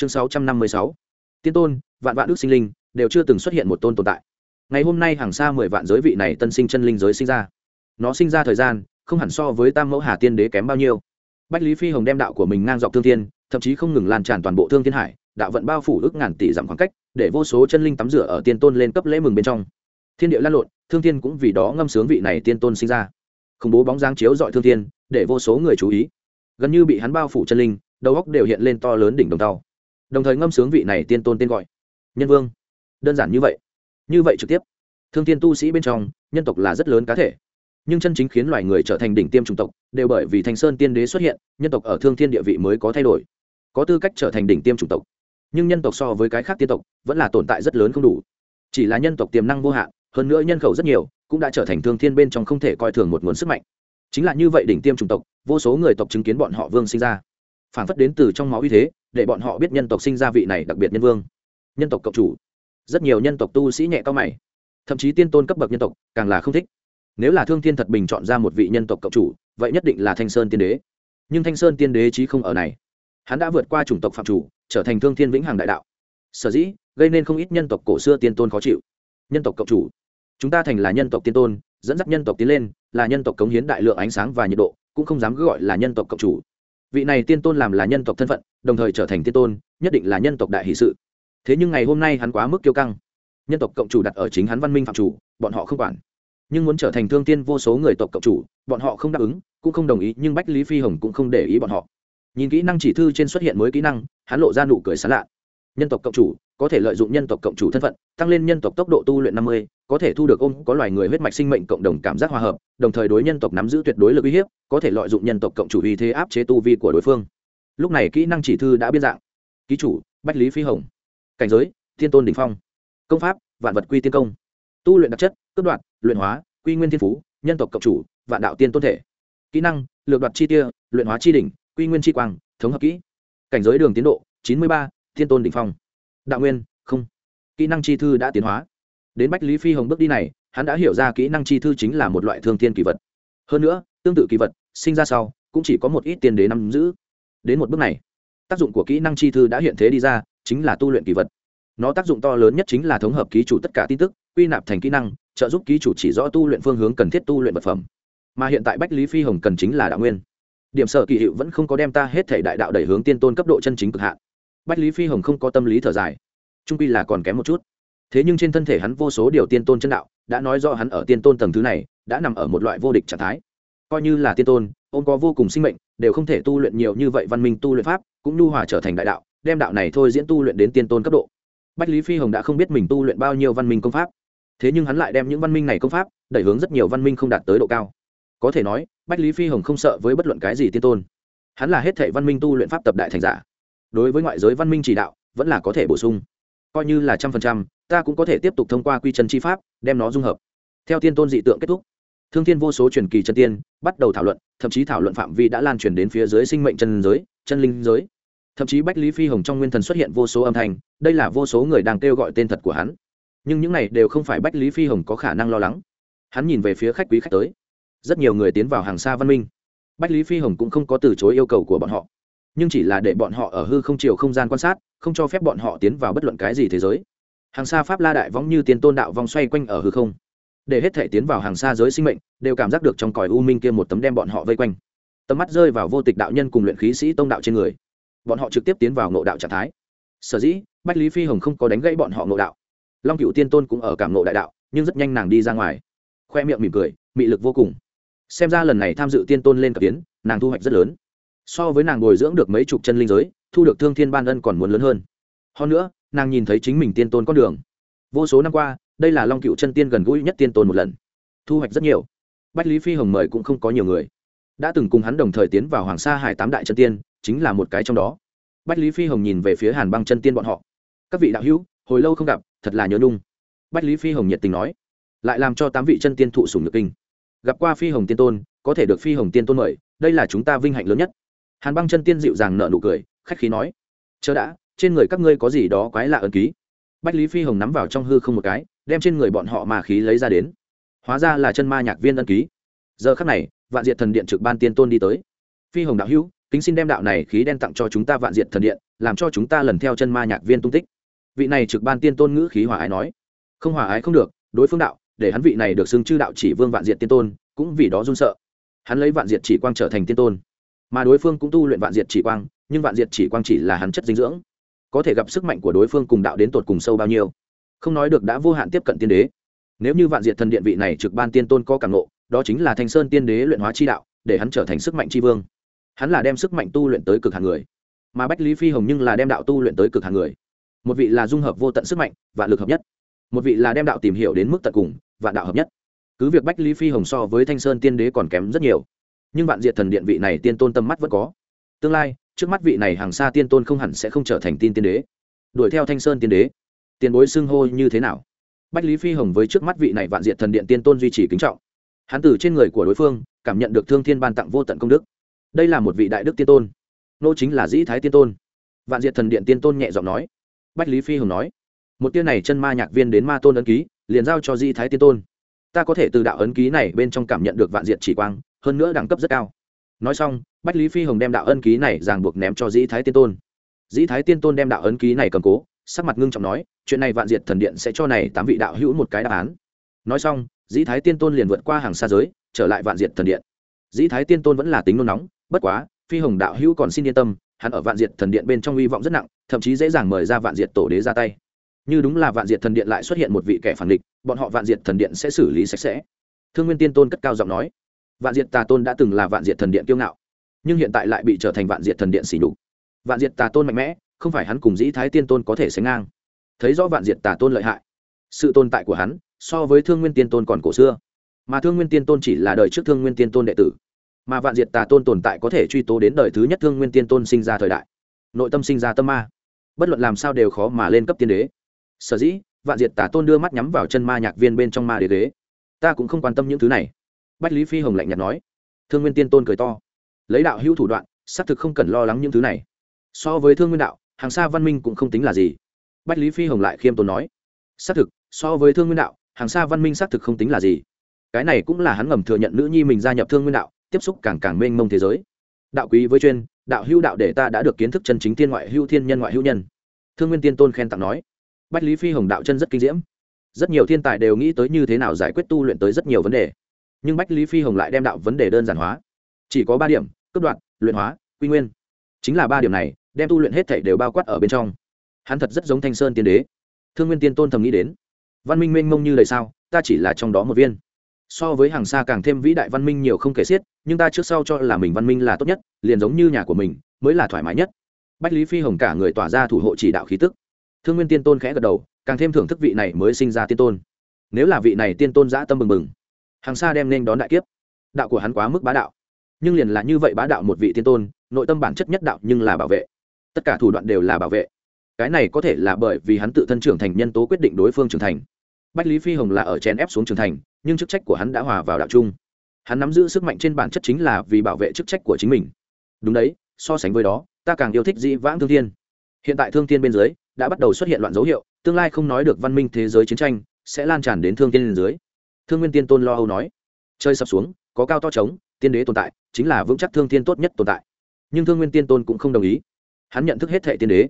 chương sáu trăm năm mươi sáu. Tiên tôn, vạn vạn đức sinh linh, đều chưa từng xuất hiện một tôn tồn tại. Ngày hôm nay hàng xa mười vạn giới vị này tân sinh chân linh giới sinh ra. Nó sinh ra thời gian, không hẳn so với tam mẫu hà tiên đế kém bao nhiêu. Bách lý phi hồng đem đạo của mình ngang dọc thương thiên, thậm chí không ngừng lan tràn toàn bộ thương thiên hải, đạo vận bao phủ ước ngàn tỷ dặm khoảng cách, để vô số chân linh tắm rửa ở tiên tôn lên cấp lễ mừng bên trong. Thiên địa lan lộn, thương thiên cũng vì đó ngâm sướng vị này tiên tôn sinh ra. Khủng bố bóng dáng chiếu dọi thương thiên, để vô số người chú ý. Gần như bị hắn bao phủ chân linh, đầu góc đều hiện lên to lớn đỉnh đồng tàu đồng thời ngâm sướng vị này tiên tôn tên gọi. Nhân vương. Đơn giản như vậy. Như vậy trực tiếp. Thương thiên tu sĩ bên trong, nhân tộc là rất lớn cá thể. Nhưng chân chính khiến loài người trở thành đỉnh tiêm chủng tộc đều bởi vì thanh sơn tiên đế xuất hiện, nhân tộc ở thương thiên địa vị mới có thay đổi. Có tư cách trở thành đỉnh tiêm chủng tộc. Nhưng nhân tộc so với cái khác tiên tộc vẫn là tồn tại rất lớn không đủ. Chỉ là nhân tộc tiềm năng vô hạn, hơn nữa nhân khẩu rất nhiều, cũng đã trở thành thương thiên bên trong không thể coi thường một nguồn sức mạnh. Chính là như vậy đỉnh tiêm chủng tộc, vô số người tộc chứng kiến bọn họ vương sinh ra. Phản phất đến từ trong máu uy thế để bọn họ biết nhân tộc sinh ra vị này đặc biệt nhân vương nhân tộc cộng chủ rất nhiều nhân tộc tu sĩ nhẹ cao mày thậm chí tiên tôn cấp bậc nhân tộc càng là không thích nếu là thương thiên thật bình chọn ra một vị nhân tộc cộng chủ vậy nhất định là thanh sơn tiên đế nhưng thanh sơn tiên đế chí không ở này hắn đã vượt qua chủng tộc phạm chủ trở thành thương thiên vĩnh hằng đại đạo sở dĩ gây nên không ít nhân tộc cổ xưa tiên tôn khó chịu nhân tộc cộng chủ chúng ta thành là nhân tộc tiên tôn dẫn dắt nhân tộc tiến lên là nhân tộc cống hiến đại lượng ánh sáng và nhiệt độ cũng không dám gọi là nhân tộc cộng chủ vị này tiên tôn làm là nhân tộc thân phận, đồng thời trở thành tiên tôn, nhất định là nhân tộc đại hỷ sự. Thế nhưng ngày hôm nay hắn quá mức kiêu căng. Nhân tộc cộng chủ đặt ở chính hắn văn minh phạm chủ, bọn họ không quản. Nhưng muốn trở thành thương tiên vô số người tộc cộng chủ, bọn họ không đáp ứng, cũng không đồng ý, nhưng bách lý phi hồng cũng không để ý bọn họ. Nhìn kỹ năng chỉ thư trên xuất hiện mới kỹ năng, hắn lộ ra nụ cười sán lạ. Nhân tộc cộng chủ, có thể lợi dụng nhân tộc cộng chủ thân phận, tăng lên nhân tộc tốc độ tu luyện năm mươi có thể thu được ôm, có loài người huyết mạch sinh mệnh cộng đồng cảm giác hòa hợp, đồng thời đối nhân tộc nắm giữ tuyệt đối lực uy hiếp, có thể lợi dụng nhân tộc cộng chủ uy thế áp chế tu vi của đối phương. Lúc này kỹ năng chỉ thư đã biên dạng. Ký chủ, bách lý phi hồng. Cảnh giới, thiên tôn đình phong. Công pháp, vạn vật quy tiên công. Tu luyện đặc chất, cướp đoạt, luyện hóa, quy nguyên thiên phú, nhân tộc cộng chủ, vạn đạo tiên tôn thể. Kỹ năng, lược đoạt chi tia, luyện hóa chi đỉnh, quy nguyên chi quang, thống hợp kỹ. Cảnh giới đường tiến độ, chín mươi ba, thiên tôn đ ỉ n h phong. Đạo nguyên, không. Kỹ năng chi thư đã tiến hóa đến bách lý phi hồng bước đi này, hắn đã hiểu ra kỹ năng chi thư chính là một loại thương thiên kỳ vật. Hơn nữa, tương tự kỳ vật, sinh ra sau, cũng chỉ có một ít tiền đế nắm giữ. Đến một bước này, tác dụng của kỹ năng chi thư đã hiện thế đi ra, chính là tu luyện kỳ vật. Nó tác dụng to lớn nhất chính là thống hợp ký chủ tất cả tin tức, quy nạp thành kỹ năng, trợ giúp ký chủ chỉ rõ tu luyện phương hướng cần thiết tu luyện vật phẩm. Mà hiện tại bách lý phi hồng cần chính là đạo nguyên. Điểm sở kỳ hiệu vẫn không có đem ta hết thể đại đạo đẩy hướng tiên tôn cấp độ chân chính cực hạn. Bách lý phi hồng không có tâm lý thở dài. Trung pi là còn kém một chút thế nhưng trên thân thể hắn vô số điều tiên tôn chân đạo, đã nói rõ hắn ở tiên tôn tầng thứ này, đã nằm ở một loại vô địch trạng thái. Coi như là tiên tôn, ông có vô cùng sinh mệnh, đều không thể tu luyện nhiều như vậy văn minh tu luyện pháp, cũng nhu hòa trở thành đại đạo, đem đạo này thôi diễn tu luyện đến tiên tôn cấp độ. Bách lý phi hồng đã không biết mình tu luyện bao nhiêu văn minh công pháp. Thế nhưng hắn lại đem những văn minh này công pháp, đẩy hướng rất nhiều văn minh không đạt tới độ cao. Có thể nói, bách lý phi hồng không sợ với bất luận cái gì tiên tôn. Hắn là hết thể văn minh tu luyện pháp tập đại thành giả. Đối với ngoại giới văn minh chỉ đạo, vẫn là có thể bổ sung. Coi như là trăm phần trăm ta cũng có thể tiếp tục thông qua quy chân chi pháp, đem nó dung hợp. Theo thiên tôn dị tượng kết thúc, thương thiên vô số truyền kỳ chân tiên bắt đầu thảo luận, thậm chí thảo luận phạm vi đã lan truyền đến phía dưới sinh mệnh chân giới, chân linh giới. Thậm chí bách lý phi hồng trong nguyên thần xuất hiện vô số âm thanh, đây là vô số người đang kêu gọi tên thật của hắn. Nhưng những này đều không phải bách lý phi hồng có khả năng lo lắng. Hắn nhìn về phía khách quý khách tới. Rất nhiều người tiến vào hàng xa văn minh. Bách lý phi hồng cũng không có từ chối yêu cầu của bọn họ. Nhưng chỉ là để bọn họ ở hư không chiều không gian quan sát, không cho phép bọn họ tiến vào bất luận cái gì thế giới hàng xa pháp la đại vong như tiên tôn đạo vong xoay quanh ở hư không. Để hết thể tiến vào hàng xa giới sinh mệnh, đều cảm giác được trong còi u minh kia một tấm đem bọn họ vây quanh. Tầm mắt rơi vào vô tịch đạo nhân cùng luyện khí sĩ tông đạo trên người. Bọn họ trực tiếp tiến vào ngộ đạo trạng thái. Sở dĩ, bách lý phi hồng không có đánh gãy bọn họ ngộ đạo. Long cựu tiên tôn cũng ở cảm ngộ đại đạo, nhưng rất nhanh nàng đi ra ngoài. Khoe miệng mỉm cười, mị lực vô cùng. Xem ra lần này tham dự tiên tôn lên cập tiến, nàng thu hoạch rất lớn. So với nàng bồi dưỡng được mấy chục chân linh giới, thu được thương thiên ban ân còn muốn lớn hơn. Hơn nữa nàng nhìn thấy chính mình tiên tôn con đường. Vô số năm qua, đây là long cựu chân tiên gần gũi nhất tiên tôn một lần. Thu hoạch rất nhiều. Bách lý phi hồng mời cũng không có nhiều người. Đã từng cùng hắn đồng thời tiến vào hoàng sa hải tám đại chân tiên, chính là một cái trong đó. Bách lý phi hồng nhìn về phía hàn băng chân tiên bọn họ. Các vị đạo hữu, hồi lâu không gặp, thật là nhớ nung bách lý phi hồng nhiệt tình nói. Lại làm cho tám vị chân tiên thụ sùng nhược kinh. Gặp qua phi hồng tiên tôn, có thể được phi hồng tiên tôn mời, đây là chúng ta vinh hạnh lớn nhất. Hàn băng chân tiên dịu dàng nợ nụ cười, khách khí nói. Chớ đã trên người các ngươi có gì đó quái lạ ẩn ký. Bách lý phi hồng nắm vào trong hư không một cái, đem trên người bọn họ mà khí lấy ra đến. Hóa ra là chân ma nhạc viên ân ký. Giờ khắc này, vạn diệt thần điện trực ban tiên tôn đi tới. Phi hồng đạo hữu, kính xin đem đạo này khí đen tặng cho chúng ta vạn diệt thần điện, làm cho chúng ta lần theo chân ma nhạc viên tung tích. Vị này trực ban tiên tôn ngữ khí hòa ái nói. Không hòa ái không được, đối phương đạo, để hắn vị này được xưng chư đạo chỉ vương vạn diệt tiên tôn, cũng vì đó run sợ. Hắn lấy vạn diệt chỉ quang trở thành tiên tôn. Mà đối phương cũng tu luyện vạn diệt chỉ quang, nhưng vạn diệt chỉ quang chỉ là hắn chất dinh dưỡng có thể gặp sức mạnh của đối phương cùng đạo đến tột cùng sâu bao nhiêu. Không nói được đã vô hạn tiếp cận tiên đế. Nếu như vạn diệt thần điện vị này trực ban tiên tôn có cảm nộ đó chính là thanh sơn tiên đế luyện hóa chi đạo, để hắn trở thành sức mạnh tri vương. Hắn là đem sức mạnh tu luyện tới cực hàng người. Mà bách lý phi hồng nhưng là đem đạo tu luyện tới cực hàng người. Một vị là dung hợp vô tận sức mạnh và lực hợp nhất. Một vị là đem đạo tìm hiểu đến mức tận cùng và đạo hợp nhất. Cứ việc bách lý phi hồng so với thanh sơn tiên đế còn kém rất nhiều, nhưng vạn diệt thần điện vị này tiên tôn tâm mắt vẫn có. Tương lai trước mắt vị này hàng xa tiên tôn không hẳn sẽ không trở thành tin tiên đế. Đuổi theo thanh sơn tiên đế. Tiền bối xưng hô như thế nào? Bách lý phi hồng với trước mắt vị này vạn diệt thần điện tiên tôn duy trì kính trọng. Hán tử trên người của đối phương, cảm nhận được thương thiên ban tặng vô tận công đức. Đây là một vị đại đức tiên tôn. Nô chính là dĩ thái tiên tôn. Vạn diệt thần điện tiên tôn nhẹ giọng nói. Bách lý phi hồng nói. Một tiên này chân ma nhạc viên đến ma tôn ấn ký, liền giao cho di thái tiên tôn. Ta có thể từ đạo ấn ký này bên trong cảm nhận được vạn diệt chỉ quang, hơn nữa đẳng cấp rất cao nói xong, bách lý phi hồng đem đạo ấn ký này ràng buộc ném cho dĩ thái tiên tôn. Dĩ thái tiên tôn đem đạo ấn ký này cầm cố, sắc mặt ngưng trọng nói, chuyện này vạn diệt thần điện sẽ cho này tám vị đạo hữu một cái đáp án. Nói xong, dĩ thái tiên tôn liền vượt qua hàng xa giới, trở lại vạn diệt thần điện. Dĩ thái tiên tôn vẫn là tính nôn nóng, bất quá, phi hồng đạo hữu còn xin yên tâm, hắn ở vạn diệt thần điện bên trong hy vọng rất nặng, thậm chí dễ dàng mời ra vạn diệt tổ đế ra tay. Như đúng là vạn diệt thần điện lại xuất hiện một vị kẻ phản địch, bọn họ vạn diệt thần điện sẽ xử lý sạch sẽ. Thương nguyên tiên tôn cất cao giọng nói vạn diệt tà tôn đã từng là vạn diệt thần điện kiêu ngạo nhưng hiện tại lại bị trở thành vạn diệt thần điện xỉ nhục. Vạn diệt tà tôn mạnh mẽ không phải hắn cùng dĩ thái tiên tôn có thể sánh ngang. Thấy rõ vạn diệt tà tôn lợi hại sự tồn tại của hắn so với thương nguyên tiên tôn còn cổ xưa. Mà thương nguyên tiên tôn chỉ là đời trước thương nguyên tiên tôn đệ tử mà vạn diệt tà tôn tồn tại có thể truy tố đến đời thứ nhất thương nguyên tiên tôn sinh ra thời đại. Nội tâm sinh ra tâm ma. Bất luận làm sao đều khó mà lên cấp tiên đế. Sở dĩ vạn diệt tà tôn đưa mắt nhắm vào chân ma nhạc viên bên trong ma đế thế, ta cũng không quan tâm những thứ này bách lý phi hồng lạnh nhạt nói. Thương nguyên tiên tôn cười to. Lấy đạo hữu thủ đoạn, xác thực không cần lo lắng những thứ này. So với thương nguyên đạo, hàng xa văn minh cũng không tính là gì. Bách lý phi hồng lại khiêm tốn nói. Xác thực, so với thương nguyên đạo, hàng xa văn minh xác thực không tính là gì. Cái này cũng là hắn ngầm thừa nhận nữ nhi mình gia nhập thương nguyên đạo, tiếp xúc càng càng mênh mông thế giới. Đạo quý với chuyên, đạo hữu đạo để ta đã được kiến thức chân chính thiên ngoại hữu thiên nhân ngoại hữu nhân. Thương nguyên tiên tôn khen tặng nói. Bách lý phi hồng đạo chân rất kinh diễm. Rất nhiều thiên tài đều nghĩ tới như thế nào giải quyết tu luyện tới rất nhiều vấn đề nhưng bách lý phi hồng lại đem đạo vấn đề đơn giản hóa. Chỉ có ba điểm, cấp đoạn, luyện hóa, quy nguyên. Chính là ba điểm này, đem tu luyện hết thể đều bao quát ở bên trong. Hắn thật rất giống thanh sơn tiên đế. Thương nguyên tiên tôn thầm nghĩ đến. Văn minh mênh mông như lời sao, ta chỉ là trong đó một viên. So với hàng xa càng thêm vĩ đại văn minh nhiều không kể xiết, nhưng ta trước sau cho là mình văn minh là tốt nhất, liền giống như nhà của mình, mới là thoải mái nhất. Bách lý phi hồng cả người tỏa ra thủ hộ chỉ đạo khí tức. Thương nguyên tiên tôn khẽ gật đầu, càng thêm thưởng thức vị này mới sinh ra tiên tôn. Nếu là vị này tiên tôn giã tâm mừng mừng hàng xa đem nên đón đại kiếp. Đạo của hắn quá mức bá đạo. Nhưng liền là như vậy bá đạo một vị tiên tôn, nội tâm bản chất nhất đạo nhưng là bảo vệ. Tất cả thủ đoạn đều là bảo vệ. Cái này có thể là bởi vì hắn tự thân trưởng thành nhân tố quyết định đối phương trưởng thành. Bách lý phi hồng là ở chèn ép xuống trưởng thành, nhưng chức trách của hắn đã hòa vào đạo chung. Hắn nắm giữ sức mạnh trên bản chất chính là vì bảo vệ chức trách của chính mình. Đúng đấy, so sánh với đó, ta càng yêu thích dĩ vãng thương thiên. Hiện tại thương thiên bên dưới, đã bắt đầu xuất hiện loạn dấu hiệu, tương lai không nói được văn minh thế giới chiến tranh, sẽ lan tràn đến thương thiên bên dưới thương nguyên tiên tôn lo âu nói chơi sập xuống, có cao to trống, tiên đế tồn tại, chính là vững chắc thương thiên tốt nhất tồn tại. Nhưng thương nguyên tiên tôn cũng không đồng ý. Hắn nhận thức hết thệ tiên đế.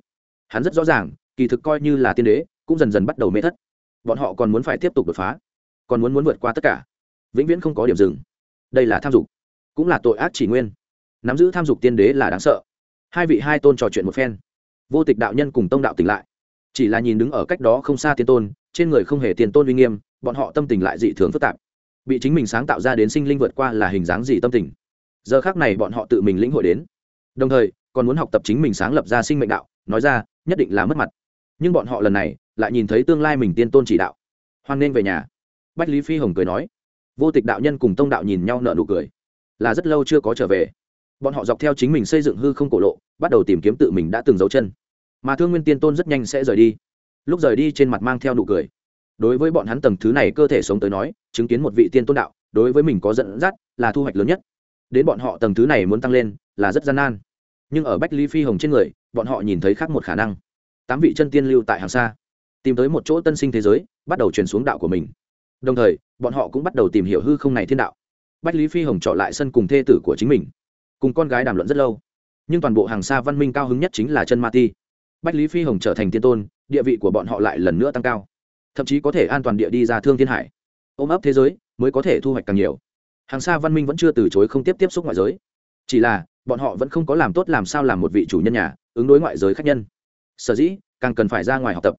Hắn rất rõ ràng, kỳ thực coi như là tiên đế, cũng dần dần bắt đầu mê thất. Bọn họ còn muốn phải tiếp tục đột phá, còn muốn muốn vượt qua tất cả. Vĩnh viễn không có điểm dừng. Đây là tham dục, cũng là tội ác chỉ nguyên. Nắm giữ tham dục tiên đế là đáng sợ. Hai vị hai tôn trò chuyện một phen. Vô tịch đạo nhân cùng tông đạo tỉnh lại. Chỉ là nhìn đứng ở cách đó không xa tiên tôn, trên người không hề tiền tôn uy nghiêm bọn họ tâm tình lại dị thường phức tạp. Bị chính mình sáng tạo ra đến sinh linh vượt qua là hình dáng gì tâm tình? Giờ khác này bọn họ tự mình lĩnh hội đến. Đồng thời, còn muốn học tập chính mình sáng lập ra sinh mệnh đạo, nói ra, nhất định là mất mặt. Nhưng bọn họ lần này lại nhìn thấy tương lai mình tiên tôn chỉ đạo. Hoan nên về nhà. Bách lý phi hồng cười nói. Vô tịch đạo nhân cùng tông đạo nhìn nhau nợ nụ cười. Là rất lâu chưa có trở về. Bọn họ dọc theo chính mình xây dựng hư không cổ lộ, bắt đầu tìm kiếm tự mình đã từng giấu chân. Mà thương nguyên tiên tôn rất nhanh sẽ rời đi. Lúc rời đi trên mặt mang theo nụ cười đối với bọn hắn tầng thứ này cơ thể sống tới nói, chứng kiến một vị tiên tôn đạo, đối với mình có dẫn dắt, là thu hoạch lớn nhất. Đến bọn họ tầng thứ này muốn tăng lên, là rất gian nan. Nhưng ở bách ly phi hồng trên người, bọn họ nhìn thấy khác một khả năng. Tám vị chân tiên lưu tại hàng xa, tìm tới một chỗ tân sinh thế giới, bắt đầu truyền xuống đạo của mình. Đồng thời, bọn họ cũng bắt đầu tìm hiểu hư không này thiên đạo. Bách lý phi hồng trọ lại sân cùng thê tử của chính mình, cùng con gái đàm luận rất lâu. Nhưng toàn bộ hàng xa văn minh cao hứng nhất chính là chân ma ti. Bách lý phi hồng trở thành tiên tôn, địa vị của bọn họ lại lần nữa tăng cao thậm chí có thể an toàn địa đi ra thương thiên hải. Ôm ấp thế giới mới có thể thu hoạch càng nhiều. Hàng xa văn minh vẫn chưa từ chối không tiếp tiếp xúc ngoại giới. Chỉ là, bọn họ vẫn không có làm tốt làm sao làm một vị chủ nhân nhà, ứng đối ngoại giới khác nhân. Sở dĩ, càng cần phải ra ngoài học tập.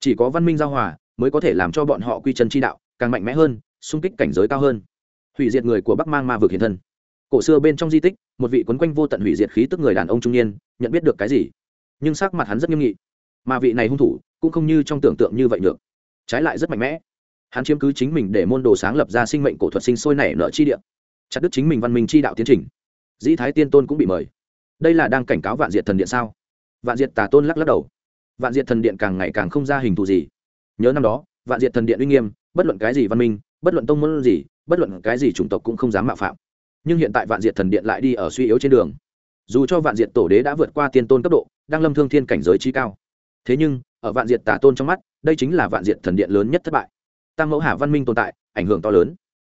Chỉ có văn minh giao hòa mới có thể làm cho bọn họ quy chân chi đạo càng mạnh mẽ hơn, xung kích cảnh giới cao hơn. Hủy diệt người của bắc mang ma vực hiện thân. Cổ xưa bên trong di tích, một vị quấn quanh vô tận hủy diệt khí tức người đàn ông trung niên, nhận biết được cái gì? Nhưng sắc mặt hắn rất nghiêm nghị. Mà vị này hung thủ cũng không như trong tưởng tượng như vậy được trái lại rất mạnh mẽ. Hắn chiếm cứ chính mình để môn đồ sáng lập ra sinh mệnh cổ thuật sinh sôi nảy nở chi địa. Chặt đứt chính mình văn minh chi đạo tiến trình. Dĩ thái tiên tôn cũng bị mời. Đây là đang cảnh cáo vạn diệt thần điện sao? Vạn diệt tà tôn lắc lắc đầu. Vạn diệt thần điện càng ngày càng không ra hình thù gì. Nhớ năm đó, vạn diệt thần điện uy nghiêm, bất luận cái gì văn minh, bất luận tông môn gì, bất luận cái gì chủng tộc cũng không dám mạo phạm. Nhưng hiện tại vạn diệt thần điện lại đi ở suy yếu trên đường. Dù cho vạn diệt tổ đế đã vượt qua tiên tôn cấp độ, đang lâm thương thiên cảnh giới chi cao. Thế nhưng, ở vạn diệt tà tôn trong mắt đây chính là vạn diệt thần điện lớn nhất thất bại. Tam mẫu hà văn minh tồn tại, ảnh hưởng to lớn.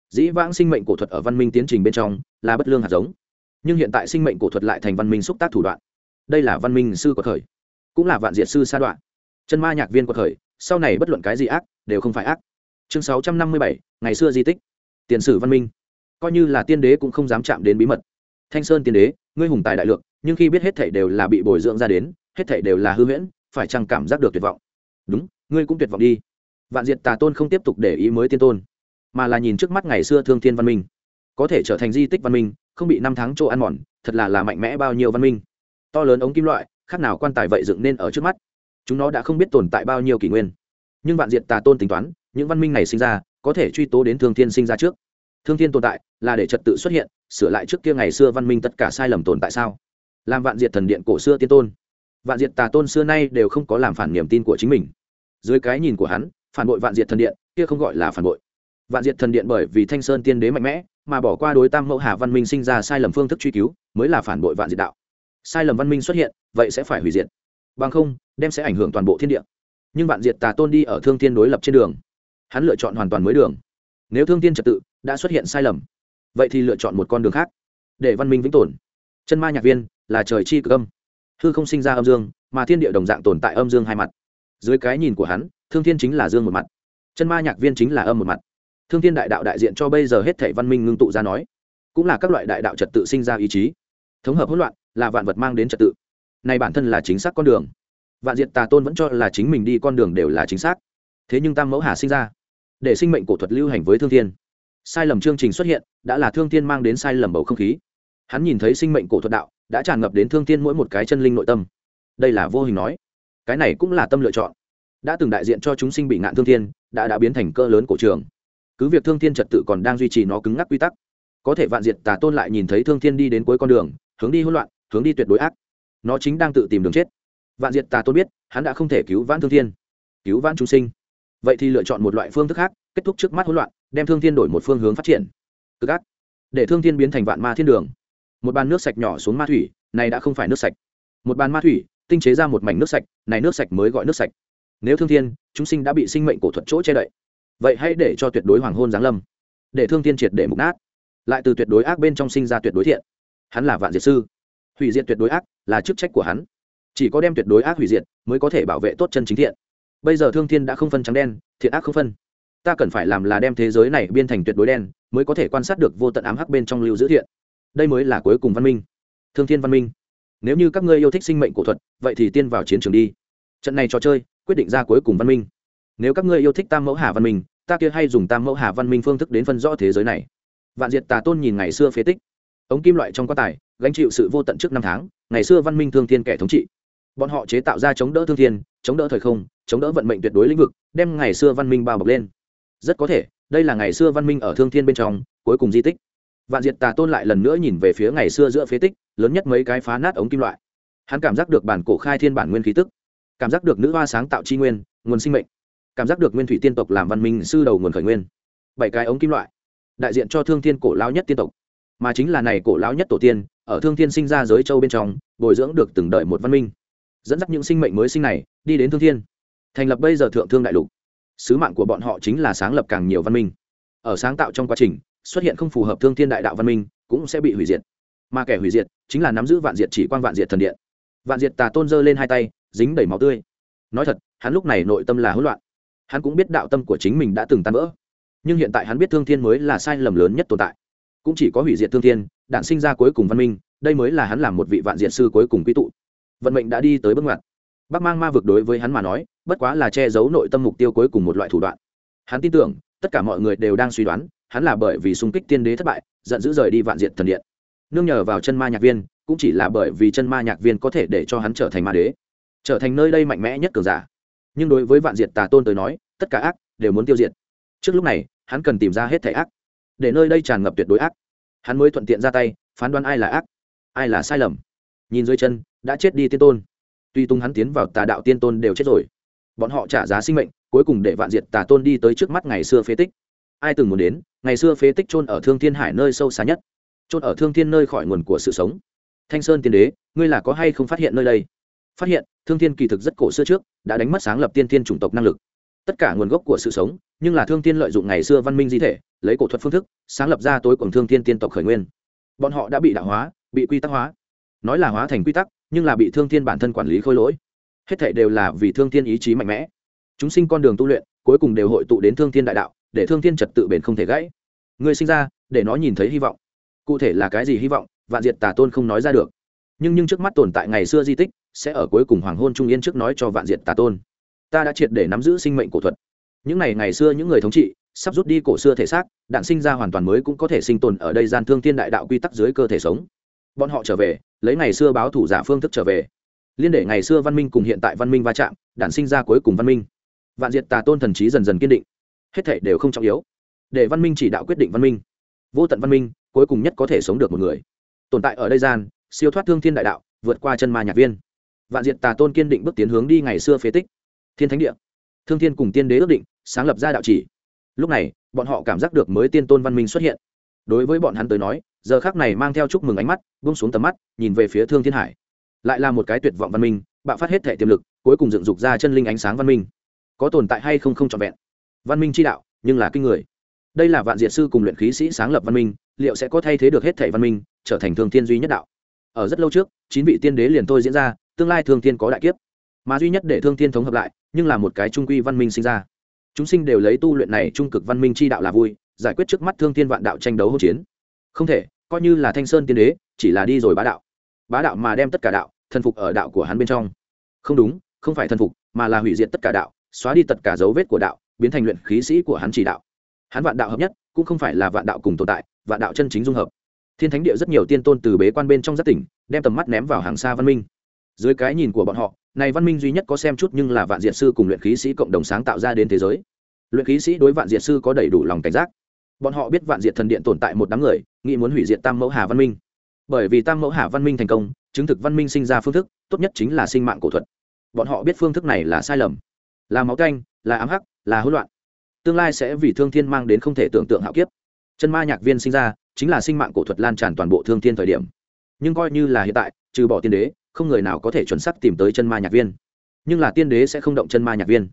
Dĩ vãng sinh mệnh cổ thuật ở văn minh tiến trình bên trong là bất lương hạt giống. Nhưng hiện tại sinh mệnh cổ thuật lại thành văn minh xúc tác thủ đoạn. Đây là văn minh sư của thời, cũng là vạn diệt sư sa đoạn. Chân ma nhạc viên của thời, sau này bất luận cái gì ác, đều không phải ác. Chương sáu trăm năm mươi bảy, ngày xưa di tích. Tiền sử văn minh. Coi như là tiên đế cũng không dám chạm đến bí mật. Thanh sơn tiên đế, ngươi hùng tài đại lượng, nhưng khi biết hết thảy đều là bị bồi dưỡng ra đến, hết thảy đều là hư huyễn, phải chăng cảm giác được tuyệt vọng? Đúng ngươi cũng tuyệt vọng đi. Vạn diệt tà tôn không tiếp tục để ý mới tiên tôn, mà là nhìn trước mắt ngày xưa thương thiên văn minh. Có thể trở thành di tích văn minh, không bị năm tháng chỗ ăn mòn, thật là là mạnh mẽ bao nhiêu văn minh. To lớn ống kim loại, khác nào quan tài vậy dựng nên ở trước mắt. Chúng nó đã không biết tồn tại bao nhiêu kỷ nguyên. Nhưng vạn diệt tà tôn tính toán, những văn minh này sinh ra, có thể truy tố đến thương thiên sinh ra trước. Thương thiên tồn tại, là để trật tự xuất hiện, sửa lại trước kia ngày xưa văn minh tất cả sai lầm tồn tại sao? Làm vạn diệt thần điện cổ xưa tiên tôn. Vạn diệt tà tôn xưa nay đều không có làm phản niềm tin của chính mình dưới cái nhìn của hắn, phản bội vạn diệt thần điện, kia không gọi là phản bội. Vạn diệt thần điện bởi vì thanh sơn tiên đế mạnh mẽ, mà bỏ qua đối tam mẫu hà văn minh sinh ra sai lầm phương thức truy cứu, mới là phản bội vạn diệt đạo. Sai lầm văn minh xuất hiện, vậy sẽ phải hủy diệt. Bằng không, đem sẽ ảnh hưởng toàn bộ thiên địa. Nhưng vạn diệt tà tôn đi ở thương thiên đối lập trên đường, hắn lựa chọn hoàn toàn mới đường. Nếu thương thiên trật tự, đã xuất hiện sai lầm, vậy thì lựa chọn một con đường khác, để văn minh vĩnh tồn. Chân ma nhạc viên là trời chi cực âm. Hư không sinh ra âm dương, mà thiên địa đồng dạng tồn tại âm dương hai mặt dưới cái nhìn của hắn, thương thiên chính là dương một mặt. Chân ma nhạc viên chính là âm một mặt. Thương thiên đại đạo đại diện cho bây giờ hết thể văn minh ngưng tụ ra nói, cũng là các loại đại đạo trật tự sinh ra ý chí. Thống hợp hỗn loạn, là vạn vật mang đến trật tự. Này bản thân là chính xác con đường. Vạn diệt tà tôn vẫn cho là chính mình đi con đường đều là chính xác. Thế nhưng tam mẫu hà sinh ra, để sinh mệnh cổ thuật lưu hành với thương thiên. Sai lầm chương trình xuất hiện, đã là thương thiên mang đến sai lầm bầu không khí. Hắn nhìn thấy sinh mệnh cổ thuật đạo, đã tràn ngập đến thương thiên mỗi một cái chân linh nội tâm. Đây là vô hình nói cái này cũng là tâm lựa chọn. Đã từng đại diện cho chúng sinh bị ngạn thương thiên, đã đã biến thành cơ lớn cổ trường. Cứ việc thương thiên trật tự còn đang duy trì nó cứng ngắc quy tắc, có thể vạn diệt tà tôn lại nhìn thấy thương thiên đi đến cuối con đường, hướng đi hỗn loạn, hướng đi tuyệt đối ác. Nó chính đang tự tìm đường chết. Vạn diệt tà tôn biết, hắn đã không thể cứu vãn thương thiên, cứu vãn chúng sinh. Vậy thì lựa chọn một loại phương thức khác, kết thúc trước mắt hỗn loạn, đem thương thiên đổi một phương hướng phát triển. Cực ác. Để thương thiên biến thành vạn ma thiên đường. Một bàn nước sạch nhỏ xuống ma thủy, này đã không phải nước sạch. Một bàn ma thủy tinh chế ra một mảnh nước sạch, này nước sạch mới gọi nước sạch. Nếu thương thiên, chúng sinh đã bị sinh mệnh cổ thuật chỗ che đậy, vậy hãy để cho tuyệt đối hoàng hôn giáng lâm. Để thương thiên triệt để mục nát. Lại từ tuyệt đối ác bên trong sinh ra tuyệt đối thiện. Hắn là vạn diệt sư. Hủy diệt tuyệt đối ác là chức trách của hắn. Chỉ có đem tuyệt đối ác hủy diệt mới có thể bảo vệ tốt chân chính thiện. Bây giờ thương thiên đã không phân trắng đen, thiện ác không phân. Ta cần phải làm là đem thế giới này biên thành tuyệt đối đen, mới có thể quan sát được vô tận ám hắc bên trong lưu giữ thiện. Đây mới là cuối cùng văn minh. Thương thiên văn minh nếu như các ngươi yêu thích sinh mệnh cổ thuật, vậy thì tiên vào chiến trường đi. Trận này trò chơi, quyết định ra cuối cùng văn minh. Nếu các ngươi yêu thích tam mẫu hà văn minh, ta kia hay dùng tam mẫu hà văn minh phương thức đến phân rõ thế giới này. Vạn diệt tà tôn nhìn ngày xưa phế tích. Ống kim loại trong quan tài, gánh chịu sự vô tận trước năm tháng, ngày xưa văn minh thương thiên kẻ thống trị. Bọn họ chế tạo ra chống đỡ thương thiên, chống đỡ thời không, chống đỡ vận mệnh tuyệt đối lĩnh vực, đem ngày xưa văn minh bao bọc lên. Rất có thể, đây là ngày xưa văn minh ở thương thiên bên trong, cuối cùng di tích vạn diệt tà tôn lại lần nữa nhìn về phía ngày xưa giữa phế tích, lớn nhất mấy cái phá nát ống kim loại. Hắn cảm giác được bản cổ khai thiên bản nguyên khí tức, cảm giác được nữ hoa sáng tạo tri nguyên, nguồn sinh mệnh, cảm giác được nguyên thủy tiên tộc làm văn minh sư đầu nguồn khởi nguyên. Bảy cái ống kim loại, đại diện cho thương thiên cổ lao nhất tiên tộc, mà chính là này cổ lao nhất tổ tiên, ở thương thiên sinh ra giới châu bên trong, bồi dưỡng được từng đợi một văn minh. Dẫn dắt những sinh mệnh mới sinh này, đi đến thương thiên, thành lập bây giờ thượng thương đại lục. Sứ mạng của bọn họ chính là sáng lập càng nhiều văn minh. Ở sáng tạo trong quá trình xuất hiện không phù hợp thương thiên đại đạo văn minh, cũng sẽ bị hủy diệt. Mà kẻ hủy diệt chính là nắm giữ vạn diệt chỉ Quan vạn diệt thần điện. Vạn diệt tà tôn giơ lên hai tay, dính đầy máu tươi. Nói thật, hắn lúc này nội tâm là hỗn loạn. Hắn cũng biết đạo tâm của chính mình đã từng tan vỡ. Nhưng hiện tại hắn biết thương thiên mới là sai lầm lớn nhất tồn tại. Cũng chỉ có hủy diệt thương thiên đạn sinh ra cuối cùng văn minh, đây mới là hắn làm một vị vạn diệt sư cuối cùng quy tụ. Vận mệnh đã đi tới bước ngoặt. Bác mang ma vực đối với hắn mà nói, bất quá là che giấu nội tâm mục tiêu cuối cùng một loại thủ đoạn. Hắn tin tưởng tất cả mọi người đều đang suy đoán, hắn là bởi vì xung kích tiên đế thất bại, giận dữ rời đi vạn diện thần điện. Nương nhờ vào chân ma nhạc viên, cũng chỉ là bởi vì chân ma nhạc viên có thể để cho hắn trở thành ma đế. Trở thành nơi đây mạnh mẽ nhất cường giả. Nhưng đối với vạn diệt tà tôn tới nói, tất cả ác đều muốn tiêu diệt. Trước lúc này, hắn cần tìm ra hết thể ác. Để nơi đây tràn ngập tuyệt đối ác. Hắn mới thuận tiện ra tay, phán đoán ai là ác, ai là sai lầm. Nhìn dưới chân, đã chết đi tiên tôn. Tuy tung hắn tiến vào tà đạo tiên tôn đều chết rồi. Bọn họ trả giá sinh mệnh cuối cùng để vạn diệt tà tôn đi tới trước mắt ngày xưa phế tích. Ai từng muốn đến, ngày xưa phế tích chôn ở thương thiên hải nơi sâu xa nhất, chôn ở thương thiên nơi khỏi nguồn của sự sống. Thanh sơn tiên đế, ngươi là có hay không phát hiện nơi đây? Phát hiện, thương thiên kỳ thực rất cổ xưa trước, đã đánh mất sáng lập tiên thiên chủng tộc năng lực. Tất cả nguồn gốc của sự sống, nhưng là thương thiên lợi dụng ngày xưa văn minh di thể, lấy cổ thuật phương thức, sáng lập ra tối cùng thương thiên tiên tộc khởi nguyên. Bọn họ đã bị đạo hóa, bị quy tắc hóa. Nói là hóa thành quy tắc, nhưng là bị thương thiên bản thân quản lý khôi lỗi. Hết thể đều là vì thương thiên ý chí mạnh mẽ chúng sinh con đường tu luyện, cuối cùng đều hội tụ đến thương thiên đại đạo, để thương thiên trật tự bền không thể gãy. Người sinh ra, để nó nhìn thấy hy vọng. Cụ thể là cái gì hy vọng, vạn diệt tà tôn không nói ra được. Nhưng nhưng trước mắt tồn tại ngày xưa di tích, sẽ ở cuối cùng hoàng hôn trung yên trước nói cho vạn diệt tà tôn. Ta đã triệt để nắm giữ sinh mệnh cổ thuật. Những ngày ngày xưa những người thống trị, sắp rút đi cổ xưa thể xác, đạn sinh ra hoàn toàn mới cũng có thể sinh tồn ở đây gian thương thiên đại đạo quy tắc dưới cơ thể sống. Bọn họ trở về, lấy ngày xưa báo thủ giả phương thức trở về. Liên để ngày xưa văn minh cùng hiện tại văn minh va chạm, đạn sinh ra cuối cùng văn minh vạn diệt tà tôn thần trí dần dần kiên định. Hết thể đều không trọng yếu. Để văn minh chỉ đạo quyết định văn minh. Vô tận văn minh, cuối cùng nhất có thể sống được một người. Tồn tại ở đây gian, siêu thoát thương thiên đại đạo, vượt qua chân ma nhạc viên. Vạn diệt tà tôn kiên định bước tiến hướng đi ngày xưa phế tích. Thiên thánh địa. Thương thiên cùng tiên đế ước định, sáng lập ra đạo chỉ. Lúc này, bọn họ cảm giác được mới tiên tôn văn minh xuất hiện. Đối với bọn hắn tới nói, giờ khác này mang theo chúc mừng ánh mắt bung xuống tầm mắt, nhìn về phía thương thiên hải. Lại là một cái tuyệt vọng văn minh, bạo phát hết thể tiềm lực, cuối cùng dựng dục ra chân linh ánh sáng văn minh có tồn tại hay không không trọn vẹn. Văn minh chi đạo, nhưng là kinh người. Đây là vạn diệt sư cùng luyện khí sĩ sáng lập văn minh, liệu sẽ có thay thế được hết thể văn minh, trở thành thương thiên duy nhất đạo? Ở rất lâu trước, chín vị tiên đế liền thôi diễn ra, tương lai thương thiên có đại kiếp. Mà duy nhất để thương thiên thống hợp lại, nhưng là một cái trung quy văn minh sinh ra. Chúng sinh đều lấy tu luyện này trung cực văn minh chi đạo là vui, giải quyết trước mắt thương thiên vạn đạo tranh đấu hỗn chiến. Không thể, coi như là thanh sơn tiên đế, chỉ là đi rồi bá đạo. Bá đạo mà đem tất cả đạo, thần phục ở đạo của hắn bên trong. Không đúng, không phải thần phục, mà là hủy diệt tất cả đạo xóa đi tất cả dấu vết của đạo, biến thành luyện khí sĩ của hắn chỉ đạo. Hắn vạn đạo hợp nhất, cũng không phải là vạn đạo cùng tồn tại, vạn đạo chân chính dung hợp. Thiên thánh địa rất nhiều tiên tôn từ bế quan bên trong giác tỉnh, đem tầm mắt ném vào hàng xa văn minh. Dưới cái nhìn của bọn họ, này văn minh duy nhất có xem chút nhưng là vạn diệt sư cùng luyện khí sĩ cộng đồng sáng tạo ra đến thế giới. Luyện khí sĩ đối vạn diệt sư có đầy đủ lòng cảnh giác. Bọn họ biết vạn diệt thần điện tồn tại một đám người, nghĩ muốn hủy diệt tam mẫu hà văn minh. Bởi vì tam mẫu hà văn minh thành công, chứng thực văn minh sinh ra phương thức, tốt nhất chính là sinh mạng cổ thuật. Bọn họ biết phương thức này là sai lầm là máu canh, là ám hắc, là hỗn loạn. Tương lai sẽ vì thương thiên mang đến không thể tưởng tượng hạo kiếp. Chân ma nhạc viên sinh ra, chính là sinh mạng cổ thuật lan tràn toàn bộ thương thiên thời điểm. Nhưng coi như là hiện tại, trừ bỏ tiên đế, không người nào có thể chuẩn xác tìm tới chân ma nhạc viên. Nhưng là tiên đế sẽ không động chân ma nhạc viên.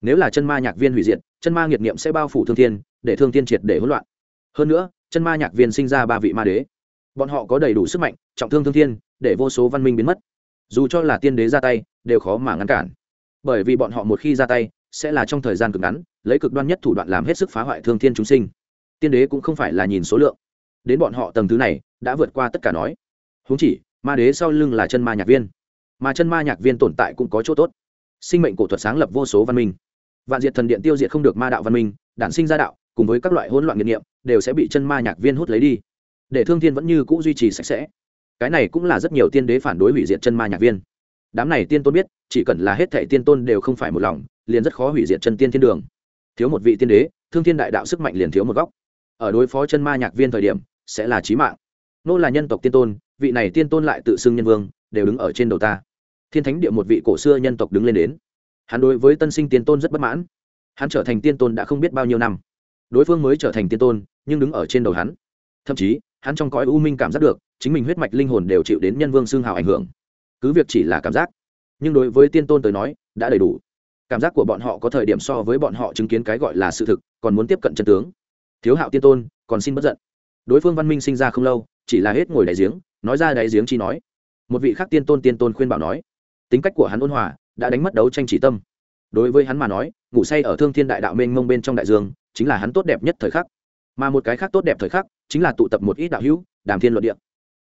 Nếu là chân ma nhạc viên hủy diệt, chân ma nghiệt niệm sẽ bao phủ thương thiên, để thương thiên triệt để hỗn loạn. Hơn nữa, chân ma nhạc viên sinh ra ba vị ma đế. Bọn họ có đầy đủ sức mạnh, trọng thương thương thiên, để vô số văn minh biến mất. Dù cho là tiên đế ra tay, đều khó mà ngăn cản bởi vì bọn họ một khi ra tay, sẽ là trong thời gian cực ngắn, lấy cực đoan nhất thủ đoạn làm hết sức phá hoại thương thiên chúng sinh. Tiên đế cũng không phải là nhìn số lượng. Đến bọn họ tầng thứ này, đã vượt qua tất cả nói. Huống chỉ, ma đế sau lưng là chân ma nhạc viên. Mà chân ma nhạc viên tồn tại cũng có chỗ tốt. Sinh mệnh cổ thuật sáng lập vô số văn minh. Vạn diệt thần điện tiêu diệt không được ma đạo văn minh, đản sinh ra đạo, cùng với các loại hỗn loạn nghiệt nghiệm, đều sẽ bị chân ma nhạc viên hút lấy đi. Để thương thiên vẫn như c ũ duy trì sạch sẽ. Cái này cũng là rất nhiều tiên đế phản đối hủy diệt chân ma nhạc viên đám này tiên tôn biết, chỉ cần là hết thệ tiên tôn đều không phải một lòng, liền rất khó hủy diệt chân tiên thiên đường. Thiếu một vị tiên đế, thương thiên đại đạo sức mạnh liền thiếu một góc. Ở đối phó chân ma nhạc viên thời điểm, sẽ là trí mạng. Nô là nhân tộc tiên tôn, vị này tiên tôn lại tự xưng nhân vương, đều đứng ở trên đầu ta. Thiên thánh địa một vị cổ xưa nhân tộc đứng lên đến. Hắn đối với tân sinh tiên tôn rất bất mãn. Hắn trở thành tiên tôn đã không biết bao nhiêu năm. Đối phương mới trở thành tiên tôn, nhưng đứng ở trên đầu hắn. Thậm chí, hắn trong cõi u minh cảm giác được, chính mình huyết mạch linh hồn đều chịu đến nhân vương xương hào ảnh hưởng cứ việc chỉ là cảm giác, nhưng đối với tiên tôn tới nói, đã đầy đủ. Cảm giác của bọn họ có thời điểm so với bọn họ chứng kiến cái gọi là sự thực, còn muốn tiếp cận chân tướng. Thiếu hạo tiên tôn, còn xin bất giận. Đối phương văn minh sinh ra không lâu, chỉ là hết ngồi đại giếng, nói ra đại giếng chi nói. Một vị khác tiên tôn tiên tôn khuyên bảo nói, tính cách của hắn ôn hòa, đã đánh mất đấu tranh chỉ tâm. Đối với hắn mà nói, ngủ say ở thương thiên đại đạo mênh mông bên trong đại dương, chính là hắn tốt đẹp nhất thời khắc. Mà một cái khác tốt đẹp thời khắc, chính là tụ tập một ít đạo hữu, đàm thiên luận địa.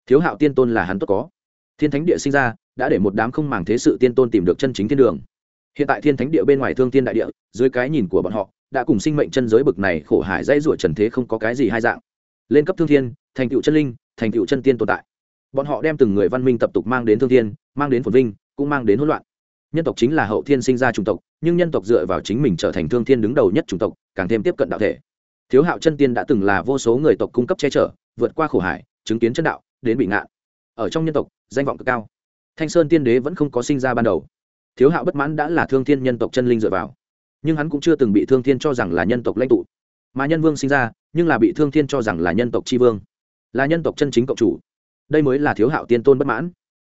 Thiếu hạo tiên tôn là hắn tốt có. Thiên thánh địa sinh ra đã để một đám không màng thế sự tiên tôn tìm được chân chính thiên đường. Hiện tại thiên thánh địa bên ngoài thương thiên đại địa, dưới cái nhìn của bọn họ, đã cùng sinh mệnh chân giới bực này khổ hải dây rủa trần thế không có cái gì hai dạng. Lên cấp thương thiên, thành tựu chân linh, thành tựu chân tiên tồn tại. Bọn họ đem từng người văn minh tập tục mang đến thương thiên, mang đến phồn vinh, cũng mang đến hỗn loạn. Nhân tộc chính là hậu thiên sinh ra chủng tộc, nhưng nhân tộc dựa vào chính mình trở thành thương thiên đứng đầu nhất chủng tộc, càng thêm tiếp cận đạo thể. Thiếu hạo chân tiên đã từng là vô số người tộc cung cấp che chở, vượt qua khổ hải, chứng kiến chân đạo, đến bị ngạn. Ở trong nhân tộc, danh vọng cực cao thanh sơn tiên đế vẫn không có sinh ra ban đầu. Thiếu hạo bất mãn đã là thương thiên nhân tộc chân linh dựa vào. Nhưng hắn cũng chưa từng bị thương thiên cho rằng là nhân tộc lãnh tụ. Mà nhân vương sinh ra, nhưng là bị thương thiên cho rằng là nhân tộc tri vương. Là nhân tộc chân chính cộng chủ. Đây mới là thiếu hạo tiên tôn bất mãn.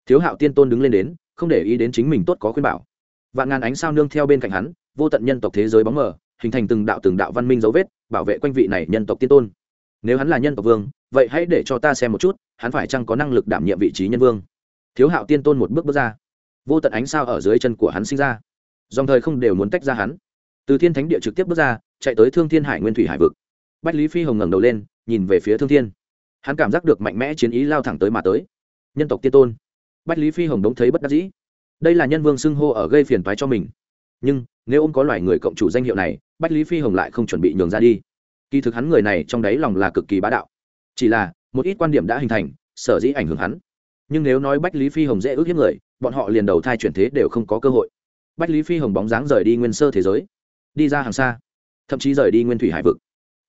Thiếu hạo tiên tôn đứng lên đến, không để ý đến chính mình tốt có khuyên bảo. Vạn ngàn ánh sao nương theo bên cạnh hắn, vô tận nhân tộc thế giới bóng mờ, hình thành từng đạo từng đạo văn minh dấu vết, bảo vệ quanh vị này nhân tộc tiên tôn. Nếu hắn là nhân tộc vương, vậy hãy để cho ta xem một chút, hắn phải chăng có năng lực đảm nhiệm vị trí nhân vương? Thiếu hạo tiên tôn một bước bước ra. Vô tận ánh sao ở dưới chân của hắn sinh ra. Dòng thời không đều muốn tách ra hắn. Từ thiên thánh địa trực tiếp bước ra, chạy tới thương thiên hải nguyên thủy hải vực. Bách lý phi hồng ngẩng đầu lên, nhìn về phía thương thiên. Hắn cảm giác được mạnh mẽ chiến ý lao thẳng tới mà tới. Nhân tộc tiên tôn. Bách lý phi hồng đống thấy bất đắc dĩ. Đây là nhân vương xưng hô ở gây phiền toái cho mình. Nhưng, nếu ông có loài người cộng chủ danh hiệu này, bách lý phi hồng lại không chuẩn bị nhường ra đi. Kỳ thực hắn người này trong đáy lòng là cực kỳ bá đạo. Chỉ là, một ít quan điểm đã hình thành, sở dĩ ảnh hưởng hắn nhưng nếu nói bách lý phi hồng dễ ước hiếp người, bọn họ liền đầu thai chuyển thế đều không có cơ hội. Bách lý phi hồng bóng dáng rời đi nguyên sơ thế giới, đi ra hàng xa, thậm chí rời đi nguyên thủy hải vực.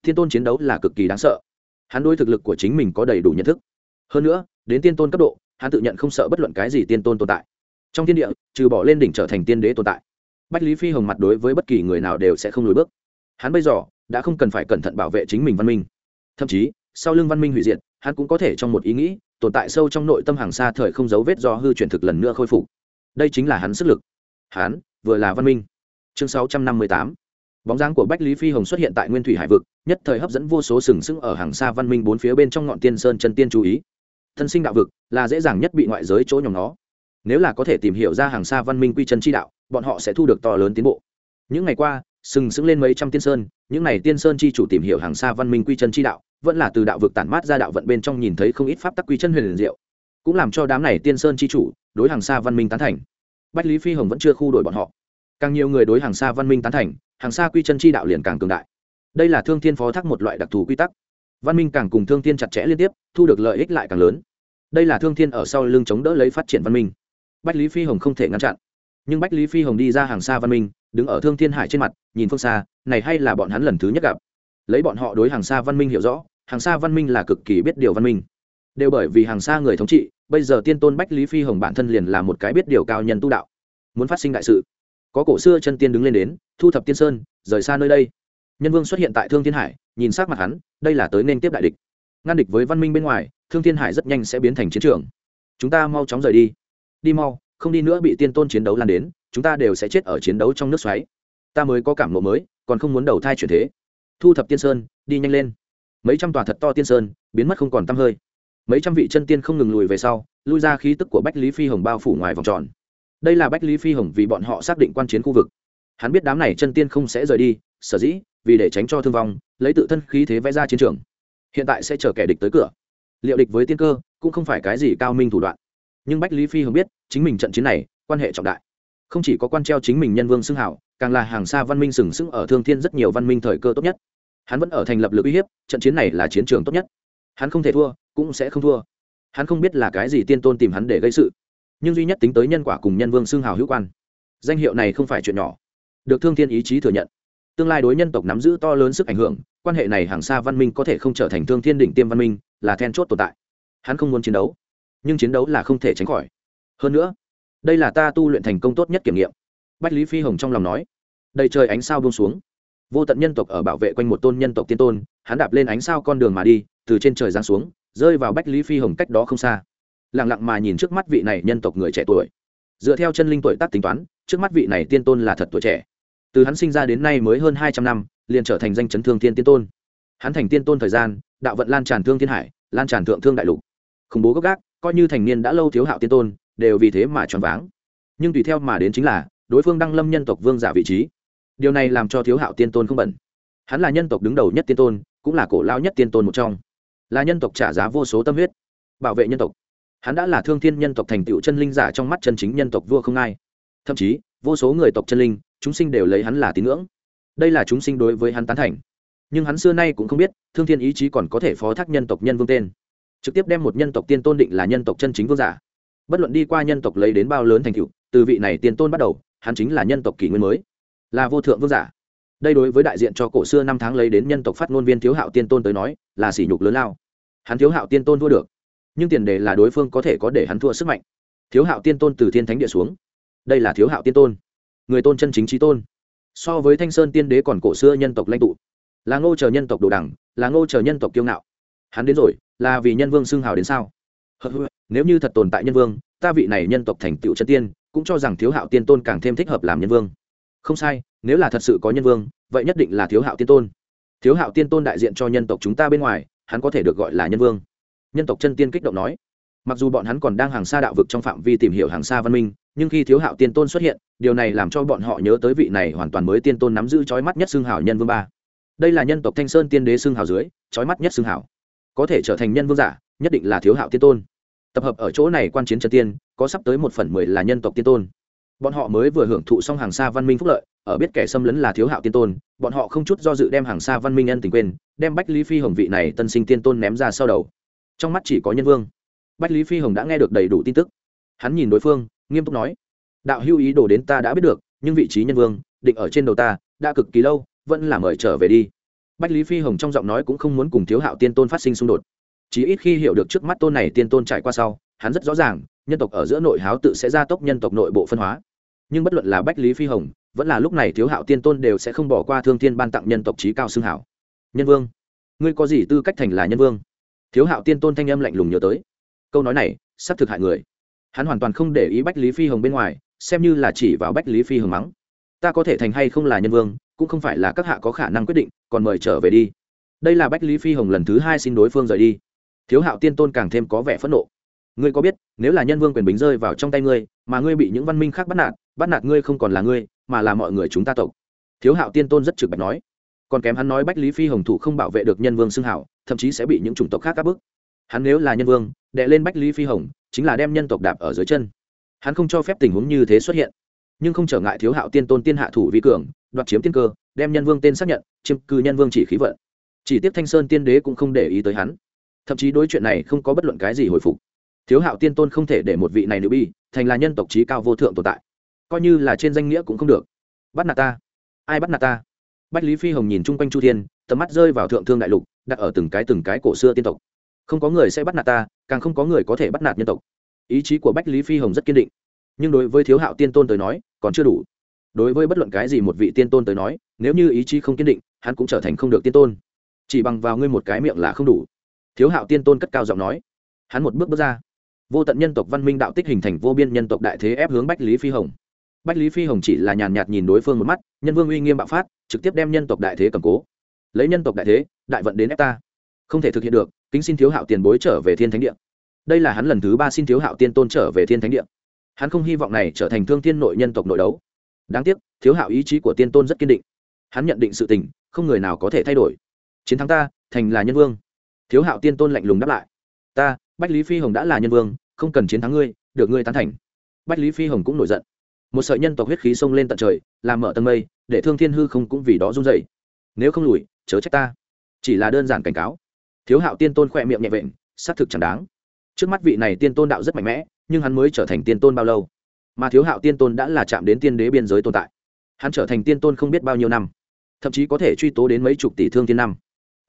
Thiên tôn chiến đấu là cực kỳ đáng sợ. Hắn đôi thực lực của chính mình có đầy đủ nhận thức. Hơn nữa, đến tiên tôn cấp độ, hắn tự nhận không sợ bất luận cái gì tiên tôn tồn tại. Trong thiên địa, trừ bỏ lên đỉnh trở thành tiên đế tồn tại, bách lý phi hồng mặt đối với bất kỳ người nào đều sẽ không lùi bước. Hắn bây giờ đã không cần phải cẩn thận bảo vệ chính mình văn minh. Thậm chí, sau lưng văn minh hủy diệt, hắn cũng có thể trong một ý nghĩ tồn tại sâu trong nội tâm hàng xa thời không dấu vết do hư chuyển thực lần nữa khôi phục. Đây chính là hắn sức lực. Hắn, vừa là văn minh. Chương 658 bóng dáng của bách lý phi hồng xuất hiện tại nguyên thủy hải vực, nhất thời hấp dẫn vô số sừng sững ở hàng xa văn minh bốn phía bên trong ngọn tiên sơn chân tiên chú ý. Thân sinh đạo vực là dễ dàng nhất bị ngoại giới chỗ nhòm nó nếu là có thể tìm hiểu ra hàng xa văn minh quy chân chi đạo, bọn họ sẽ thu được to lớn tiến bộ. Những ngày qua sừng sững lên mấy trăm tiên sơn, những n à y tiên sơn chi chủ tìm hiểu hàng xa văn minh quy chân chi đạo, vẫn là từ đạo vực tản mát ra đạo vận bên trong nhìn thấy không ít pháp tắc quy chân huyền diệu. Cũng làm cho đám này tiên sơn chi chủ đối hàng xa văn minh tán thành. Bách lý phi hồng vẫn chưa khu đổi bọn họ. Càng nhiều người đối hàng xa văn minh tán thành, hàng xa quy chân chi đạo liền càng cường đại. Đây là thương thiên phó thác một loại đặc thù quy tắc. Văn minh càng cùng thương thiên chặt chẽ liên tiếp, thu được lợi ích lại càng lớn. Đây là thương thiên ở sau lưng chống đỡ lấy phát triển văn minh. Bách lý phi hồng không thể ngăn chặn. Nhưng bách lý phi hồng đi ra hàng xa văn minh đứng ở thương thiên hải trên mặt, nhìn phương xa, này hay là bọn hắn lần thứ nhất gặp. Lấy bọn họ đối hàng xa văn minh hiểu rõ, hàng xa văn minh là cực kỳ biết điều văn minh. Đều bởi vì hàng xa người thống trị, bây giờ tiên tôn bách lý phi hồng bản thân liền là một cái biết điều cao nhân tu đạo. Muốn phát sinh đại sự, có cổ xưa chân tiên đứng lên đến, thu thập tiên sơn, rời xa nơi đây. Nhân vương xuất hiện tại thương thiên hải, nhìn sát mặt hắn, đây là tới nên tiếp đại địch. Ngăn địch với văn minh bên ngoài, thương thiên hải rất nhanh sẽ biến thành chiến trường. Chúng ta mau chóng rời đi. Đi mau, không đi nữa bị tiên tôn chiến đấu lan đến chúng ta đều sẽ chết ở chiến đấu trong nước xoáy. Ta mới có cảm ngộ mới, còn không muốn đầu thai chuyển thế. Thu thập tiên sơn, đi nhanh lên. Mấy trăm tòa thật to tiên sơn, biến mất không còn t hơi. Mấy trăm vị chân tiên không ngừng lùi về sau, lui ra khí tức của bách lý phi hồng bao phủ ngoài vòng tròn. Đây là bách lý phi hồng vì bọn họ xác định quan chiến khu vực. Hắn biết đám này chân tiên không sẽ rời đi, sở dĩ, vì để tránh cho thương vong, lấy tự thân khí thế vẽ ra chiến trường. Hiện tại sẽ chờ kẻ địch tới cửa. Liệu địch với tiên cơ, cũng không phải cái gì cao minh thủ đoạn. Nhưng bách lý phi hồng biết, chính mình trận chiến này, quan hệ trọng đại không chỉ có quan treo chính mình nhân vương xưng hảo, càng là hàng xa văn minh sừng sững ở thương thiên rất nhiều văn minh thời cơ tốt nhất. Hắn vẫn ở thành lập lực uy hiếp, trận chiến này là chiến trường tốt nhất. Hắn không thể thua, cũng sẽ không thua. Hắn không biết là cái gì tiên tôn tìm hắn để gây sự. Nhưng duy nhất tính tới nhân quả cùng nhân vương xưng hào hữu quan. Danh hiệu này không phải chuyện nhỏ. Được thương thiên ý chí thừa nhận. Tương lai đối nhân tộc nắm giữ to lớn sức ảnh hưởng, quan hệ này hàng xa văn minh có thể không trở thành thương thiên đỉnh tiêm văn minh, là then chốt tồn tại. Hắn không muốn chiến đấu, nhưng chiến đấu là không thể tránh khỏi. Hơn nữa đây là ta tu luyện thành công tốt nhất kiểm nghiệm. Bách lý phi hồng trong lòng nói. Đầy trời ánh sao bông xuống. Vô tận nhân tộc ở bảo vệ quanh một tôn nhân tộc tiên tôn, hắn đạp lên ánh sao con đường mà đi, từ trên trời giáng xuống, rơi vào bách lý phi hồng cách đó không xa. Lẳng lặng mà nhìn trước mắt vị này nhân tộc người trẻ tuổi. Dựa theo chân linh tuổi tác tính toán, trước mắt vị này tiên tôn là thật tuổi trẻ. Từ hắn sinh ra đến nay mới hơn hai trăm năm, liền trở thành danh chấn thương thiên tiên tôn. Hắn thành tiên tôn thời gian, đạo vận lan tràn thương thiên hải, lan tràn thượng thương đại lục. Khủng bố gốc gác, coi như thành niên đã lâu thiếu hạo tiên tôn đều vì thế mà choáng váng. Nhưng tùy theo mà đến chính là, đối phương đăng lâm nhân tộc vương giả vị trí. Điều này làm cho thiếu hạo tiên tôn không bẩn hắn là nhân tộc đứng đầu nhất tiên tôn, cũng là cổ lao nhất tiên tôn một trong. Là nhân tộc trả giá vô số tâm huyết. Bảo vệ nhân tộc. Hắn đã là thương thiên nhân tộc thành tựu chân linh giả trong mắt chân chính nhân tộc vua không ai. Thậm chí, vô số người tộc chân linh, chúng sinh đều lấy hắn là tín ngưỡng. Đây là chúng sinh đối với hắn tán thành. Nhưng hắn xưa nay cũng không biết, thương thiên ý chí còn có thể phó thác nhân tộc nhân vương tên. Trực tiếp đem một nhân tộc tiên tôn định là nhân tộc chân chính vương giả bất luận đi qua nhân tộc lấy đến bao lớn thành tựu, từ vị này tiên tôn bắt đầu, hắn chính là nhân tộc kỷ nguyên mới, là vô thượng vương giả. Đây đối với đại diện cho cổ xưa năm tháng lấy đến nhân tộc phát ngôn viên thiếu hạo tiên tôn tới nói, là sỉ nhục lớn lao. Hắn thiếu hạo tiên tôn thua được, nhưng tiền đề là đối phương có thể có để hắn thua sức mạnh. Thiếu hạo tiên tôn từ thiên thánh địa xuống. Đây là thiếu hạo tiên tôn, người tôn chân chính trí tôn. So với thanh sơn tiên đế còn cổ xưa nhân tộc lãnh tụ. Là ngô chờ nhân tộc đồ đẳng, là ngô chờ nhân tộc kiêu ngạo. Hắn đến rồi, là vì nhân vương xưng hào đến sao? Nếu như thật tồn tại nhân vương, ta vị này nhân tộc thành tựu chân tiên, cũng cho rằng thiếu hạo tiên tôn càng thêm thích hợp làm nhân vương. Không sai, nếu là thật sự có nhân vương, vậy nhất định là thiếu hạo tiên tôn. Thiếu hạo tiên tôn đại diện cho nhân tộc chúng ta bên ngoài, hắn có thể được gọi là nhân vương. Nhân tộc chân tiên kích động nói. Mặc dù bọn hắn còn đang hàng xa đạo vực trong phạm vi tìm hiểu hàng xa văn minh, nhưng khi thiếu hạo tiên tôn xuất hiện, điều này làm cho bọn họ nhớ tới vị này hoàn toàn mới tiên tôn nắm giữ trói mắt nhất xương hảo nhân vương ba. Đây là nhân tộc thanh sơn tiên đế xương hảo dưới trói mắt nhất xương hảo có thể trở thành nhân vương giả, nhất định là thiếu hạo tiên tôn tập hợp ở chỗ này quan chiến chân tiên, có sắp tới một phần mười là nhân tộc tiên tôn. Bọn họ mới vừa hưởng thụ xong hàng xa văn minh phúc lợi, ở biết kẻ xâm lấn là thiếu hạo tiên tôn, bọn họ không chút do dự đem hàng xa văn minh nhân tình quên, đem bách lý phi hồng vị này tân sinh tiên tôn ném ra sau đầu. Trong mắt chỉ có nhân vương. Bách lý phi hồng đã nghe được đầy đủ tin tức. Hắn nhìn đối phương, nghiêm túc nói, đạo hưu ý đồ đến ta đã biết được, nhưng vị trí nhân vương, định ở trên đầu ta, đã cực kỳ lâu, vẫn là mời trở về đi. Bách lý phi hồng trong giọng nói cũng không muốn cùng thiếu hạo tiên tôn phát sinh xung đột chỉ ít khi hiểu được trước mắt tôn này tiên tôn trải qua sau, hắn rất rõ ràng, nhân tộc ở giữa nội háo tự sẽ gia tốc nhân tộc nội bộ phân hóa. Nhưng bất luận là bách lý phi hồng, vẫn là lúc này thiếu hạo tiên tôn đều sẽ không bỏ qua thương tiên ban tặng nhân tộc trí cao xưng hảo. Nhân vương, ngươi có gì tư cách thành là nhân vương? Thiếu hạo tiên tôn thanh âm lạnh lùng nhớ tới. Câu nói này, sắp thực hại người. Hắn hoàn toàn không để ý bách lý phi hồng bên ngoài, xem như là chỉ vào bách lý phi hồng mắng. Ta có thể thành hay không là nhân vương, cũng không phải là các hạ có khả năng quyết định, còn mời trở về đi. Đây là bách lý phi hồng lần thứ hai xin đối phương rời đi thiếu hạo tiên tôn càng thêm có vẻ phẫn nộ. Ngươi có biết, nếu là nhân vương quyền bính rơi vào trong tay ngươi, mà ngươi bị những văn minh khác bắt nạt bắt nạt ngươi không còn là ngươi, mà là mọi người chúng ta tộc. Thiếu hạo tiên tôn rất trực bạch nói. Còn kém hắn nói bách lý phi hồng thủ không bảo vệ được nhân vương xưng hảo, thậm chí sẽ bị những chủng tộc khác áp bức. Hắn nếu là nhân vương, đệ lên bách lý phi hồng, chính là đem nhân tộc đạp ở dưới chân. Hắn không cho phép tình huống như thế xuất hiện. Nhưng không trở ngại thiếu hạo tiên tôn tiên hạ thủ vi cường, đoạt chiếm tiên cơ, đem nhân vương tên xác nhận, chiếm cư nhân vương chỉ khí vận. Chỉ tiếp thanh sơn tiên đế cũng không để ý tới hắn thậm chí đối chuyện này không có bất luận cái gì hồi phục. Thiếu hạo tiên tôn không thể để một vị này nữ bi thành là nhân tộc trí cao vô thượng tồn tại. Coi như là trên danh nghĩa cũng không được. Bắt nạt ta. Ai bắt nạt ta? Bách lý phi hồng nhìn chung quanh chu thiên, tầm mắt rơi vào thượng thương đại lục, đặt ở từng cái từng cái cổ xưa tiên tộc. Không có người sẽ bắt nạt ta, càng không có người có thể bắt nạt nhân tộc. Ý chí của bách lý phi hồng rất kiên định. Nhưng đối với thiếu hạo tiên tôn tới nói, còn chưa đủ. Đối với bất luận cái gì một vị tiên tôn tới nói, nếu như ý chí không kiên định, hắn cũng trở thành không được tiên tôn. Chỉ bằng vào ngươi một cái miệng là không đủ thiếu hạo tiên tôn cất cao giọng nói. Hắn một bước bước ra. Vô tận nhân tộc văn minh đạo tích hình thành vô biên nhân tộc đại thế ép hướng bách lý phi hồng. Bách lý phi hồng chỉ là nhàn nhạt nhìn đối phương một mắt, nhân vương uy nghiêm bạo phát, trực tiếp đem nhân tộc đại thế cầm cố. Lấy nhân tộc đại thế, đại vận đến ép ta. Không thể thực hiện được, kính xin thiếu hạo tiền bối trở về thiên thánh địa. Đây là hắn lần thứ ba xin thiếu hạo tiên tôn trở về thiên thánh địa. Hắn không hy vọng này trở thành thương thiên nội nhân tộc nội đấu. Đáng tiếc, thiếu hạo ý chí của tiên tôn rất kiên định. Hắn nhận định sự tình, không người nào có thể thay đổi. Chiến thắng ta, thành là nhân vương thiếu hạo tiên tôn lạnh lùng đáp lại. Ta, bách lý phi hồng đã là nhân vương, không cần chiến thắng ngươi, được ngươi tán thành. Bách lý phi hồng cũng nổi giận. Một sợi nhân tộc huyết khí xông lên tận trời, làm mở tầng mây, để thương thiên hư không cũng vì đó run dậy nếu không lùi, chớ trách ta. Chỉ là đơn giản cảnh cáo. Thiếu hạo tiên tôn khỏe miệng nhẹ vện, xác thực chẳng đáng. Trước mắt vị này tiên tôn đạo rất mạnh mẽ, nhưng hắn mới trở thành tiên tôn bao lâu? Mà thiếu hạo tiên tôn đã là chạm đến tiên đế biên giới tồn tại. Hắn trở thành tiên tôn không biết bao nhiêu năm, thậm chí có thể truy tố đến mấy chục tỷ thương tiên năm,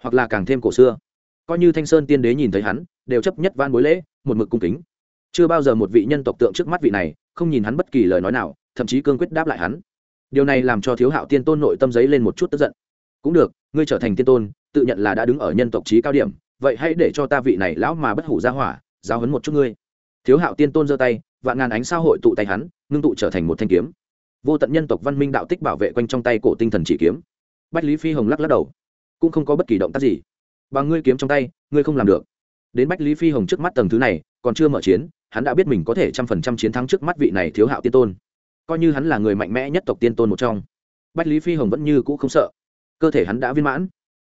hoặc là càng thêm cổ xưa coi như thanh sơn tiên đế nhìn thấy hắn, đều chấp nhất van bối lễ, một mực cung kính. Chưa bao giờ một vị nhân tộc tượng trước mắt vị này, không nhìn hắn bất kỳ lời nói nào, thậm chí cương quyết đáp lại hắn. Điều này làm cho thiếu hạo tiên tôn nội tâm giấy lên một chút tức giận. Cũng được, ngươi trở thành tiên tôn, tự nhận là đã đứng ở nhân tộc trí cao điểm, vậy hãy để cho ta vị này lão mà bất hủ ra hỏa, giáo hấn một chút ngươi. Thiếu hạo tiên tôn giơ tay, vạn ngàn ánh sao hội tụ tay hắn, ngưng tụ trở thành một thanh kiếm. Vô tận nhân tộc văn minh đạo tích bảo vệ quanh trong tay cổ tinh thần chỉ kiếm. Bách lý phi hồng lắc lắc đầu, cũng không có bất kỳ động tác gì bằng ngươi kiếm trong tay, ngươi không làm được. Đến bách lý phi hồng trước mắt tầng thứ này, còn chưa mở chiến, hắn đã biết mình có thể trăm phần trăm chiến thắng trước mắt vị này thiếu hạo tiên tôn. Coi như hắn là người mạnh mẽ nhất tộc tiên tôn một trong. Bách lý phi hồng vẫn như cũ không sợ. Cơ thể hắn đã viên mãn.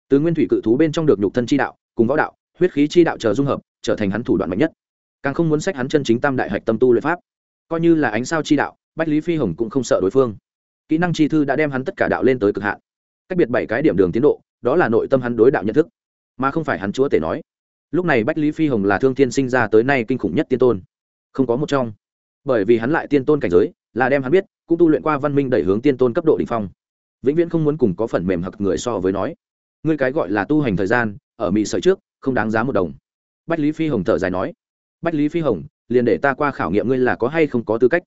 Từ nguyên thủy cự thú bên trong được nhục thân chi đạo, cùng võ đạo, huyết khí chi đạo chờ dung hợp, trở thành hắn thủ đoạn mạnh nhất. Càng không muốn sách hắn chân chính tam đại hạch tâm tu luyện pháp. Coi như là ánh sao chi đạo, bách lý phi hồng cũng không sợ đối phương. Kỹ năng chi thư đã đem hắn tất cả đạo lên tới cực hạn. Cách biệt bảy cái điểm đường tiến độ, đó là nội tâm hắn đối đạo nhận thức mà không phải hắn chúa tể nói. Lúc này bách lý phi hồng là thương tiên sinh ra tới nay kinh khủng nhất tiên tôn. Không có một trong. Bởi vì hắn lại tiên tôn cảnh giới, là đem hắn biết, cũng tu luyện qua văn minh đẩy hướng tiên tôn cấp độ đ ỉ n h phong. Vĩnh viễn không muốn cùng có phần mềm hặc người so với nói. Ngươi cái gọi là tu hành thời gian, ở mỹ sợi trước, không đáng giá một đồng. Bách lý phi hồng thở dài nói. Bách lý phi hồng, liền để ta qua khảo nghiệm ngươi là có hay không có tư cách.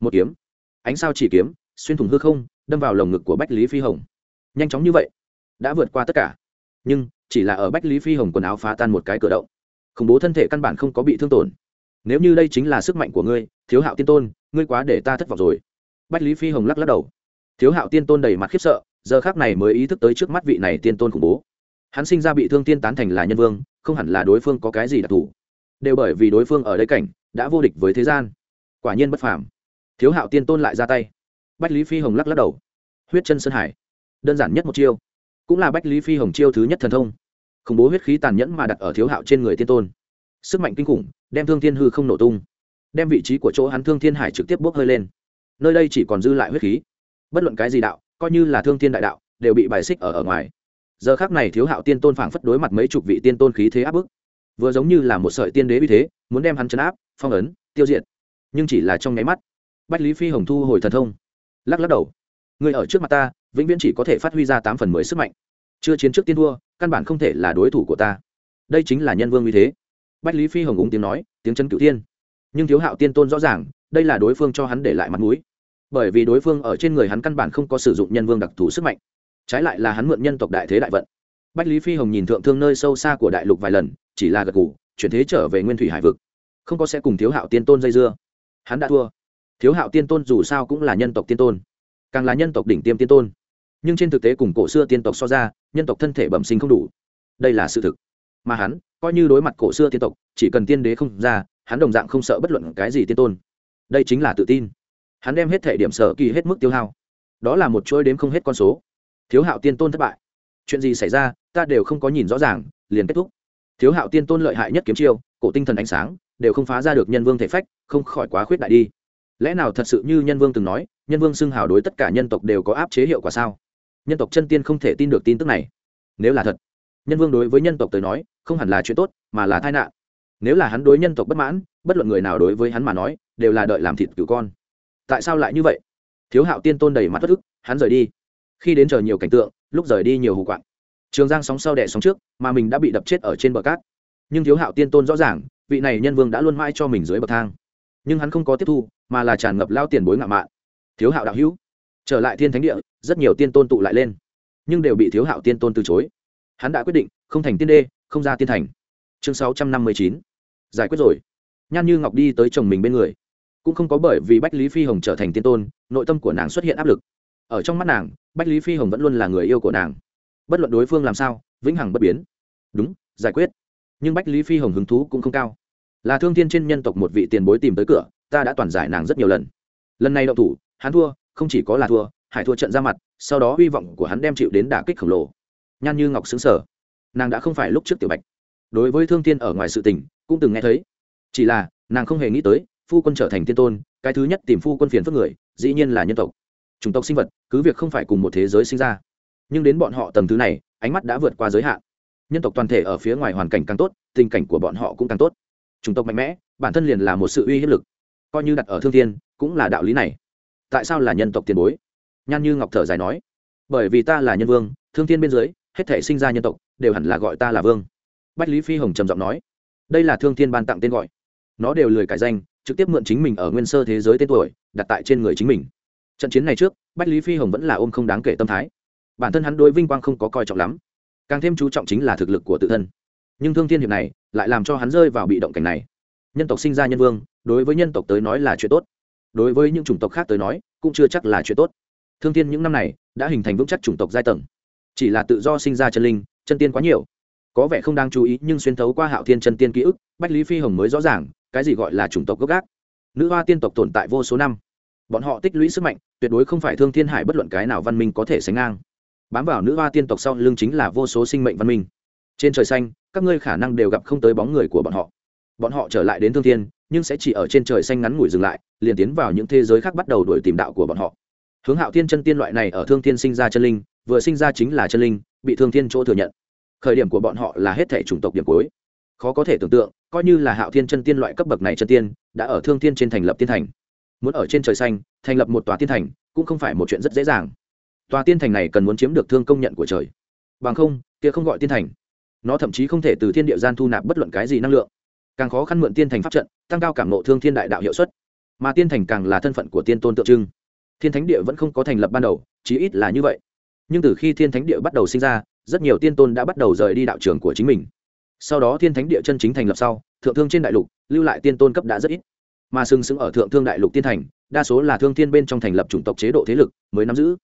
Một kiếm. Ánh sao chỉ kiếm, xuyên thủng hư không, đâm vào lồng ngực của bách lý phi hồng. Nhanh chóng như vậy, đã vượt qua tất cả. Nhưng chỉ là ở bách lý phi hồng quần áo phá tan một cái cửa động. Khủng bố thân thể căn bản không có bị thương tổn. Nếu như đây chính là sức mạnh của ngươi, thiếu hạo tiên tôn, ngươi quá để ta thất vọng rồi. Bách lý phi hồng lắc lắc đầu. Thiếu hạo tiên tôn đầy mặt khiếp sợ, giờ khác này mới ý thức tới trước mắt vị này tiên tôn khủng bố. Hắn sinh ra bị thương tiên tán thành là nhân vương, không hẳn là đối phương có cái gì đặc thù. Đều bởi vì đối phương ở đây cảnh, đã vô địch với thế gian. Quả nhiên bất phàm. Thiếu hạo tiên tôn lại ra tay. Bách lý phi hồng lắc lắc đầu. Huyết chân sơn hải. Đơn giản nhất một chiêu cũng là bách lý phi hồng chiêu thứ nhất thần thông. Khủng bố huyết khí tàn nhẫn mà đặt ở thiếu hạo trên người tiên tôn. Sức mạnh kinh khủng, đem thương thiên hư không nổ tung. Đem vị trí của chỗ hắn thương thiên hải trực tiếp bốc hơi lên. Nơi đây chỉ còn dư lại huyết khí. Bất luận cái gì đạo, coi như là thương thiên đại đạo, đều bị bài xích ở ở ngoài. Giờ khác này thiếu hạo tiên tôn phảng phất đối mặt mấy chục vị tiên tôn khí thế áp bức. Vừa giống như là một sợi tiên đế uy thế, muốn đem hắn chấn áp, phong ấn, tiêu diệt. Nhưng chỉ là trong nháy mắt, bách lý phi hồng thu hồi thần thông. Lắc lắc đầu. Người ở trước mặt ta vĩnh viễn chỉ có thể phát huy ra tám phần mười sức mạnh. Chưa chiến trước tiên thua căn bản không thể là đối thủ của ta. Đây chính là nhân vương uy thế. Bách lý phi hồng úng tiếng nói tiếng chân cửu tiên nhưng thiếu hạo tiên tôn rõ ràng đây là đối phương cho hắn để lại mặt mũi. Bởi vì đối phương ở trên người hắn căn bản không có sử dụng nhân vương đặc thù sức mạnh. Trái lại là hắn mượn nhân tộc đại thế đại vận. Bách lý phi hồng nhìn thượng thương nơi sâu xa của đại lục vài lần chỉ là gật gù, chuyển thế trở về nguyên thủy hải vực. Không có sẽ cùng thiếu hạo tiên tôn dây dưa. Hắn đã thua. Thiếu hạo tiên tôn dù sao cũng là nhân tộc tiên tôn. Càng là nhân tộc đỉnh tiêm tiên tôn nhưng trên thực tế cùng cổ xưa tiên tộc so ra, nhân tộc thân thể bẩm sinh không đủ. Đây là sự thực. Mà hắn, coi như đối mặt cổ xưa tiên tộc, chỉ cần tiên đế không ra, hắn đồng dạng không sợ bất luận cái gì tiên tôn. Đây chính là tự tin. Hắn đem hết thể điểm sở kỳ hết mức tiêu hao. Đó là một chuỗi đếm không hết con số. Thiếu hạo tiên tôn thất bại. Chuyện gì xảy ra, ta đều không có nhìn rõ ràng, liền kết thúc. Thiếu hạo tiên tôn lợi hại nhất kiếm chiêu, cổ tinh thần ánh sáng, đều không phá ra được nhân vương thể phách, không khỏi quá khuyết đại đi. Lẽ nào thật sự như nhân vương từng nói, nhân vương xưng hào đối tất cả nhân tộc đều có áp chế hiệu quả sao? Nhân tộc chân tiên không thể tin được tin tức này. Nếu là thật, nhân vương đối với nhân tộc tới nói, không hẳn là chuyện tốt, mà là tai nạn. Nếu là hắn đối nhân tộc bất mãn, bất luận người nào đối với hắn mà nói, đều là đợi làm thịt cửu con. Tại sao lại như vậy? Thiếu hạo tiên tôn đầy mặt bất ức hắn rời đi. Khi đến chờ nhiều cảnh tượng, lúc rời đi nhiều hù quạng. Trường giang sóng sau đẻ sóng trước, mà mình đã bị đập chết ở trên bờ cát. Nhưng thiếu hạo tiên tôn rõ ràng, vị này nhân vương đã luôn mãi cho mình dưới bậc thang. Nhưng hắn không có tiếp thu, mà là tràn ngập lao tiền bối ngạo mạn. Thiếu hạo đạo hữu trở lại thiên thánh địa, rất nhiều tiên tôn tụ lại lên, nhưng đều bị thiếu hạo tiên tôn từ chối. Hắn đã quyết định, không thành tiên đê, không ra tiên thành. Chương sáu trăm năm mươi chín, giải quyết rồi. Nhan như ngọc đi tới chồng mình bên người. Cũng không có bởi vì bách lý phi hồng trở thành tiên tôn, nội tâm của nàng xuất hiện áp lực. Ở trong mắt nàng, bách lý phi hồng vẫn luôn là người yêu của nàng. Bất luận đối phương làm sao, vĩnh hằng bất biến. Đúng, giải quyết. Nhưng bách lý phi hồng hứng thú cũng không cao. Là thương thiên trên nhân tộc một vị tiền bối tìm tới cửa, ta đã toàn giải nàng rất nhiều lần. Lần này đậu thủ, hắn thua không chỉ có là thua, hải thua trận ra mặt, sau đó hy vọng của hắn đem chịu đến đả kích khổng lồ. Nhan như ngọc xứng sở nàng đã không phải lúc trước tiểu bạch. Đối với thương tiên ở ngoài sự tình, cũng từng nghe thấy. Chỉ là, nàng không hề nghĩ tới, phu quân trở thành tiên tôn, cái thứ nhất tìm phu quân phiền phức người, dĩ nhiên là nhân tộc. Chủng tộc sinh vật, cứ việc không phải cùng một thế giới sinh ra, nhưng đến bọn họ tầm thứ này, ánh mắt đã vượt qua giới hạn. Nhân tộc toàn thể ở phía ngoài hoàn cảnh càng tốt, tình cảnh của bọn họ cũng càng tốt. Chủng tộc mạnh mẽ, bản thân liền là một sự uy hiếp lực. Coi như đặt ở thương thiên, cũng là đạo lý này tại sao là nhân tộc tiền bối? Nhan như ngọc thở dài nói, bởi vì ta là nhân vương, thương thiên bên dưới hết thể sinh ra nhân tộc, đều hẳn là gọi ta là vương. Bách lý phi hồng trầm giọng nói, đây là thương thiên ban tặng tên gọi. Nó đều lười cải danh, trực tiếp mượn chính mình ở nguyên sơ thế giới tên tuổi, đặt tại trên người chính mình. Trận chiến này trước, bách lý phi hồng vẫn là ôm không đáng kể tâm thái. Bản thân hắn đối vinh quang không có coi trọng lắm, càng thêm chú trọng chính là thực lực của tự thân. Nhưng thương thiên hiệp này, lại làm cho hắn rơi vào bị động cảnh này. Nhân tộc sinh ra nhân vương, đối với nhân tộc tới nói là chuyện tốt đối với những chủng tộc khác tới nói, cũng chưa chắc là chuyện tốt. Thương tiên những năm này đã hình thành vững chắc chủng tộc giai tầng. Chỉ là tự do sinh ra chân linh, chân tiên quá nhiều. Có vẻ không đáng chú ý nhưng xuyên thấu qua hạo thiên chân tiên ký ức, bách lý phi hồng mới rõ ràng, cái gì gọi là chủng tộc gốc gác. Nữ hoa tiên tộc tồn tại vô số năm. Bọn họ tích lũy sức mạnh, tuyệt đối không phải thương thiên hải bất luận cái nào văn minh có thể sánh ngang. Bám vào nữ hoa tiên tộc sau lưng chính là vô số sinh mệnh văn minh. Trên trời xanh, các ngươi khả năng đều gặp không tới bóng người của bọn họ. Bọn họ trở lại đến thương thiên nhưng sẽ chỉ ở trên trời xanh ngắn ngủi dừng lại, liền tiến vào những thế giới khác bắt đầu đuổi tìm đạo của bọn họ. Hướng hạo thiên chân tiên loại này ở thương thiên sinh ra chân linh, vừa sinh ra chính là chân linh, bị thương thiên chỗ thừa nhận. Khởi điểm của bọn họ là hết thể chủng tộc điểm cuối. Khó có thể tưởng tượng, coi như là hạo thiên chân tiên loại cấp bậc này chân tiên, đã ở thương thiên trên thành lập tiên thành. Muốn ở trên trời xanh, thành lập một tòa tiên thành, cũng không phải một chuyện rất dễ dàng. Tòa tiên thành này cần muốn chiếm được thương công nhận của trời. Bằng không, kia không gọi tiên thành. Nó thậm chí không thể từ thiên địa gian thu nạp bất luận cái gì năng lượng càng khó khăn mượn tiên thành pháp trận, tăng cao cảm nộ thương thiên đại đạo hiệu suất. Mà tiên thành càng là thân phận của tiên tôn tượng trưng. Thiên thánh địa vẫn không có thành lập ban đầu, chí ít là như vậy. Nhưng từ khi thiên thánh địa bắt đầu sinh ra, rất nhiều tiên tôn đã bắt đầu rời đi đạo trường của chính mình. Sau đó thiên thánh địa chân chính thành lập sau, thượng thương trên đại lục, lưu lại tiên tôn cấp đã rất ít. Mà sừng sững ở thượng thương đại lục tiên thành, đa số là thương thiên bên trong thành lập chủng tộc chế độ thế lực mới nắm giữ.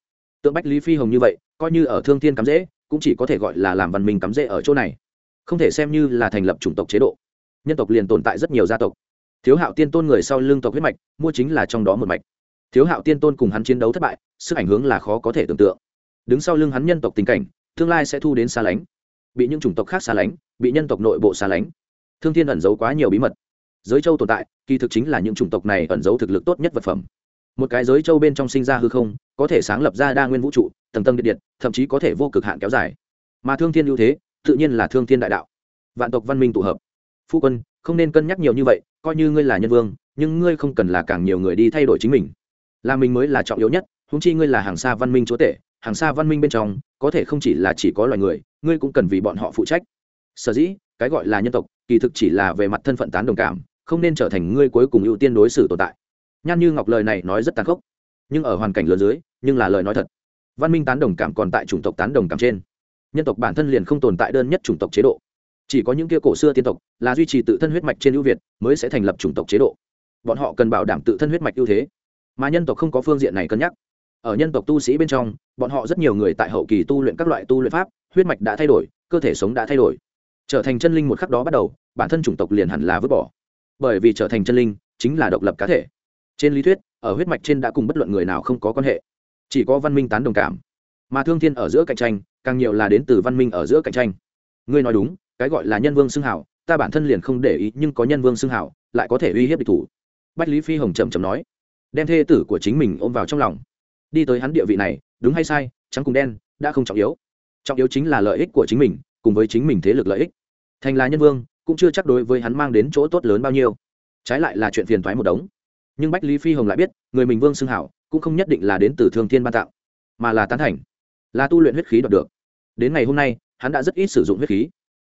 Tượng bách lý phi hồng như vậy, coi như ở thương thiên cắm dễ cũng chỉ có thể gọi là làm văn minh cắm dễ ở chỗ này. Không thể xem như là thành lập chủng tộc chế độ nhân tộc liền tồn tại rất nhiều gia tộc. Thiếu hạo tiên tôn người sau lương tộc huyết mạch, mua chính là trong đó một mạch. Thiếu hạo tiên tôn cùng hắn chiến đấu thất bại, sức ảnh hưởng là khó có thể tưởng tượng. Đứng sau lưng hắn nhân tộc tình cảnh, tương lai sẽ thu đến xa lánh. Bị những chủng tộc khác xa lánh, bị nhân tộc nội bộ xa lánh. Thương thiên ẩn giấu quá nhiều bí mật. Giới châu tồn tại, kỳ thực chính là những chủng tộc này ẩn giấu thực lực tốt nhất vật phẩm. Một cái giới châu bên trong sinh ra hư không, có thể sáng lập ra đa nguyên vũ trụ, tầng tầng điện điện, thậm chí có thể vô cực hạn kéo dài. Mà thương thiên ưu thế, tự nhiên là thương thiên đại đạo. Vạn tộc văn minh tụ hợp phu quân, không nên cân nhắc nhiều như vậy, coi như ngươi là nhân vương, nhưng ngươi không cần là càng nhiều người đi thay đổi chính mình. Là mình mới là trọng yếu nhất húng chi ngươi là hàng xa văn minh chúa tể, hàng xa văn minh bên trong, có thể không chỉ là chỉ có loài người, ngươi cũng cần vì bọn họ phụ trách. Sở dĩ, cái gọi là nhân tộc, kỳ thực chỉ là về mặt thân phận tán đồng cảm, không nên trở thành ngươi cuối cùng ưu tiên đối xử tồn tại. Nhan như ngọc lời này nói rất tàn khốc, nhưng ở hoàn cảnh lớn dưới, nhưng là lời nói thật. Văn minh tán đồng cảm còn tại chủng tộc tán đồng cảm trên. Nhân tộc bản thân liền không tồn tại đơn nhất chủng tộc chế độ chỉ có những kia cổ xưa tiên tộc là duy trì tự thân huyết mạch trên ưu việt mới sẽ thành lập chủng tộc chế độ. Bọn họ cần bảo đảm tự thân huyết mạch ưu thế. Mà nhân tộc không có phương diện này cân nhắc. Ở nhân tộc tu sĩ bên trong, bọn họ rất nhiều người tại hậu kỳ tu luyện các loại tu luyện pháp, huyết mạch đã thay đổi, cơ thể sống đã thay đổi. Trở thành chân linh một khắc đó bắt đầu, bản thân chủng tộc liền hẳn là vứt bỏ. Bởi vì trở thành chân linh chính là độc lập cá thể. Trên lý thuyết, ở huyết mạch trên đã cùng bất luận người nào không có quan hệ. Chỉ có văn minh tán đồng cảm. Mà thương thiên ở giữa cạnh tranh, càng nhiều là đến từ văn minh ở giữa cạnh tranh. Ngươi nói đúng cái gọi là nhân vương xưng hảo, ta bản thân liền không để ý, nhưng có nhân vương xưng hảo, lại có thể uy hiếp địch thủ. Bách lý phi hồng trầm trầm nói, đem thê tử của chính mình ôm vào trong lòng. Đi tới hắn địa vị này, đúng hay sai, trắng cùng đen, đã không trọng yếu. Trọng yếu chính là lợi ích của chính mình, cùng với chính mình thế lực lợi ích. Thành là nhân vương, cũng chưa chắc đối với hắn mang đến chỗ tốt lớn bao nhiêu. Trái lại là chuyện phiền thoái một đống. Nhưng bách lý phi hồng lại biết, người mình vương xưng hảo, cũng không nhất định là đến từ thương thiên ban tạo mà là tán thành, là tu luyện huyết khí đoạt được. Đến ngày hôm nay, hắn đã rất ít sử dụng huyết khí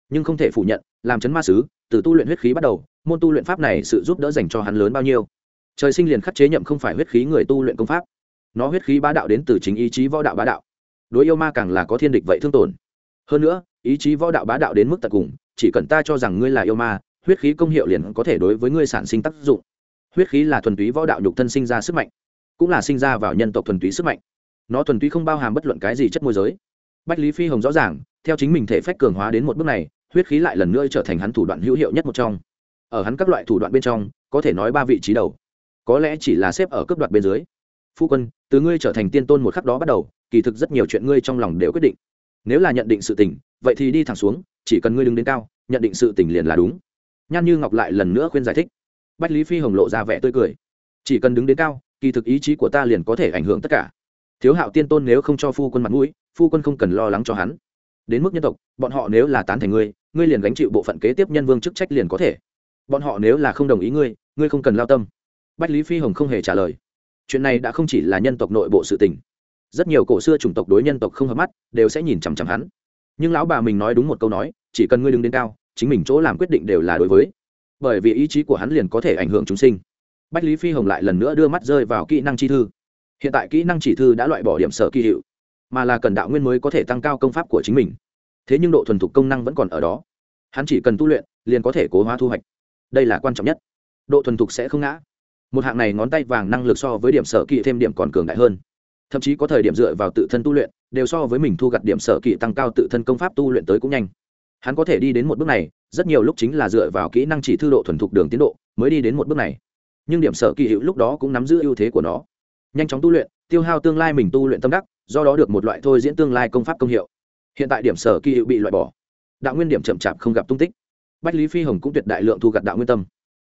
nhưng không thể phủ nhận, làm chấn ma sứ, từ tu luyện huyết khí bắt đầu, môn tu luyện pháp này sự giúp đỡ dành cho hắn lớn bao nhiêu. Trời sinh liền khắc chế nhậm không phải huyết khí người tu luyện công pháp. Nó huyết khí bá đạo đến từ chính ý chí võ đạo bá đạo. Đối yêu ma càng là có thiên địch vậy thương tổn. Hơn nữa, ý chí võ đạo bá đạo đến mức tận cùng, chỉ cần ta cho rằng ngươi là yêu ma, huyết khí công hiệu liền có thể đối với ngươi sản sinh tác dụng. Huyết khí là thuần túy võ đạo nhục thân sinh ra sức mạnh, cũng là sinh ra vào nhân tộc thuần túy sức mạnh. Nó thuần túy không bao hàm bất luận cái gì chất môi giới. Bách lý phi hồng rõ ràng, theo chính mình thể phách cường hóa đến một bước này huyết khí lại lần nữa trở thành hắn thủ đoạn hữu hiệu nhất một trong. Ở hắn các loại thủ đoạn bên trong, có thể nói ba vị trí đầu. Có lẽ chỉ là xếp ở cấp đoạt bên dưới. Phu quân, từ ngươi trở thành tiên tôn một khắc đó bắt đầu, kỳ thực rất nhiều chuyện ngươi trong lòng đều quyết định. Nếu là nhận định sự tình, vậy thì đi thẳng xuống, chỉ cần ngươi đứng đến cao, nhận định sự tình liền là đúng. Nhan như ngọc lại lần nữa khuyên giải thích. Bách lý phi hồng lộ ra vẻ tươi cười. Chỉ cần đứng đến cao, kỳ thực ý chí của ta liền có thể ảnh hưởng tất cả. Thiếu hạo tiên tôn nếu không cho phu quân mặt mũi, phu quân không cần lo lắng cho hắn đến mức nhân tộc, bọn họ nếu là tán thành ngươi ngươi liền gánh chịu bộ phận kế tiếp nhân vương chức trách liền có thể. Bọn họ nếu là không đồng ý ngươi ngươi không cần lao tâm. Bách lý phi hồng không hề trả lời. Chuyện này đã không chỉ là nhân tộc nội bộ sự tình. Rất nhiều cổ xưa chủng tộc đối nhân tộc không hợp mắt, đều sẽ nhìn chằm chằm hắn. Nhưng lão bà mình nói đúng một câu nói, chỉ cần ngươi đứng đến cao, chính mình chỗ làm quyết định đều là đối với. Bởi vì ý chí của hắn liền có thể ảnh hưởng chúng sinh. Bách lý phi hồng lại lần nữa đưa mắt rơi vào kỹ năng chi thư. Hiện tại kỹ năng chỉ thư đã loại bỏ điểm sở kỳ hiệu mà là cần đạo nguyên mới có thể tăng cao công pháp của chính mình. Thế nhưng độ thuần thục công năng vẫn còn ở đó. Hắn chỉ cần tu luyện, liền có thể cố hóa thu hoạch. Đây là quan trọng nhất. Độ thuần thục sẽ không ngã. Một hạng này ngón tay vàng năng lực so với điểm sở kỵ thêm điểm còn cường đại hơn. Thậm chí có thời điểm dựa vào tự thân tu luyện, đều so với mình thu gặt điểm sở kỵ tăng cao tự thân công pháp tu luyện tới cũng nhanh. Hắn có thể đi đến một bước này, rất nhiều lúc chính là dựa vào kỹ năng chỉ thư độ thuần thục đường tiến độ, mới đi đến một bước này. Nhưng điểm sở kỳ hữu lúc đó cũng nắm giữ ưu thế của nó. Nhanh chóng tu luyện, tiêu hao tương lai mình tu luyện tâm đắc do đó được một loại thôi diễn tương lai công pháp công hiệu. Hiện tại điểm sở kỳ hiệu bị loại bỏ. Đạo nguyên điểm chậm chạp không gặp tung tích. Bách lý phi hồng cũng tuyệt đại lượng thu gặt đạo nguyên tâm.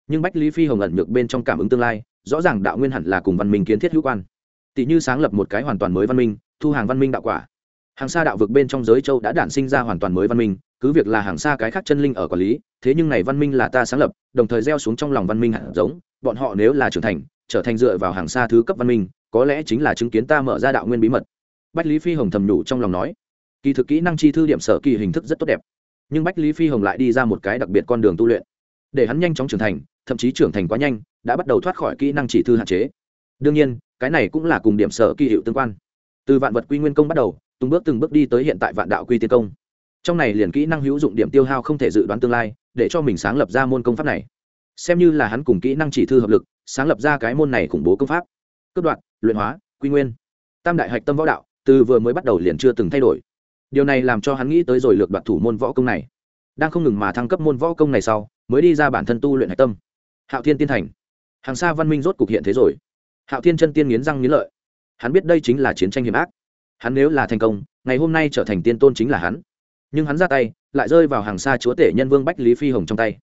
Nhưng bách lý phi hồng ẩn nhược bên trong cảm ứng tương lai, rõ ràng đạo nguyên hẳn là cùng văn minh kiến thiết hữu quan. Tỷ như sáng lập một cái hoàn toàn mới văn minh, thu hàng văn minh đạo quả. Hàng xa đạo vực bên trong giới châu đã đản sinh ra hoàn toàn mới văn minh, cứ việc là hàng xa cái khác chân linh ở quản lý, thế nhưng này văn minh là ta sáng lập, đồng thời gieo xuống trong lòng văn minh hạt giống, bọn họ nếu là trưởng thành, trở thành dựa vào hàng xa thứ cấp văn minh, có lẽ chính là chứng kiến ta mở ra đạo nguyên bí mật bách lý phi hồng thầm nhủ trong lòng nói, kỳ thực kỹ năng chi thư điểm sở kỳ hình thức rất tốt đẹp, nhưng bách lý phi hồng lại đi ra một cái đặc biệt con đường tu luyện. Để hắn nhanh chóng trưởng thành, thậm chí trưởng thành quá nhanh, đã bắt đầu thoát khỏi kỹ năng chỉ thư hạn chế. Đương nhiên, cái này cũng là cùng điểm sở kỳ hiệu tương quan. Từ vạn vật quy nguyên công bắt đầu, từng bước từng bước đi tới hiện tại vạn đạo quy tiên công. Trong này liền kỹ năng hữu dụng điểm tiêu hao không thể dự đoán tương lai, để cho mình sáng lập ra môn công pháp này. Xem như là hắn cùng kỹ năng chỉ thư hợp lực, sáng lập ra cái môn này khủng bố công pháp. Cấp đoạn luyện hóa, quy nguyên. Tam đại hạch tâm võ đạo từ vừa mới bắt đầu liền chưa từng thay đổi. Điều này làm cho hắn nghĩ tới rồi lược đoạt thủ môn võ công này. Đang không ngừng mà thăng cấp môn võ công này sau, mới đi ra bản thân tu luyện hạch tâm. Hạo thiên tiên thành. Hàng xa văn minh rốt cục hiện thế rồi. Hạo thiên chân tiên nghiến răng nghiến lợi. Hắn biết đây chính là chiến tranh hiểm ác. Hắn nếu là thành công, ngày hôm nay trở thành tiên tôn chính là hắn. Nhưng hắn ra tay, lại rơi vào hàng xa chúa tể nhân vương bách lý phi hồng trong tay.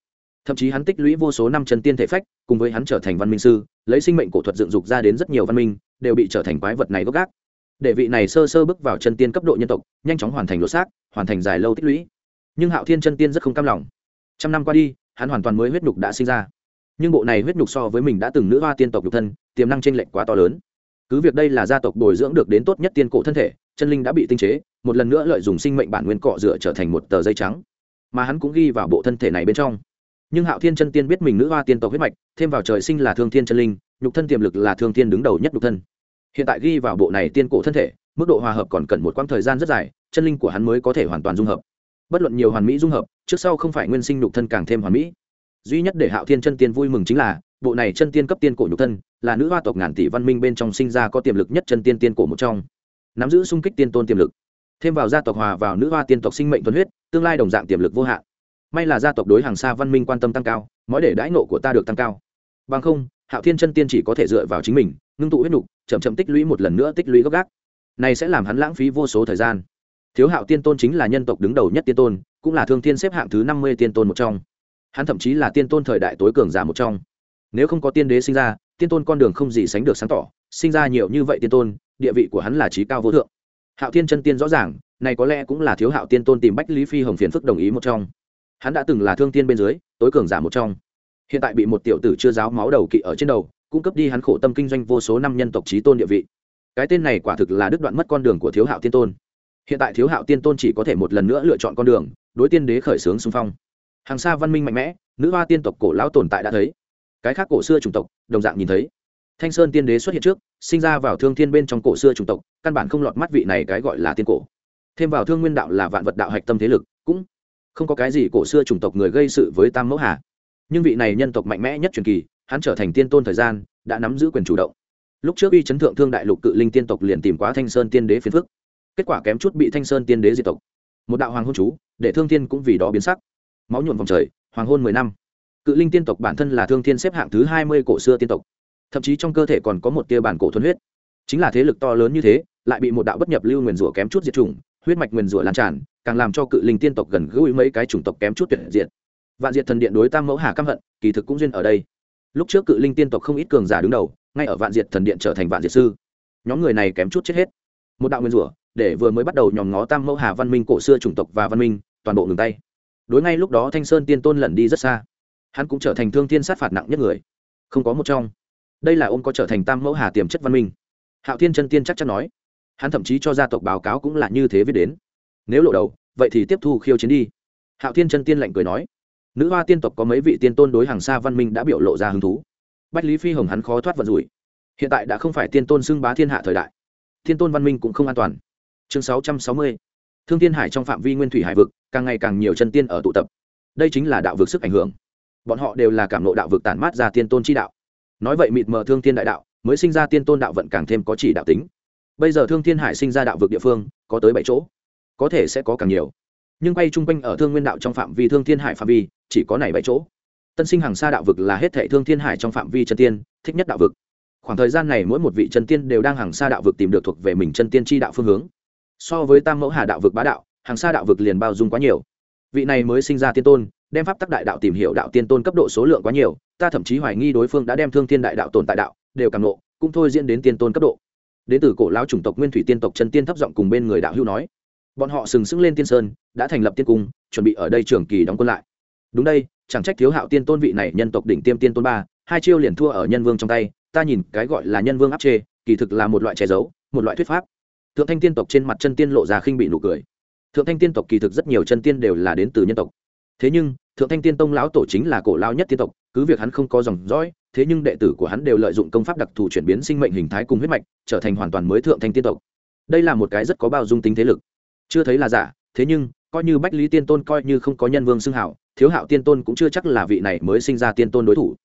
Thậm chí hắn tích lũy vô số năm chân tiên thể phách, cùng với hắn trở thành văn minh sư, lấy sinh mệnh cổ thuật dựng dục ra đến rất nhiều văn minh, đều bị trở thành quái vật này gốc gác để vị này sơ sơ bước vào chân tiên cấp độ nhân tộc, nhanh chóng hoàn thành lột xác, hoàn thành dài lâu tích lũy. Nhưng hạo thiên chân tiên rất không cam lòng. Trăm năm qua đi, hắn hoàn toàn mới huyết nhục đã sinh ra. Nhưng bộ này huyết nhục so với mình đã từng nữ hoa tiên tộc nhục thân, tiềm năng t r ê n lệch quá to lớn. Cứ việc đây là gia tộc bồi dưỡng được đến tốt nhất tiên cổ thân thể, chân linh đã bị tinh chế, một lần nữa lợi dụng sinh mệnh bản nguyên cọ dựa trở thành một tờ dây trắng. Mà hắn cũng ghi vào bộ thân thể này bên trong. Nhưng hạo thiên chân tiên biết mình nữ hoa tiên tộc huyết mạch, thêm vào trời sinh là thương thiên chân linh, nhục thân tiềm lực là thương thiên đứng đầu nhất nhục thân hiện tại ghi vào bộ này tiên cổ thân thể, mức độ hòa hợp còn cần một quãng thời gian rất dài, chân linh của hắn mới có thể hoàn toàn dung hợp. Bất luận nhiều hoàn mỹ dung hợp, trước sau không phải nguyên sinh nhục thân càng thêm hoàn mỹ. Duy nhất để hạo thiên chân tiên vui mừng chính là, bộ này chân tiên cấp tiên cổ nhục thân, là nữ hoa tộc ngàn tỷ văn minh bên trong sinh ra có tiềm lực nhất chân tiên tiên cổ một trong. Nắm giữ sung kích tiên tôn tiềm lực. Thêm vào gia tộc hòa vào nữ hoa tiên tộc sinh mệnh tuần huyết, tương lai đồng dạng tiềm lực vô hạn. May là gia tộc đối hàng xa văn minh quan tâm tăng cao mỗi để đãi nộ của ta được tăng cao. Bằng không, hạo thiên chân tiên chỉ có thể dựa vào chính mình ngưng tụ huyết nục, chậm chậm tích lũy một lần nữa tích lũy gốc gác. Này sẽ làm hắn lãng phí vô số thời gian. Thiếu hạo tiên tôn chính là nhân tộc đứng đầu nhất tiên tôn, cũng là thương thiên xếp hạng thứ năm mươi tiên tôn một trong. Hắn thậm chí là tiên tôn thời đại tối cường giả một trong. Nếu không có tiên đế sinh ra, tiên tôn con đường không gì sánh được sáng tỏ, sinh ra nhiều như vậy tiên tôn, địa vị của hắn là trí cao vô thượng. Hạo thiên chân tiên rõ ràng, này có lẽ cũng là thiếu hạo tiên tôn tìm bách lý phi hồng phiền phức đồng ý một trong. Hắn đã từng là thương tiên bên dưới, tối cường giả một trong. Hiện tại bị một tiểu tử chưa giáo máu đầu kỵ ở trên đầu cung cấp đi hắn khổ tâm kinh doanh vô số năm nhân tộc trí tôn địa vị. Cái tên này quả thực là đứt đoạn mất con đường của thiếu hạo tiên tôn. Hiện tại thiếu hạo tiên tôn chỉ có thể một lần nữa lựa chọn con đường, đối tiên đế khởi xướng xung phong. Hàng xa văn minh mạnh mẽ, nữ hoa tiên tộc cổ lão tồn tại đã thấy. Cái khác cổ xưa chủng tộc, đồng dạng nhìn thấy. Thanh sơn tiên đế xuất hiện trước, sinh ra vào thương thiên bên trong cổ xưa chủng tộc, căn bản không lọt mắt vị này cái gọi là tiên cổ. Thêm vào thương nguyên đạo là vạn vật đạo hạch tâm thế lực, cũng không có cái gì cổ xưa chủng tộc người gây sự với tam mẫu hà. Nhưng vị này nhân tộc mạnh mẽ nhất truyền kỳ hắn trở thành tiên tôn thời gian, đã nắm giữ quyền chủ động. Lúc trước uy chấn thượng thương đại lục cự linh tiên tộc liền tìm quá thanh sơn tiên đế phiền phức. Kết quả kém chút bị thanh sơn tiên đế diệt tộc. Một đạo hoàng hôn chú, để thương tiên cũng vì đó biến sắc. Máu nhuộm vòng trời, hoàng hôn mười năm. Cự linh tiên tộc bản thân là thương thiên xếp hạng thứ hai mươi cổ xưa tiên tộc. Thậm chí trong cơ thể còn có một tia bản cổ thuần huyết. Chính là thế lực to lớn như thế, lại bị một đạo bất nhập lưu nguyền rủa kém chút diệt chủng, huyết mạch nguyền rủa lan tràn, càng làm cho cự linh tiên tộc gần gũi mấy cái chủng tộc kém chút tuyệt diệt. Vạn diệt thần điện đối tam mẫu hà căm hận, kỳ thực cũng duyên ở đây lúc trước cự linh tiên tộc không ít cường giả đứng đầu, ngay ở vạn diệt thần điện trở thành vạn diệt sư. Nhóm người này kém chút chết hết. Một đạo nguyên rủa, để vừa mới bắt đầu nhòm ngó tam mẫu hà văn minh, cổ xưa chủng tộc và văn minh, toàn bộ ngừng tay. Đối ngay lúc đó thanh sơn tiên tôn lẩn đi rất xa. Hắn cũng trở thành thương thiên sát phạt nặng nhất người. Không có một trong. Đây là ông có trở thành tam mẫu hà tiềm chất văn minh. Hạo thiên chân tiên chắc chắn nói. Hắn thậm chí cho gia tộc báo cáo cũng là như thế viết đến. Nếu lộ đầu, vậy thì tiếp thu khiêu chiến đi. Hạo thiên chân tiên lạnh cười nói nữ hoa tiên tộc có mấy vị tiên tôn đối hàng xa văn minh đã biểu lộ ra hứng thú. Bách lý phi hồng hắn khó thoát vận rủi. Hiện tại đã không phải tiên tôn xưng bá thiên hạ thời đại. Tiên tôn văn minh cũng không an toàn. Chương sáu trăm sáu mươi. Thương thiên hải trong phạm vi nguyên thủy hải vực, càng ngày càng nhiều chân tiên ở tụ tập. Đây chính là đạo vực sức ảnh hưởng. Bọn họ đều là cảm nộ đạo vực tản mát ra tiên tôn chi đạo. Nói vậy mịt mờ thương thiên đại đạo, mới sinh ra tiên tôn đạo vận càng thêm có chỉ đạo tính. Bây giờ thương thiên hải sinh ra đạo vực địa phương, có tới bảy chỗ. Có thể sẽ có càng nhiều nhưng quay chung quanh ở thương nguyên đạo trong phạm vi thương thiên hải phạm vi, chỉ có này bảy chỗ. Tân sinh hàng xa đạo vực là hết thệ thương thiên hải trong phạm vi chân tiên, thích nhất đạo vực. Khoảng thời gian này mỗi một vị chân tiên đều đang hàng xa đạo vực tìm được thuộc về mình chân tiên tri đạo phương hướng. So với tam mẫu hà đạo vực bá đạo, hàng xa đạo vực liền bao dung quá nhiều. Vị này mới sinh ra tiên tôn, đem pháp tắc đại đạo tìm hiểu đạo tiên tôn cấp độ số lượng quá nhiều, ta thậm chí hoài nghi đối phương đã đem thương thiên đại đạo tồn tại đạo, đều càng nộ cũng thôi diễn đến tiên tôn cấp độ. Đến từ cổ lão chủng tộc nguyên thủy tiên tộc chân tiên thấp giọng cùng bên người đạo hữu nói. Bọn họ sừng sững lên tiên sơn đã thành lập tiên cung, chuẩn bị ở đây trường kỳ đóng quân lại. Đúng đây, chẳng trách thiếu hạo tiên tôn vị này nhân tộc đỉnh tiêm tiên tôn ba, hai chiêu liền thua ở nhân vương trong tay, ta nhìn cái gọi là nhân vương áp chê, kỳ thực là một loại che giấu, một loại thuyết pháp. Thượng thanh tiên tộc trên mặt chân tiên lộ ra khinh bị nụ cười. Thượng thanh tiên tộc kỳ thực rất nhiều chân tiên đều là đến từ nhân tộc. Thế nhưng, thượng thanh tiên tông lão tổ chính là cổ lão nhất tiên tộc, cứ việc hắn không có dòng dõi, thế nhưng đệ tử của hắn đều lợi dụng công pháp đặc thù chuyển biến sinh mệnh hình thái cùng huyết mạch, trở thành hoàn toàn mới thượng thanh tiên tộc. Đây là một cái rất có bao dung tính thế lực. Chưa thấy là giả, thế nhưng coi như bách lý tiên tôn coi như không có nhân vương xưng hảo, thiếu hạo tiên tôn cũng chưa chắc là vị này mới sinh ra tiên tôn đối thủ.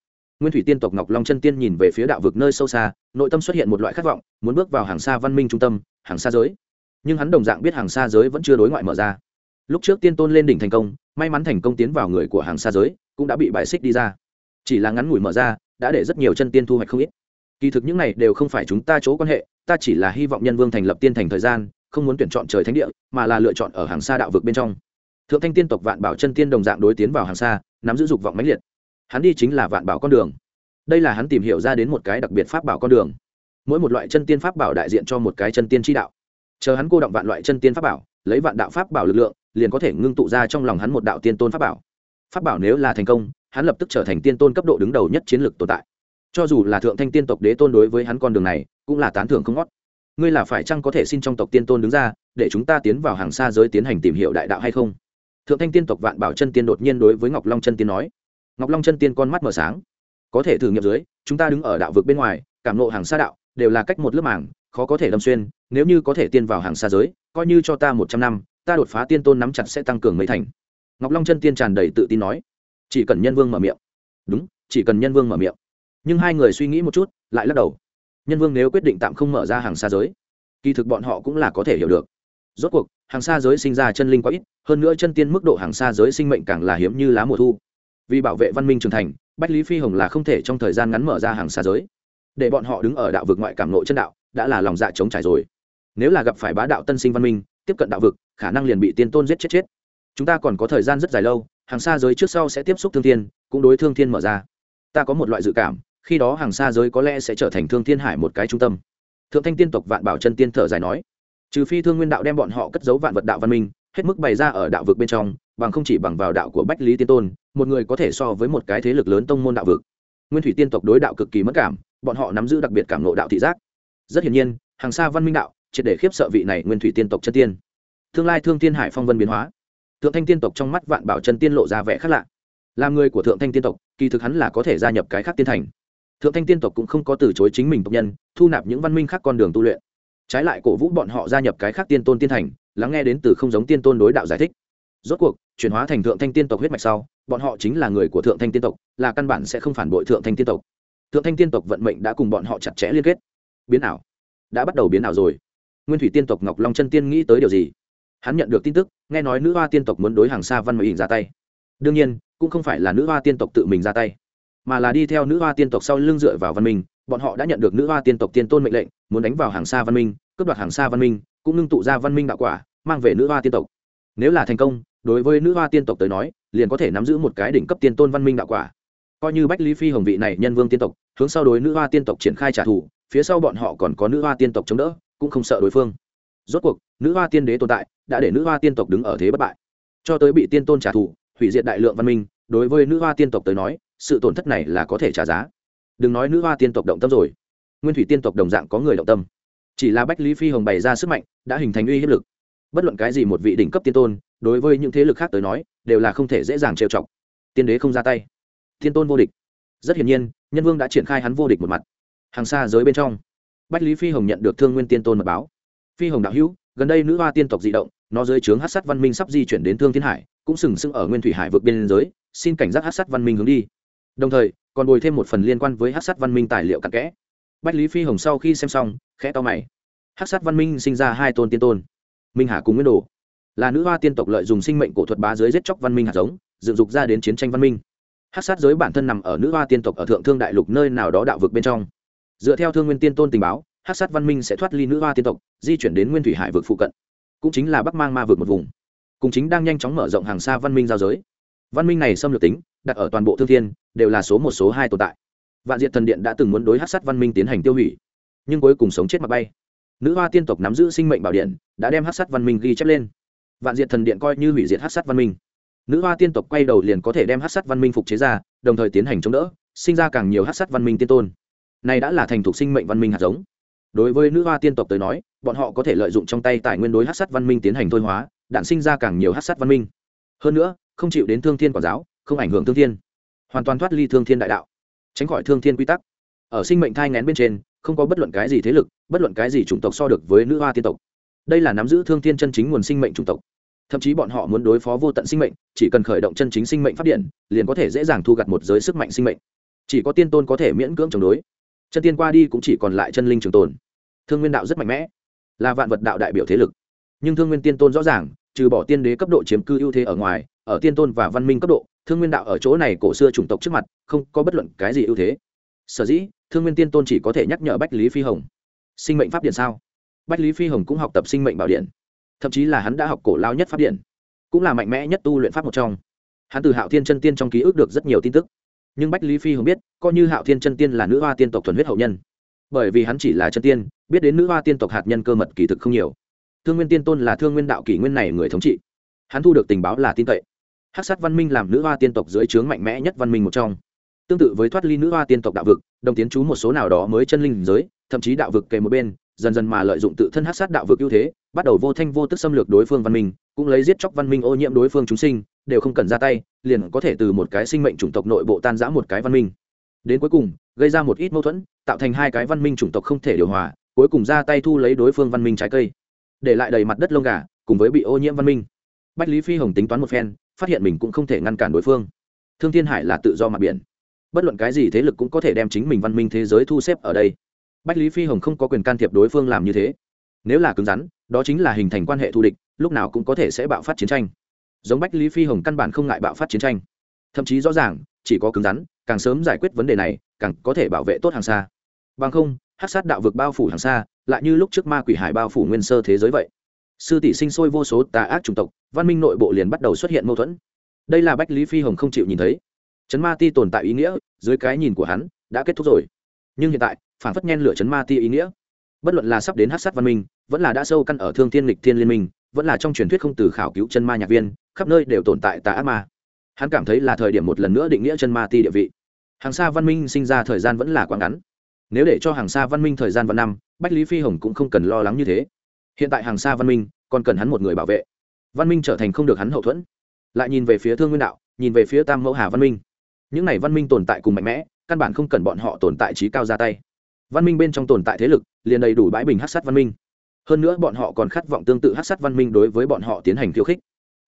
Nguyên thủy tiên tộc ngọc long chân tiên nhìn về phía đạo vực nơi sâu xa, nội tâm xuất hiện một loại khát vọng, muốn bước vào hàng xa văn minh trung tâm, hàng xa giới. Nhưng hắn đồng dạng biết hàng xa giới vẫn chưa đối ngoại mở ra. Lúc trước tiên tôn lên đỉnh thành công, may mắn thành công tiến vào người của hàng xa giới, cũng đã bị bài xích đi ra. Chỉ là ngắn ngủi mở ra, đã để rất nhiều chân tiên thu hoạch không ít. Kỳ thực những này đều không phải chúng ta chỗ quan hệ, ta chỉ là hy vọng nhân vương thành lập tiên thành thời gian không muốn tuyển chọn trời thánh địa, mà là lựa chọn ở hàng xa đạo vực bên trong. Thượng thanh tiên tộc vạn bảo chân tiên đồng dạng đối tiến vào hàng xa, nắm giữ dục vọng mãnh liệt. Hắn đi chính là vạn bảo con đường. Đây là hắn tìm hiểu ra đến một cái đặc biệt pháp bảo con đường. Mỗi một loại chân tiên pháp bảo đại diện cho một cái chân tiên tri đạo. Chờ hắn cô động vạn loại chân tiên pháp bảo, lấy vạn đạo pháp bảo lực lượng, liền có thể ngưng tụ ra trong lòng hắn một đạo tiên tôn pháp bảo. Pháp bảo nếu là thành công, hắn lập tức trở thành tiên tôn cấp độ đứng đầu nhất chiến lược tồn tại. Cho dù là thượng thanh tiên tộc đế tôn đối với hắn con đường này, cũng là tán thưởng không ngót ngươi là phải chăng có thể xin trong tộc tiên tôn đứng ra, để chúng ta tiến vào hàng xa giới tiến hành tìm hiểu đại đạo hay không? Thượng thanh tiên tộc vạn bảo chân tiên đột nhiên đối với ngọc long chân tiên nói. Ngọc long chân tiên con mắt mở sáng. Có thể thử nghiệm dưới, chúng ta đứng ở đạo vực bên ngoài, cảm nộ hàng xa đạo, đều là cách một lớp màng, khó có thể đâm xuyên, nếu như có thể tiên vào hàng xa giới, coi như cho ta một trăm năm, ta đột phá tiên tôn nắm chặt sẽ tăng cường mấy thành. Ngọc long chân tiên tràn đầy tự tin nói. Chỉ cần nhân vương mở miệng. Đúng, chỉ cần nhân vương mở miệng. Nhưng hai người suy nghĩ một chút, lại lắc đầu nhân vương nếu quyết định tạm không mở ra hàng xa giới, kỳ thực bọn họ cũng là có thể hiểu được. Rốt cuộc, hàng xa giới sinh ra chân linh quá ít, hơn nữa chân tiên mức độ hàng xa giới sinh mệnh càng là hiếm như lá mùa thu. Vì bảo vệ văn minh trưởng thành, bách lý phi hồng là không thể trong thời gian ngắn mở ra hàng xa giới. Để bọn họ đứng ở đạo vực ngoại cảm nội chân đạo, đã là lòng dạ chống trải rồi. Nếu là gặp phải bá đạo tân sinh văn minh, tiếp cận đạo vực, khả năng liền bị tiên tôn giết chết chết. Chúng ta còn có thời gian rất dài lâu, hàng xa giới trước sau sẽ tiếp xúc thương thiên, cũng đối thương thiên mở ra. Ta có một loại dự cảm khi đó hàng xa giới có lẽ sẽ trở thành thương thiên hải một cái trung tâm. Thượng thanh tiên tộc vạn bảo chân tiên thở dài nói, trừ phi thương nguyên đạo đem bọn họ cất giấu vạn vật đạo văn minh, hết mức bày ra ở đạo vực bên trong, bằng không chỉ bằng vào đạo của bách lý tiên tôn, một người có thể so với một cái thế lực lớn tông môn đạo vực. Nguyên thủy tiên tộc đối đạo cực kỳ mất cảm, bọn họ nắm giữ đặc biệt cảm nộ đạo thị giác. Rất hiển nhiên, hàng xa văn minh đạo, triệt để khiếp sợ vị này nguyên thủy tiên tộc chân tiên. Tương lai thương tiên hải phong vân biến hóa. Thượng thanh tiên tộc trong mắt vạn bảo chân tiên lộ ra vẻ khác lạ. Làm người của thượng thanh tiên tộc, kỳ thực hắn là có thể gia nhập cái khác tiên thành thượng thanh tiên tộc cũng không có từ chối chính mình tộc nhân, thu nạp những văn minh khác con đường tu luyện. Trái lại cổ vũ bọn họ gia nhập cái khác tiên tôn tiên thành, lắng nghe đến từ không giống tiên tôn đối đạo giải thích. Rốt cuộc, chuyển hóa thành thượng thanh tiên tộc huyết mạch sau, bọn họ chính là người của thượng thanh tiên tộc, là căn bản sẽ không phản bội thượng thanh tiên tộc. Thượng thanh tiên tộc vận mệnh đã cùng bọn họ chặt chẽ liên kết. Biến ảo. Đã bắt đầu biến ảo rồi. Nguyên thủy tiên tộc ngọc long chân tiên nghĩ tới điều gì? Hắn nhận được tin tức, nghe nói nữ hoa tiên tộc muốn đối hàng xa văn mỹ ra tay. Đương nhiên, cũng không phải là nữ hoa tiên tộc tự mình ra tay mà là đi theo nữ hoa tiên tộc sau lưng dựa vào văn minh, bọn họ đã nhận được nữ hoa tiên tộc tiên tôn mệnh lệnh, muốn đánh vào hàng xa văn minh, cướp đoạt hàng xa văn minh, cũng ngưng tụ ra văn minh đạo quả, mang về nữ hoa tiên tộc. Nếu là thành công, đối với nữ hoa tiên tộc tới nói, liền có thể nắm giữ một cái đỉnh cấp tiên tôn văn minh đạo quả. Coi như bách lý phi hồng vị này nhân vương tiên tộc, hướng sau đối nữ hoa tiên tộc triển khai trả thù, phía sau bọn họ còn có nữ hoa tiên tộc chống đỡ, cũng không sợ đối phương. Rốt cuộc, nữ hoa tiên đế tồn tại, đã để nữ hoa tiên tộc đứng ở thế bất bại. Cho tới bị tiên tôn trả thù, hủy diệt đại lượng văn minh, đối với nữ hoa tiên tộc tới nói sự tổn thất này là có thể trả giá. Đừng nói nữ hoa tiên tộc động tâm rồi. Nguyên thủy tiên tộc đồng dạng có người động tâm. Chỉ là bách lý phi hồng bày ra sức mạnh, đã hình thành uy hiếp lực. Bất luận cái gì một vị đỉnh cấp tiên tôn, đối với những thế lực khác tới nói, đều là không thể dễ dàng trêu chọc. Tiên đế không ra tay. Tiên tôn vô địch. Rất hiển nhiên, nhân vương đã triển khai hắn vô địch một mặt. Hàng xa giới bên trong, bách lý phi hồng nhận được thương nguyên tiên tôn mật báo. Phi hồng đạo hữu, gần đây nữ hoa tiên tộc di động, nó dưới trướng hát sắt văn minh sắp di chuyển đến thương thiên hải, cũng sừng sững ở nguyên thủy hải vượt biên giới, xin cảnh giác hát sắt văn minh hướng đi đồng thời, còn bồi thêm một phần liên quan với hát Sát văn minh tài liệu cặn kẽ. Bách lý phi hồng sau khi xem xong, khẽ to mày. Hát Sát văn minh sinh ra hai tôn tiên tôn. Minh hà cùng nguyên đồ. Là nữ hoa tiên tộc lợi dùng sinh mệnh cổ thuật bá dưới giết chóc văn minh hạt giống, dựng dục ra đến chiến tranh văn minh. Hát sát giới bản thân nằm ở nữ hoa tiên tộc ở thượng thương đại lục nơi nào đó đạo vực bên trong. Dựa theo thương nguyên tiên tôn tình báo, hát sát văn minh sẽ thoát ly nữ hoa tiên tộc, di chuyển đến nguyên thủy hải vực phụ cận. Cũng chính là bắc mang ma vực một vùng. Cùng chính đang nhanh chóng mở rộng hàng xa văn minh giao giới. Văn minh này xâm lược tính đặt ở toàn bộ thương thiên, đều là số một, số hai tồn tại. Vạn diệt thần điện đã từng muốn đối hát sát văn minh tiến hành tiêu hủy, nhưng cuối cùng sống chết mặc bay. Nữ hoa tiên tộc nắm giữ sinh mệnh bảo điện, đã đem hát sát văn minh ghi chép lên. Vạn diệt thần điện coi như hủy diệt hát sát văn minh. Nữ hoa tiên tộc quay đầu liền có thể đem hát sát văn minh phục chế ra, đồng thời tiến hành chống đỡ, sinh ra càng nhiều hát sát văn minh tiên tôn. Này đã là thành thuộc sinh mệnh văn minh hạt giống. Đối với nữ hoa tiên tộc tới nói, bọn họ có thể lợi dụng trong tay tài nguyên đối hát sát văn minh tiến hành thôi hóa đạn sinh ra càng nhiều hát sát văn minh. Hơn nữa, không chịu đến thương thiên quản giáo không ảnh hưởng thương thiên. Hoàn toàn thoát ly thương thiên đại đạo. Tránh khỏi thương thiên quy tắc. Ở sinh mệnh thai ngén bên trên, không có bất luận cái gì thế lực, bất luận cái gì chủng tộc so được với nữ hoa tiên tộc. Đây là nắm giữ thương thiên chân chính nguồn sinh mệnh chủng tộc. Thậm chí bọn họ muốn đối phó vô tận sinh mệnh, chỉ cần khởi động chân chính sinh mệnh phát điện, liền có thể dễ dàng thu gặt một giới sức mạnh sinh mệnh. Chỉ có tiên tôn có thể miễn cưỡng chống đối. Chân tiên qua đi cũng chỉ còn lại chân linh trường tồn. Thương nguyên đạo rất mạnh mẽ, là vạn vật đạo đại biểu thế lực. Nhưng thương nguyên tiên tôn rõ ràng, trừ bỏ tiên đế cấp độ chiếm cư ưu thế ở ngoài, ở tiên tôn và văn minh cấp độ thương nguyên đạo ở chỗ này cổ xưa chủng tộc trước mặt, không có bất luận cái gì ưu thế. Sở dĩ, thương nguyên tiên tôn chỉ có thể nhắc nhở bách lý phi hồng. Sinh mệnh pháp điện sao? Bách lý phi hồng cũng học tập sinh mệnh bảo điện. Thậm chí là hắn đã học cổ lao nhất pháp điện. Cũng là mạnh mẽ nhất tu luyện pháp một trong. Hắn từ hạo thiên chân tiên trong ký ức được rất nhiều tin tức. Nhưng bách lý phi hồng biết, coi như hạo thiên chân tiên là nữ hoa tiên tộc thuần huyết hậu nhân. Bởi vì hắn chỉ là chân tiên, biết đến nữ hoa tiên tộc hạt nhân cơ mật kỳ thực không nhiều. Thương nguyên tiên tôn là thương nguyên đạo kỷ nguyên này người thống trị. Hắn thu được tình báo là tin cậy hắc sát văn minh làm nữ hoa tiên tộc dưới trướng mạnh mẽ nhất văn minh một trong. Tương tự với thoát ly nữ hoa tiên tộc đạo vực đồng tiến chú một số nào đó mới chân linh giới, thậm chí đạo vực kề một bên, dần dần mà lợi dụng tự thân hắc sát đạo vực ưu thế, bắt đầu vô thanh vô tức xâm lược đối phương văn minh, cũng lấy giết chóc văn minh ô nhiễm đối phương chúng sinh, đều không cần ra tay, liền có thể từ một cái sinh mệnh chủng tộc nội bộ tan giã một cái văn minh. Đến cuối cùng, gây ra một ít mâu thuẫn, tạo thành hai cái văn minh chủng tộc không thể điều hòa, cuối cùng ra tay thu lấy đối phương văn minh trái cây. Để lại đầy mặt đất lông gà, cùng với bị ô nhiễm văn minh. Bách lý phi hồng tính toán một phen phát hiện mình cũng không thể ngăn cản đối phương. Thương thiên hải là tự do mặt biển. Bất luận cái gì thế lực cũng có thể đem chính mình văn minh thế giới thu xếp ở đây. Bách lý phi hồng không có quyền can thiệp đối phương làm như thế. Nếu là cứng rắn, đó chính là hình thành quan hệ thù địch, lúc nào cũng có thể sẽ bạo phát chiến tranh. Giống bách lý phi hồng căn bản không ngại bạo phát chiến tranh. Thậm chí rõ ràng, chỉ có cứng rắn, càng sớm giải quyết vấn đề này, càng có thể bảo vệ tốt hàng xa. Bằng không hát sát đạo vực bao phủ hàng xa, lại như lúc trước ma quỷ hải bao phủ nguyên sơ thế giới vậy sư tỷ sinh sôi vô số tà ác chủng tộc, văn minh nội bộ liền bắt đầu xuất hiện mâu thuẫn. Đây là bách lý phi hồng không chịu nhìn thấy. Chấn ma ti tồn tại ý nghĩa, dưới cái nhìn của hắn, đã kết thúc rồi. Nhưng hiện tại, phản phất nhen lửa chấn ma ti ý nghĩa. Bất luận là sắp đến hát sát văn minh, vẫn là đã sâu căn ở thương thiên lịch thiên liên minh, vẫn là trong truyền thuyết không từ khảo cứu chân ma nhạc viên, khắp nơi đều tồn tại tà ác ma. Hắn cảm thấy là thời điểm một lần nữa định nghĩa chân ma ti địa vị. Hàng xa văn minh sinh ra thời gian vẫn là quá ngắn. Nếu để cho hàng xa văn minh thời gian vạn năm, bách lý phi hồng cũng không cần lo lắng như thế hiện tại hàng xa văn minh, còn cần hắn một người bảo vệ. Văn minh trở thành không được hắn hậu thuẫn. Lại nhìn về phía thương nguyên đạo, nhìn về phía tam mẫu hà văn minh. Những này văn minh tồn tại cùng mạnh mẽ, căn bản không cần bọn họ tồn tại trí cao ra tay. Văn minh bên trong tồn tại thế lực, liền đầy đủ bãi bình hát sát văn minh. Hơn nữa bọn họ còn khát vọng tương tự hát sát văn minh đối với bọn họ tiến hành khiêu khích.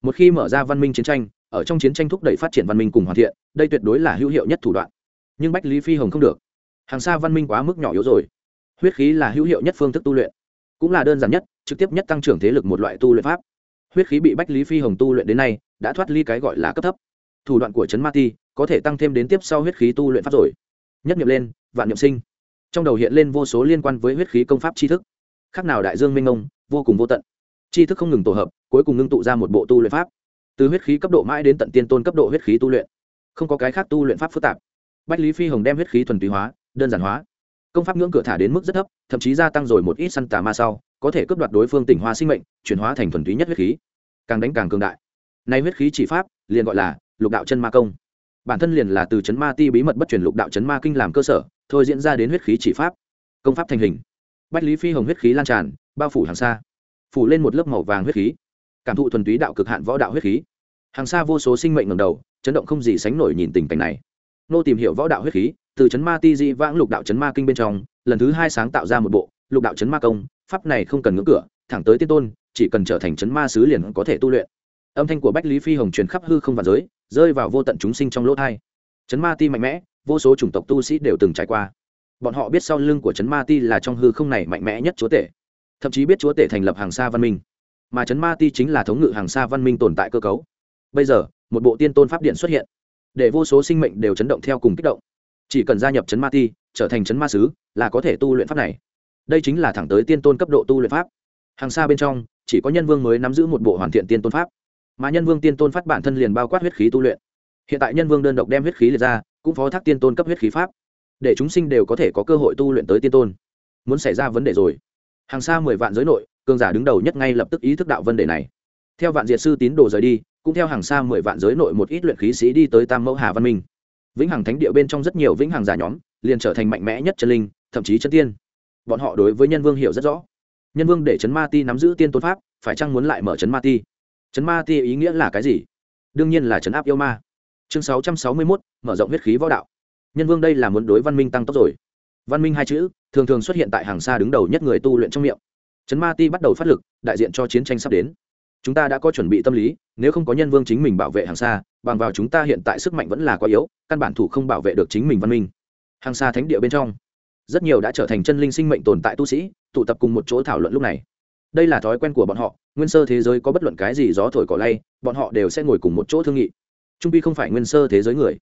Một khi mở ra văn minh chiến tranh, ở trong chiến tranh thúc đẩy phát triển văn minh cùng hoàn thiện, đây tuyệt đối là hữu hiệu nhất thủ đoạn. Nhưng bách lý phi hồng không được. Hàng xa văn minh quá mức nhỏ yếu rồi. Huyết khí là hữu hiệu nhất phương thức tu luyện. Cũng là đơn giản nhất trực tiếp nhất tăng trưởng thế lực một loại tu luyện pháp. Huyết khí bị bách lý phi hồng tu luyện đến nay, đã thoát ly cái gọi là cấp thấp. Thủ đoạn của trấn ma ti, có thể tăng thêm đến tiếp sau huyết khí tu luyện pháp rồi. Nhất nghiệm lên, vạn niệm sinh. Trong đầu hiện lên vô số liên quan với huyết khí công pháp tri thức. Khác nào đại dương minh ông vô cùng vô tận. Tri thức không ngừng tổ hợp, cuối cùng ngưng tụ ra một bộ tu luyện pháp. Từ huyết khí cấp độ mãi đến tận tiên tôn cấp độ huyết khí tu luyện. Không có cái khác tu luyện pháp phức tạp. Bách lý phi hồng đem huyết khí thuần túy hóa, đơn giản hóa. Công pháp ngưỡng cửa thả đến mức rất thấp, thậm chí gia tăng rồi một ít săn tà ma sau có thể cướp đoạt đối phương tỉnh hoa sinh mệnh, chuyển hóa thành thuần túy nhất huyết khí. Càng đánh càng cường đại. Nay huyết khí chỉ pháp, liền gọi là lục đạo chân ma công. Bản thân liền là từ chấn ma ti bí mật bất truyền lục đạo chấn ma kinh làm cơ sở, thôi diễn ra đến huyết khí chỉ pháp. Công pháp thành hình. Bách lý phi hồng huyết khí lan tràn, bao phủ hàng xa. Phủ lên một lớp màu vàng huyết khí. Cảm thụ thuần túy đạo cực hạn võ đạo huyết khí. Hàng xa vô số sinh mệnh ngầm đầu, chấn động không gì sánh nổi nhìn tình cảnh này. Nô tìm hiểu võ đạo huyết khí, từ chấn ma ti di vãng lục đạo chấn ma kinh bên trong, lần thứ hai sáng tạo ra một bộ lục đạo chấn ma công, pháp này không cần ngưỡng cửa, thẳng tới tiên tôn, chỉ cần trở thành chấn ma sứ liền có thể tu luyện. Âm thanh của bách lý phi hồng truyền khắp hư không và giới, rơi vào vô tận chúng sinh trong lỗ thai. Chấn ma ti mạnh mẽ, vô số chủng tộc tu sĩ đều từng trải qua. Bọn họ biết sau lưng của chấn ma ti là trong hư không này mạnh mẽ nhất chúa tể, thậm chí biết chúa tể thành lập hàng xa văn minh. Mà chấn ma ti chính là thống ngự hàng xa văn minh tồn tại cơ cấu. Bây giờ, một bộ tiên tôn pháp điện xuất hiện, để vô số sinh mệnh đều chấn động theo cùng kích động. Chỉ cần gia nhập chấn ma ti, trở thành chấn ma sứ, là có thể tu luyện pháp này đây chính là thẳng tới tiên tôn cấp độ tu luyện pháp. Hàng xa bên trong, chỉ có nhân vương mới nắm giữ một bộ hoàn thiện tiên tôn pháp. Mà nhân vương tiên tôn phát bản thân liền bao quát huyết khí tu luyện. Hiện tại nhân vương đơn độc đem huyết khí liệt ra, cũng phó thác tiên tôn cấp huyết khí pháp. Để chúng sinh đều có thể có cơ hội tu luyện tới tiên tôn. Muốn xảy ra vấn đề rồi. Hàng xa mười vạn giới nội, cường giả đứng đầu nhất ngay lập tức ý thức đạo vấn đề này. Theo vạn diệt sư tín đồ rời đi, cũng theo hàng xa mười vạn giới nội một ít luyện khí sĩ đi tới tam mẫu hà văn minh. Vĩnh hằng thánh địa bên trong rất nhiều vĩnh hằng giả nhóm, liền trở thành mạnh mẽ nhất chân linh, thậm chí chân tiên bọn họ đối với nhân vương hiểu rất rõ. Nhân vương để chấn ma ti nắm giữ tiên tôn pháp, phải chăng muốn lại mở chấn ma ti? Chấn ma ti ý nghĩa là cái gì? Đương nhiên là chấn áp yêu ma. Chương sáu trăm sáu mươi mốt, mở rộng huyết khí võ đạo. Nhân vương đây là muốn đối văn minh tăng tốc rồi. Văn minh hai chữ, thường thường xuất hiện tại hàng xa đứng đầu nhất người tu luyện trong miệng. Chấn ma ti bắt đầu phát lực, đại diện cho chiến tranh sắp đến. Chúng ta đã có chuẩn bị tâm lý, nếu không có nhân vương chính mình bảo vệ hàng xa, bằng vào chúng ta hiện tại sức mạnh vẫn là quá yếu, căn bản thủ không bảo vệ được chính mình văn minh. Hàng xa thánh địa bên trong rất nhiều đã trở thành chân linh sinh mệnh tồn tại tu sĩ, tụ tập cùng một chỗ thảo luận lúc này. Đây là thói quen của bọn họ, nguyên sơ thế giới có bất luận cái gì gió thổi cỏ lay, bọn họ đều sẽ ngồi cùng một chỗ thương nghị. Trung bi không phải nguyên sơ thế giới người.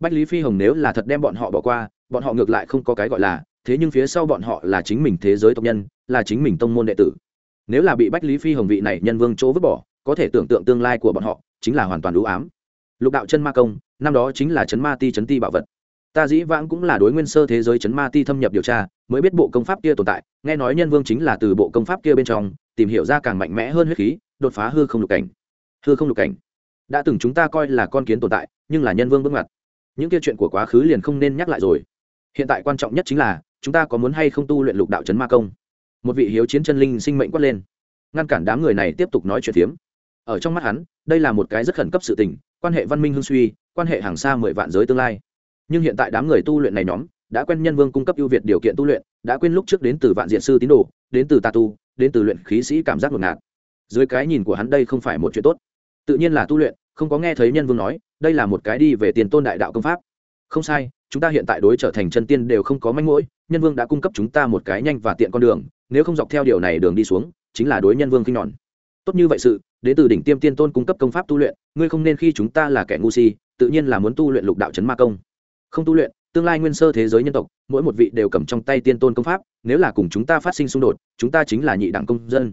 Bách lý phi hồng nếu là thật đem bọn họ bỏ qua, bọn họ ngược lại không có cái gọi là, thế nhưng phía sau bọn họ là chính mình thế giới tộc nhân, là chính mình tông môn đệ tử. Nếu là bị bách lý phi hồng vị này nhân vương chỗ vứt bỏ, có thể tưởng tượng tương lai của bọn họ chính là hoàn toàn ưu ám. Lục đạo chân ma công, năm đó chính là chấn ma ti chấn ti bảo vật ta dĩ vãng cũng là đối nguyên sơ thế giới chấn ma ti thâm nhập điều tra, mới biết bộ công pháp kia tồn tại, nghe nói nhân vương chính là từ bộ công pháp kia bên trong, tìm hiểu ra càng mạnh mẽ hơn huyết khí, đột phá hư không lục cảnh. Hư không lục cảnh. Đã từng chúng ta coi là con kiến tồn tại, nhưng là nhân vương bước ngoặt. Những kia chuyện của quá khứ liền không nên nhắc lại rồi. Hiện tại quan trọng nhất chính là, chúng ta có muốn hay không tu luyện lục đạo chấn ma công? Một vị hiếu chiến chân linh sinh mệnh quát lên. Ngăn cản đám người này tiếp tục nói chuyện phiếm. Ở trong mắt hắn, đây là một cái rất khẩn cấp sự tình, quan hệ văn minh hương suy, quan hệ hàng xa mười vạn giới tương lai nhưng hiện tại đám người tu luyện này nhóm, đã quen nhân vương cung cấp ưu việt điều kiện tu luyện, đã quên lúc trước đến từ vạn diện sư tín đồ, đến từ tà tu, đến từ luyện khí sĩ cảm giác ngột ngạt. Dưới cái nhìn của hắn đây không phải một chuyện tốt. Tự nhiên là tu luyện, không có nghe thấy nhân vương nói, đây là một cái đi về tiền tôn đại đạo công pháp. Không sai, chúng ta hiện tại đối trở thành chân tiên đều không có manh mũi nhân vương đã cung cấp chúng ta một cái nhanh và tiện con đường, nếu không dọc theo điều này đường đi xuống, chính là đối nhân vương kinh nhọn tốt như vậy sự, đến từ đỉnh tiêm tiên tôn cung cấp công pháp tu luyện, ngươi không nên khi chúng ta là kẻ ngu si, tự nhiên là muốn tu luyện lục đạo chấn ma công không tu luyện, tương lai nguyên sơ thế giới nhân tộc, mỗi một vị đều cầm trong tay tiên tôn công pháp, nếu là cùng chúng ta phát sinh xung đột, chúng ta chính là nhị đẳng công dân.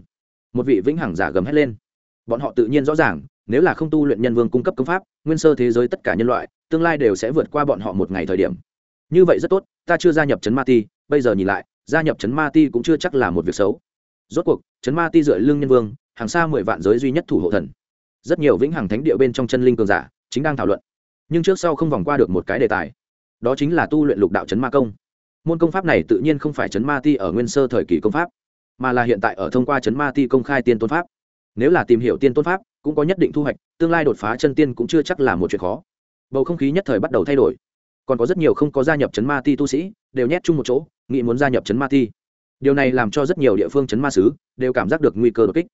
Một vị vĩnh hằng giả gầm hét lên. Bọn họ tự nhiên rõ ràng, nếu là không tu luyện nhân vương cung cấp công pháp, nguyên sơ thế giới tất cả nhân loại, tương lai đều sẽ vượt qua bọn họ một ngày thời điểm. Như vậy rất tốt, ta chưa gia nhập chấn ma ti, bây giờ nhìn lại, gia nhập chấn ma ti cũng chưa chắc là một việc xấu. Rốt cuộc, chấn ma ti dựa lưng nhân vương, hàng xa mười vạn giới duy nhất thủ hộ thần. Rất nhiều vĩnh hằng thánh địa bên trong chân linh cường giả, chính đang thảo luận. Nhưng trước sau không vòng qua được một cái đề tài đó chính là tu luyện lục đạo chấn ma công. Môn công pháp này tự nhiên không phải chấn ma ti ở nguyên sơ thời kỳ công pháp, mà là hiện tại ở thông qua chấn ma ti công khai tiên tôn pháp. Nếu là tìm hiểu tiên tôn pháp, cũng có nhất định thu hoạch, tương lai đột phá chân tiên cũng chưa chắc là một chuyện khó. Bầu không khí nhất thời bắt đầu thay đổi. Còn có rất nhiều không có gia nhập chấn ma ti tu sĩ, đều nhét chung một chỗ, nghĩ muốn gia nhập chấn ma ti. Điều này làm cho rất nhiều địa phương chấn ma sứ đều cảm giác được nguy cơ đột kích.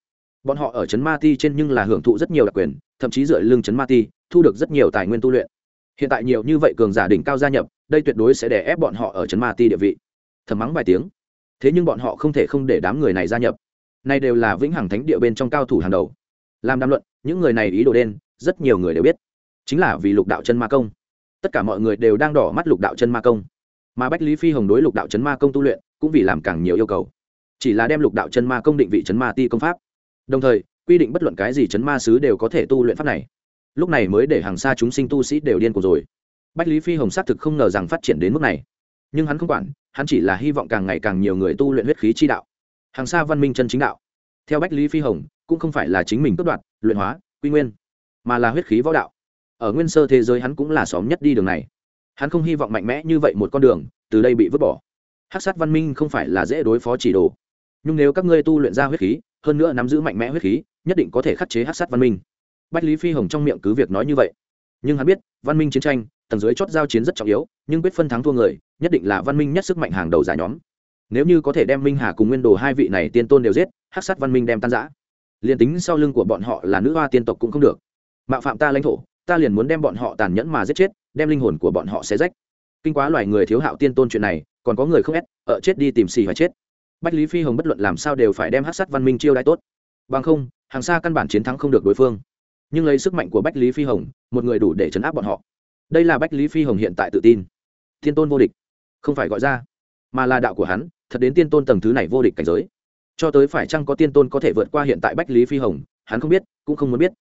Bọn họ ở chấn ma ti trên nhưng là hưởng thụ rất nhiều đặc quyền, thậm chí dựa lưng chấn ma ti, thu được rất nhiều tài nguyên tu luyện hiện tại nhiều như vậy cường giả đỉnh cao gia nhập, đây tuyệt đối sẽ đè ép bọn họ ở Trấn ma ti địa vị. Thầm mắng vài tiếng. Thế nhưng bọn họ không thể không để đám người này gia nhập. Nay đều là vĩnh hằng thánh địa bên trong cao thủ hàng đầu. Làm đàm luận, những người này ý đồ đen, rất nhiều người đều biết. Chính là vì lục đạo chân ma công. Tất cả mọi người đều đang đỏ mắt lục đạo chân ma công. Mà bách lý phi hồng đối lục đạo chân ma công tu luyện, cũng vì làm càng nhiều yêu cầu. Chỉ là đem lục đạo chân ma công định vị chân ma ti công pháp. Đồng thời, quy định bất luận cái gì chấn ma sứ đều có thể tu luyện pháp này lúc này mới để hàng xa chúng sinh tu sĩ đều điên cuồng rồi. Bách lý phi hồng xác thực không ngờ rằng phát triển đến mức này. Nhưng hắn không quản, hắn chỉ là hy vọng càng ngày càng nhiều người tu luyện huyết khí chi đạo. Hàng xa văn minh chân chính đạo. Theo bách lý phi hồng, cũng không phải là chính mình cướp đoạt luyện hóa, quy nguyên, mà là huyết khí võ đạo. Ở nguyên sơ thế giới hắn cũng là xóm nhất đi đường này. Hắn không hy vọng mạnh mẽ như vậy một con đường, từ đây bị vứt bỏ. Hắc sát văn minh không phải là dễ đối phó chỉ đồ. Nhưng nếu các ngươi tu luyện ra huyết khí, hơn nữa nắm giữ mạnh mẽ huyết khí, nhất định có thể khắc chế hắc sát văn minh bách lý phi hồng trong miệng cứ việc nói như vậy. Nhưng hắn biết, văn minh chiến tranh, tầng dưới chót giao chiến rất trọng yếu, nhưng quyết phân thắng thua người, nhất định là văn minh nhất sức mạnh hàng đầu giải nhóm. Nếu như có thể đem minh hà cùng nguyên đồ hai vị này tiên tôn đều giết, hắc sát văn minh đem tan giã liền tính sau lưng của bọn họ là nữ hoa tiên tộc cũng không được. Mạo phạm ta lãnh thổ, ta liền muốn đem bọn họ tàn nhẫn mà giết chết, đem linh hồn của bọn họ xé rách. Kinh quá loài người thiếu hạo tiên tôn chuyện này, còn có người không ép, ở chết đi tìm xì phải chết. Bách lý phi hồng bất luận làm sao đều phải đem hát sát văn minh chiêu đãi tốt. Bằng không, hàng xa căn bản chiến thắng không được đối phương nhưng lấy sức mạnh của bách lý phi hồng, một người đủ để chấn áp bọn họ. Đây là bách lý phi hồng hiện tại tự tin. Thiên tôn vô địch. Không phải gọi ra, mà là đạo của hắn, thật đến tiên tôn tầng thứ này vô địch cảnh giới. Cho tới phải chăng có tiên tôn có thể vượt qua hiện tại bách lý phi hồng, hắn không biết, cũng không muốn biết.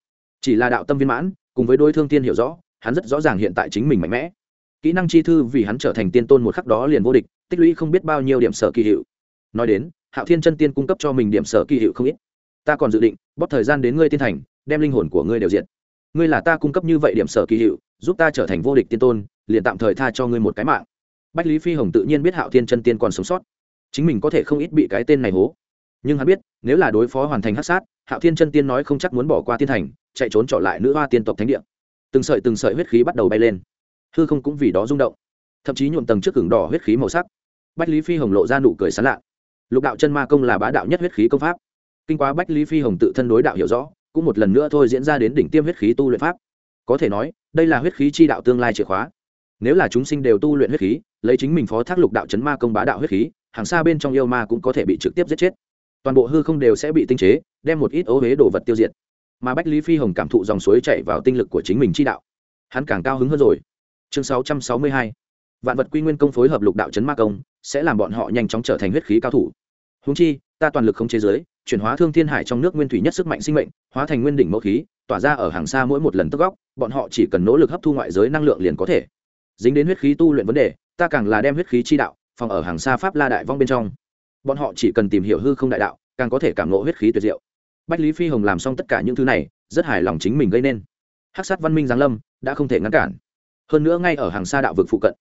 Chỉ là đạo tâm viên mãn, cùng với đôi thương tiên hiểu rõ, hắn rất rõ ràng hiện tại chính mình mạnh mẽ. Kỹ năng chi thư vì hắn trở thành tiên tôn một khắc đó liền vô địch, tích lũy không biết bao nhiêu điểm sở kỳ hiệu. Nói đến, hạo thiên chân tiên cung cấp cho mình điểm sở kỳ hiệu không ít. Ta còn dự định, bóp thời gian đến ngươi tiên thành đem linh hồn của ngươi đều diện ngươi là ta cung cấp như vậy điểm sở kỳ hiệu, giúp ta trở thành vô địch tiên tôn, liền tạm thời tha cho ngươi một cái mạng. Bách lý phi hồng tự nhiên biết hạo thiên chân tiên còn sống sót. Chính mình có thể không ít bị cái tên này hố. Nhưng hắn biết, nếu là đối phó hoàn thành hát sát, hạo thiên chân tiên nói không chắc muốn bỏ qua tiên thành, chạy trốn trở lại nữ hoa tiên tộc thánh địa. Từng sợi từng sợi huyết khí bắt đầu bay lên. Hư không cũng vì đó rung động. Thậm chí nhuộm tầng trước cứng đỏ huyết khí màu sắc. Bách lý phi hồng lộ ra nụ cười sán lạ. Lục đạo chân ma công là bá đạo nhất huyết khí công pháp. Kinh quá bách lý phi hồng tự thân đối đạo hiểu rõ cũng một lần nữa thôi diễn ra đến đỉnh tiêm huyết khí tu luyện pháp. Có thể nói, đây là huyết khí chi đạo tương lai chìa khóa. Nếu là chúng sinh đều tu luyện huyết khí, lấy chính mình phó thác lục đạo chấn ma công bá đạo huyết khí, hàng xa bên trong yêu ma cũng có thể bị trực tiếp giết chết. Toàn bộ hư không đều sẽ bị tinh chế, đem một ít ố huế đồ vật tiêu diệt. Mà bách lý phi hồng cảm thụ dòng suối chạy vào tinh lực của chính mình chi đạo. Hắn càng cao hứng hơn rồi. Chương 662. vạn vật quy nguyên công phối hợp lục đạo chấn ma công, sẽ làm bọn họ nhanh chóng trở thành huyết khí cao thủ. Húng chi, ta toàn lực không chế giới chuyển hóa thương thiên hải trong nước nguyên thủy nhất sức mạnh sinh mệnh, hóa thành nguyên đỉnh mẫu khí, tỏa ra ở hàng xa mỗi một lần tức góc, bọn họ chỉ cần nỗ lực hấp thu ngoại giới năng lượng liền có thể. Dính đến huyết khí tu luyện vấn đề, ta càng là đem huyết khí chi đạo phòng ở hàng xa pháp la đại vong bên trong. Bọn họ chỉ cần tìm hiểu hư không đại đạo, càng có thể cảm ngộ huyết khí tuyệt diệu. Bách lý phi hồng làm xong tất cả những thứ này, rất hài lòng chính mình gây nên. Hắc sát văn minh giáng lâm, đã không thể ngăn cản. Hơn nữa ngay ở hàng xa đạo vực phụ cận.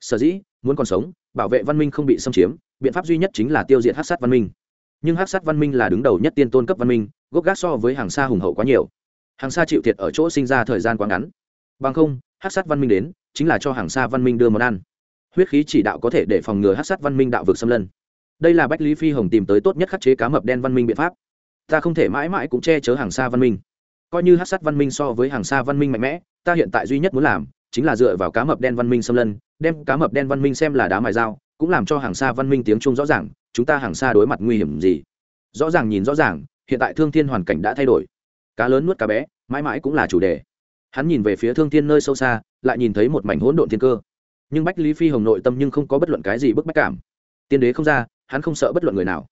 Sở dĩ, muốn còn sống, bảo vệ văn minh không bị xâm chiếm, biện pháp duy nhất chính là tiêu diệt hắc sát văn minh nhưng hắc sát văn minh là đứng đầu nhất tiên tôn cấp văn minh gốc gác so với hàng xa hùng hậu quá nhiều hàng xa chịu thiệt ở chỗ sinh ra thời gian quá ngắn bằng không hắc sát văn minh đến chính là cho hàng xa văn minh đưa món ăn huyết khí chỉ đạo có thể để phòng ngừa hắc sát văn minh đạo vực xâm lân đây là bách lý phi hồng tìm tới tốt nhất khắc chế cá mập đen văn minh biện pháp ta không thể mãi mãi cũng che chở hàng xa văn minh coi như hát sát văn minh so với hàng xa văn minh mạnh mẽ ta hiện tại duy nhất muốn làm chính là dựa vào cá mập đen văn minh xâm lân đem cá mập đen văn minh xem là đá mài dao cũng làm cho hàng xa văn minh tiếng trung rõ ràng chúng ta hàng xa đối mặt nguy hiểm gì? Rõ ràng nhìn rõ ràng, hiện tại thương thiên hoàn cảnh đã thay đổi. Cá lớn nuốt cá bé, mãi mãi cũng là chủ đề. Hắn nhìn về phía thương thiên nơi sâu xa, lại nhìn thấy một mảnh hỗn độn thiên cơ. Nhưng bách lý phi hồng nội tâm nhưng không có bất luận cái gì bức bách cảm. Tiên đế không ra, hắn không sợ bất luận người nào.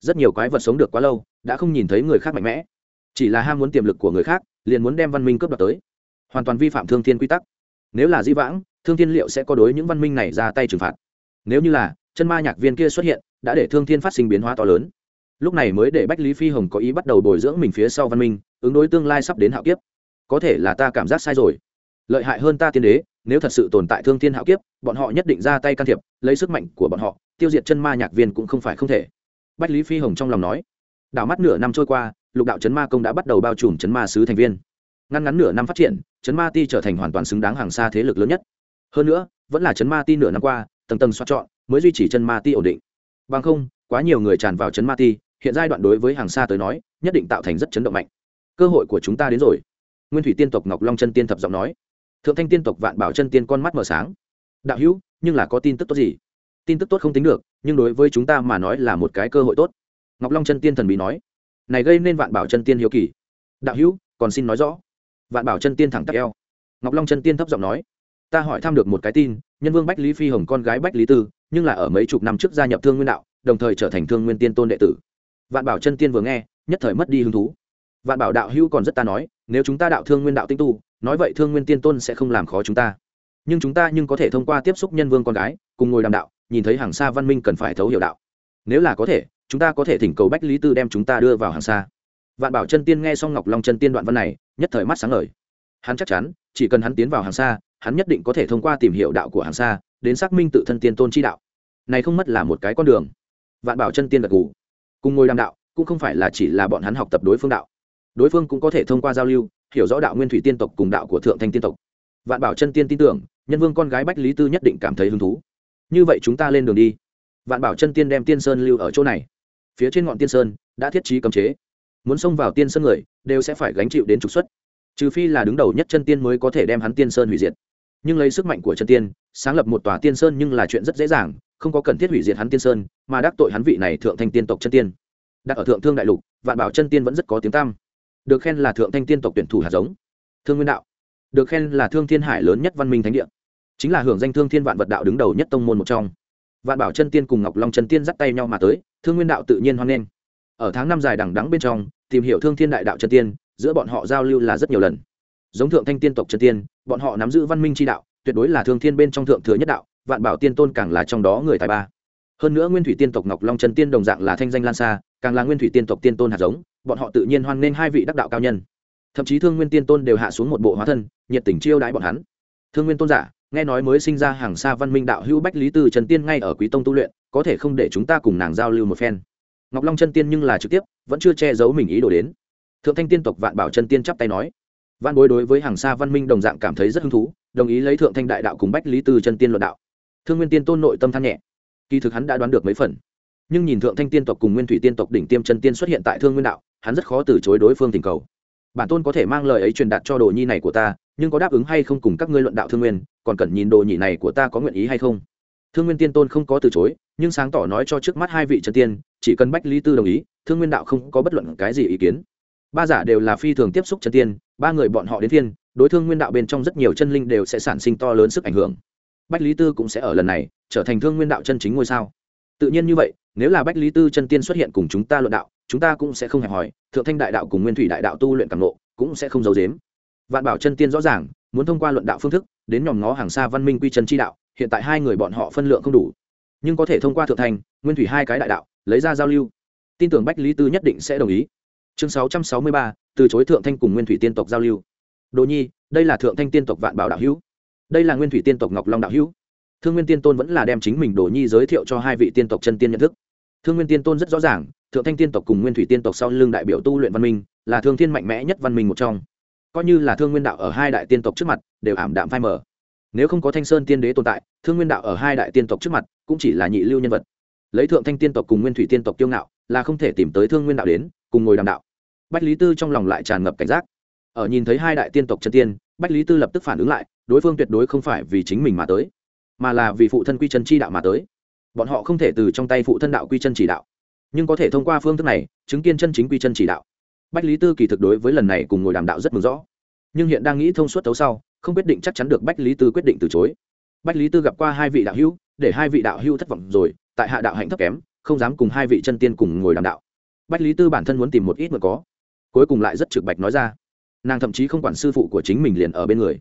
Rất nhiều quái vật sống được quá lâu, đã không nhìn thấy người khác mạnh mẽ. Chỉ là ham muốn tiềm lực của người khác, liền muốn đem văn minh cướp đoạt tới. Hoàn toàn vi phạm thương thiên quy tắc. Nếu là di vãng, thương thiên liệu sẽ có đối những văn minh này ra tay trừng phạt. Nếu như là, chân ma nhạc viên kia xuất hiện đã để thương thiên phát sinh biến hóa to lớn. Lúc này mới để bách lý phi hồng có ý bắt đầu bồi dưỡng mình phía sau văn minh, ứng đối tương lai sắp đến hạo kiếp. Có thể là ta cảm giác sai rồi. Lợi hại hơn ta tiên đế, nếu thật sự tồn tại thương thiên hạo kiếp, bọn họ nhất định ra tay can thiệp, lấy sức mạnh của bọn họ, tiêu diệt chân ma nhạc viên cũng không phải không thể. Bách lý phi hồng trong lòng nói, đảo mắt nửa năm trôi qua, lục đạo chấn ma công đã bắt đầu bao trùm chấn ma sứ thành viên. Ngăn ngắn nửa năm phát triển, chấn ma ti trở thành hoàn toàn xứng đáng hàng xa thế lực lớn nhất. Hơn nữa, vẫn là chấn ma ti nửa năm qua, tầng tầng xoát chọn mới duy trì chân ma ti ổn định bằng không, quá nhiều người tràn vào chấn ma ti, hiện giai đoạn đối với hàng xa tới nói, nhất định tạo thành rất chấn động mạnh. Cơ hội của chúng ta đến rồi. Nguyên thủy tiên tộc ngọc long chân tiên thập giọng nói. Thượng thanh tiên tộc vạn bảo chân tiên con mắt mở sáng. Đạo hữu, nhưng là có tin tức tốt gì? Tin tức tốt không tính được, nhưng đối với chúng ta mà nói là một cái cơ hội tốt. Ngọc long chân tiên thần bí nói. Này gây nên vạn bảo chân tiên hiếu kỳ. Đạo hữu, còn xin nói rõ. Vạn bảo chân tiên thẳng tắc eo. Ngọc long chân tiên thấp giọng nói. Ta hỏi thăm được một cái tin nhân vương bách lý phi hồng con gái bách lý tư, nhưng là ở mấy chục năm trước gia nhập thương nguyên đạo, đồng thời trở thành thương nguyên tiên tôn đệ tử. Vạn bảo chân tiên vừa nghe, nhất thời mất đi hứng thú. Vạn bảo đạo hữu còn rất ta nói, nếu chúng ta đạo thương nguyên đạo tinh tu, nói vậy thương nguyên tiên tôn sẽ không làm khó chúng ta. Nhưng chúng ta nhưng có thể thông qua tiếp xúc nhân vương con gái, cùng ngồi đàm đạo, nhìn thấy hàng xa văn minh cần phải thấu hiểu đạo. Nếu là có thể, chúng ta có thể thỉnh cầu bách lý tư đem chúng ta đưa vào hàng xa. Vạn bảo chân tiên nghe xong ngọc long chân tiên đoạn văn này, nhất thời mắt sáng lời. hắn chắc chắn, chỉ cần hắn tiến vào hàng xa hắn nhất định có thể thông qua tìm hiểu đạo của hàng xa, đến xác minh tự thân tiên tôn chi đạo. Này không mất là một cái con đường. Vạn bảo chân tiên gật gù. Cùng ngồi đàm đạo, cũng không phải là chỉ là bọn hắn học tập đối phương đạo. Đối phương cũng có thể thông qua giao lưu, hiểu rõ đạo nguyên thủy tiên tộc cùng đạo của thượng thanh tiên tộc. Vạn bảo chân tiên tin tưởng, nhân vương con gái bách lý tư nhất định cảm thấy hứng thú. Như vậy chúng ta lên đường đi. Vạn bảo chân tiên đem tiên sơn lưu ở chỗ này. Phía trên ngọn tiên sơn đã thiết trí cấm chế. Muốn xông vào tiên sơn người, đều sẽ phải gánh chịu đến trục xuất. Trừ phi là đứng đầu nhất chân tiên mới có thể đem hắn tiên sơn hủy diệt nhưng lấy sức mạnh của chân tiên, sáng lập một tòa tiên sơn nhưng là chuyện rất dễ dàng, không có cần thiết hủy diệt hắn tiên sơn, mà đắc tội hắn vị này thượng thanh tiên tộc chân tiên. Đặt ở thượng thương đại lục, vạn bảo chân tiên vẫn rất có tiếng tam được khen là thượng thanh tiên tộc tuyển thủ hạt giống. Thương nguyên đạo. Được khen là thương thiên hải lớn nhất văn minh thánh địa. Chính là hưởng danh thương thiên vạn vật đạo đứng đầu nhất tông môn một trong. Vạn bảo chân tiên cùng ngọc long chân tiên dắt tay nhau mà tới, thương nguyên đạo tự nhiên hoan nghênh. Ở tháng năm dài đằng đắng bên trong, tìm hiểu thương thiên đại đạo chân tiên, giữa bọn họ giao lưu là rất nhiều lần giống thượng thanh tiên tộc chân tiên, bọn họ nắm giữ văn minh tri đạo, tuyệt đối là thương thiên bên trong thượng thừa nhất đạo, vạn bảo tiên tôn càng là trong đó người tài ba. Hơn nữa nguyên thủy tiên tộc ngọc long chân tiên đồng dạng là thanh danh lan xa, càng là nguyên thủy tiên tộc tiên tôn hạt giống, bọn họ tự nhiên hoan nghênh hai vị đắc đạo cao nhân. Thậm chí thương nguyên tiên tôn đều hạ xuống một bộ hóa thân, nhiệt tình chiêu đãi bọn hắn. Thương nguyên tôn giả, nghe nói mới sinh ra hàng xa văn minh đạo hữu bách lý tư trần tiên ngay ở quý tông tu luyện, có thể không để chúng ta cùng nàng giao lưu một phen. Ngọc long chân tiên nhưng là trực tiếp, vẫn chưa che giấu mình ý đồ đến. Thượng thanh tiên tộc vạn bảo chân tiên chắp tay nói văn bối đối với hàng xa văn minh đồng dạng cảm thấy rất hứng thú, đồng ý lấy thượng thanh đại đạo cùng bách lý tư chân tiên luận đạo. Thương nguyên tiên tôn nội tâm than nhẹ. Kỳ thực hắn đã đoán được mấy phần. Nhưng nhìn thượng thanh tiên tộc cùng nguyên thủy tiên tộc đỉnh tiêm chân tiên xuất hiện tại thương nguyên đạo, hắn rất khó từ chối đối phương tình cầu. Bản tôn có thể mang lời ấy truyền đạt cho đồ nhi này của ta, nhưng có đáp ứng hay không cùng các ngươi luận đạo thương nguyên, còn cần nhìn đồ nhị này của ta có nguyện ý hay không? Thương nguyên tiên tôn không có từ chối, nhưng sáng tỏ nói cho trước mắt hai vị chân tiên, chỉ cần bách lý tư đồng ý, thương nguyên đạo không có bất luận cái gì ý kiến ba giả đều là phi thường tiếp xúc chân tiên, ba người bọn họ đến thiên đối thương nguyên đạo bên trong rất nhiều chân linh đều sẽ sản sinh to lớn sức ảnh hưởng. Bách lý tư cũng sẽ ở lần này trở thành thương nguyên đạo chân chính ngôi sao. Tự nhiên như vậy, nếu là bách lý tư chân tiên xuất hiện cùng chúng ta luận đạo, chúng ta cũng sẽ không hẹp hòi, thượng thanh đại đạo cùng nguyên thủy đại đạo tu luyện càng lộ cũng sẽ không giấu dếm vạn bảo chân tiên rõ ràng, muốn thông qua luận đạo phương thức, đến nhòm ngó hàng xa văn minh quy chân chi đạo, hiện tại hai người bọn họ phân lượng không đủ. Nhưng có thể thông qua thượng thành nguyên thủy hai cái đại đạo, lấy ra giao lưu. Tin tưởng bách lý tư nhất định sẽ đồng ý chương sáu trăm sáu mươi ba, từ chối thượng thanh cùng nguyên thủy tiên tộc giao lưu. Đồ nhi, đây là thượng thanh tiên tộc vạn bảo đạo hữu. Đây là nguyên thủy tiên tộc ngọc long đạo hữu. Thương nguyên tiên tôn vẫn là đem chính mình đồ nhi giới thiệu cho hai vị tiên tộc chân tiên nhận thức. Thương nguyên tiên tôn rất rõ ràng, thượng thanh tiên tộc cùng nguyên thủy tiên tộc sau l ư n g đại biểu tu luyện văn minh, là thương thiên mạnh mẽ nhất văn minh một trong. Coi như là thương nguyên đạo ở hai đại tiên tộc trước mặt, đều ảm đạm phai mờ. Nếu không có thanh sơn tiên đế tồn tại, thương nguyên đạo ở hai đại tiên tộc trước mặt, cũng chỉ là nhị lưu nhân vật. Lấy thượng thanh tiên tộc cùng nguyên thủy tiên tộc kiêu ngạo, là không thể tìm tới thương nguyên đạo đến, cùng ngồi đàm đạo bách lý tư trong lòng lại tràn ngập cảnh giác. Ở nhìn thấy hai đại tiên tộc chân tiên, bách lý tư lập tức phản ứng lại, đối phương tuyệt đối không phải vì chính mình mà tới, mà là vì phụ thân quy chân chi đạo mà tới. Bọn họ không thể từ trong tay phụ thân đạo quy chân chỉ đạo, nhưng có thể thông qua phương thức này chứng kiến chân chính quy chân chỉ đạo. Bách lý tư kỳ thực đối với lần này cùng ngồi đàm đạo rất mừng rõ, nhưng hiện đang nghĩ thông suốt tấu sau, không quyết định chắc chắn được bách lý tư quyết định từ chối. Bách lý tư gặp qua hai vị đạo hữu, để hai vị đạo hữu thất vọng rồi, tại hạ đạo hạnh thấp kém, không dám cùng hai vị chân tiên cùng ngồi đàm đạo. Bách lý tư bản thân muốn tìm một ít mà có cuối cùng lại rất trực bạch nói ra. Nàng thậm chí không quản sư phụ của chính mình liền ở bên người.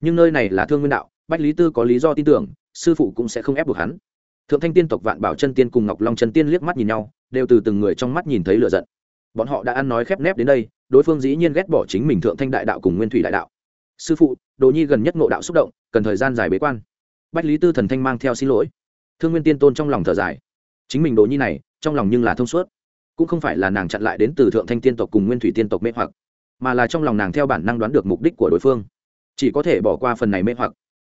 Nhưng nơi này là thương nguyên đạo, bách lý tư có lý do tin tưởng, sư phụ cũng sẽ không ép buộc hắn. Thượng thanh tiên tộc vạn bảo chân tiên cùng ngọc long chân tiên liếc mắt nhìn nhau, đều từ từng người trong mắt nhìn thấy lựa giận. Bọn họ đã ăn nói khép nép đến đây, đối phương dĩ nhiên ghét bỏ chính mình thượng thanh đại đạo cùng nguyên thủy đại đạo. Sư phụ, đồ nhi gần nhất ngộ đạo xúc động, cần thời gian dài bế quan. Bách lý tư thần thanh mang theo xin lỗi. Thương nguyên tiên tôn trong lòng thở dài. Chính mình đồ nhi này, trong lòng nhưng là thông suốt cũng không phải là nàng chặn lại đến từ thượng thanh tiên tộc cùng nguyên thủy tiên tộc mê hoặc, mà là trong lòng nàng theo bản năng đoán được mục đích của đối phương. Chỉ có thể bỏ qua phần này mê hoặc.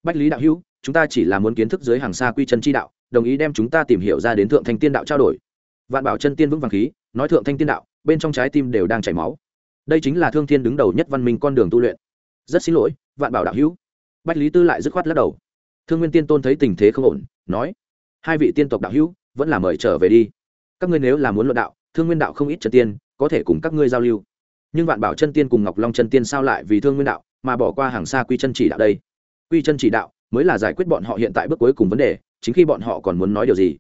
Bách lý đạo hữu, chúng ta chỉ là muốn kiến thức dưới hàng xa quy chân chi đạo, đồng ý đem chúng ta tìm hiểu ra đến thượng thanh tiên đạo trao đổi. Vạn bảo chân tiên vững vàng khí, nói thượng thanh tiên đạo, bên trong trái tim đều đang chảy máu. Đây chính là thương thiên đứng đầu nhất văn minh con đường tu luyện. Rất xin lỗi, vạn bảo đạo hữu. Bách lý tư lại dứt khoát lắc đầu. Thương nguyên tiên tôn thấy tình thế không ổn, nói, hai vị tiên tộc đạo hữu, vẫn là mời trở về đi. Các ngươi nếu là muốn luận đạo thương nguyên đạo không ít chân tiên, có thể cùng các ngươi giao lưu. Nhưng vạn bảo chân tiên cùng ngọc long chân tiên sao lại vì thương nguyên đạo mà bỏ qua hàng xa quy chân chỉ đạo đây? Quy chân chỉ đạo mới là giải quyết bọn họ hiện tại bước cuối cùng vấn đề, chính khi bọn họ còn muốn nói điều gì?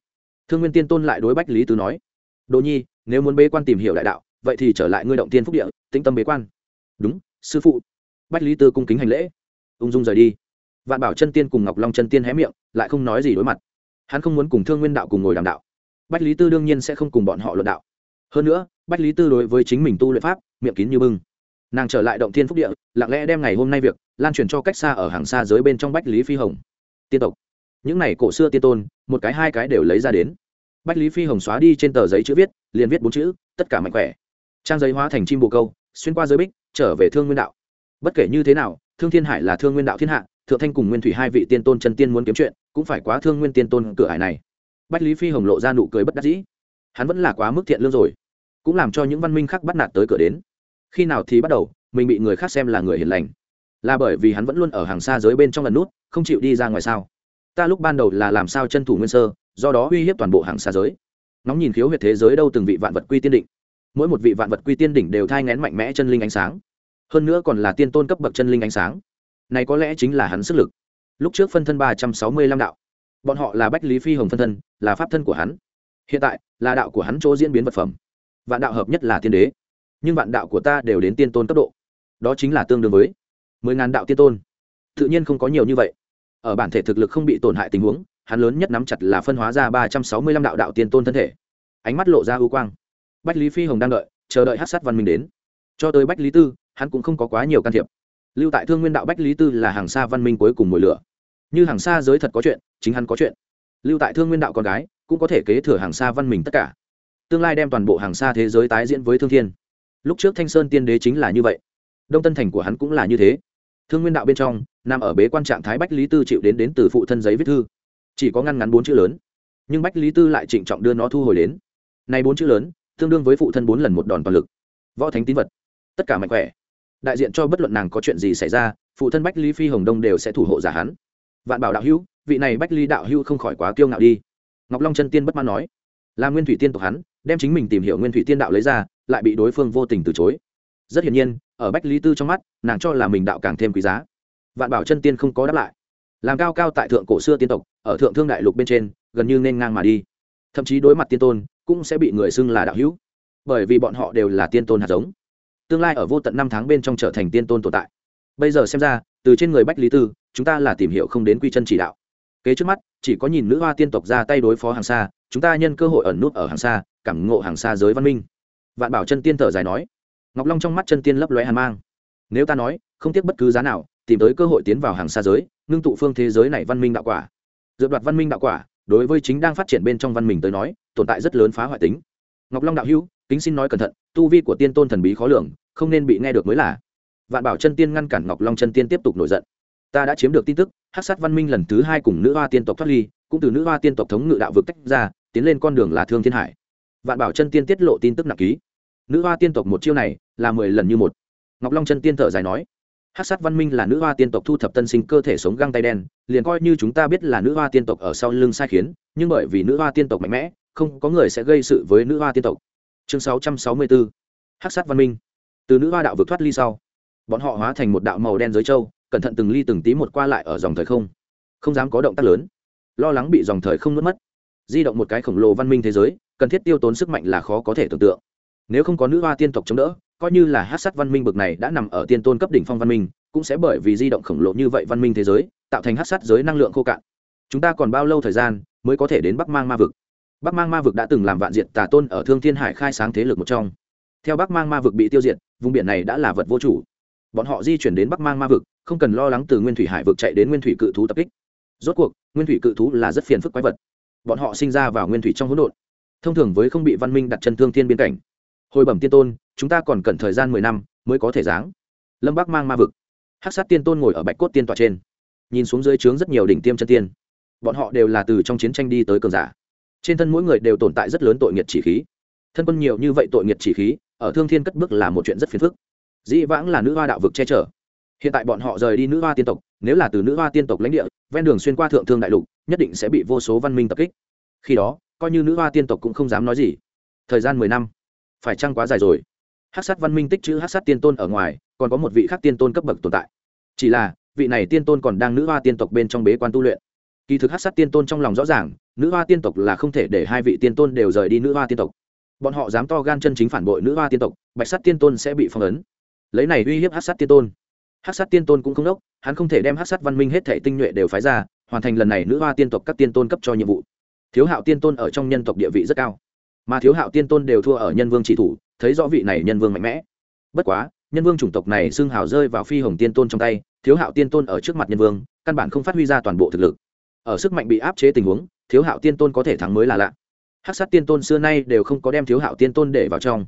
Thương nguyên tiên tôn lại đối bách lý tứ nói, đỗ nhi, nếu muốn bế quan tìm hiểu đại đạo, vậy thì trở lại ngươi động tiên phúc địa, tĩnh tâm bế quan. Đúng, sư phụ. Bách lý tư cung kính hành lễ, ung dung rời đi. Vạn bảo chân tiên cùng ngọc long chân tiên hé miệng, lại không nói gì đối mặt. Hắn không muốn cùng thương nguyên đạo cùng ngồi đàm đạo. Bách lý tư đương nhiên sẽ không cùng bọn họ luận đạo hơn nữa, bách lý tư đối với chính mình tu luyện pháp, miệng kín như bưng. Nàng trở lại động thiên phúc địa, lặng lẽ đem ngày hôm nay việc, lan truyền cho cách xa ở hàng xa giới bên trong bách lý phi hồng. Tiên tộc. Những này cổ xưa tiên tôn, một cái hai cái đều lấy ra đến. Bách lý phi hồng xóa đi trên tờ giấy chữ viết, liền viết bốn chữ, tất cả mạnh khỏe. Trang giấy hóa thành chim bồ câu, xuyên qua giới bích, trở về thương nguyên đạo. Bất kể như thế nào, thương thiên hải là thương nguyên đạo thiên hạ, thượng thanh cùng nguyên thủy hai vị tiên tôn chân tiên muốn kiếm chuyện, cũng phải quá thương nguyên tiên tôn cửa hải này. Bách lý phi hồng lộ ra nụ cười bất đắc dĩ hắn vẫn là quá mức thiện lương rồi, cũng làm cho những văn minh khác bắt nạt tới cửa đến. Khi nào thì bắt đầu, mình bị người khác xem là người hiền lành. Là bởi vì hắn vẫn luôn ở hàng xa giới bên trong lần nút, không chịu đi ra ngoài sao? Ta lúc ban đầu là làm sao chân thủ nguyên sơ, do đó uy hiếp toàn bộ hàng xa giới. Nóng nhìn khiếu huyệt thế giới đâu từng vị vạn vật quy tiên định. Mỗi một vị vạn vật quy tiên đỉnh đều thai ngén mạnh mẽ chân linh ánh sáng. Hơn nữa còn là tiên tôn cấp bậc chân linh ánh sáng. Này có lẽ chính là hắn sức lực. Lúc trước phân thân ba trăm sáu mươi lăm đạo. Bọn họ là bách lý phi hồng phân thân, là pháp thân của hắn hiện tại, là đạo của hắn chỗ diễn biến vật phẩm. Vạn đạo hợp nhất là tiên đế. Nhưng vạn đạo của ta đều đến tiên tôn cấp độ. Đó chính là tương đương với mười ngàn đạo tiên tôn. Tự nhiên không có nhiều như vậy. Ở bản thể thực lực không bị tổn hại tình huống, hắn lớn nhất nắm chặt là phân hóa ra ba trăm sáu mươi lăm đạo đạo tiên tôn thân thể. Ánh mắt lộ ra ưu quang. Bách lý phi hồng đang đợi, chờ đợi hát sát văn minh đến. Cho tới bách lý tư, hắn cũng không có quá nhiều can thiệp. Lưu tại thương nguyên đạo bách lý tư là hàng xa văn minh cuối cùng mồi lửa. Như hàng xa giới thật có chuyện, chính hắn có chuyện. Lưu tại thương nguyên đạo con gái cũng có thể kế thừa hàng xa văn minh tất cả. Tương lai đem toàn bộ hàng xa thế giới tái diễn với thương thiên. Lúc trước thanh sơn tiên đế chính là như vậy. Đông tân thành của hắn cũng là như thế. Thương nguyên đạo bên trong, nằm ở bế quan trạng thái bách lý tư chịu đến đến từ phụ thân giấy viết thư. Chỉ có ngăn ngắn bốn chữ lớn. Nhưng bách lý tư lại trịnh trọng đưa nó thu hồi đến. Nay bốn chữ lớn, tương đương với phụ thân bốn lần một đòn toàn lực. Võ thánh tín vật. Tất cả mạnh khỏe. Đại diện cho bất luận nàng có chuyện gì xảy ra, phụ thân bách lý phi hồng đông đều sẽ thủ hộ giả hắn. Vạn bảo đạo hữu, vị này bách lý đạo hữu không khỏi quá kiêu ngạo đi ngọc long chân tiên bất mãn nói, là nguyên thủy tiên tộc hắn, đem chính mình tìm hiểu nguyên thủy tiên đạo lấy ra, lại bị đối phương vô tình từ chối. Rất hiển nhiên, ở bách lý tư trong mắt, nàng cho là mình đạo càng thêm quý giá. Vạn bảo chân tiên không có đáp lại. Làm cao cao tại thượng cổ xưa tiên tộc, ở thượng thương đại lục bên trên, gần như nên ngang mà đi. Thậm chí đối mặt tiên tôn, cũng sẽ bị người xưng là đạo hữu, bởi vì bọn họ đều là tiên tôn hạt giống. Tương lai ở vô tận năm tháng bên trong trở thành tiên tôn tồn tại. Bây giờ xem ra, từ trên người bách lý tư, chúng ta là tìm hiểu không đến quy chân chỉ đạo kế trước mắt, chỉ có nhìn nữ hoa tiên tộc ra tay đối phó hàng xa, chúng ta nhân cơ hội ẩn nút ở hàng xa, cảm ngộ hàng xa giới văn minh. Vạn bảo chân tiên thở dài nói. Ngọc long trong mắt chân tiên lấp lóe hàn mang. Nếu ta nói, không tiếc bất cứ giá nào, tìm tới cơ hội tiến vào hàng xa giới, ngưng tụ phương thế giới này văn minh đạo quả. Dựa đoạt văn minh đạo quả, đối với chính đang phát triển bên trong văn minh tới nói, tồn tại rất lớn phá hoại tính. Ngọc long đạo hữu, kính xin nói cẩn thận, tu vi của tiên tôn thần bí khó lường, không nên bị nghe được mới là. Vạn bảo chân tiên ngăn cản ngọc long chân tiên tiếp tục nổi giận ta đã chiếm được tin tức, hắc sát văn minh lần thứ hai cùng nữ hoa tiên tộc thoát ly, cũng từ nữ hoa tiên tộc thống ngự đạo vực tách ra, tiến lên con đường là thương thiên hải. Vạn bảo chân tiên tiết lộ tin tức nặng ký. Nữ hoa tiên tộc một chiêu này, là mười lần như một. Ngọc long chân tiên thở dài nói hát sát văn minh là nữ hoa tiên tộc thu thập tân sinh cơ thể sống găng tay đen, liền coi như chúng ta biết là nữ hoa tiên tộc ở sau lưng sai khiến, nhưng bởi vì nữ hoa tiên tộc mạnh mẽ, không có người sẽ gây sự với nữ hoa tiên tộc. Chương sáu trăm sáu mươi bốn hát sát văn minh. Từ nữ hoa đạo vực thoát ly sau, bọn họ hóa thành một đạo màu đen giới châu cẩn thận từng ly từng tí một qua lại ở dòng thời không. Không dám có động tác lớn. Lo lắng bị dòng thời không nuốt mất. Di động một cái khổng lồ văn minh thế giới, cần thiết tiêu tốn sức mạnh là khó có thể tưởng tượng. Nếu không có nữ hoa tiên tộc chống đỡ, coi như là hát sắt văn minh bực này đã nằm ở tiên tôn cấp đỉnh phong văn minh, cũng sẽ bởi vì di động khổng lồ như vậy văn minh thế giới, tạo thành hát sắt giới năng lượng khô cạn. Chúng ta còn bao lâu thời gian mới có thể đến bắc mang ma vực? Bắc mang ma vực đã từng làm vạn diện tà tôn ở thương thiên hải khai sáng thế lực một trong. Theo bắc mang ma vực bị tiêu diệt, vùng biển này đã là vật vô chủ. Bọn họ di chuyển đến bắc mang ma vực không cần lo lắng từ nguyên thủy hải vực chạy đến nguyên thủy cự thú tập kích. Rốt cuộc, nguyên thủy cự thú là rất phiền phức quái vật. Bọn họ sinh ra vào nguyên thủy trong hỗn độn, thông thường với không bị văn minh đặt chân thương thiên biên cảnh. Hồi bẩm tiên tôn, chúng ta còn cần thời gian mười năm mới có thể giáng. Lâm bắc mang ma vực. Hát sát tiên tôn ngồi ở bạch cốt tiên tọa trên, nhìn xuống dưới trướng rất nhiều đỉnh tiêm chân tiên. Bọn họ đều là từ trong chiến tranh đi tới cường giả. Trên thân mỗi người đều tồn tại rất lớn tội nghiệt chỉ khí. Thân quân nhiều như vậy tội nghiệt chỉ khí, ở thương thiên cất bước là một chuyện rất phiền phức. Dĩ vãng là nữ hoa đạo vực che chở hiện tại bọn họ rời đi nữ hoa tiên tộc, nếu là từ nữ hoa tiên tộc lãnh địa, ven đường xuyên qua thượng thương đại lục, nhất định sẽ bị vô số văn minh tập kích. Khi đó, coi như nữ hoa tiên tộc cũng không dám nói gì. Thời gian mười năm. Phải chăng quá dài rồi? Hát sát văn minh tích chữ hát sát tiên tôn ở ngoài, còn có một vị khác tiên tôn cấp bậc tồn tại. Chỉ là, vị này tiên tôn còn đang nữ hoa tiên tộc bên trong bế quan tu luyện. Kỳ thực hát sát tiên tôn trong lòng rõ ràng, nữ hoa tiên tộc là không thể để hai vị tiên tôn đều rời đi nữ hoa tiên tộc. Bọn họ dám to gan chân chính phản bội nữ hoa tiên tộc, bạch sát tiên tôn sẽ bị phong ấn. Lấy này uy hiếp hát sát tiên tôn hát sát tiên tôn cũng không đốc, hắn không thể đem hát sát văn minh hết thể tinh nhuệ đều phái ra, hoàn thành lần này nữ hoa tiên tộc các tiên tôn cấp cho nhiệm vụ. Thiếu hạo tiên tôn ở trong nhân tộc địa vị rất cao, mà thiếu hạo tiên tôn đều thua ở nhân vương chỉ thủ, thấy rõ vị này nhân vương mạnh mẽ. Bất quá, nhân vương chủng tộc này xưng hào rơi vào phi hồng tiên tôn trong tay, thiếu hạo tiên tôn ở trước mặt nhân vương, căn bản không phát huy ra toàn bộ thực lực. Ở sức mạnh bị áp chế tình huống, thiếu hạo tiên tôn có thể thắng mới là lạ. Hắc sát tiên tôn xưa nay đều không có đem thiếu hạo tiên tôn để vào trong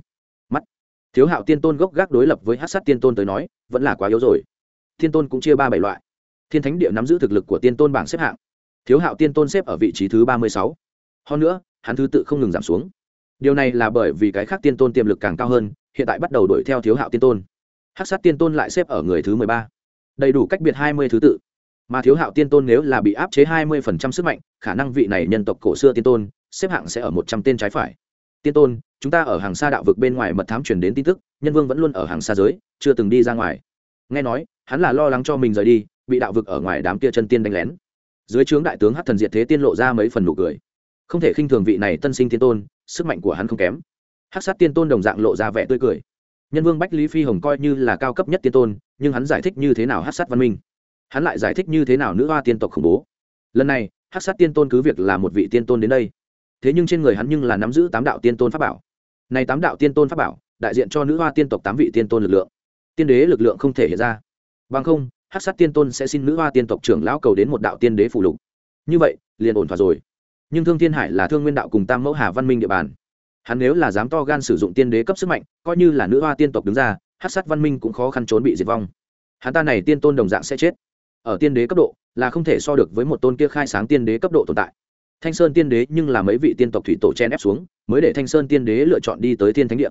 thiếu hạo tiên tôn gốc gác đối lập với hắc sát tiên tôn tới nói, vẫn là quá yếu rồi. Tiên tôn cũng chia ba bảy loại. Thiên thánh địa nắm giữ thực lực của tiên tôn bảng xếp hạng. Thiếu hạo tiên tôn xếp ở vị trí thứ ba mươi sáu. Hơn nữa, hắn thứ tự không ngừng giảm xuống. Điều này là bởi vì cái khác tiên tôn tiềm lực càng cao hơn, hiện tại bắt đầu đuổi theo thiếu hạo tiên tôn. Hắc sát tiên tôn lại xếp ở người thứ mười ba. Đầy đủ cách biệt hai mươi thứ tự. Mà thiếu hạo tiên tôn nếu là bị áp chế hai mươi phần trăm sức mạnh, khả năng vị này nhân tộc cổ xưa tiên tôn, xếp hạng sẽ ở một trăm tên trái phải tiên tôn, chúng ta ở hàng xa đạo vực bên ngoài mật thám truyền đến tin tức, nhân vương vẫn luôn ở hàng xa giới, chưa từng đi ra ngoài. Nghe nói, hắn là lo lắng cho mình rời đi, bị đạo vực ở ngoài đám kia chân tiên đánh lén. Dưới trướng đại tướng hát thần diệt thế tiên lộ ra mấy phần nụ cười. Không thể khinh thường vị này tân sinh tiên tôn, sức mạnh của hắn không kém. Hát sát tiên tôn đồng dạng lộ ra vẻ tươi cười. Nhân vương bách lý phi hồng coi như là cao cấp nhất tiên tôn, nhưng hắn giải thích như thế nào hát sát văn minh? Hắn lại giải thích như thế nào nữ hoa tiên tộc khủng bố? Lần này hát sát tiên tôn cứ việc là một vị tiên tôn đến đây thế nhưng trên người hắn nhưng là nắm giữ tám đạo tiên tôn pháp bảo. Này tám đạo tiên tôn pháp bảo, đại diện cho nữ hoa tiên tộc tám vị tiên tôn lực lượng. Tiên đế lực lượng không thể hiện ra. Bằng không hát sát tiên tôn sẽ xin nữ hoa tiên tộc trưởng lão cầu đến một đạo tiên đế phủ lục. Như vậy, liền ổn thỏa rồi. Nhưng thương thiên hải là thương nguyên đạo cùng tam mẫu hà văn minh địa bàn. Hắn nếu là dám to gan sử dụng tiên đế cấp sức mạnh, coi như là nữ hoa tiên tộc đứng ra hát sát văn minh cũng khó khăn trốn bị diệt vong. Hắn ta này tiên tôn đồng dạng sẽ chết. Ở tiên đế cấp độ, là không thể so được với một tôn kia khai sáng tiên đế cấp độ tồn tại thanh sơn tiên đế nhưng là mấy vị tiên tộc thủy tổ chen ép xuống, mới để thanh sơn tiên đế lựa chọn đi tới thiên thánh địa.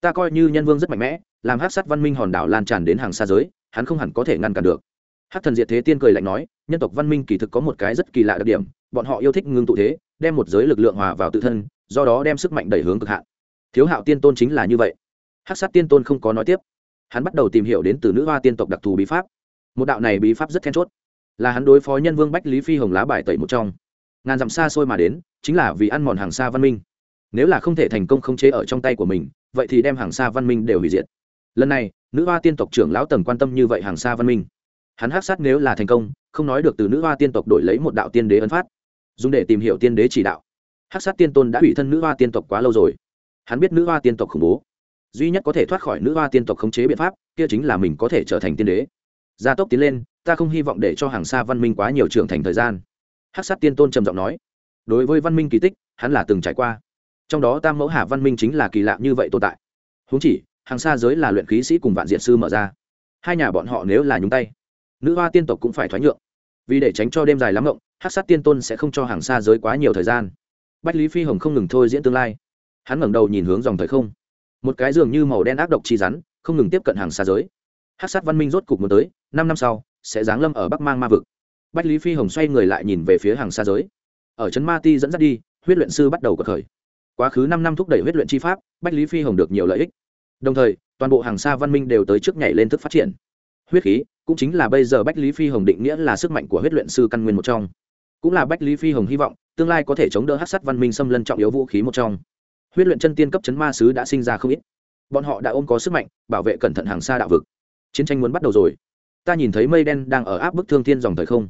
Ta coi như nhân vương rất mạnh mẽ, làm hát sát văn minh hòn đảo lan tràn đến hàng xa giới, hắn không hẳn có thể ngăn cản được. Hát thần diệt thế tiên cười lạnh nói, nhân tộc văn minh kỳ thực có một cái rất kỳ lạ đặc điểm, bọn họ yêu thích ngưng tụ thế, đem một giới lực lượng hòa vào tự thân, do đó đem sức mạnh đẩy hướng cực hạn. Thiếu hạo tiên tôn chính là như vậy. Hát sát tiên tôn không có nói tiếp. Hắn bắt đầu tìm hiểu đến từ nữ hoa tiên tộc đặc thù bí pháp. Một đạo này bí pháp rất then chốt. Là hắn đối phó nhân vương bách lý phi hồng lá bài tẩy một trong ngàn dặm xa xôi mà đến, chính là vì ăn mòn hàng xa văn minh. Nếu là không thể thành công khống chế ở trong tay của mình, vậy thì đem hàng xa văn minh đều hủy diệt. Lần này, nữ hoa tiên tộc trưởng lão tầng quan tâm như vậy hàng xa văn minh. Hắn hát sát nếu là thành công, không nói được từ nữ hoa tiên tộc đổi lấy một đạo tiên đế ấn phát. Dùng để tìm hiểu tiên đế chỉ đạo. Hát sát tiên tôn đã hủy thân nữ hoa tiên tộc quá lâu rồi. Hắn biết nữ hoa tiên tộc khủng bố. Duy nhất có thể thoát khỏi nữ hoa tiên tộc khống chế biện pháp, kia chính là mình có thể trở thành tiên đế. Gia tốc tiến lên, ta không hy vọng để cho hàng xa văn minh quá nhiều trưởng thành thời gian hát sát tiên tôn trầm giọng nói, đối với văn minh kỳ tích, hắn là từng trải qua. Trong đó tam mẫu hà văn minh chính là kỳ lạ như vậy tồn tại. Húng chỉ, hàng xa giới là luyện khí sĩ cùng vạn diện sư mở ra. Hai nhà bọn họ nếu là nhúng tay, nữ hoa tiên tộc cũng phải thoái nhượng. Vì để tránh cho đêm dài lắm ngộng hát sát tiên tôn sẽ không cho hàng xa giới quá nhiều thời gian. Bách lý phi hồng không ngừng thôi diễn tương lai. Hắn ngẩng đầu nhìn hướng dòng thời không. Một cái dường như màu đen ác độc chi rắn, không ngừng tiếp cận hàng xa giới. Hát sát văn minh rốt cục muốn tới, năm năm sau, sẽ giáng lâm ở bắc mang ma vực bách lý phi hồng xoay người lại nhìn về phía hàng xa giới. Ở trấn ma ti dẫn dắt đi, huyết luyện sư bắt đầu cuộc khởi. Quá khứ năm năm thúc đẩy huyết luyện chi pháp, bách lý phi hồng được nhiều lợi ích. Đồng thời, toàn bộ hàng xa văn minh đều tới trước nhảy lên thức phát triển. Huyết khí cũng chính là bây giờ bách lý phi hồng định nghĩa là sức mạnh của huyết luyện sư căn nguyên một trong. Cũng là bách lý phi hồng hy vọng, tương lai có thể chống đỡ hát sắt văn minh xâm lân trọng yếu vũ khí một trong. Huyết luyện chân tiên cấp chấn ma sứ đã sinh ra không ít. Bọn họ đã ôm có sức mạnh, bảo vệ cẩn thận hàng xa đạo vực. Chiến tranh muốn bắt đầu rồi. Ta nhìn thấy mây đen đang ở áp bức thương thiên dòng thời không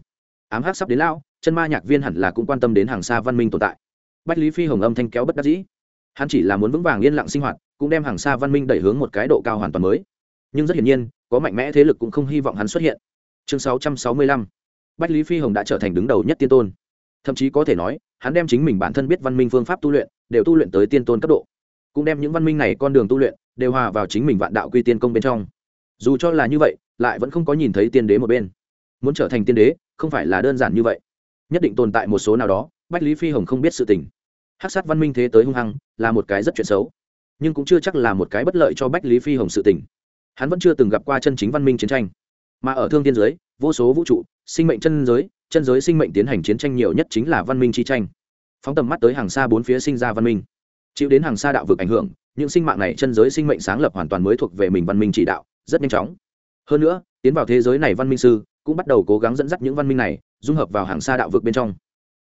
ám hắc sắp đến lão, chân ma nhạc viên hẳn là cũng quan tâm đến hàng xa văn minh tồn tại. Bách lý phi hồng âm thanh kéo bất đắc dĩ. Hắn chỉ là muốn vững vàng yên lặng sinh hoạt, cũng đem hàng xa văn minh đẩy hướng một cái độ cao hoàn toàn mới. Nhưng rất hiển nhiên, có mạnh mẽ thế lực cũng không hy vọng hắn xuất hiện. Chương 665 bách lý phi hồng đã trở thành đứng đầu nhất tiên tôn. Thậm chí có thể nói, hắn đem chính mình bản thân biết văn minh phương pháp tu luyện, đều tu luyện tới tiên tôn cấp độ. Cũng đem những văn minh này con đường tu luyện, đều hòa vào chính mình vạn đạo quy tiên công bên trong. Dù cho là như vậy, lại vẫn không có nhìn thấy tiên đế một bên muốn trở thành tiên đế, không phải là đơn giản như vậy. Nhất định tồn tại một số nào đó, bách lý phi hồng không biết sự tình. Hát sát văn minh thế tới hung hăng, là một cái rất chuyện xấu. Nhưng cũng chưa chắc là một cái bất lợi cho bách lý phi hồng sự tình. Hắn vẫn chưa từng gặp qua chân chính văn minh chiến tranh. Mà ở thương tiên giới, vô số vũ trụ, sinh mệnh chân giới chân giới sinh mệnh tiến hành chiến tranh nhiều nhất chính là văn minh chi tranh. Phóng tầm mắt tới hàng xa bốn phía sinh ra văn minh. Chịu đến hàng xa đạo vực ảnh hưởng, những sinh mạng này chân giới sinh mệnh sáng lập hoàn toàn mới thuộc về mình văn minh chỉ đạo, rất nhanh chóng. Hơn nữa, tiến vào thế giới này văn minh sư cũng bắt đầu cố gắng dẫn dắt những văn minh này, dung hợp vào hàng xa đạo vực bên trong.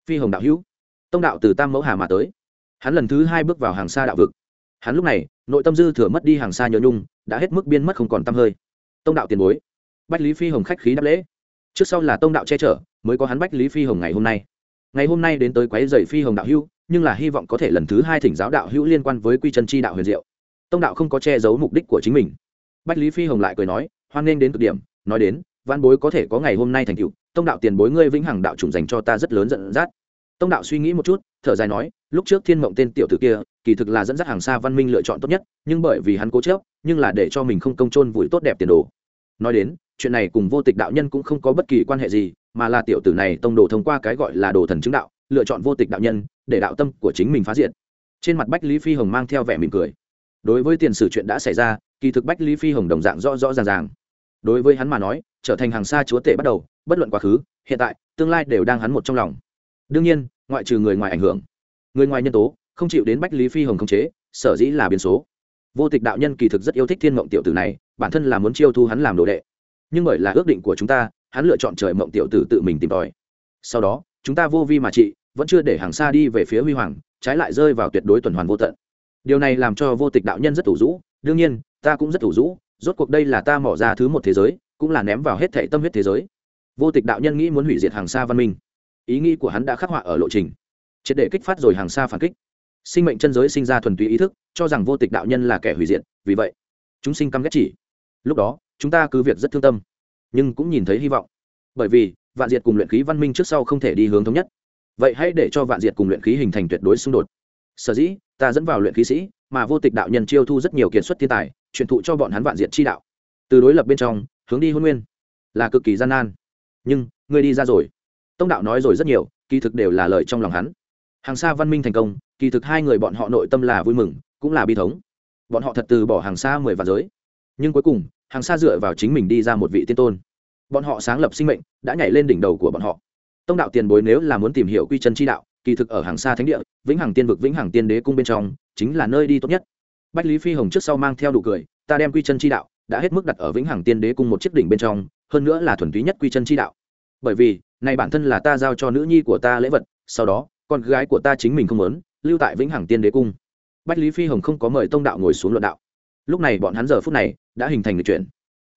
Phi hồng đạo hữu, tông đạo từ tam mẫu hà mà tới. Hắn lần thứ hai bước vào hàng xa đạo vực. Hắn lúc này, nội tâm dư thừa mất đi hàng xa nhớ nhung, đã hết mức biên mất không còn t hơi. Tông đạo tiền bối, bách lý phi hồng khách khí đáp lễ. Trước sau là tông đạo che chở, mới có hắn bách lý phi hồng ngày hôm nay. Ngày hôm nay đến tới quái dày phi hồng đạo hữu, nhưng là hy vọng có thể lần thứ hai thỉnh giáo đạo hữu liên quan với quy chân chi đạo huyền diệu. Tông đạo không có che giấu mục đích của chính mình. Bách lý phi hồng lại cười nói, hoan nghênh đến cực điểm, nói đến văn bối có thể có ngày hôm nay thành tựu, tông đạo tiền bối ngươi vĩnh hằng đạo chủng dành cho ta rất lớn dẫn dắt. Tông đạo suy nghĩ một chút, thở dài nói, lúc trước thiên mộng tên tiểu tử kia, kỳ thực là dẫn dắt hàng xa văn minh lựa chọn tốt nhất, nhưng bởi vì hắn cố chớp nhưng là để cho mình không công trôn vùi tốt đẹp tiền đồ. Nói đến, chuyện này cùng vô tịch đạo nhân cũng không có bất kỳ quan hệ gì, mà là tiểu tử này tông đồ thông qua cái gọi là đồ thần chứng đạo, lựa chọn vô tịch đạo nhân, để đạo tâm của chính mình phá diện. trên mặt bách lý phi hồng mang theo vẻ mỉm cười. Đối với tiền sử chuyện đã xảy ra, kỳ thực bách lý phi hồng đồng dạng rõ rõ ràng ràng đối với hắn mà nói, trở thành hàng xa chúa tể bắt đầu, bất luận quá khứ, hiện tại, tương lai đều đang hắn một trong lòng. Đương nhiên, ngoại trừ người ngoài ảnh hưởng, người ngoài nhân tố, không chịu đến bách lý phi hồng khống chế, sở dĩ là biến số. Vô tịch đạo nhân kỳ thực rất yêu thích thiên mộng tiểu tử này, bản thân là muốn chiêu thu hắn làm đồ đệ. Nhưng bởi là ước định của chúng ta, hắn lựa chọn trời mộng tiểu tử tự mình tìm tòi. Sau đó, chúng ta vô vi mà trị, vẫn chưa để hàng xa đi về phía huy hoàng, trái lại rơi vào tuyệt đối tuần hoàn vô tận. Điều này làm cho vô tịch đạo nhân rất thủ rũ, đương nhiên, ta cũng rất thủ rũ rốt cuộc đây là ta mỏ ra thứ một thế giới, cũng là ném vào hết thảy tâm huyết thế giới. Vô tịch đạo nhân nghĩ muốn hủy diệt hàng xa văn minh. Ý nghĩ của hắn đã khắc họa ở lộ trình. Triệt để kích phát rồi hàng xa phản kích. Sinh mệnh chân giới sinh ra thuần túy ý thức, cho rằng vô tịch đạo nhân là kẻ hủy diệt, vì vậy, chúng sinh căm ghét chỉ. Lúc đó, chúng ta cứ việc rất thương tâm, nhưng cũng nhìn thấy hy vọng. Bởi vì, vạn diệt cùng luyện khí văn minh trước sau không thể đi hướng thống nhất. Vậy hãy để cho vạn diệt cùng luyện khí hình thành tuyệt đối xung đột. Sở dĩ, ta dẫn vào luyện khí sĩ mà vô tịch đạo nhân chiêu thu rất nhiều kiệt xuất thiên tài, truyền thụ cho bọn hắn vạn diện chi đạo. Từ đối lập bên trong, hướng đi hôn nguyên, là cực kỳ gian nan. Nhưng ngươi đi ra rồi. Tông đạo nói rồi rất nhiều, kỳ thực đều là lời trong lòng hắn. Hàng xa văn minh thành công, kỳ thực hai người bọn họ nội tâm là vui mừng, cũng là bi thống. Bọn họ thật từ bỏ hàng xa mười vạn giới. Nhưng cuối cùng, hàng xa dựa vào chính mình đi ra một vị tiên tôn. Bọn họ sáng lập sinh mệnh, đã nhảy lên đỉnh đầu của bọn họ. Tông đạo tiền bối nếu là muốn tìm hiểu quy chân chi đạo, kỳ thực ở hàng xa thánh địa, vĩnh hằng tiên vực, vĩnh hằng tiên đế cung bên trong chính là nơi đi tốt nhất. Bách lý phi hồng trước sau mang theo đủ cười, ta đem quy chân chi đạo đã hết mức đặt ở vĩnh hằng tiên đế cung một chiếc đỉnh bên trong, hơn nữa là thuần túy nhất quy chân chi đạo. Bởi vì này bản thân là ta giao cho nữ nhi của ta lễ vật, sau đó, con gái của ta chính mình không muốn, lưu tại vĩnh hằng tiên đế cung. Bách lý phi hồng không có mời tông đạo ngồi xuống luận đạo. Lúc này bọn hắn giờ phút này đã hình thành lịch chuyển.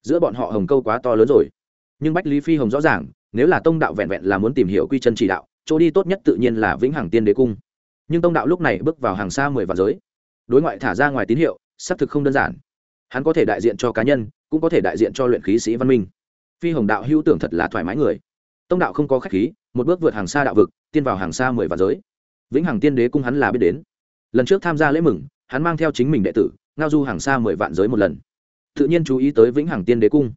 Giữa bọn họ hồng câu quá to lớn rồi. Nhưng bách lý phi hồng rõ ràng, nếu là tông đạo vẹn vẹn là muốn tìm hiểu quy chân chỉ đạo, chỗ đi tốt nhất tự nhiên là vĩnh hằng tiên đế cung nhưng tông đạo lúc này bước vào hàng xa mười vạn giới. Đối ngoại thả ra ngoài tín hiệu, xác thực không đơn giản. Hắn có thể đại diện cho cá nhân, cũng có thể đại diện cho luyện khí sĩ văn minh. Phi hồng đạo hữu tưởng thật là thoải mái người. Tông đạo không có khách khí, một bước vượt hàng xa đạo vực, tiên vào hàng xa mười vạn giới. Vĩnh hằng tiên đế cung hắn là biết đến. Lần trước tham gia lễ mừng, hắn mang theo chính mình đệ tử, ngao du hàng xa mười vạn giới một lần. Tự nhiên chú ý tới vĩnh hằng tiên đế cung.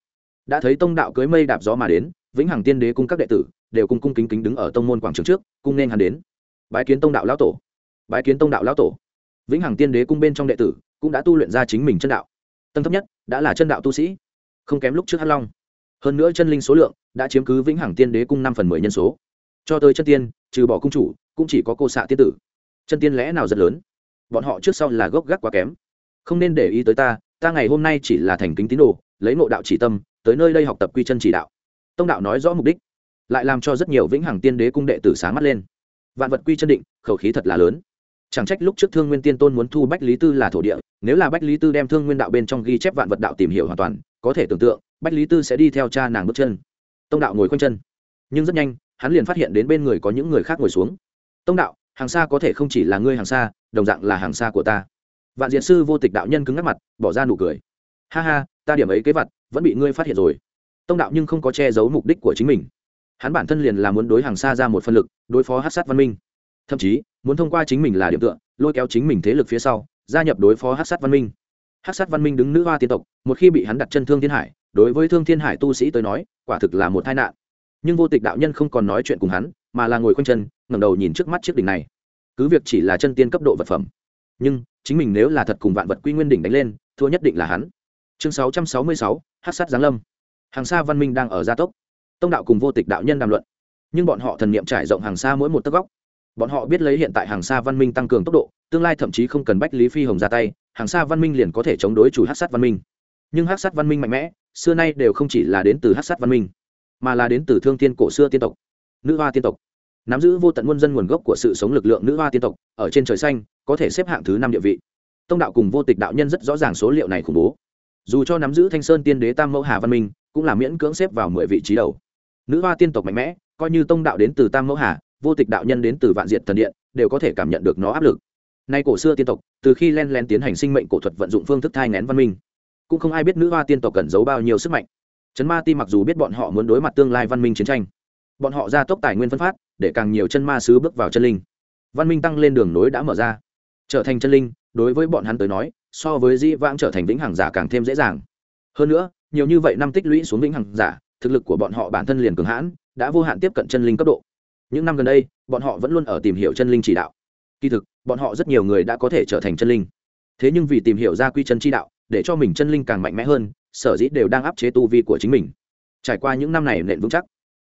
Đã thấy tông đạo cưới mây đạp gió mà đến, vĩnh hằng tiên đế cung các đệ tử đều cung cung kính kính đứng ở tông môn quảng trường trước, cung nên hắn đến. Bái kiến tông đạo lão tổ bái kiến tông đạo lão tổ. Vĩnh hằng tiên đế cung bên trong đệ tử cũng đã tu luyện ra chính mình chân đạo. Tầng thấp nhất đã là chân đạo tu sĩ, không kém lúc trước hắc long. Hơn nữa chân linh số lượng đã chiếm cứ vĩnh hằng tiên đế cung năm phần mười nhân số. Cho tới chân tiên, trừ bỏ cung chủ, cũng chỉ có cô xạ tiên tử. Chân tiên lẽ nào rất lớn? Bọn họ trước sau là gốc gác quá kém. Không nên để ý tới ta ta ngày hôm nay chỉ là thành kính tín đồ, lấy ngộ đạo chỉ tâm, tới nơi đây học tập quy chân chỉ đạo. Tông đạo nói rõ mục đích, lại làm cho rất nhiều vĩnh hằng tiên đế cung đệ tử sáng mắt lên. Vạn vật quy chân định, khẩu khí thật là lớn chẳng trách lúc trước thương nguyên tiên tôn muốn thu bách lý tư là thổ địa, nếu là bách lý tư đem thương nguyên đạo bên trong ghi chép vạn vật đạo tìm hiểu hoàn toàn, có thể tưởng tượng, bách lý tư sẽ đi theo cha nàng bước chân. Tông đạo ngồi quanh chân. Nhưng rất nhanh, hắn liền phát hiện đến bên người có những người khác ngồi xuống. Tông đạo, hàng xa có thể không chỉ là ngươi hàng xa, đồng dạng là hàng xa của ta. Vạn diện sư vô tịch đạo nhân cứng ngắc mặt, bỏ ra nụ cười. Ha ha, ta điểm ấy kế vật, vẫn bị ngươi phát hiện rồi. Tông đạo nhưng không có che giấu mục đích của chính mình. Hắn bản thân liền là muốn đối hàng xa ra một phân lực, đối phó hát sát văn minh thậm chí muốn thông qua chính mình là điểm tựa lôi kéo chính mình thế lực phía sau gia nhập đối phó hát sát văn minh. Hát sát văn minh đứng nữ hoa tiên tộc một khi bị hắn đặt chân thương thiên hải đối với thương thiên hải tu sĩ tới nói quả thực là một tai nạn. Nhưng vô tịch đạo nhân không còn nói chuyện cùng hắn mà là ngồi quanh chân ngẩng đầu nhìn trước mắt chiếc đỉnh này. Cứ việc chỉ là chân tiên cấp độ vật phẩm nhưng chính mình nếu là thật cùng vạn vật quy nguyên đỉnh đánh lên thua nhất định là hắn. Chương 666, hát sát giáng lâm. Hàng xa văn minh đang ở gia tốc. Tông đạo cùng vô tịch đạo nhân đàm luận nhưng bọn họ thần niệm trải rộng hàng xa mỗi một tấc góc bọn họ biết lấy hiện tại hàng xa văn minh tăng cường tốc độ, tương lai thậm chí không cần bách lý phi hồng ra tay, hàng xa văn minh liền có thể chống đối chủ hát sát văn minh. Nhưng hát sát văn minh mạnh mẽ, xưa nay đều không chỉ là đến từ hát sát văn minh, mà là đến từ thương tiên cổ xưa tiên tộc, nữ hoa tiên tộc. Nắm giữ vô tận nguồn dân nguồn gốc của sự sống lực lượng nữ hoa tiên tộc, ở trên trời xanh, có thể xếp hạng thứ năm địa vị. Tông đạo cùng vô tịch đạo nhân rất rõ ràng số liệu này khủng bố. Dù cho nắm giữ thanh sơn tiên đế tam mẫu hà văn minh, cũng là miễn cưỡng xếp vào mười vị trí đầu. Nữ hoa tiên tộc mạnh mẽ, coi như tông đạo đến từ tam mẫu hà vô tịch đạo nhân đến từ vạn diện thần điện, đều có thể cảm nhận được nó áp lực. Nay cổ xưa tiên tộc, từ khi len len tiến hành sinh mệnh cổ thuật vận dụng phương thức thai ngén văn minh, cũng không ai biết nữ hoa tiên tộc cần giấu bao nhiêu sức mạnh. Trấn ma ti mặc dù biết bọn họ muốn đối mặt tương lai văn minh chiến tranh, bọn họ ra tốc tài nguyên phân phát, để càng nhiều chân ma sứ bước vào chân linh. Văn minh tăng lên đường nối đã mở ra, trở thành chân linh, đối với bọn hắn tới nói, so với di vãng trở thành vĩnh hằng giả càng thêm dễ dàng. Hơn nữa, nhiều như vậy năm tích lũy xuống vĩnh hằng giả, thực lực của bọn họ bản thân liền cường hãn, đã vô hạn tiếp cận chân linh cấp độ những năm gần đây, bọn họ vẫn luôn ở tìm hiểu chân linh chỉ đạo. Kỳ thực, bọn họ rất nhiều người đã có thể trở thành chân linh. Thế nhưng vì tìm hiểu ra quy chân chi đạo, để cho mình chân linh càng mạnh mẽ hơn, sở dĩ đều đang áp chế tu vi của chính mình. Trải qua những năm này nện vững chắc,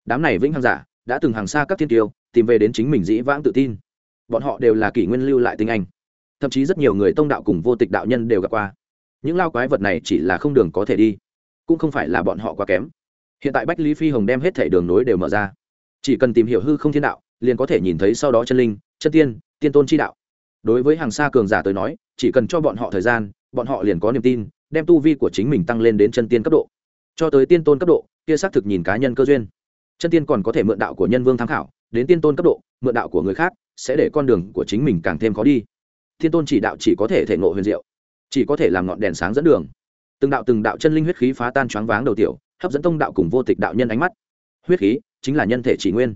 đám này vĩnh hằng giả đã từng hàng xa các thiên tiêu, tìm về đến chính mình dĩ vãng tự tin. Bọn họ đều là kỷ nguyên lưu lại tinh anh. Thậm chí rất nhiều người tông đạo cùng vô tịch đạo nhân đều gặp qua. Những lao quái vật này chỉ là không đường có thể đi, cũng không phải là bọn họ quá kém. Hiện tại bách lý phi hồng đem hết thể đường nối đều mở ra chỉ cần tìm hiểu hư không thiên đạo, liền có thể nhìn thấy sau đó chân linh, chân tiên tiên tôn chi đạo. Đối với hàng xa cường giả tới nói, chỉ cần cho bọn họ thời gian, bọn họ liền có niềm tin, đem tu vi của chính mình tăng lên đến chân tiên cấp độ. Cho tới tiên tôn cấp độ, kia xác thực nhìn cá nhân cơ duyên. Chân tiên còn có thể mượn đạo của nhân vương tham khảo, đến tiên tôn cấp độ, mượn đạo của người khác, sẽ để con đường của chính mình càng thêm khó đi. Thiên tôn chỉ đạo chỉ có thể thể nộ huyền diệu, chỉ có thể làm ngọn đèn sáng dẫn đường. Từng đạo từng đạo chân linh huyết khí phá tan choáng váng đầu tiểu, hấp dẫn tông đạo cùng vô tịch đạo nhân ánh mắt. Huyết khí chính là nhân thể chỉ nguyên.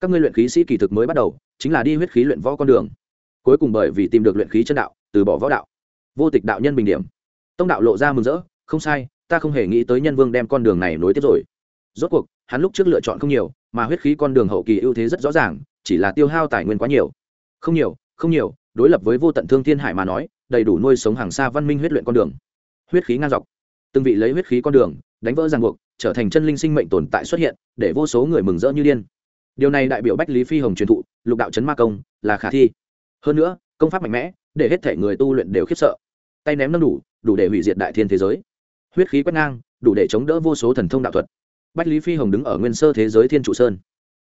Các ngươi luyện khí sĩ kỳ thực mới bắt đầu, chính là đi huyết khí luyện võ con đường. Cuối cùng bởi vì tìm được luyện khí chân đạo, từ bỏ võ đạo. Vô tịch đạo nhân bình điểm. Tông đạo lộ ra mừng rỡ, không sai, ta không hề nghĩ tới nhân vương đem con đường này nối tiếp rồi. Rốt cuộc, hắn lúc trước lựa chọn không nhiều, mà huyết khí con đường hậu kỳ ưu thế rất rõ ràng, chỉ là tiêu hao tài nguyên quá nhiều. Không nhiều không nhiều, đối lập với vô tận thương thiên hải mà nói, đầy đủ nuôi sống hàng xa văn minh huyết luyện con đường. Huyết khí ngang dọc. Từng vị lấy huyết khí con đường, đánh vỡ ràng buộc trở thành chân linh sinh mệnh tồn tại xuất hiện, để vô số người mừng rỡ như điên. Điều này đại biểu bách lý phi hồng truyền thụ, lục đạo chấn ma công, là khả thi. Hơn nữa, công pháp mạnh mẽ, để hết thể người tu luyện đều khiếp sợ. Tay ném nâng đủ đủ để hủy diệt đại thiên thế giới. Huyết khí quét ngang, đủ để chống đỡ vô số thần thông đạo thuật. Bách lý phi hồng đứng ở nguyên sơ thế giới thiên trụ sơn.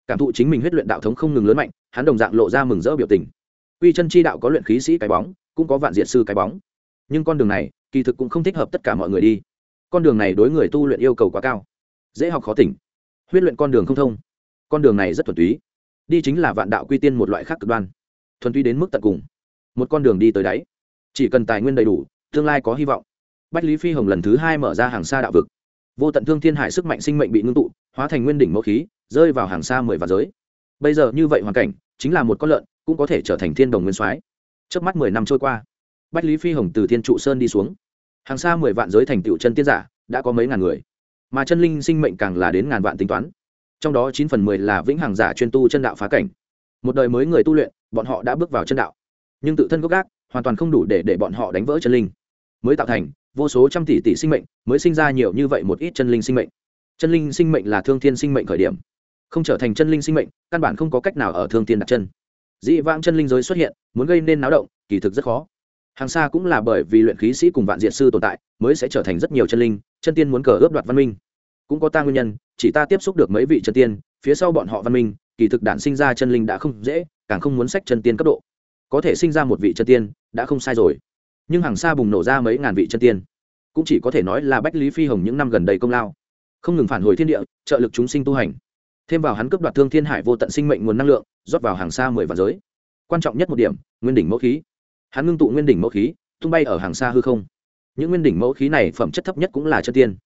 Cảm thụ chính mình huyết luyện đạo thống không ngừng lớn mạnh, hắn đồng dạng lộ ra mừng rỡ biểu tình. Quy chân chi đạo có luyện khí sĩ cái bóng, cũng có vạn diệt sư cái bóng. Nhưng con đường này, kỳ thực cũng không thích hợp tất cả mọi người đi con đường này đối người tu luyện yêu cầu quá cao. Dễ học khó tỉnh. Huyết luyện con đường không thông. Con đường này rất thuần túy. Đi chính là vạn đạo quy tiên một loại khác cực đoan. Thuần túy đến mức tận cùng. Một con đường đi tới đáy. Chỉ cần tài nguyên đầy đủ, tương lai có hy vọng. Bách lý phi hồng lần thứ hai mở ra hàng xa đạo vực. Vô tận thương thiên hải sức mạnh sinh mệnh bị ngưng tụ, hóa thành nguyên đỉnh mẫu khí, rơi vào hàng xa mười vạn giới. Bây giờ như vậy hoàn cảnh, chính là một con lợn, cũng có thể trở thành thiên đồng nguyên soái. Trước mắt mười năm trôi qua, bách lý phi hồng từ thiên trụ sơn đi xuống hàng xa mười vạn giới thành tựu chân tiên giả, đã có mấy ngàn người. Mà chân linh sinh mệnh càng là đến ngàn vạn tính toán. Trong đó chín phần mười là vĩnh hằng giả chuyên tu chân đạo phá cảnh. Một đời mới người tu luyện, bọn họ đã bước vào chân đạo. Nhưng tự thân gốc gác, hoàn toàn không đủ để để bọn họ đánh vỡ chân linh. Mới tạo thành, vô số trăm tỷ tỷ sinh mệnh, mới sinh ra nhiều như vậy một ít chân linh sinh mệnh. Chân linh sinh mệnh là thương thiên sinh mệnh khởi điểm. Không trở thành chân linh sinh mệnh, căn bản không có cách nào ở thương thiên đặt chân. Dị vãng chân linh giới xuất hiện, muốn gây nên náo động, kỳ thực rất khó hàng xa cũng là bởi vì luyện khí sĩ cùng vạn diện sư tồn tại, mới sẽ trở thành rất nhiều chân linh, chân tiên muốn cờ ướp đoạt văn minh. Cũng có ta nguyên nhân, chỉ ta tiếp xúc được mấy vị chân tiên, phía sau bọn họ văn minh, kỳ thực đản sinh ra chân linh đã không dễ, càng không muốn sách chân tiên cấp độ. Có thể sinh ra một vị chân tiên, đã không sai rồi. Nhưng hàng xa bùng nổ ra mấy ngàn vị chân tiên. Cũng chỉ có thể nói là bách lý phi hồng những năm gần đây công lao. Không ngừng phản hồi thiên địa, trợ lực chúng sinh tu hành. Thêm vào hắn cướp đoạt thương thiên hải vô tận sinh mệnh nguồn năng lượng, rót vào hàng xa mười vạn giới. Quan trọng nhất một điểm, nguyên đỉnh mẫu khí hắn ngưng tụ nguyên đỉnh mẫu khí, tung bay ở hàng xa hư không. Những nguyên đỉnh mẫu khí này phẩm chất thấp nhất cũng là chân tiên.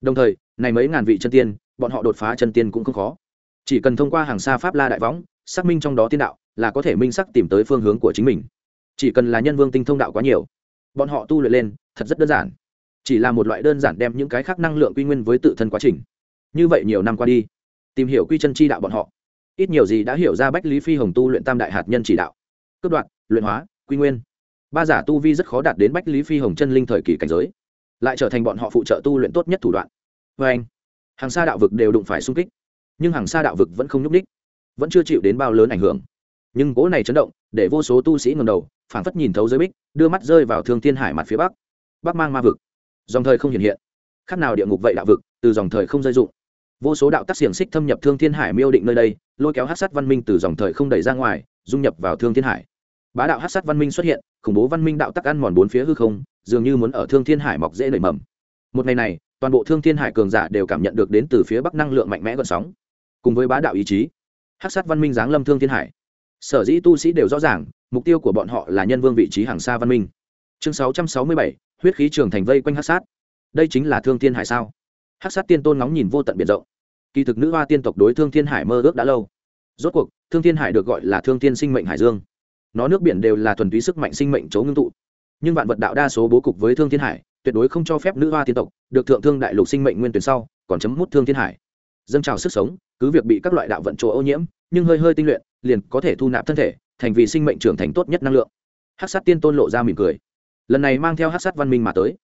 Đồng thời, này mấy ngàn vị chân tiên, bọn họ đột phá chân tiên cũng không khó. Chỉ cần thông qua hàng xa pháp la đại võng, xác minh trong đó tiên đạo, là có thể minh sắc tìm tới phương hướng của chính mình. Chỉ cần là nhân vương tinh thông đạo quá nhiều, bọn họ tu luyện lên, thật rất đơn giản. Chỉ là một loại đơn giản đem những cái khác năng lượng quy nguyên với tự thân quá trình. Như vậy nhiều năm qua đi, tìm hiểu quy chân chi đạo bọn họ, ít nhiều gì đã hiểu ra bách lý phi hồng tu luyện tam đại hạt nhân chỉ đạo. Cướp đoạn luyện hóa, quy nguyên ba giả tu vi rất khó đạt đến bách lý phi hồng chân linh thời kỳ cảnh giới, lại trở thành bọn họ phụ trợ tu luyện tốt nhất thủ đoạn. Vê anh, hàng xa đạo vực đều đụng phải sung kích, nhưng hàng xa đạo vực vẫn không nhúc ních vẫn chưa chịu đến bao lớn ảnh hưởng. Nhưng cỗ này chấn động, để vô số tu sĩ ngầm đầu, phảng phất nhìn thấu giới bích, đưa mắt rơi vào thương thiên hải mặt phía bắc. Bắc mang ma vực, dòng thời không hiện hiện. Khác nào địa ngục vậy đạo vực, từ dòng thời không rơi dụng vô số đạo tác xiềng xích thâm nhập thương thiên hải miêu định nơi đây, lôi kéo hát sát văn minh từ dòng thời không đẩy ra ngoài, dung nhập vào thương thiên hải bá đạo hát sát văn minh xuất hiện, khủng bố văn minh đạo tắc ăn mòn bốn phía hư không, dường như muốn ở thương thiên hải mọc dễ nảy mầm. Một ngày này, toàn bộ thương thiên hải cường giả đều cảm nhận được đến từ phía bắc năng lượng mạnh mẽ gần sóng. Cùng với bá đạo ý chí, hát sát văn minh giáng lâm thương thiên hải. Sở dĩ tu sĩ đều rõ ràng, mục tiêu của bọn họ là nhân vương vị trí hàng xa văn minh. Chương sáu trăm sáu mươi bảy, huyết khí trường thành vây quanh hát sát. Đây chính là thương thiên hải sao? Hát sát tiên tôn ngóng nhìn vô tận biển rộng. Kỳ thực nữ hoa tiên tộc đối thương thiên hải mơ ước đã lâu. Rốt cuộc, thương thiên hải được gọi là thương thiên sinh mệnh hải dương nó nước biển đều là thuần túy sức mạnh sinh mệnh chấu ngưng tụ. Nhưng vạn vật đạo đa số bố cục với thương thiên hải, tuyệt đối không cho phép nữ hoa tiên tộc được thượng thương đại lục sinh mệnh nguyên tuyển sau, còn chấm mút thương thiên hải. Dâng trào sức sống, cứ việc bị các loại đạo vận chỗ ô nhiễm, nhưng hơi hơi tinh luyện, liền có thể thu nạp thân thể, thành vì sinh mệnh trưởng thành tốt nhất năng lượng. Hát sát tiên tôn lộ ra mỉm cười. Lần này mang theo hát sát văn minh mà tới.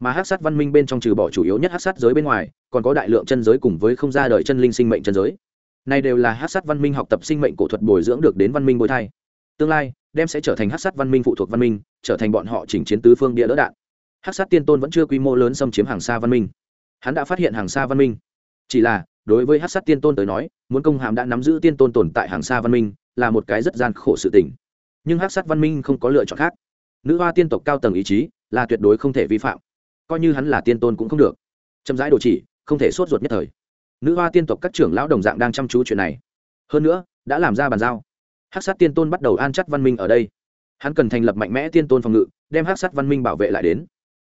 Mà hát sát văn minh bên trong trừ bỏ chủ yếu nhất hát sát giới bên ngoài, còn có đại lượng chân giới cùng với không ra đời chân linh sinh mệnh chân giới. Này đều là hát sát văn minh học tập sinh mệnh cổ thuật bồi dưỡng được đến văn minh bồi thai tương lai đem sẽ trở thành hát sát văn minh phụ thuộc văn minh, trở thành bọn họ chỉnh chiến tứ phương địa đỡ đạn. Hát sát tiên tôn vẫn chưa quy mô lớn xâm chiếm hàng xa văn minh. Hắn đã phát hiện hàng xa văn minh. Chỉ là, đối với hát sát tiên tôn tới nói, muốn công hàm đã nắm giữ tiên tôn tồn tại hàng xa văn minh là một cái rất gian khổ sự tình. Nhưng hát sát văn minh không có lựa chọn khác. Nữ hoa tiên tộc cao tầng ý chí là tuyệt đối không thể vi phạm. Coi như hắn là tiên tôn cũng không được. Chậm rãi đồ chỉ, không thể sốt ruột nhất thời. Nữ hoa tiên tộc các trưởng lão đồng dạng đang chăm chú chuyện này. Hơn nữa, đã làm ra bàn giao hát sát tiên tôn bắt đầu an chắc văn minh ở đây. Hắn cần thành lập mạnh mẽ tiên tôn phòng ngự, đem hát sát văn minh bảo vệ lại đến.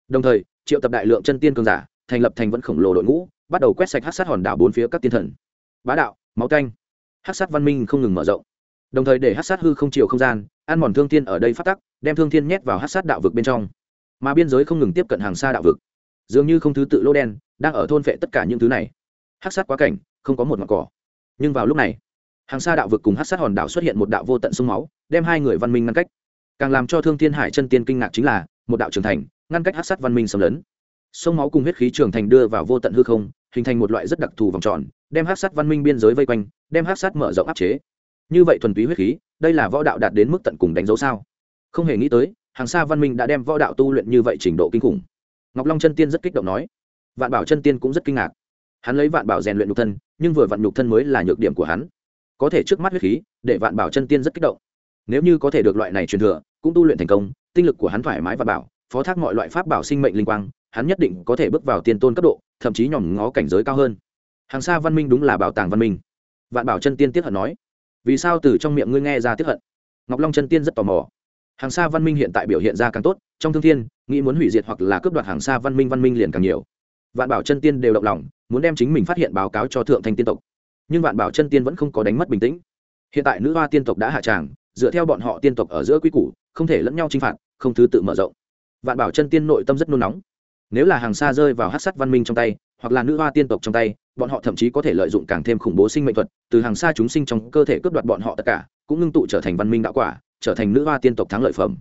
Đồng thời, triệu tập đại lượng chân tiên cường giả, thành lập thành vẫn khổng lồ đội ngũ, bắt đầu quét sạch hát sát hòn đảo bốn phía các tiên thần. Bá đạo, máu canh. Hát sát văn minh không ngừng mở rộng. Đồng thời để hát sát hư không chiều không gian, ăn mòn thương thiên ở đây phát tắc, đem thương thiên nhét vào hát sát đạo vực bên trong. Mà biên giới không ngừng tiếp cận hàng xa đạo vực. Dường như không thứ tự lô đen, đang ở thôn phệ tất cả những thứ này. Hát sát quá cảnh, không có một ngọn cỏ. Nhưng vào lúc này hàng xa đạo vực cùng hát sát hòn đảo xuất hiện một đạo vô tận sông máu, đem hai người văn minh ngăn cách. Càng làm cho thương thiên hải chân tiên kinh ngạc chính là, một đạo trưởng thành, ngăn cách hát sát văn minh xâm lấn. Sông máu cùng huyết khí trưởng thành đưa vào vô tận hư không, hình thành một loại rất đặc thù vòng tròn, đem hát sát văn minh biên giới vây quanh, đem hát sát mở rộng áp chế. Như vậy thuần túy huyết khí, đây là võ đạo đạt đến mức tận cùng đánh dấu sao? Không hề nghĩ tới, hàng xa văn minh đã đem võ đạo tu luyện như vậy trình độ kinh khủng. Ngọc long chân tiên rất kích động nói. Vạn bảo chân tiên cũng rất kinh ngạc. Hắn lấy vạn bảo rèn luyện nhục thân, nhưng vừa vạn nhục thân mới là nhược điểm của hắn có thể trước mắt huyết khí, để vạn bảo chân tiên rất kích động. Nếu như có thể được loại này truyền thừa, cũng tu luyện thành công, tinh lực của hắn thoải mái và bảo, phó thác mọi loại pháp bảo sinh mệnh linh quang, hắn nhất định có thể bước vào tiên tôn cấp độ, thậm chí nhòm ngó cảnh giới cao hơn. Hàng xa văn minh đúng là bảo tàng văn minh. Vạn bảo chân tiên tiếp hận nói, vì sao từ trong miệng ngươi nghe ra tiếp hận? Ngọc long chân tiên rất tò mò. Hàng xa văn minh hiện tại biểu hiện ra càng tốt, trong thương thiên, nghĩ muốn hủy diệt hoặc là cướp đoạt hàng xa văn minh văn minh liền càng nhiều. Vạn bảo chân tiên đều động lòng, muốn đem chính mình phát hiện báo cáo cho thượng thanh tiên tộc nhưng vạn bảo chân tiên vẫn không có đánh mất bình tĩnh. Hiện tại nữ hoa tiên tộc đã hạ tràng, dựa theo bọn họ tiên tộc ở giữa quy củ, không thể lẫn nhau chinh phạt, không thứ tự mở rộng. Vạn bảo chân tiên nội tâm rất nôn nóng. Nếu là hàng xa rơi vào hát sắt văn minh trong tay, hoặc là nữ hoa tiên tộc trong tay, bọn họ thậm chí có thể lợi dụng càng thêm khủng bố sinh mệnh thuật, từ hàng xa chúng sinh trong cơ thể cướp đoạt bọn họ tất cả, cũng ngưng tụ trở thành văn minh đạo quả, trở thành nữ hoa tiên tộc thắng lợi phẩm.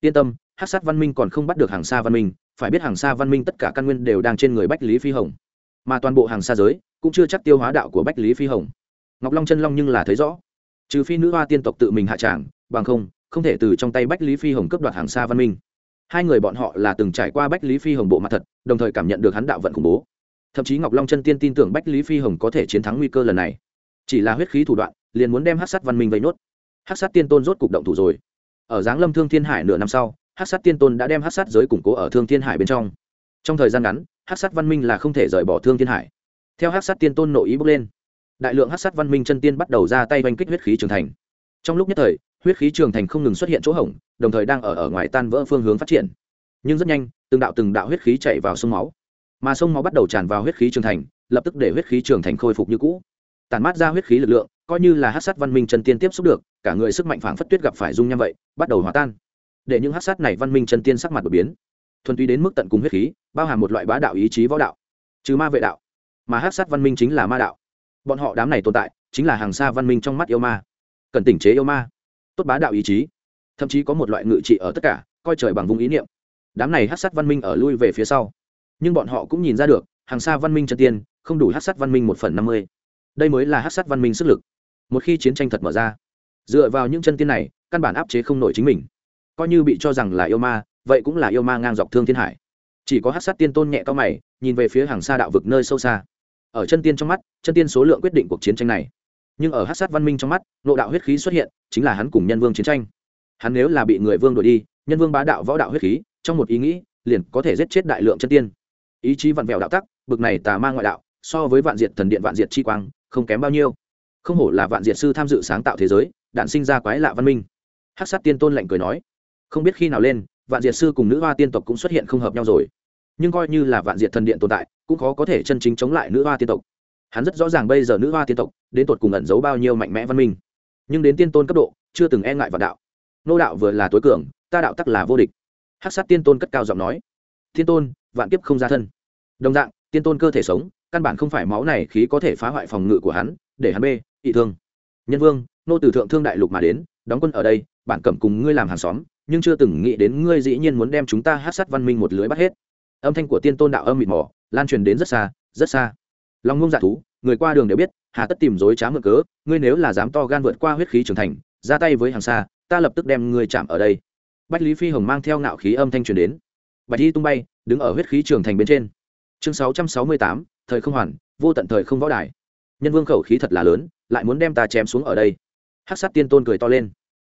Yên tâm hát sát văn minh còn không bắt được hàng xa văn minh, phải biết hàng xa văn minh tất cả căn nguyên đều đang trên người bách lý phi hồng mà toàn bộ hàng xa giới cũng chưa chắc tiêu hóa đạo của bách lý phi hồng. Ngọc long chân long nhưng là thấy rõ. Trừ phi nữ hoa tiên tộc tự mình hạ tràng, bằng không không thể từ trong tay bách lý phi hồng cướp đoạt hàng xa văn minh. Hai người bọn họ là từng trải qua bách lý phi hồng bộ mặt thật, đồng thời cảm nhận được hắn đạo vận khủng bố. Thậm chí ngọc long chân tiên tin tưởng bách lý phi hồng có thể chiến thắng nguy cơ lần này. Chỉ là huyết khí thủ đoạn, liền muốn đem hát sát văn minh vây nốt. Hát sát tiên tôn rốt cục động thủ rồi. Ở giáng lâm thương thiên hải nửa năm sau hát sát tiên tôn đã đem hát sát giới củng cố ở thương thiên hải bên trong trong thời gian ngắn hát sát văn minh là không thể rời bỏ thương thiên hải. Theo hát sát tiên tôn nội ý bước lên đại lượng hát sát văn minh chân tiên bắt đầu ra tay oanh kích huyết khí trường thành. Trong lúc nhất thời huyết khí trường thành không ngừng xuất hiện chỗ hỏng, đồng thời đang ở ở ngoài tan vỡ phương hướng phát triển. Nhưng rất nhanh từng đạo từng đạo huyết khí chạy vào sông máu. Mà sông máu bắt đầu tràn vào huyết khí trường thành lập tức để huyết khí trường thành khôi phục như cũ. Tàn mát ra huyết khí lực lượng coi như là hát sát văn minh chân tiên tiếp xúc được cả người sức mạnh phảng phất tuyết gặp phải dung nham vậy bắt đầu hòa tan. Để những hát sát này văn minh chân tiên sắc mặt đột biến thuần túy đến mức tận cùng huyết khí, bao hàm một loại bá đạo ý chí võ đạo. Trừ ma vệ đạo, mà hát sát văn minh chính là ma đạo. Bọn họ đám này tồn tại, chính là hàng xa văn minh trong mắt yêu ma. Cần tỉnh chế yêu ma, tốt bá đạo ý chí. Thậm chí có một loại ngự trị ở tất cả, coi trời bằng vùng ý niệm. Đám này hát sát văn minh ở lui về phía sau. Nhưng bọn họ cũng nhìn ra được, hàng xa văn minh chân tiên, không đủ hát sát văn minh một phần năm mươi. Đây mới là hát sát văn minh sức lực. Một khi chiến tranh thật mở ra, dựa vào những chân tiên này, căn bản áp chế không nổi chính mình. Coi như bị cho rằng là yêu ma vậy cũng là yêu ma ngang dọc thương thiên hải. Chỉ có hát sát tiên tôn nhẹ cao mày, nhìn về phía hàng xa đạo vực nơi sâu xa. Ở chân tiên trong mắt, chân tiên số lượng quyết định cuộc chiến tranh này. Nhưng ở hát sát văn minh trong mắt, nộ đạo huyết khí xuất hiện, chính là hắn cùng nhân vương chiến tranh. Hắn nếu là bị người vương đuổi đi, nhân vương bá đạo võ đạo huyết khí, trong một ý nghĩ, liền có thể giết chết đại lượng chân tiên. Ý chí vặn vẹo đạo tắc, bực này tà ma ngoại đạo, so với vạn diệt thần điện vạn diệt chi quang, không kém bao nhiêu. Không hổ là vạn diệt sư tham dự sáng tạo thế giới đạn sinh ra quái lạ văn minh. Hát sát tiên tôn lạnh cười nói, không biết khi nào lên vạn diệt sư cùng nữ hoa tiên tộc cũng xuất hiện không hợp nhau rồi. Nhưng coi như là vạn diệt thần điện tồn tại, cũng khó có thể chân chính chống lại nữ hoa tiên tộc. Hắn rất rõ ràng bây giờ nữ hoa tiên tộc đến tột cùng ẩn giấu bao nhiêu mạnh mẽ văn minh. Nhưng đến tiên tôn cấp độ, chưa từng e ngại vạn đạo. Nô đạo vừa là tối cường, ta đạo tắc là vô địch. Hát sát tiên tôn cất cao giọng nói tiên tôn, vạn kiếp không ra thân. Đồng dạng, tiên tôn cơ thể sống, căn bản không phải máu này khí có thể phá hoại phòng ngự của hắn, để hắn bê bị thương. Nhân vương, nô từ thượng thương đại lục mà đến, đóng quân ở đây, bản cẩm cùng ngươi làm hàng xóm nhưng chưa từng nghĩ đến ngươi dĩ nhiên muốn đem chúng ta hát sát văn minh một lưới bắt hết. Âm thanh của tiên tôn đạo âm mịt mỏ lan truyền đến rất xa rất xa. Lòng ngông dạ thú, người qua đường đều biết, hà tất tìm dối trá mượn cớ, ngươi nếu là dám to gan vượt qua huyết khí trưởng thành, ra tay với hàng xa, ta lập tức đem ngươi chạm ở đây. Bách lý phi hồng mang theo ngạo khí âm thanh truyền đến. Bạch y tung bay, đứng ở huyết khí trường thành bên trên. Chương sáu trăm sáu mươi tám, thời không hoàn, vô tận thời không võ đài. Nhân vương khẩu khí thật là lớn, lại muốn đem ta chém xuống ở đây. Hát sát tiên tôn cười to lên.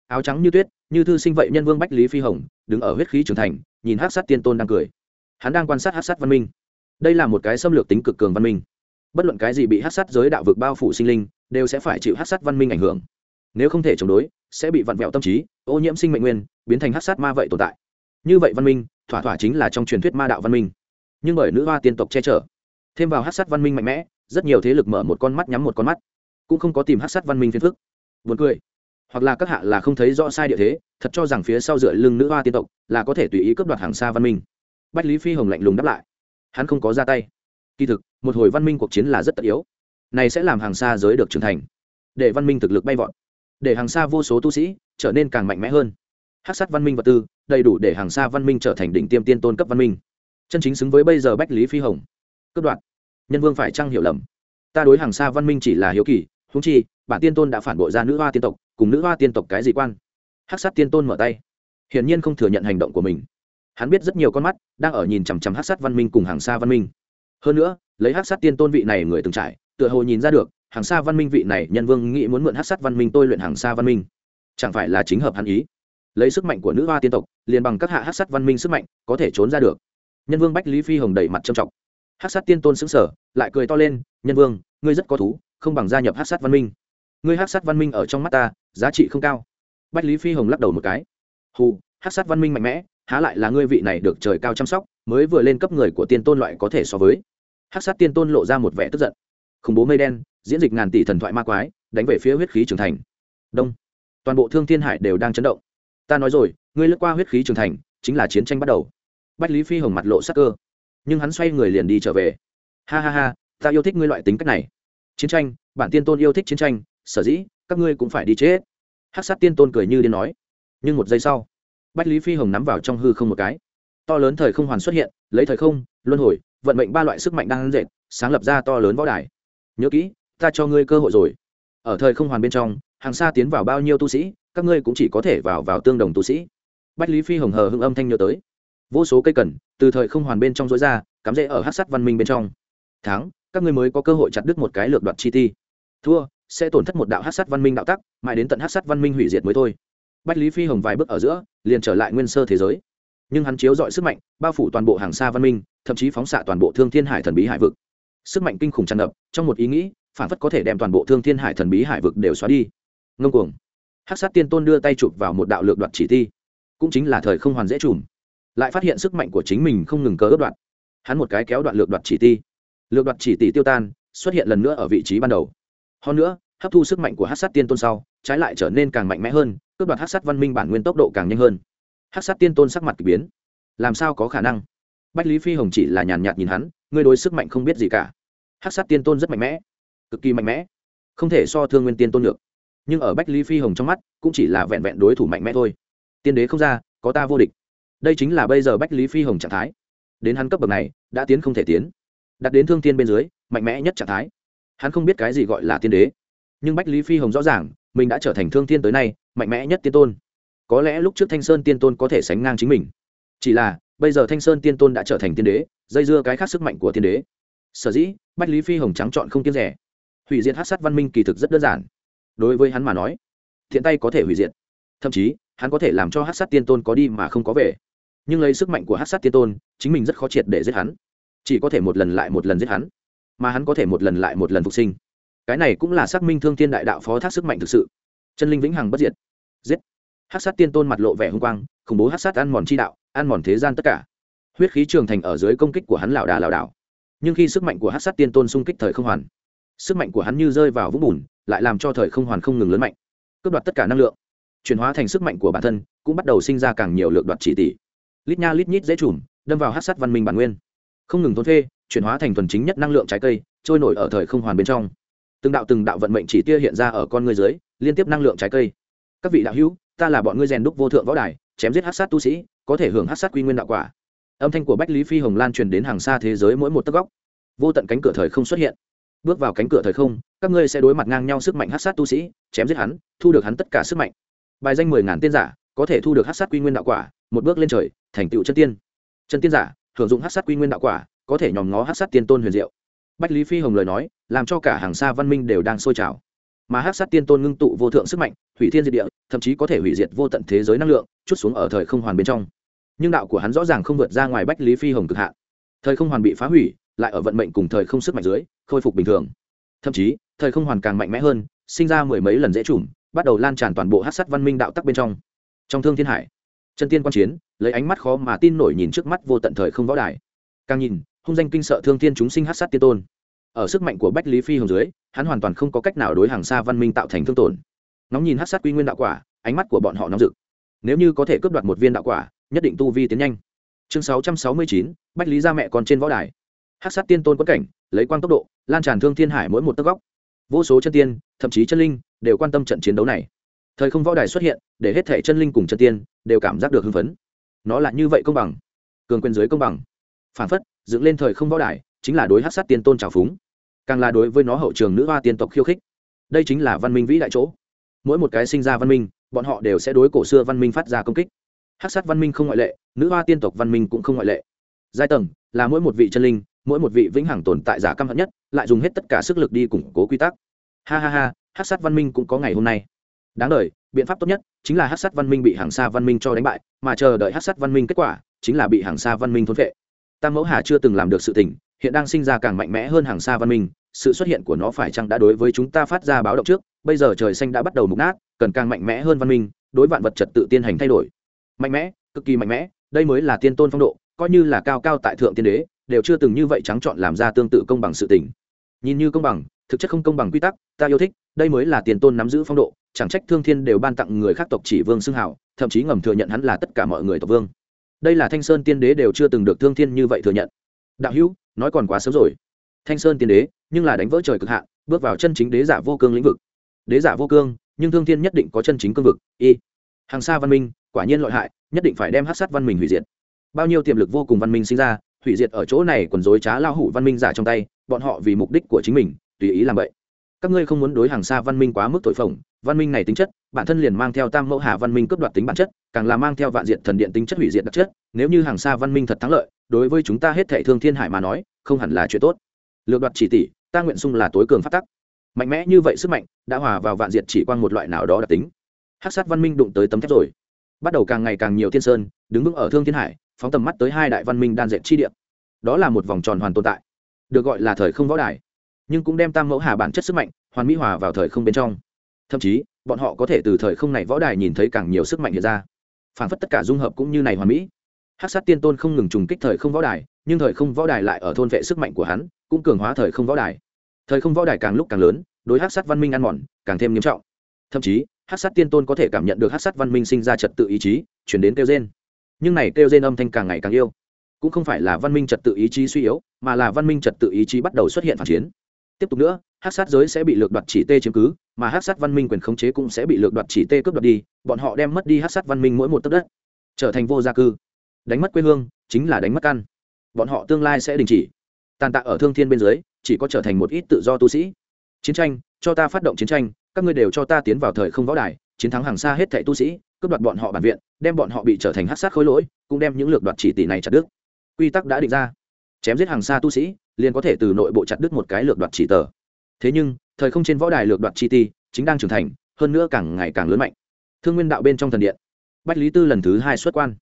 Áo trắng như tuyết như thư sinh vậy nhân vương bách lý phi hồng, đứng ở huyết khí trưởng thành, nhìn hát sát tiên tôn đang cười. Hắn đang quan sát hát sát văn minh. Đây là một cái xâm lược tính cực cường văn minh. Bất luận cái gì bị hát sát giới đạo vực bao phủ sinh linh, đều sẽ phải chịu hát sát văn minh ảnh hưởng. Nếu không thể chống đối, sẽ bị vặn vẹo tâm trí, ô nhiễm sinh mệnh nguyên, biến thành hát sát ma vậy tồn tại. Như vậy văn minh, thỏa thỏa chính là trong truyền thuyết ma đạo văn minh. Nhưng bởi nữ hoa tiên tộc che chở, thêm vào hát sát văn minh mạnh mẽ, rất nhiều thế lực mở một con mắt nhắm một con mắt, cũng không có tìm hát sát văn minh phiền phức. Buồn cười hoặc là các hạ là không thấy rõ sai địa thế, thật cho rằng phía sau dựa lưng nữ hoa tiên tộc là có thể tùy ý cướp đoạt hàng xa văn minh. Bách lý phi hồng lạnh lùng đáp lại. Hắn không có ra tay. Kỳ thực, một hồi văn minh cuộc chiến là rất tất yếu. Này sẽ làm hàng xa giới được trưởng thành. Để văn minh thực lực bay vọt. Để hàng xa vô số tu sĩ trở nên càng mạnh mẽ hơn. Hát sát văn minh vật tư, đầy đủ để hàng xa văn minh trở thành đỉnh tiêm tiên tôn cấp văn minh. Chân chính xứng với bây giờ bách lý phi hồng. Cướp đoạt. Nhân vương phải trăng hiểu lầm? Ta đối hàng xa văn minh chỉ là hiếu kỳ húng chi, bản tiên tôn đã phản bội ra nữ hoa tiên tộc cùng nữ hoa tiên tộc cái gì quan? Hắc sát tiên tôn mở tay. Hiển nhiên không thừa nhận hành động của mình. Hắn biết rất nhiều con mắt đang ở nhìn chằm chằm hắc sát văn minh cùng hàng xa văn minh. Hơn nữa, lấy hắc sát tiên tôn vị này người từng trải, tựa hồ nhìn ra được, hàng xa văn minh vị này nhân vương nghĩ muốn mượn hắc sát văn minh tôi luyện hàng xa văn minh. Chẳng phải là chính hợp hắn ý. Lấy sức mạnh của nữ hoa tiên tộc, liền bằng các hạ hắc sát văn minh sức mạnh, có thể trốn ra được. Nhân vương bách lý phi hồng đẩy mặt trầm trọng. Hắc sát tiên tôn xứng sở lại cười to lên, nhân vương, ngươi rất có thú, không bằng gia nhập hắc sát văn minh ngươi hắc sát văn minh ở trong mắt ta, giá trị không cao. Bách lý phi hồng lắc đầu một cái. Hù hắc sát văn minh mạnh mẽ, há lại là ngươi vị này được trời cao chăm sóc, mới vừa lên cấp người của tiên tôn loại có thể so với. Hắc sát tiên tôn lộ ra một vẻ tức giận. Khủng bố mây đen, diễn dịch ngàn tỷ thần thoại ma quái, đánh về phía huyết khí trưởng thành. Đông. Toàn bộ thương thiên hải đều đang chấn động. Ta nói rồi, ngươi lướt qua huyết khí trưởng thành, chính là chiến tranh bắt đầu. Bách lý phi hồng mặt lộ sắc cơ. Nhưng hắn xoay người liền đi trở về. Ha ha ha, ta yêu thích ngươi loại tính cách này. Chiến tranh, bản tiên tôn yêu thích chiến tranh sở dĩ, các ngươi cũng phải đi chết. Hát sát tiên tôn cười như điên nói. Nhưng một giây sau, bách lý phi hồng nắm vào trong hư không một cái. To lớn thời không hoàn xuất hiện, lấy thời không, luân hồi, vận mệnh ba loại sức mạnh đang dệt, sáng lập ra to lớn võ đài. Nhớ kỹ, ta cho ngươi cơ hội rồi. Ở thời không hoàn bên trong, hàng xa tiến vào bao nhiêu tu sĩ, các ngươi cũng chỉ có thể vào vào tương đồng tu sĩ. Bách lý phi hồng hờ hưng âm thanh nhớ tới. Vô số cây cần, từ thời không hoàn bên trong dối ra, cắm rễ ở hát sắt văn minh bên trong. Tháng các ngươi mới có cơ hội chặt đứt một cái lược đoạt chi ti. Thua sẽ tổn thất một đạo hát sát văn minh đạo tắc, mãi đến tận hát sát văn minh hủy diệt mới thôi. Bách lý phi hồng vài bước ở giữa, liền trở lại nguyên sơ thế giới. Nhưng hắn chiếu dọi sức mạnh, bao phủ toàn bộ hàng xa văn minh, thậm chí phóng xạ toàn bộ thương thiên hải thần bí hải vực. Sức mạnh kinh khủng tràn ngập, trong một ý nghĩ, phản phất có thể đem toàn bộ thương thiên hải thần bí hải vực đều xóa đi. Ngông cuồng. Hát sát tiên tôn đưa tay chụp vào một đạo lược đoạt chỉ thi. Cũng chính là thời không hoàn dễ chùm lại phát hiện sức mạnh của chính mình không ngừng cớ ướp đoạn hắn một cái kéo đoạn lược đoạt chỉ ti lược đoạt chỉ tỷ tiêu tan, xuất hiện lần nữa ở vị trí ban đầu hơn nữa, hấp thu sức mạnh của hát sát tiên tôn sau, trái lại trở nên càng mạnh mẽ hơn, cướp đoạt hát sát văn minh bản nguyên tốc độ càng nhanh hơn. Hát sát tiên tôn sắc mặt k ỳ biến. Làm sao có khả năng? Bách lý phi hồng chỉ là nhàn nhạt nhìn hắn, ngươi đối sức mạnh không biết gì cả. Hát sát tiên tôn rất mạnh mẽ, cực kỳ mạnh mẽ, không thể so thương nguyên tiên tôn được. Nhưng ở bách lý phi hồng trong mắt, cũng chỉ là vẹn vẹn đối thủ mạnh mẽ thôi. Tiên đế không ra, có ta vô địch. Đây chính là bây giờ bách lý phi hồng trạng thái. Đến hắn cấp bậc này, đã tiến không thể tiến. Đặt đến thương tiên bên dưới, mạnh mẽ nhất trạng thái hắn không biết cái gì gọi là tiên đế. Nhưng bách lý phi hồng rõ ràng, mình đã trở thành thương tiên tới nay, mạnh mẽ nhất tiên tôn. Có lẽ lúc trước thanh sơn tiên tôn có thể sánh ngang chính mình. Chỉ là, bây giờ thanh sơn tiên tôn đã trở thành tiên đế, dây dưa cái khác sức mạnh của tiên đế. Sở dĩ, bách lý phi hồng trắng chọn không tiên rẻ. Hủy diệt hát sát văn minh kỳ thực rất đơn giản. Đối với hắn mà nói, thiện tay có thể hủy diệt. Thậm chí, hắn có thể làm cho hát sát tiên tôn có đi mà không có về. Nhưng lấy sức mạnh của hát sát tiên tôn, chính mình rất khó triệt để giết hắn. Chỉ có thể một lần lại một lần giết hắn mà hắn có thể một lần lại một lần phục sinh. Cái này cũng là xác minh thương thiên đại đạo phó thác sức mạnh thực sự. Chân linh vĩnh hằng bất diệt. Giết. Hát sát tiên tôn mặt lộ vẻ hung quang, khủng bố hát sát ăn mòn chi đạo, ăn mòn thế gian tất cả. Huyết khí trường thành ở dưới công kích của hắn lảo đà lảo đảo. Nhưng khi sức mạnh của hát sát tiên tôn xung kích thời không hoàn, sức mạnh của hắn như rơi vào vũng bùn, lại làm cho thời không hoàn không ngừng lớn mạnh, cướp đoạt tất cả năng lượng. Chuyển hóa thành sức mạnh của bản thân, cũng bắt đầu sinh ra càng nhiều lượng đoạt chỉ tỷ. Lít nha lít nhít dễ trùm, đâm vào hát sát văn minh bản nguyên. Không ngừng thôn phê chuyển hóa thành thuần chính nhất năng lượng trái cây, trôi nổi ở thời không hoàn bên trong. Từng đạo từng đạo vận mệnh chỉ tia hiện ra ở con người dưới, liên tiếp năng lượng trái cây. Các vị đạo hữu, ta là bọn ngươi rèn đúc vô thượng võ đài, chém giết hát sát tu sĩ, có thể hưởng hát sát quy nguyên đạo quả. Âm thanh của bách lý phi hồng lan truyền đến hàng xa thế giới mỗi một tấc góc. Vô tận cánh cửa thời không xuất hiện. Bước vào cánh cửa thời không, các ngươi sẽ đối mặt ngang nhau sức mạnh hát sát tu sĩ, chém giết hắn, thu được hắn tất cả sức mạnh. Bài danh mười ngàn tiên giả, có thể thu được hát sát quy nguyên đạo quả, một bước lên trời, thành tựu chân tiên. Chân tiên giả, hưởng dụng hát sát quy nguyên đạo quả có thể nhòm ngó hát sát tiên tôn huyền diệu. Bách lý phi hồng lời nói, làm cho cả hàng xa văn minh đều đang sôi trào. Mà hát sát tiên tôn ngưng tụ vô thượng sức mạnh, hủy thiên diệt địa, thậm chí có thể hủy diệt vô tận thế giới năng lượng, chút xuống ở thời không hoàn bên trong. Nhưng đạo của hắn rõ ràng không vượt ra ngoài bách lý phi hồng cực hạn. Thời không hoàn bị phá hủy, lại ở vận mệnh cùng thời không sức mạnh dưới, khôi phục bình thường. Thậm chí, thời không hoàn càng mạnh mẽ hơn, sinh ra mười mấy lần dễ chủng bắt đầu lan tràn toàn bộ hát sát văn minh đạo tắc bên trong. Trong thương thiên hải, chân tiên quan chiến, lấy ánh mắt khó mà tin nổi nhìn trước mắt vô tận thời không võ đài. Càng nhìn hung danh kinh sợ thương thiên chúng sinh hát sát tiên tôn. Ở sức mạnh của bách lý phi hồng dưới, hắn hoàn toàn không có cách nào đối hàng xa văn minh tạo thành thương tổn. Nóng nhìn hát sát quy nguyên đạo quả, ánh mắt của bọn họ nóng rực. Nếu như có thể cướp đoạt một viên đạo quả, nhất định tu vi tiến nhanh. Chương sáu trăm sáu mươi chín, bách lý ra mẹ còn trên võ đài. Hát sát tiên tôn quất cảnh, lấy quang tốc độ, lan tràn thương thiên hải mỗi một tấc góc. Vô số chân tiên, thậm chí chân linh, đều quan tâm trận chiến đấu này. Thời không võ đài xuất hiện, để hết thể chân linh cùng chân tiên, đều cảm giác được hưng phấn. Nó là như vậy công bằng. Cường quyền dưới công bằng phản phất, dựng lên thời không võ đài, chính là đối hát sát tiên tôn trào phúng. Càng là đối với nó hậu trường nữ hoa tiên tộc khiêu khích. Đây chính là văn minh vĩ đại chỗ. Mỗi một cái sinh ra văn minh, bọn họ đều sẽ đối cổ xưa văn minh phát ra công kích. Hát sát văn minh không ngoại lệ, nữ hoa tiên tộc văn minh cũng không ngoại lệ. Giai tầng, là mỗi một vị chân linh, mỗi một vị vĩnh hằng tồn tại giả căm hận nhất, lại dùng hết tất cả sức lực đi củng cố quy tắc. Ha ha ha, hát sát văn minh cũng có ngày hôm nay. Đáng đ biện pháp tốt nhất chính là hát sát văn minh bị hàng xa văn minh cho đánh bại, mà chờ đợi hát sát văn minh kết quả, chính là bị hàng xa văn minh thôn vệ tam mẫu hà chưa từng làm được sự tình, hiện đang sinh ra càng mạnh mẽ hơn hàng xa văn minh, sự xuất hiện của nó phải chăng đã đối với chúng ta phát ra báo động trước, bây giờ trời xanh đã bắt đầu mục nát, cần càng mạnh mẽ hơn văn minh, đối vạn vật trật tự tiên hành thay đổi. Mạnh mẽ, cực kỳ mạnh mẽ, đây mới là tiên tôn phong độ, coi như là cao cao tại thượng tiên đế, đều chưa từng như vậy trắng chọn làm ra tương tự công bằng sự tình. Nhìn như công bằng, thực chất không công bằng quy tắc, ta yêu thích, đây mới là tiền tôn nắm giữ phong độ, chẳng trách thương thiên đều ban tặng người khác tộc chỉ vương xưng hảo thậm chí ngầm thừa nhận hắn là tất cả mọi người tộc vương đây là thanh sơn tiên đế đều chưa từng được thương thiên như vậy thừa nhận. Đạo hữu, nói còn quá sớm rồi. Thanh sơn tiên đế, nhưng là đánh vỡ trời cực hạn, bước vào chân chính đế giả vô cương lĩnh vực. Đế giả vô cương, nhưng thương thiên nhất định có chân chính cương vực, y. Hàng xa văn minh, quả nhiên lợi hại, nhất định phải đem hát sát văn minh hủy diệt. Bao nhiêu tiềm lực vô cùng văn minh sinh ra, hủy diệt ở chỗ này quần dối trá lao hủ văn minh giả trong tay, bọn họ vì mục đích của chính mình, tùy ý làm vậy các ngươi không muốn đối hàng xa văn minh quá mức tội phồng, văn minh này tính chất, bản thân liền mang theo tam mẫu hà văn minh cướp đoạt tính bản chất, càng là mang theo vạn diện thần điện tính chất hủy diệt đặc chất, nếu như hàng xa văn minh thật thắng lợi, đối với chúng ta hết thệ thương thiên hải mà nói, không hẳn là chuyện tốt. Lược đoạt chỉ tỷ, ta nguyện sung là tối cường phát tắc. Mạnh mẽ như vậy sức mạnh, đã hòa vào vạn diệt chỉ quan một loại nào đó đặc tính. Hát sát văn minh đụng tới tấm thép rồi. Bắt đầu càng ngày càng nhiều thiên sơn, đứng vững ở thương thiên hải, phóng tầm mắt tới hai đại văn minh đan dệt chi địa. Đó là một vòng tròn hoàn tồn tại, được gọi là thời không võ đài nhưng cũng đem tam mẫu hà bản chất sức mạnh, hoàn mỹ hòa vào thời không bên trong. Thậm chí, bọn họ có thể từ thời không này võ đài nhìn thấy càng nhiều sức mạnh hiện ra. Phản phất tất cả dung hợp cũng như này hoàn mỹ. Hát sát tiên tôn không ngừng trùng kích thời không võ đài, nhưng thời không võ đài lại ở thôn vệ sức mạnh của hắn, cũng cường hóa thời không võ đài. Thời không võ đài càng lúc càng lớn, đối hát sát văn minh ăn mòn, càng thêm nghiêm trọng. Thậm chí hát sát tiên tôn có thể cảm nhận được hát sát văn minh sinh ra trật tự ý chí, chuyển đến kêu gen nhưng này kêu gen âm thanh càng ngày càng yêu. Cũng không phải là văn minh trật tự ý chí suy yếu, mà là văn minh trật tự ý chí bắt đầu xuất hiện phản chiến tiếp tục nữa hát sát giới sẽ bị lược đoạt chỉ tê chiếm cứ, mà hát sát văn minh quyền khống chế cũng sẽ bị lược đoạt chỉ tê cướp đoạt đi, bọn họ đem mất đi hát sát văn minh mỗi một tấc đất, trở thành vô gia cư. Đánh mất quê hương, chính là đánh mất căn. Bọn họ tương lai sẽ đình chỉ. Tàn tạ ở thương thiên bên dưới, chỉ có trở thành một ít tự do tu sĩ. Chiến tranh, cho ta phát động chiến tranh, các ngươi đều cho ta tiến vào thời không võ đài, chiến thắng hàng xa hết thẻ tu sĩ, cướp đoạt bọn họ bản viện, đem bọn họ bị trở thành hát sát khối lỗi, cũng đem những lược đoạt chỉ tỷ này chặt đứt. Quy tắc đã định ra chém giết hàng xa tu sĩ, liền có thể từ nội bộ chặt đứt một cái lược đoạt chỉ tờ. Thế nhưng, thời không trên võ đài lược đoạt chi ti chính đang trưởng thành, hơn nữa càng ngày càng lớn mạnh. Thương nguyên đạo bên trong thần điện, bách lý tư lần thứ hai xuất quan.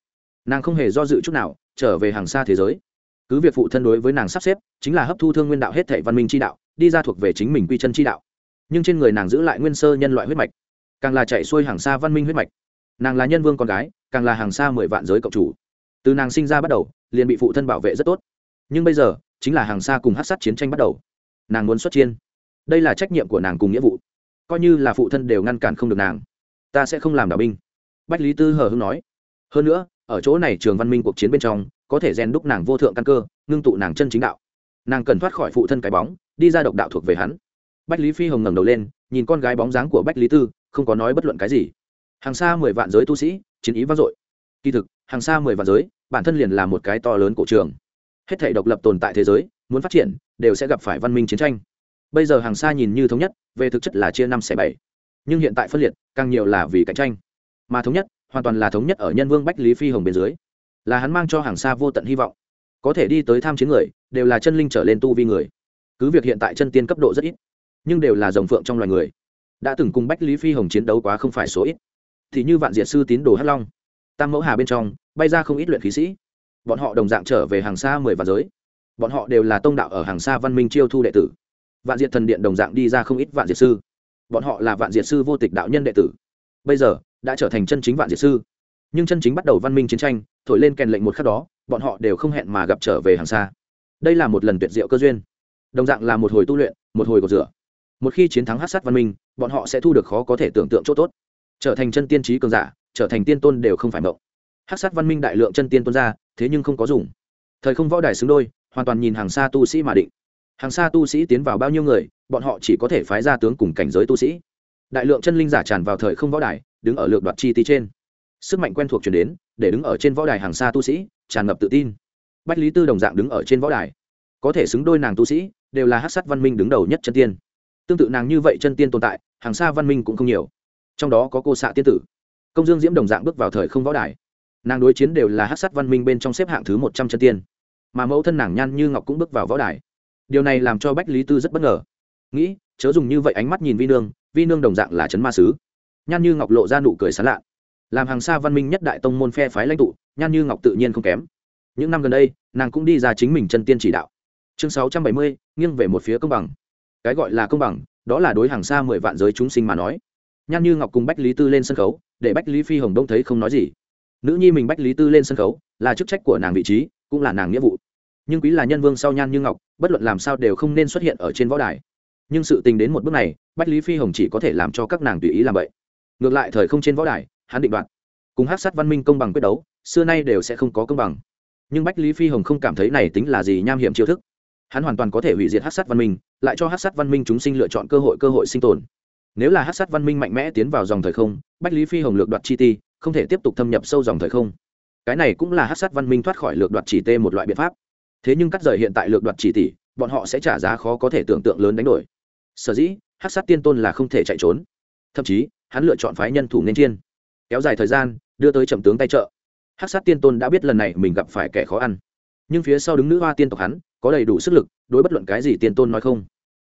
Nàng không hề do dự chút nào, trở về hàng xa thế giới. Cứ việc phụ thân đối với nàng sắp xếp chính là hấp thu thương nguyên đạo hết thể văn minh chi đạo, đi ra thuộc về chính mình quy chân chi đạo. Nhưng trên người nàng giữ lại nguyên sơ nhân loại huyết mạch, càng là chạy xuôi hàng xa văn minh huyết mạch. Nàng là nhân vương con gái, càng là hàng xa mười vạn giới cộng chủ. Từ nàng sinh ra bắt đầu, liền bị phụ thân bảo vệ rất tốt nhưng bây giờ, chính là hàng xa cùng hát sát chiến tranh bắt đầu. Nàng muốn xuất chiên đây là trách nhiệm của nàng cùng nghĩa vụ. Coi như là phụ thân đều ngăn cản không được nàng. Ta sẽ không làm đạo binh. Bách lý tư hờ hưng nói. Hơn nữa, ở chỗ này trường văn minh cuộc chiến bên trong, có thể rèn đúc nàng vô thượng căn cơ, ngưng tụ nàng chân chính đạo. Nàng cần thoát khỏi phụ thân cái bóng, đi ra độc đạo thuộc về hắn. Bách lý phi hồng ngẩng đầu lên, nhìn con gái bóng dáng của bách lý tư, không có nói bất luận cái gì. Hàng xa mười vạn giới tu sĩ, chiến ý vang dội. Kỳ thực, hàng xa mười vạn giới, bản thân liền là một cái to lớn cổ trường hết thể độc lập tồn tại thế giới, muốn phát triển, đều sẽ gặp phải văn minh chiến tranh. Bây giờ hàng xa nhìn như thống nhất, về thực chất là chia năm xẻ bảy. Nhưng hiện tại phân liệt, càng nhiều là vì cạnh tranh. Mà thống nhất, hoàn toàn là thống nhất ở nhân vương bách lý phi hồng bên dưới. Là hắn mang cho hàng xa vô tận hy vọng. Có thể đi tới tham chiến người, đều là chân linh trở lên tu vi người. Cứ việc hiện tại chân tiên cấp độ rất ít, nhưng đều là dòng phượng trong loài người. Đã từng cùng bách lý phi hồng chiến đấu quá không phải số ít. Thì như vạn diệt sư tín đồ hắc long, tam mẫu hà bên trong, bay ra không ít luyện khí sĩ bọn họ đồng dạng trở về hàng xa mười vạn giới. Bọn họ đều là tông đạo ở hàng xa văn minh chiêu thu đệ tử. Vạn diệt thần điện đồng dạng đi ra không ít vạn diệt sư. Bọn họ là vạn diệt sư vô tịch đạo nhân đệ tử. Bây giờ, đã trở thành chân chính vạn diệt sư. Nhưng chân chính bắt đầu văn minh chiến tranh, thổi lên kèn lệnh một khắc đó, bọn họ đều không hẹn mà gặp trở về hàng xa. Đây là một lần tuyệt diệu cơ duyên. Đồng dạng là một hồi tu luyện, một hồi cột rửa. Một khi chiến thắng hát sát văn minh, bọn họ sẽ thu được khó có thể tưởng tượng chỗ tốt. Trở thành chân tiên trí cường giả, trở thành tiên tôn đều không phải mộng. Hát sát văn minh đại lượng chân tiên tôn ra thế nhưng không có dùng. Thời không võ đài xứng đôi, hoàn toàn nhìn hàng xa tu sĩ mà định. Hàng xa tu sĩ tiến vào bao nhiêu người, bọn họ chỉ có thể phái ra tướng cùng cảnh giới tu sĩ. Đại lượng chân linh giả tràn vào thời không võ đài, đứng ở lược đoạt chi tí trên. Sức mạnh quen thuộc chuyển đến, để đứng ở trên võ đài hàng xa tu sĩ, tràn ngập tự tin. Bách lý tư đồng dạng đứng ở trên võ đài. Có thể xứng đôi nàng tu sĩ, đều là hát sát văn minh đứng đầu nhất chân tiên. Tương tự nàng như vậy chân tiên tồn tại, hàng xa văn minh cũng không nhiều. Trong đó có cô xạ tiên tử. Công dương diễm đồng dạng bước vào thời không võ đài nàng đối chiến đều là hát sát văn minh bên trong xếp hạng thứ một trăm chân tiên. Mà mẫu thân nàng nhan như ngọc cũng bước vào võ đài. Điều này làm cho bách lý tư rất bất ngờ. Nghĩ, chớ dùng như vậy ánh mắt nhìn vi nương vi nương đồng dạng là trấn ma sứ. Nhan như ngọc lộ ra nụ cười sán lạ. Làm hàng xa văn minh nhất đại tông môn phe phái lãnh tụ, nhan như ngọc tự nhiên không kém. Những năm gần đây, nàng cũng đi ra chính mình chân tiên chỉ đạo. Chương sáu trăm bảy mươi, nghiêng về một phía công bằng. Cái gọi là công bằng, đó là đối hàng xa mười vạn giới chúng sinh mà nói. Nhan như ngọc cùng bách lý tư lên sân khấu, để bách lý phi hồng đông thấy không nói gì nữ nhi mình bách lý tư lên sân khấu, là chức trách của nàng vị trí, cũng là nàng nghĩa vụ. Nhưng quý là nhân vương sau nhan như ngọc, bất luận làm sao đều không nên xuất hiện ở trên võ đài. Nhưng sự tình đến một bước này, bách lý phi hồng chỉ có thể làm cho các nàng tùy ý làm vậy. Ngược lại thời không trên võ đài, hắn định đoạt. Cùng hát sát văn minh công bằng quyết đấu, xưa nay đều sẽ không có công bằng. Nhưng bách lý phi hồng không cảm thấy này tính là gì nham hiểm chiêu thức. Hắn hoàn toàn có thể hủy diệt hát sát văn minh, lại cho hát sát văn minh chúng sinh lựa chọn cơ hội cơ hội sinh tồn. Nếu là hát sát văn minh mạnh mẽ tiến vào dòng thời không, bách lý phi hồng lược đoạt chi ti không thể tiếp tục thâm nhập sâu dòng thời không. Cái này cũng là hát sát văn minh thoát khỏi lược đoạt chỉ tê một loại biện pháp. Thế nhưng cắt rời hiện tại lược đoạt chỉ tỷ, bọn họ sẽ trả giá khó có thể tưởng tượng lớn đánh đổi. Sở dĩ, hát sát tiên tôn là không thể chạy trốn. Thậm chí, hắn lựa chọn phái nhân thủ nên chiên. Kéo dài thời gian, đưa tới trầm tướng tay trợ. Hát sát tiên tôn đã biết lần này mình gặp phải kẻ khó ăn. Nhưng phía sau đứng nữ hoa tiên tộc hắn, có đầy đủ sức lực, đối bất luận cái gì tiên tôn nói không.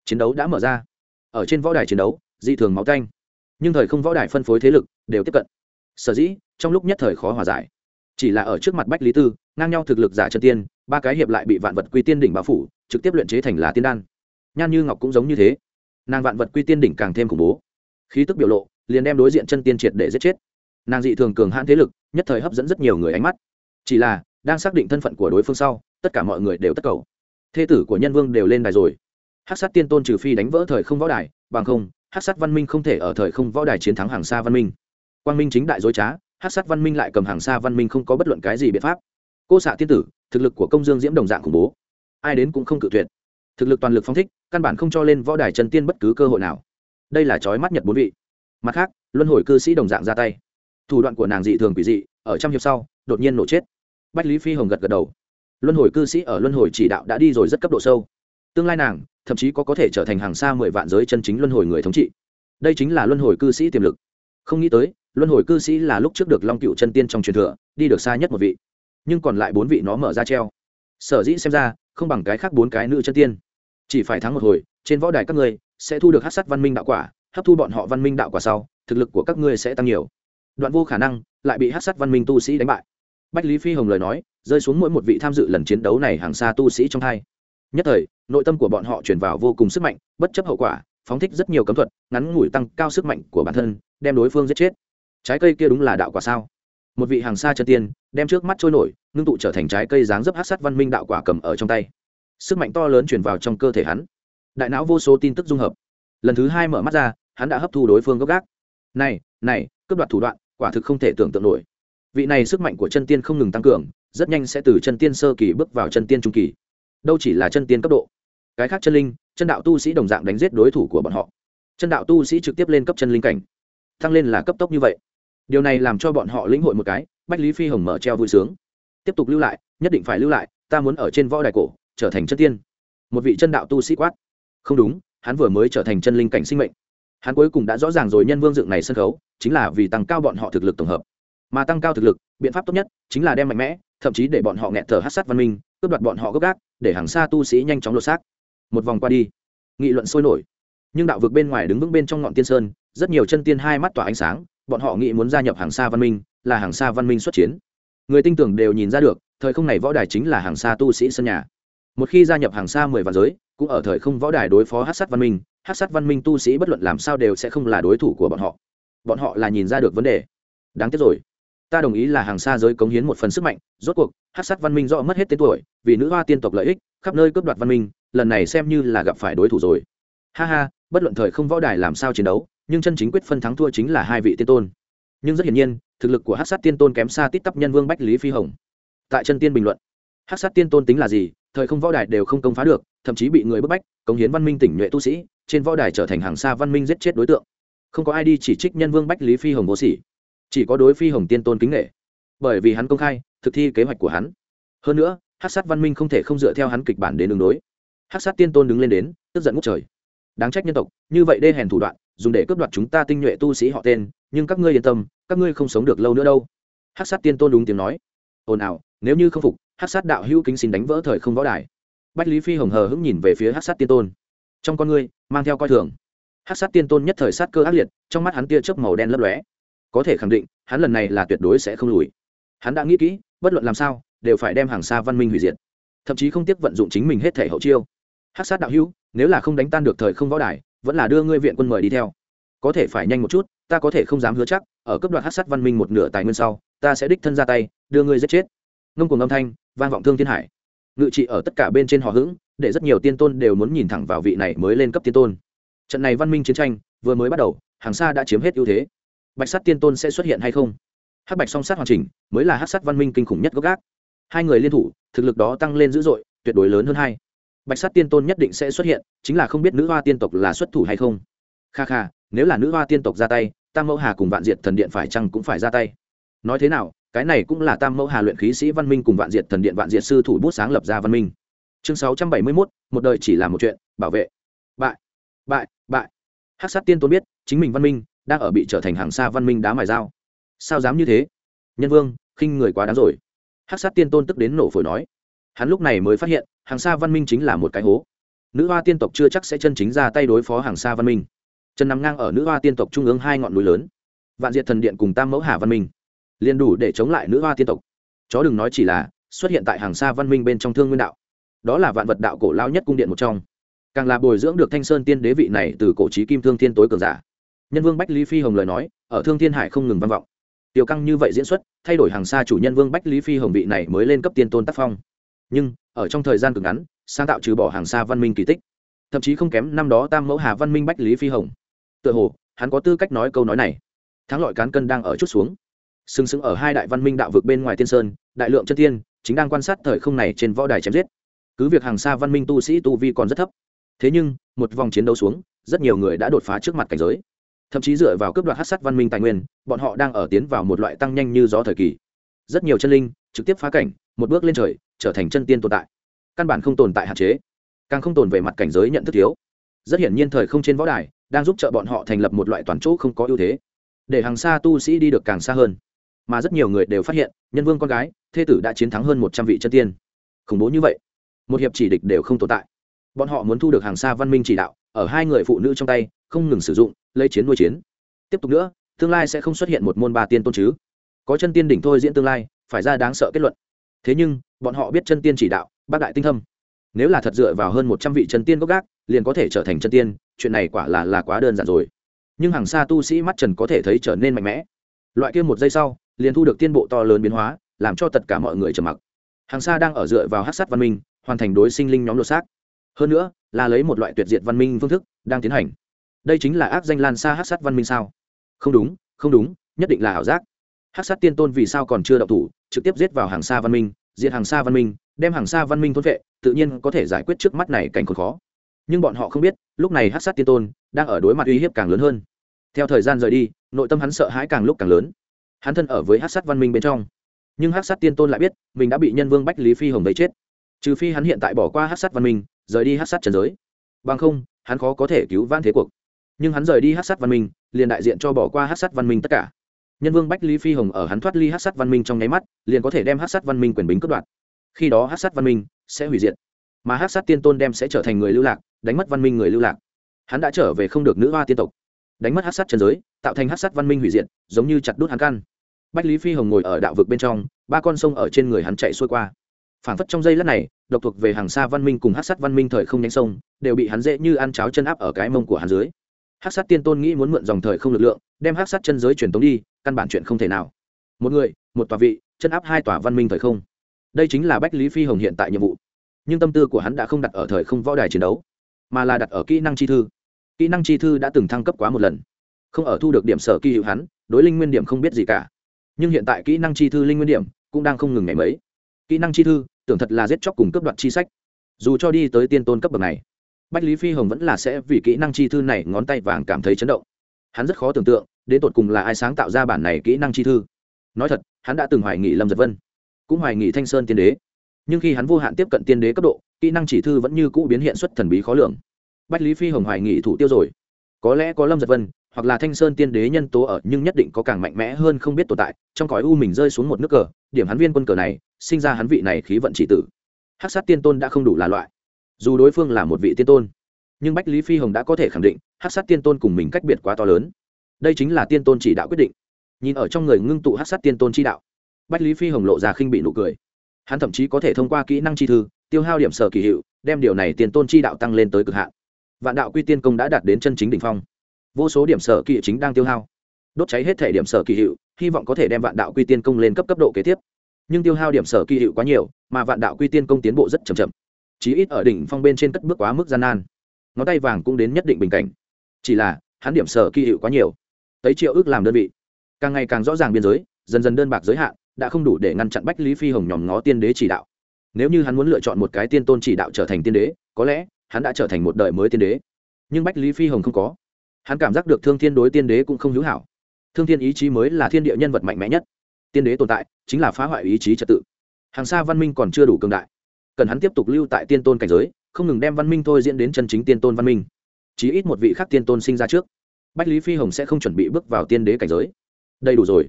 Chiến đấu đã mở ra. Ở trên võ đài chiến đấu, dị thường máu canh nhưng thời không võ đài phân phối thế lực đều tiếp cận sở dĩ, trong lúc nhất thời khó hòa giải. Chỉ là ở trước mặt bách lý tư, ngang nhau thực lực giả chân tiên, ba cái hiệp lại bị vạn vật quy tiên đỉnh bao phủ, trực tiếp luyện chế thành là tiên đan. Nhan như ngọc cũng giống như thế. Nàng vạn vật quy tiên đỉnh càng thêm khủng bố. Khí tức biểu lộ, liền đem đối diện chân tiên triệt để giết chết. Nàng dị thường cường hãn thế lực, nhất thời hấp dẫn rất nhiều người ánh mắt. Chỉ là, đang xác định thân phận của đối phương sau, tất cả mọi người đều tất cầu. Thê tử của nhân vương đều lên đài rồi. Hát sát tiên tôn trừ phi đánh vỡ thời không võ đài, bằng không hát sát văn minh không thể ở thời không võ đài chiến thắng hàng xa văn minh quang minh chính đại dối trá, hát sát văn minh lại cầm hàng xa văn minh không có bất luận cái gì biện pháp. Cô xạ tiên tử, thực lực của công dương diễm đồng dạng khủng bố. Ai đến cũng không cự tuyệt. Thực lực toàn lực phong thích, căn bản không cho lên võ đài trần tiên bất cứ cơ hội nào. Đây là trói mắt nhật bốn vị. Mặt khác, luân hồi cư sĩ đồng dạng ra tay. Thủ đoạn của nàng dị thường quỷ dị, ở trăm hiệp sau, đột nhiên nổ chết. Bách lý phi hồng gật gật đầu. Luân hồi cư sĩ ở luân hồi chỉ đạo đã đi rồi rất cấp độ sâu. Tương lai nàng, thậm chí có có thể trở thành hàng xa mười vạn giới chân chính luân hồi người thống trị. Đây chính là luân hồi cư sĩ tiềm lực. Không nghĩ tới luân hồi cư sĩ là lúc trước được long cựu chân tiên trong truyền thừa, đi được xa nhất một vị. Nhưng còn lại bốn vị nó mở ra treo. Sở dĩ xem ra, không bằng cái khác bốn cái nữ chân tiên. Chỉ phải thắng một hồi, trên võ đài các ngươi sẽ thu được hát sắt văn minh đạo quả, hấp thu bọn họ văn minh đạo quả sau, thực lực của các ngươi sẽ tăng nhiều. Đoạn vô khả năng, lại bị hát sắt văn minh tu sĩ đánh bại. Bách lý phi hồng lời nói, rơi xuống mỗi một vị tham dự lần chiến đấu này hàng xa tu sĩ trong hai nhất thời, nội tâm của bọn họ chuyển vào vô cùng sức mạnh, bất chấp hậu quả, phóng thích rất nhiều cấm thuật, ngắn ngủi tăng cao sức mạnh của bản thân, đem đối phương giết chết trái cây kia đúng là đạo quả sao? Một vị hàng xa chân tiên, đem trước mắt trôi nổi, ngưng tụ trở thành trái cây dáng dấp hát sát văn minh đạo quả cầm ở trong tay. Sức mạnh to lớn chuyển vào trong cơ thể hắn. Đại não vô số tin tức dung hợp. Lần thứ hai mở mắt ra, hắn đã hấp thu đối phương gốc gác. Này này, cướp đoạt thủ đoạn, quả thực không thể tưởng tượng nổi. Vị này sức mạnh của chân tiên không ngừng tăng cường, rất nhanh sẽ từ chân tiên sơ kỳ bước vào chân tiên trung kỳ. Đâu chỉ là chân tiên cấp độ. Cái khác chân linh, chân đạo tu sĩ đồng dạng đánh giết đối thủ của bọn họ. Chân đạo tu sĩ trực tiếp lên cấp chân linh cảnh. Tăng lên là cấp tốc như vậy điều này làm cho bọn họ lĩnh hội một cái, bách lý phi hồng mở treo vui sướng. Tiếp tục lưu lại, nhất định phải lưu lại, ta muốn ở trên võ đài cổ, trở thành chân tiên. Một vị chân đạo tu sĩ quát. Không đúng, hắn vừa mới trở thành chân linh cảnh sinh mệnh. Hắn cuối cùng đã rõ ràng rồi nhân vương dựng này sân khấu, chính là vì tăng cao bọn họ thực lực tổng hợp. Mà tăng cao thực lực, biện pháp tốt nhất chính là đem mạnh mẽ, thậm chí để bọn họ nghẹt thở hát sát văn minh, cướp đoạt bọn họ gốc gác, để hàng xa tu sĩ nhanh chóng lột xác. Một vòng qua đi, nghị luận sôi nổi. Nhưng đạo vực bên ngoài đứng vững bên trong ngọn tiên sơn, rất nhiều chân tiên hai mắt tỏa ánh sáng bọn họ nghĩ muốn gia nhập hàng xa văn minh, là hàng xa văn minh xuất chiến. Người tin tưởng đều nhìn ra được, thời không này võ đài chính là hàng xa tu sĩ sân nhà. Một khi gia nhập hàng xa mười vạn giới, cũng ở thời không võ đài đối phó hát sát văn minh hát sát văn minh tu sĩ bất luận làm sao đều sẽ không là đối thủ của bọn họ. Bọn họ là nhìn ra được vấn đề. Đáng tiếc rồi. Ta đồng ý là hàng xa giới cống hiến một phần sức mạnh, rốt cuộc hát sát văn minh do mất hết tên tuổi, vì nữ hoa tiên tộc lợi ích, khắp nơi cướp đoạt văn minh, lần này xem như là gặp phải đối thủ rồi. Ha ha, bất luận thời không võ đài làm sao chiến đấu nhưng chân chính quyết phân thắng thua chính là hai vị tiên tôn. Nhưng rất hiển nhiên, thực lực của hát sát tiên tôn kém xa tít tắp nhân vương bách lý phi hồng. Tại chân tiên bình luận hát sát tiên tôn tính là gì? Thời không võ đài đều không công phá được, thậm chí bị người bức bách, cống hiến văn minh tỉnh nhuệ tu sĩ, trên võ đài trở thành hàng xa văn minh giết chết đối tượng. Không có ai đi chỉ trích nhân vương bách lý phi hồng vô sỉ. Chỉ có đối phi hồng tiên tôn kính nghệ bởi vì hắn công khai, thực thi kế hoạch của hắn. Hơn nữa hát sát văn minh không thể không dựa theo hắn kịch bản đến đường đối. Hát sát tiên tôn đứng lên đến, tức giận ngút trời. Đáng trách nhân tộc, như vậy đê hèn thủ đoạn dùng để cướp đoạt chúng ta tinh nhuệ tu sĩ họ tên, nhưng các ngươi yên tâm, các ngươi không sống được lâu nữa đâu. Hát sát tiên tôn đúng tiếng nói. Ồn ào, nếu như không phục hát sát đạo hữu kính xin đánh vỡ thời không võ đài. Bách lý phi hồng hờ hững nhìn về phía hát sát tiên tôn. Trong con ngươi, mang theo coi thường. Hát sát tiên tôn nhất thời sát cơ ác liệt, trong mắt hắn tia chớp màu đen lấp lóe. Có thể khẳng định, hắn lần này là tuyệt đối sẽ không lùi. Hắn đã nghĩ kỹ, bất luận làm sao, đều phải đem hàng xa văn minh hủy diệt, thậm chí không tiếc vận dụng chính mình hết thể hậu chiêu. Hát sát đạo hữu, nếu là không đánh tan được thời không võ đài vẫn là đưa ngươi viện quân mời đi theo. Có thể phải nhanh một chút, ta có thể không dám hứa chắc, ở cấp đoạn hát sát văn minh một nửa tài nguyên sau, ta sẽ đích thân ra tay, đưa ngươi giết chết. Ngông cùng âm thanh, vang vọng thương thiên hải. Ngự trị ở tất cả bên trên hò hững, để rất nhiều tiên tôn đều muốn nhìn thẳng vào vị này mới lên cấp tiên tôn. Trận này văn minh chiến tranh, vừa mới bắt đầu, hàng xa đã chiếm hết ưu thế. Bạch sắt tiên tôn sẽ xuất hiện hay không? Hắc bạch song sát hoàn chỉnh, mới là hắc sắt văn minh kinh khủng nhất gốc gác. Hai người liên thủ, thực lực đó tăng lên dữ dội, tuyệt đối lớn hơn hai bạch sắt tiên tôn nhất định sẽ xuất hiện, chính là không biết nữ hoa tiên tộc là xuất thủ hay không. Kha kha, nếu là nữ hoa tiên tộc ra tay, tam mẫu hà cùng vạn diệt thần điện phải chăng cũng phải ra tay? Nói thế nào, cái này cũng là tam mẫu hà luyện khí sĩ văn minh cùng vạn diệt thần điện vạn diệt sư thủ bút sáng lập ra văn minh. Chương sáu trăm bảy mươi mốt, một đời chỉ là một chuyện, bảo vệ. Bại bại bại. Hát sát tiên tôn biết, chính mình văn minh đang ở bị trở thành hàng xa văn minh đá mài dao. Sao dám như thế? Nhân vương, khinh người quá đáng rồi. Hát sát tiên tôn tức đến nổ phổi nói hắn lúc này mới phát hiện, hàng xa văn minh chính là một cái hố. Nữ hoa tiên tộc chưa chắc sẽ chân chính ra tay đối phó hàng xa văn minh. Trần nằm ngang ở nữ hoa tiên tộc trung ương hai ngọn núi lớn. Vạn diệt thần điện cùng tam mẫu hà văn minh. Liền đủ để chống lại nữ hoa tiên tộc. Chó đừng nói chỉ là xuất hiện tại hàng xa văn minh bên trong thương nguyên đạo. Đó là vạn vật đạo cổ lao nhất cung điện một trong. Càng là bồi dưỡng được thanh sơn tiên đế vị này từ cổ trí kim thương thiên tối cường giả. Nhân vương bách lý phi hồng lời nói, ở thương thiên hải không ngừng vang vọng. Tiêu căng như vậy diễn xuất, thay đổi hàng xa chủ nhân vương bách lý phi hồng vị này mới lên cấp tiên tôn tác phong nhưng ở trong thời gian cực ngắn, sáng tạo trừ bỏ hàng xa văn minh kỳ tích, thậm chí không kém năm đó tam mẫu hà văn minh bách lý phi hồng. Tựa hồ, hắn có tư cách nói câu nói này. Thắng lọi cán cân đang ở chút xuống. Sừng sững ở hai đại văn minh đạo vực bên ngoài tiên sơn, đại lượng chân tiên, chính đang quan sát thời không này trên võ đài chém giết. Cứ việc hàng xa văn minh tu sĩ tu vi còn rất thấp, thế nhưng, một vòng chiến đấu xuống, rất nhiều người đã đột phá trước mặt cảnh giới. Thậm chí dựa vào cướp đoạt hát sắt văn minh tài nguyên, bọn họ đang ở tiến vào một loại tăng nhanh như gió thời kỳ. Rất nhiều chân linh trực tiếp phá cảnh, một bước lên trời trở thành chân tiên tồn tại. Căn bản không tồn tại hạn chế, càng không tồn về mặt cảnh giới nhận thức thiếu. Rất hiển nhiên thời không trên võ đài đang giúp trợ bọn họ thành lập một loại toàn chỗ không có ưu thế, để hàng xa tu sĩ đi được càng xa hơn. Mà rất nhiều người đều phát hiện, nhân vương con gái, thê tử đã chiến thắng hơn một trăm vị chân tiên. Khủng bố như vậy, một hiệp chỉ địch đều không tồn tại. Bọn họ muốn thu được hàng xa văn minh chỉ đạo, ở hai người phụ nữ trong tay, không ngừng sử dụng, lấy chiến nuôi chiến. Tiếp tục nữa, tương lai sẽ không xuất hiện một môn ba tiên tôn chứ. Có chân tiên đỉnh thôi diễn tương lai, phải ra đáng sợ kết luận thế nhưng, bọn họ biết chân tiên chỉ đạo, bác đại tinh thâm. Nếu là thật dựa vào hơn một trăm vị chân tiên gốc gác, liền có thể trở thành chân tiên, chuyện này quả là là quá đơn giản rồi. Nhưng hàng xa tu sĩ mắt trần có thể thấy trở nên mạnh mẽ. Loại kia một giây sau, liền thu được tiên bộ to lớn biến hóa, làm cho tất cả mọi người trầm mặc. Hàng xa đang ở dựa vào hát sát văn minh, hoàn thành đối sinh linh nhóm lột xác. Hơn nữa, là lấy một loại tuyệt diệt văn minh phương thức, đang tiến hành. Đây chính là ác danh lan xa hát sát văn minh sao? Không đúng không đúng, nhất định là ảo giác hát sát tiên tôn vì sao còn chưa đậu thủ, trực tiếp giết vào hàng xa văn minh, diệt hàng xa văn minh, đem hàng xa văn minh thôn vệ, tự nhiên có thể giải quyết trước mắt này cảnh còn khó. Nhưng bọn họ không biết, lúc này hát sát tiên tôn đang ở đối mặt uy hiếp càng lớn hơn. Theo thời gian rời đi, nội tâm hắn sợ hãi càng lúc càng lớn. Hắn thân ở với hát sát văn minh bên trong. Nhưng hát sát tiên tôn lại biết, mình đã bị nhân vương bách lý phi hồng đấy chết. Trừ phi hắn hiện tại bỏ qua hát sát văn minh, rời đi hát sát trần giới. Bằng không, hắn khó có thể cứu vãn thế cuộc. Nhưng hắn rời đi hát sát văn minh, liền đại diện cho bỏ qua hát sát văn minh tất cả nhân vương bách lý phi hồng ở hắn thoát ly hát sát văn minh trong nháy mắt, liền có thể đem hát sát văn minh quyền bính cướp đoạt. Khi đó hát sát văn minh sẽ hủy diệt, mà hát sát tiên tôn đem sẽ trở thành người lưu lạc, đánh mất văn minh người lưu lạc. Hắn đã trở về không được nữ hoa tiên tộc. Đánh mất hát sát trần giới, tạo thành hát sát văn minh hủy diệt, giống như chặt đốt hắn căn. Bách lý phi hồng ngồi ở đạo vực bên trong, ba con sông ở trên người hắn chạy xuôi qua. Phản phất trong giây lát này, độc thuộc về hàng xa văn minh cùng hát sát văn minh thời không nhánh sông, đều bị hắn dễ như ăn cháo chân áp ở cái mông của hắn dưới. Hát sát tiên tôn nghĩ muốn mượn dòng thời không lực lượng, đem hát sát chân giới truyền tống đi căn bản chuyện không thể nào. Một người, một tòa vị, chân áp hai tòa văn minh thời không. Đây chính là bách lý phi hồng hiện tại nhiệm vụ. Nhưng tâm tư của hắn đã không đặt ở thời không võ đài chiến đấu, mà là đặt ở kỹ năng chi thư. Kỹ năng chi thư đã từng thăng cấp quá một lần. Không ở thu được điểm sở kỳ hiệu hắn, đối linh nguyên điểm không biết gì cả. Nhưng hiện tại kỹ năng chi thư linh nguyên điểm cũng đang không ngừng ngày mấy. Kỹ năng chi thư, tưởng thật là giết chóc cùng cấp đoạn chi sách. Dù cho đi tới tiên tôn cấp bậc này, bách lý phi hồng vẫn là sẽ vì kỹ năng chi thư này ngón tay vàng cảm thấy chấn động hắn rất khó tưởng tượng, đến tột cùng là ai sáng tạo ra bản này kỹ năng chi thư. Nói thật, hắn đã từng hoài nghị lâm giật vân, cũng hoài nghị thanh sơn tiên đế. Nhưng khi hắn vô hạn tiếp cận tiên đế cấp độ, kỹ năng chỉ thư vẫn như cũ biến hiện xuất thần bí khó lường. Bách lý phi hồng hoài nghị thủ tiêu rồi. Có lẽ có lâm giật vân, hoặc là thanh sơn tiên đế nhân tố ở, nhưng nhất định có càng mạnh mẽ hơn không biết tồn tại, trong cõi u mình rơi xuống một nước cờ, điểm hắn viên quân cờ này, sinh ra hắn vị này khí vận chỉ tử. Hắc sát tiên tôn đã không đủ là loại. Dù đối phương là một vị tiên tôn, nhưng bách lý phi hồng đã có thể khẳng định hắc sát tiên tôn cùng mình cách biệt quá to lớn. Đây chính là tiên tôn chỉ đạo quyết định. Nhìn ở trong người ngưng tụ hắc sát tiên tôn chi đạo, bách lý phi hồng lộ ra khinh bị nụ cười. Hắn thậm chí có thể thông qua kỹ năng chi thư, tiêu hao điểm sở kỳ hiệu, đem điều này tiên tôn chi đạo tăng lên tới cực hạn. Vạn đạo quy tiên công đã đạt đến chân chính đỉnh phong. Vô số điểm sở kỳ chính đang tiêu hao. Đốt cháy hết thể điểm sở kỳ hiệu, hy vọng có thể đem vạn đạo quy tiên công lên cấp cấp độ kế tiếp. Nhưng tiêu hao điểm sở kỳ hiệu quá nhiều, mà vạn đạo quy tiên công tiến bộ rất chậm chậm. Chí ít ở đỉnh phong bên trên cất bước quá mức gian nan. Ngón tay vàng cũng đến nhất định bình cảnh chỉ là, hắn điểm sở kỳ hiệu quá nhiều. Tới triệu ước làm đơn vị. Càng ngày càng rõ ràng biên giới, dần dần đơn bạc giới hạn, đã không đủ để ngăn chặn bách lý phi hồng nhòm ngó tiên đế chỉ đạo. Nếu như hắn muốn lựa chọn một cái tiên tôn chỉ đạo trở thành tiên đế, có lẽ, hắn đã trở thành một đời mới tiên đế. Nhưng bách lý phi hồng không có. Hắn cảm giác được thương thiên đối tiên đế cũng không hữu hảo. Thương thiên ý chí mới là thiên địa nhân vật mạnh mẽ nhất. Tiên đế tồn tại, chính là phá hoại ý chí trật tự. Hàng xa văn minh còn chưa đủ cường đại. Cần hắn tiếp tục lưu tại tiên tôn cảnh giới, không ngừng đem văn minh thôi diễn đến chân chính tiên tôn văn minh chí ít một vị khác tiên tôn sinh ra trước. Bách lý phi hồng sẽ không chuẩn bị bước vào tiên đế cảnh giới. Đầy đủ rồi.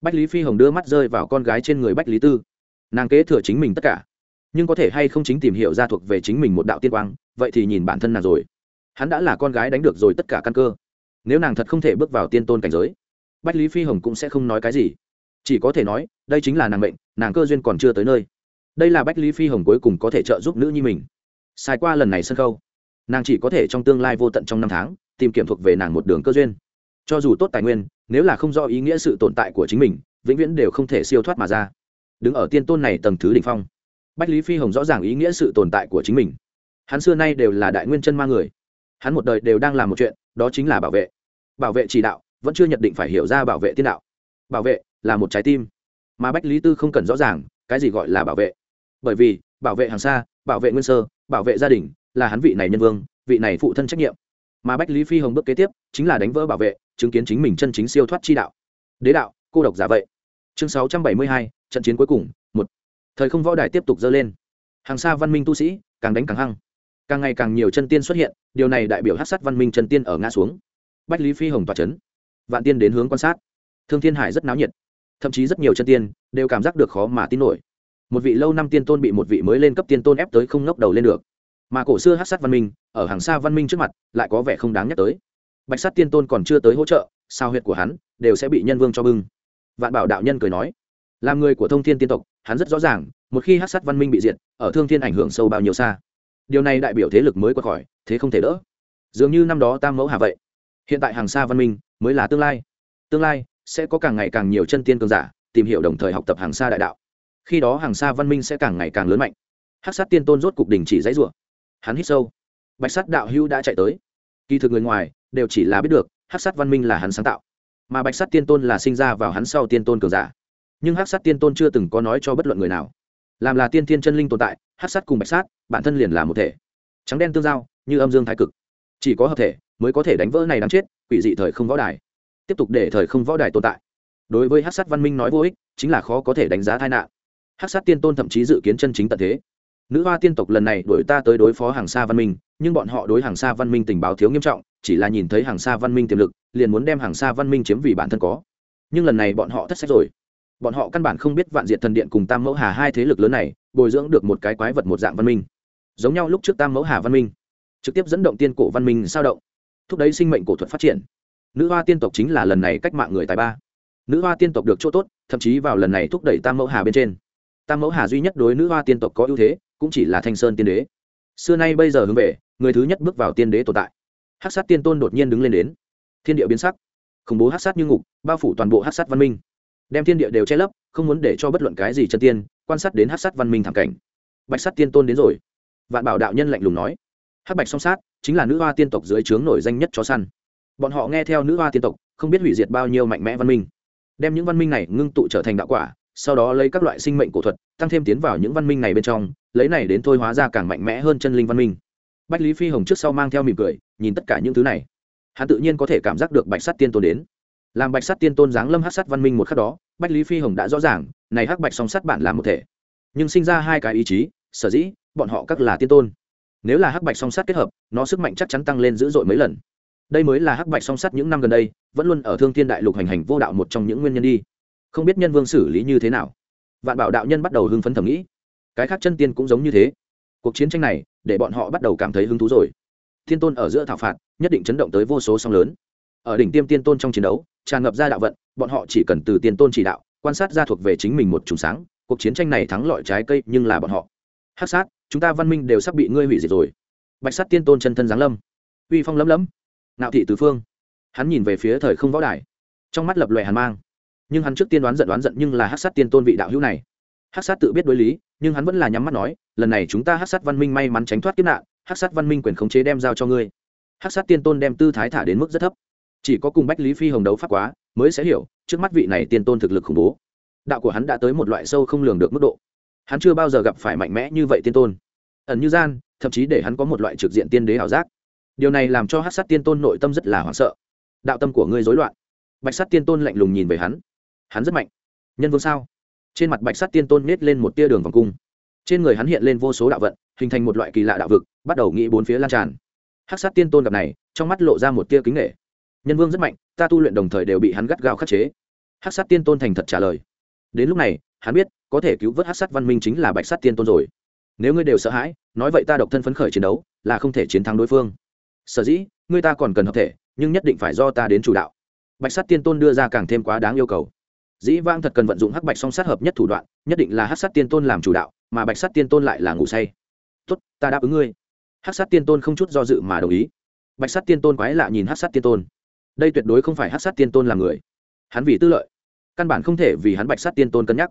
Bách lý phi hồng đưa mắt rơi vào con gái trên người bách lý tư. Nàng kế thừa chính mình tất cả. Nhưng có thể hay không chính tìm hiểu ra thuộc về chính mình một đạo tiên quang, vậy thì nhìn bản thân nàng rồi. Hắn đã là con gái đánh được rồi tất cả căn cơ. Nếu nàng thật không thể bước vào tiên tôn cảnh giới, bách lý phi hồng cũng sẽ không nói cái gì. Chỉ có thể nói, đây chính là nàng mệnh, nàng cơ duyên còn chưa tới nơi. Đây là bách lý phi hồng cuối cùng có thể trợ giúp nữ nhi mình. Sai qua lần này sân khâu nàng chỉ có thể trong tương lai vô tận trong năm tháng, tìm kiếm thuộc về nàng một đường cơ duyên. Cho dù tốt tài nguyên, nếu là không do ý nghĩa sự tồn tại của chính mình, vĩnh viễn đều không thể siêu thoát mà ra. Đứng ở tiên tôn này tầng thứ đ ỉ n h phong, bách lý phi hồng rõ ràng ý nghĩa sự tồn tại của chính mình. Hắn xưa nay đều là đại nguyên chân ma người. Hắn một đời đều đang làm một chuyện, đó chính là bảo vệ. Bảo vệ chỉ đạo, vẫn chưa nhận định phải hiểu ra bảo vệ tiên đạo. Bảo vệ là một trái tim. Mà bách lý tư không cần rõ ràng, cái gì gọi là bảo vệ? Bởi vì, bảo vệ hàng xa, bảo vệ nguyên sơ, bảo vệ gia đình là hắn vị này nhân vương, vị này phụ thân trách nhiệm. Mà bách lý phi hồng bước kế tiếp, chính là đánh vỡ bảo vệ, chứng kiến chính mình chân chính siêu thoát chi đạo. Đế đạo, cô độc giả vậy. Chương sáu trăm bảy mươi hai, trận chiến cuối cùng, một. Thời không võ đài tiếp tục dơ lên. Hàng xa văn minh tu sĩ, càng đánh càng hăng. Càng ngày càng nhiều chân tiên xuất hiện, điều này đại biểu hát sát văn minh chân tiên ở ngã xuống. Bách lý phi hồng tòa c h ấ n vạn tiên đến hướng quan sát. Thương thiên hải rất náo nhiệt. Thậm chí rất nhiều chân tiên đều cảm giác được khó mà tin nổi. Một vị lâu năm tiên tôn bị một vị mới lên cấp tiên tôn ép tới không ngóc đầu lên được mà cổ xưa hát sát văn minh, ở hàng xa văn minh trước mặt, lại có vẻ không đáng nhắc tới. Bạch sát tiên tôn còn chưa tới hỗ trợ, sao huyệt của hắn đều sẽ bị nhân vương cho bưng? Vạn bảo đạo nhân cười nói, làm người của thông thiên tiên tộc, hắn rất rõ ràng, một khi hát sát văn minh bị diệt, ở thương thiên ảnh hưởng sâu bao nhiêu xa. Điều này đại biểu thế lực mới qua khỏi, thế không thể đỡ. Dường như năm đó tam mẫu hà vậy. Hiện tại hàng xa văn minh mới là tương lai. Tương lai sẽ có càng ngày càng nhiều chân tiên cường giả tìm hiểu đồng thời học tập hàng xa đại đạo. Khi đó hàng xa văn minh sẽ càng ngày càng lớn mạnh. Hát sát tiên tôn rốt cục đình chỉ dãy rủa hắn hít sâu. Bạch sát đạo hữu đã chạy tới. Kỳ thực người ngoài đều chỉ là biết được hát sát văn minh là hắn sáng tạo. Mà bạch sát tiên tôn là sinh ra vào hắn sau tiên tôn cường giả. Nhưng hát sát tiên tôn chưa từng có nói cho bất luận người nào. Làm là tiên thiên chân linh tồn tại hát sát cùng bạch sát, bản thân liền là một thể. Trắng đen tương giao, như âm dương thái cực. Chỉ có hợp thể mới có thể đánh vỡ này đáng chết, quỷ dị thời không võ đài. Tiếp tục để thời không võ đài tồn tại. Đối với hát sát văn minh nói vô ích, chính là khó có thể đánh giá tai nạn. Hát sát tiên tôn thậm chí dự kiến chân chính tận thế nữ hoa tiên tộc lần này đuổi ta tới đối phó hàng xa văn minh, nhưng bọn họ đối hàng xa văn minh tình báo thiếu nghiêm trọng, chỉ là nhìn thấy hàng xa văn minh tiềm lực, liền muốn đem hàng xa văn minh chiếm vì bản thân có. Nhưng lần này bọn họ thất sách rồi. Bọn họ căn bản không biết vạn diệt thần điện cùng tam mẫu hà hai thế lực lớn này, bồi dưỡng được một cái quái vật một dạng văn minh. Giống nhau lúc trước tam mẫu hà văn minh, trực tiếp dẫn động tiên cổ văn minh sao động. Thúc đẩy sinh mệnh cổ thuật phát triển. Nữ hoa tiên tộc chính là lần này cách mạng người tài ba. Nữ hoa tiên tộc được chỗ tốt, thậm chí vào lần này thúc đẩy tam mẫu hà bên trên. Tam mẫu hà duy nhất đối nữ hoa tiên tộc có ưu thế cũng chỉ là thanh sơn tiên đế. Xưa nay bây giờ hướng về, người thứ nhất bước vào tiên đế tồn tại. Hát sát tiên tôn đột nhiên đứng lên đến. Thiên địa biến sắc. Khủng bố hát sát như ngục, bao phủ toàn bộ hát sát văn minh. Đem thiên địa đều che lấp, không muốn để cho bất luận cái gì chân tiên quan sát đến hát sát văn minh thảm cảnh. Bạch sát tiên tôn đến rồi. Vạn bảo đạo nhân lạnh lùng nói. Hắc bạch song sát, chính là nữ hoa tiên tộc dưới trướng nổi danh nhất chó săn. Bọn họ nghe theo nữ hoa tiên tộc, không biết hủy diệt bao nhiêu mạnh mẽ văn minh. Đem những văn minh này ngưng tụ trở thành đạo quả sau đó lấy các loại sinh mệnh cổ thuật, tăng thêm tiến vào những văn minh này bên trong, lấy này đến thôi hóa ra càng mạnh mẽ hơn chân linh văn minh. Bách lý phi hồng trước sau mang theo mỉm cười, nhìn tất cả những thứ này. Hắn tự nhiên có thể cảm giác được bạch sắt tiên tôn đến. Làm bạch sắt tiên tôn giáng lâm hát sắt văn minh một khắc đó, bách lý phi hồng đã rõ ràng, này hắc bạch song sắt bản là một thể. Nhưng sinh ra hai cái ý chí, sở dĩ, bọn họ các là tiên tôn. Nếu là hắc bạch song sắt kết hợp, nó sức mạnh chắc chắn tăng lên dữ dội mấy lần. Đây mới là hắc bạch song sắt những năm gần đây, vẫn luôn ở thương thiên đại lục hành hành vô đạo một trong những nguyên nhân đi không biết nhân vương xử lý như thế nào. Vạn bảo đạo nhân bắt đầu hưng phấn thầm nghĩ. Cái khác chân tiên cũng giống như thế. Cuộc chiến tranh này, để bọn họ bắt đầu cảm thấy hứng thú rồi. Thiên tôn ở giữa thảo phạt, nhất định chấn động tới vô số song lớn. Ở đỉnh tiêm tiên tôn trong chiến đấu, tràn ngập ra đạo vận, bọn họ chỉ cần từ tiên tôn chỉ đạo, quan sát ra thuộc về chính mình một trùng sáng, cuộc chiến tranh này thắng lọi trái cây nhưng là bọn họ. Hát sát, chúng ta văn minh đều sắp bị ngươi hủy diệt rồi. Bạch sát tiên tôn chân thân giáng lâm. Uy phong lấm lấm. Nạo thị tứ phương. Hắn nhìn về phía thời không võ đài. Trong mắt lập lòe hàn mang nhưng hắn trước tiên đoán giận đoán giận nhưng là hát sát tiên tôn vị đạo hữu này. Hát sát tự biết đối lý, nhưng hắn vẫn là nhắm mắt nói, lần này chúng ta hát sát văn minh may mắn tránh thoát kiếp nạn, hát sát văn minh quyền khống chế đem giao cho ngươi. Hát sát tiên tôn đem tư thái thả đến mức rất thấp. Chỉ có cùng bách lý phi hồng đấu pháp quá, mới sẽ hiểu, trước mắt vị này tiên tôn thực lực khủng bố. Đạo của hắn đã tới một loại sâu không lường được mức độ. Hắn chưa bao giờ gặp phải mạnh mẽ như vậy tiên tôn. Ẩn như gian, thậm chí để hắn có một loại trực diện tiên đế ảo giác. Điều này làm cho hát sát tiên tôn nội tâm rất là hoảng sợ. Đạo tâm của ngươi rối loạn. Bạch sát tiên tôn lạnh lùng nhìn về hắn hắn rất mạnh. Nhân vương sao? Trên mặt bạch sắt tiên tôn nết lên một tia đường vòng cung. Trên người hắn hiện lên vô số đạo vận, hình thành một loại kỳ lạ đạo vực, bắt đầu nghĩ bốn phía lan tràn. Hắc sát tiên tôn gặp này, trong mắt lộ ra một tia kính nghệ nhân vương rất mạnh, ta tu luyện đồng thời đều bị hắn gắt gao khắc chế. Hắc sát tiên tôn thành thật trả lời. Đến lúc này, hắn biết, có thể cứu vớt hắc sát văn minh chính là bạch sát tiên tôn rồi. Nếu ngươi đều sợ hãi, nói vậy ta độc thân phấn khởi chiến đấu, là không thể chiến thắng đối phương. Sở dĩ, ngươi ta còn cần hợp thể, nhưng nhất định phải do ta đến chủ đạo. Bạch sát tiên tôn đưa ra càng thêm quá đáng yêu cầu dĩ vang thật cần vận dụng hắc bạch song sát hợp nhất thủ đoạn, nhất định là hắc sát tiên tôn làm chủ đạo, mà bạch sát tiên tôn lại là ngủ say. Tốt, ta đáp ứng ngươi. Hắc sát tiên tôn không chút do dự mà đồng ý. Bạch sát tiên tôn quái lạ nhìn hắc sát tiên tôn. Đây tuyệt đối không phải hắc sát tiên tôn làm người. Hắn vì tư lợi. Căn bản không thể vì hắn bạch sát tiên tôn cân nhắc.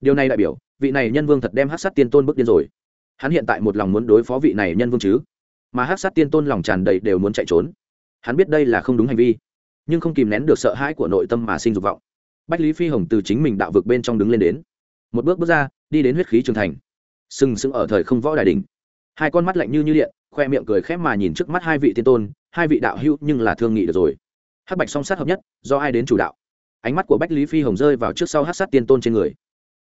Điều này đại biểu, vị này nhân vương thật đem hắc sát tiên tôn bước điên rồi. Hắn hiện tại một lòng muốn đối phó vị này nhân vương chứ? Mà hắc sát tiên tôn lòng tràn đầy đều muốn chạy trốn. Hắn biết đây là không đúng hành vi, nhưng không kìm nén được sợ hãi của nội tâm mà sinh dục vọng bách lý phi hồng từ chính mình đạo vực bên trong đứng lên đến. Một bước bước ra, đi đến huyết khí trường thành. Sừng sững ở thời không võ đại đình hai con mắt lạnh như như điện, khoe miệng cười khép mà nhìn trước mắt hai vị tiên tôn, hai vị đạo hữu nhưng là thương nghị được rồi. Hắc bạch song sát hợp nhất, do ai đến chủ đạo? Ánh mắt của bách lý phi hồng rơi vào trước sau hát sát tiên tôn trên người.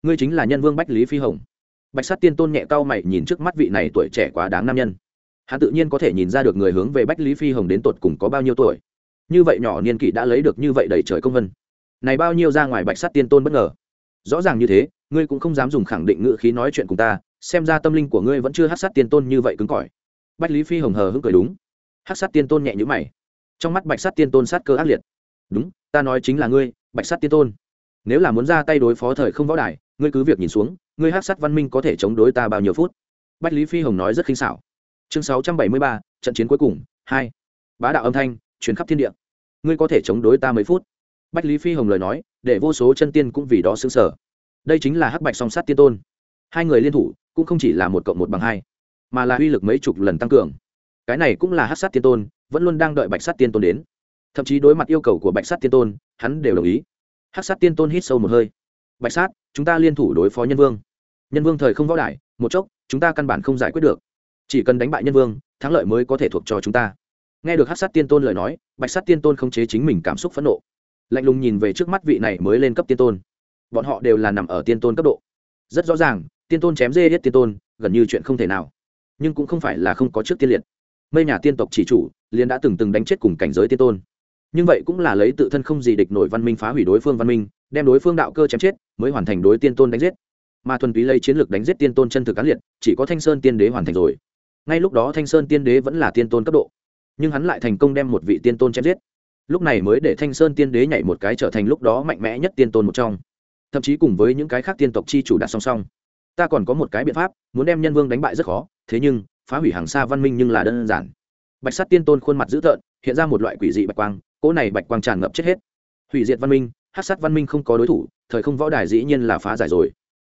Ngươi chính là nhân vương bách lý phi hồng. Bạch sát tiên tôn nhẹ cau mày nhìn trước mắt vị này tuổi trẻ quá đáng nam nhân. Hắn tự nhiên có thể nhìn ra được người hướng về bách lý phi hồng đến tột cùng có bao nhiêu tuổi. Như vậy nhỏ niên kỷ đã lấy được như vậy đầy trời công vân này bao nhiêu ra ngoài bạch sát tiên tôn bất ngờ. Rõ ràng như thế, ngươi cũng không dám dùng khẳng định ngữ khí nói chuyện cùng ta, xem ra tâm linh của ngươi vẫn chưa hát sát tiên tôn như vậy cứng cỏi. Bách lý phi hồng hờ hững cười đúng. Hát sát tiên tôn nhẹ nhữ mày. Trong mắt bạch sát tiên tôn sát cơ ác liệt. Đúng, ta nói chính là ngươi, bạch sát tiên tôn. Nếu là muốn ra tay đối phó thời không võ đài, ngươi cứ việc nhìn xuống, ngươi hát sát văn minh có thể chống đối ta bao nhiêu phút? Bách lý phi hồng nói rất khinh xảo. Chương sáu trăm bảy mươi ba, trận chiến cuối cùng, hai. Bá đạo âm thanh, truyền khắp thiên địa. Ngươi có thể chống đối ta mấy phút? Bách lý phi hồng lời nói, để vô số chân tiên cũng vì đó xứng sở đây chính là hắc bạch song sát tiên tôn. Hai người liên thủ, cũng không chỉ là một cộng một bằng hai, mà là uy lực mấy chục lần tăng cường. Cái này cũng là hắc sát tiên tôn, vẫn luôn đang đợi bạch sát tiên tôn đến. Thậm chí đối mặt yêu cầu của bạch sát tiên tôn, hắn đều đồng ý. Hắc sát tiên tôn hít sâu một hơi. Bạch sát, chúng ta liên thủ đối phó nhân vương. Nhân vương thời không võ đại một chốc, chúng ta căn bản không giải quyết được. Chỉ cần đánh bại nhân vương, thắng lợi mới có thể thuộc cho chúng ta. Nghe được hát sát tiên tôn lời nói, bạch sát tiên tôn không chế chính mình cảm xúc phẫn nộ lạnh lùng nhìn về trước mắt vị này mới lên cấp tiên tôn. Bọn họ đều là nằm ở tiên tôn cấp độ. Rất rõ ràng, tiên tôn chém dê hết tiên tôn, gần như chuyện không thể nào. Nhưng cũng không phải là không có trước tiên liệt. Mây nhà tiên tộc chỉ chủ, liền đã từng từng đánh chết cùng cảnh giới tiên tôn. Nhưng vậy cũng là lấy tự thân không gì địch nổi văn minh phá hủy đối phương văn minh, đem đối phương đạo cơ chém chết, mới hoàn thành đối tiên tôn đánh giết. Mà thuần túy lấy chiến lược đánh giết tiên tôn chân thực cán liệt, chỉ có thanh sơn tiên đế hoàn thành rồi. Ngay lúc đó thanh sơn tiên đế vẫn là tiên tôn cấp độ. Nhưng hắn lại thành công đem một vị tiên tôn chém giết lúc này mới để thanh sơn tiên đế nhảy một cái trở thành lúc đó mạnh mẽ nhất tiên tôn một trong. Thậm chí cùng với những cái khác tiên tộc chi chủ đạt song song. Ta còn có một cái biện pháp, muốn đem nhân vương đánh bại rất khó, thế nhưng, phá hủy hàng xa văn minh nhưng là đơn giản. Bạch sắt tiên tôn khuôn mặt dữ tợn, hiện ra một loại quỷ dị bạch quang, cỗ này bạch quang tràn ngập chết hết. Hủy diệt văn minh hát sắt văn minh không có đối thủ, thời không võ đài dĩ nhiên là phá giải rồi.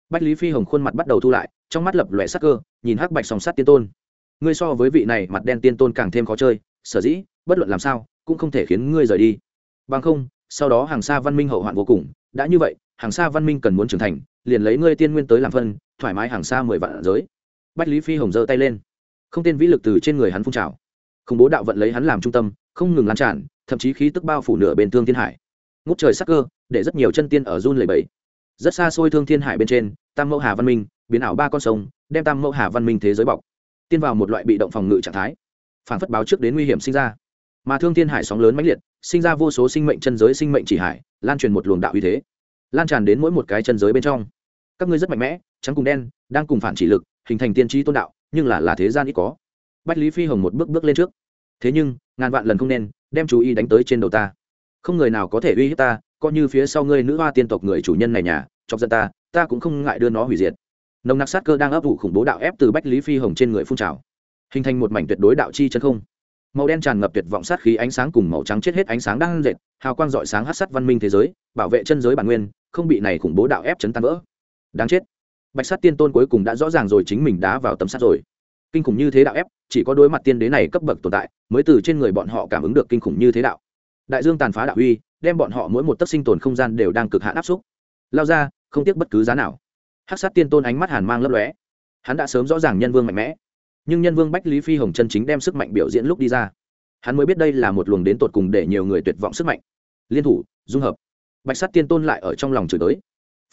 Bách lý phi hồng khuôn mặt bắt đầu thu lại, trong mắt lập lòe sắc cơ, nhìn hắc bạch song sắt tiên tôn. Ngươi so với vị này mặt đen tiên tôn càng thêm khó chơi, sở dĩ, bất luận làm sao cũng không thể khiến ngươi rời đi. Bằng không, sau đó hàng xa văn minh hậu hoạn vô cùng. Đã như vậy hàng xa văn minh cần muốn trưởng thành, liền lấy ngươi tiên nguyên tới làm phân, thoải mái hàng xa mười vạn giới. Bách lý phi hồng giơ tay lên. Không tên vĩ lực từ trên người hắn phun trào. Khủng bố đạo vận lấy hắn làm trung tâm, không ngừng lan tràn, thậm chí khí tức bao phủ nửa bên thương thiên hải. Ngút trời sắc cơ, để rất nhiều chân tiên ở run lầy bẫy rất xa xôi thương thiên hải bên trên, tam mẫu hà văn minh, biến ảo ba con sông, đem tam mẫu hà văn minh thế giới bọc, tiên vào một loại bị động phòng ngự trạng thái. Phản phất báo trước đến nguy hiểm sinh ra mà thương thiên hải sóng lớn mãnh liệt, sinh ra vô số sinh mệnh chân giới, sinh mệnh chỉ hải, lan truyền một luồng đạo uy thế, lan tràn đến mỗi một cái chân giới bên trong. Các ngươi rất mạnh mẽ, trắng cùng đen, đang cùng phản chỉ lực, hình thành tiên tri tôn đạo, nhưng là là thế gian ít có. Bách lý phi hồng một bước bước lên trước. Thế nhưng, ngàn vạn lần không nên, đem chú ý đánh tới trên đầu ta. Không người nào có thể uy hiếp ta, coi như phía sau ngươi nữ hoa tiên tộc người chủ nhân này nhà, chọc dân ta ta cũng không ngại đưa nó hủy diệt. Nồng nặc sát cơ đang ấp ủ khủng bố đạo ép từ bách lý phi hồng trên người phun trào, hình thành một mảnh tuyệt đối đạo chi chân không màu đen tràn ngập tuyệt vọng sát khí ánh sáng cùng màu trắng chết hết ánh sáng đang dệt hào quang rọi sáng hát sắt văn minh thế giới, bảo vệ chân giới bản nguyên, không bị này khủng bố đạo ép chấn tan vỡ. Đáng chết. Bạch sát tiên tôn cuối cùng đã rõ ràng rồi chính mình đá vào tấm sắt rồi. Kinh khủng như thế đạo ép, chỉ có đối mặt tiên đế này cấp bậc tồn tại, mới từ trên người bọn họ cảm ứng được kinh khủng như thế đạo. Đại dương tàn phá đạo uy, đem bọn họ mỗi một tấc sinh tồn không gian đều đang cực hạn áp xúc. Lao ra, không tiếc bất cứ giá nào. Hắc sát tiên tôn ánh mắt hàn mang lấp lóe. Hắn đã sớm rõ ràng nhân vương mạnh mẽ nhưng nhân vương bách lý phi hồng chân chính đem sức mạnh biểu diễn lúc đi ra. Hắn mới biết đây là một luồng đến tột cùng để nhiều người tuyệt vọng sức mạnh. Liên thủ, dung hợp. Bạch sát tiên tôn lại ở trong lòng chửi tới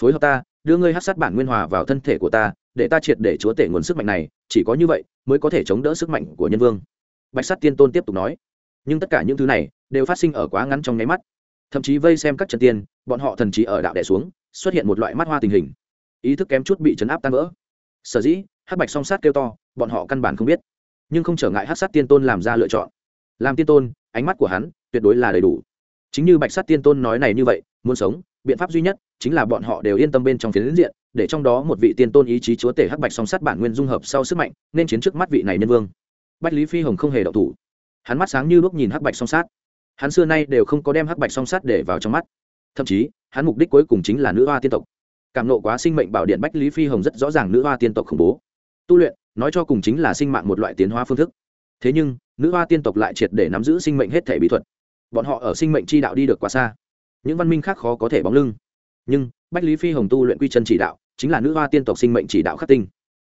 phối hợp ta, đưa ngươi hát sát bản nguyên hòa vào thân thể của ta, để ta triệt để chúa tể nguồn sức mạnh này, chỉ có như vậy mới có thể chống đỡ sức mạnh của nhân vương. Bạch sát tiên tôn tiếp tục nói. Nhưng tất cả những thứ này đều phát sinh ở quá ngắn trong nháy mắt. Thậm chí vây xem các chân tiên, bọn họ thần trí ở đạo đẻ xuống, xuất hiện một loại mắt hoa tình hình. Ý thức kém chút bị chấn áp tan vỡ sở dĩ hắc bạch song sát kêu to, bọn họ căn bản không biết. Nhưng không trở ngại hắc sát tiên tôn làm ra lựa chọn. Làm tiên tôn, ánh mắt của hắn tuyệt đối là đầy đủ. Chính như bạch sát tiên tôn nói này như vậy, muốn sống, biện pháp duy nhất chính là bọn họ đều yên tâm bên trong phiến diện, để trong đó một vị tiên tôn ý chí chúa tể hắc bạch song sát bản nguyên dung hợp sau sức mạnh, nên chiến trước mắt vị này nhân vương. Bách lý phi hồng không hề đậu thủ. Hắn mắt sáng như lúc nhìn hắc bạch song sát. Hắn xưa nay đều không có đem hắc bạch song sát để vào trong mắt. Thậm chí, hắn mục đích cuối cùng chính là nữ hoa tiên tộc cảm nộ quá sinh mệnh bảo điện bách lý phi hồng rất rõ ràng nữ hoa tiên tộc khủng bố. Tu luyện, nói cho cùng chính là sinh mạng một loại tiến hóa phương thức. Thế nhưng, nữ hoa tiên tộc lại triệt để nắm giữ sinh mệnh hết thể bí thuật. Bọn họ ở sinh mệnh chi đạo đi được quá xa. Những văn minh khác khó có thể bóng lưng. Nhưng, bách lý phi hồng tu luyện quy chân chỉ đạo, chính là nữ hoa tiên tộc sinh mệnh chỉ đạo khắc tinh.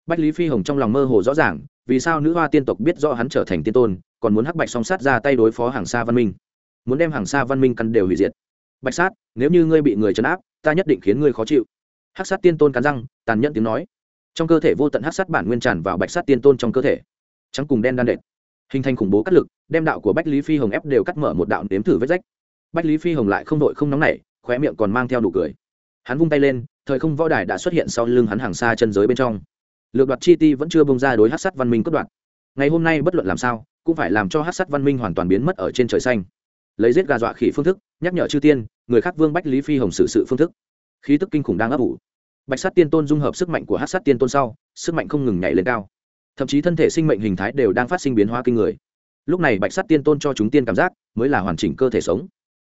Bách lý phi hồng trong lòng mơ hồ rõ ràng, vì sao nữ hoa tiên tộc biết rõ hắn trở thành tiên tôn, còn muốn hắc bạch song sát ra tay đối phó hàng xa văn minh. Muốn đem hàng xa văn minh căn đều hủy diệt. Bạch sát, nếu như ngươi bị người chấn áp, ta nhất định khiến ngươi khó chịu hắc sát tiên tôn cắn răng, tàn nhẫn tiếng nói. Trong cơ thể vô tận hắc sát bản nguyên tràn vào bạch sát tiên tôn trong cơ thể. Trắng cùng đen đan đệt. Hình thành khủng bố cắt lực, đem đạo của bách lý phi hồng ép đều cắt mở một đạo nếm thử vết rách. Bách lý phi hồng lại không đội không nóng nảy, khóe miệng còn mang theo nụ cười. Hắn vung tay lên, thời không võ đài đã xuất hiện sau lưng hắn hàng xa chân giới bên trong. Lược đoạt chi ti vẫn chưa bông ra đối hát sắt văn minh cất đoạt. Ngày hôm nay bất luận làm sao, cũng phải làm cho hát sắt văn minh hoàn toàn biến mất ở trên trời xanh. Lấy giết gà dọa khỉ phương thức, nhắc nhở chư tiên, người khác vương bách lý phi hồng xử sự phương thức khí tức kinh khủng đang ấp ủ. Bạch sát tiên tôn dung hợp sức mạnh của hát sát tiên tôn sau, sức mạnh không ngừng nhảy lên cao. Thậm chí thân thể sinh mệnh hình thái đều đang phát sinh biến hóa kinh người. Lúc này bạch sát tiên tôn cho chúng tiên cảm giác mới là hoàn chỉnh cơ thể sống.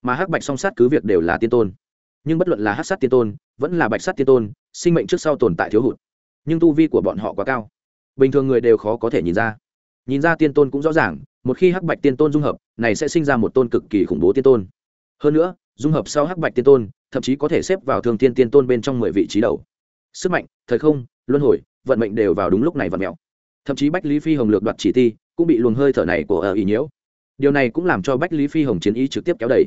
Mà hắc bạch song sát cứ việc đều là tiên tôn. Nhưng bất luận là hắc sát tiên tôn, vẫn là bạch sát tiên tôn, sinh mệnh trước sau tồn tại thiếu hụt. Nhưng tu vi của bọn họ quá cao. Bình thường người đều khó có thể nhìn ra. Nhìn ra tiên tôn cũng rõ ràng, một khi hắc bạch tiên tôn dung hợp, này sẽ sinh ra một tôn cực kỳ khủng bố tiên tôn. Hơn nữa dung hợp sau hắc bạch tiên tôn, thậm chí có thể xếp vào thường Thiên tiên tôn bên trong mười vị trí đầu. Sức mạnh, thời không, luân hồi, vận mệnh đều vào đúng lúc này và mẹo thậm chí bách lý phi hồng lược đoạt chỉ ti cũng bị luồng hơi thở này của ở ý nhiễu. Điều này cũng làm cho bách lý phi hồng chiến ý trực tiếp kéo đẩy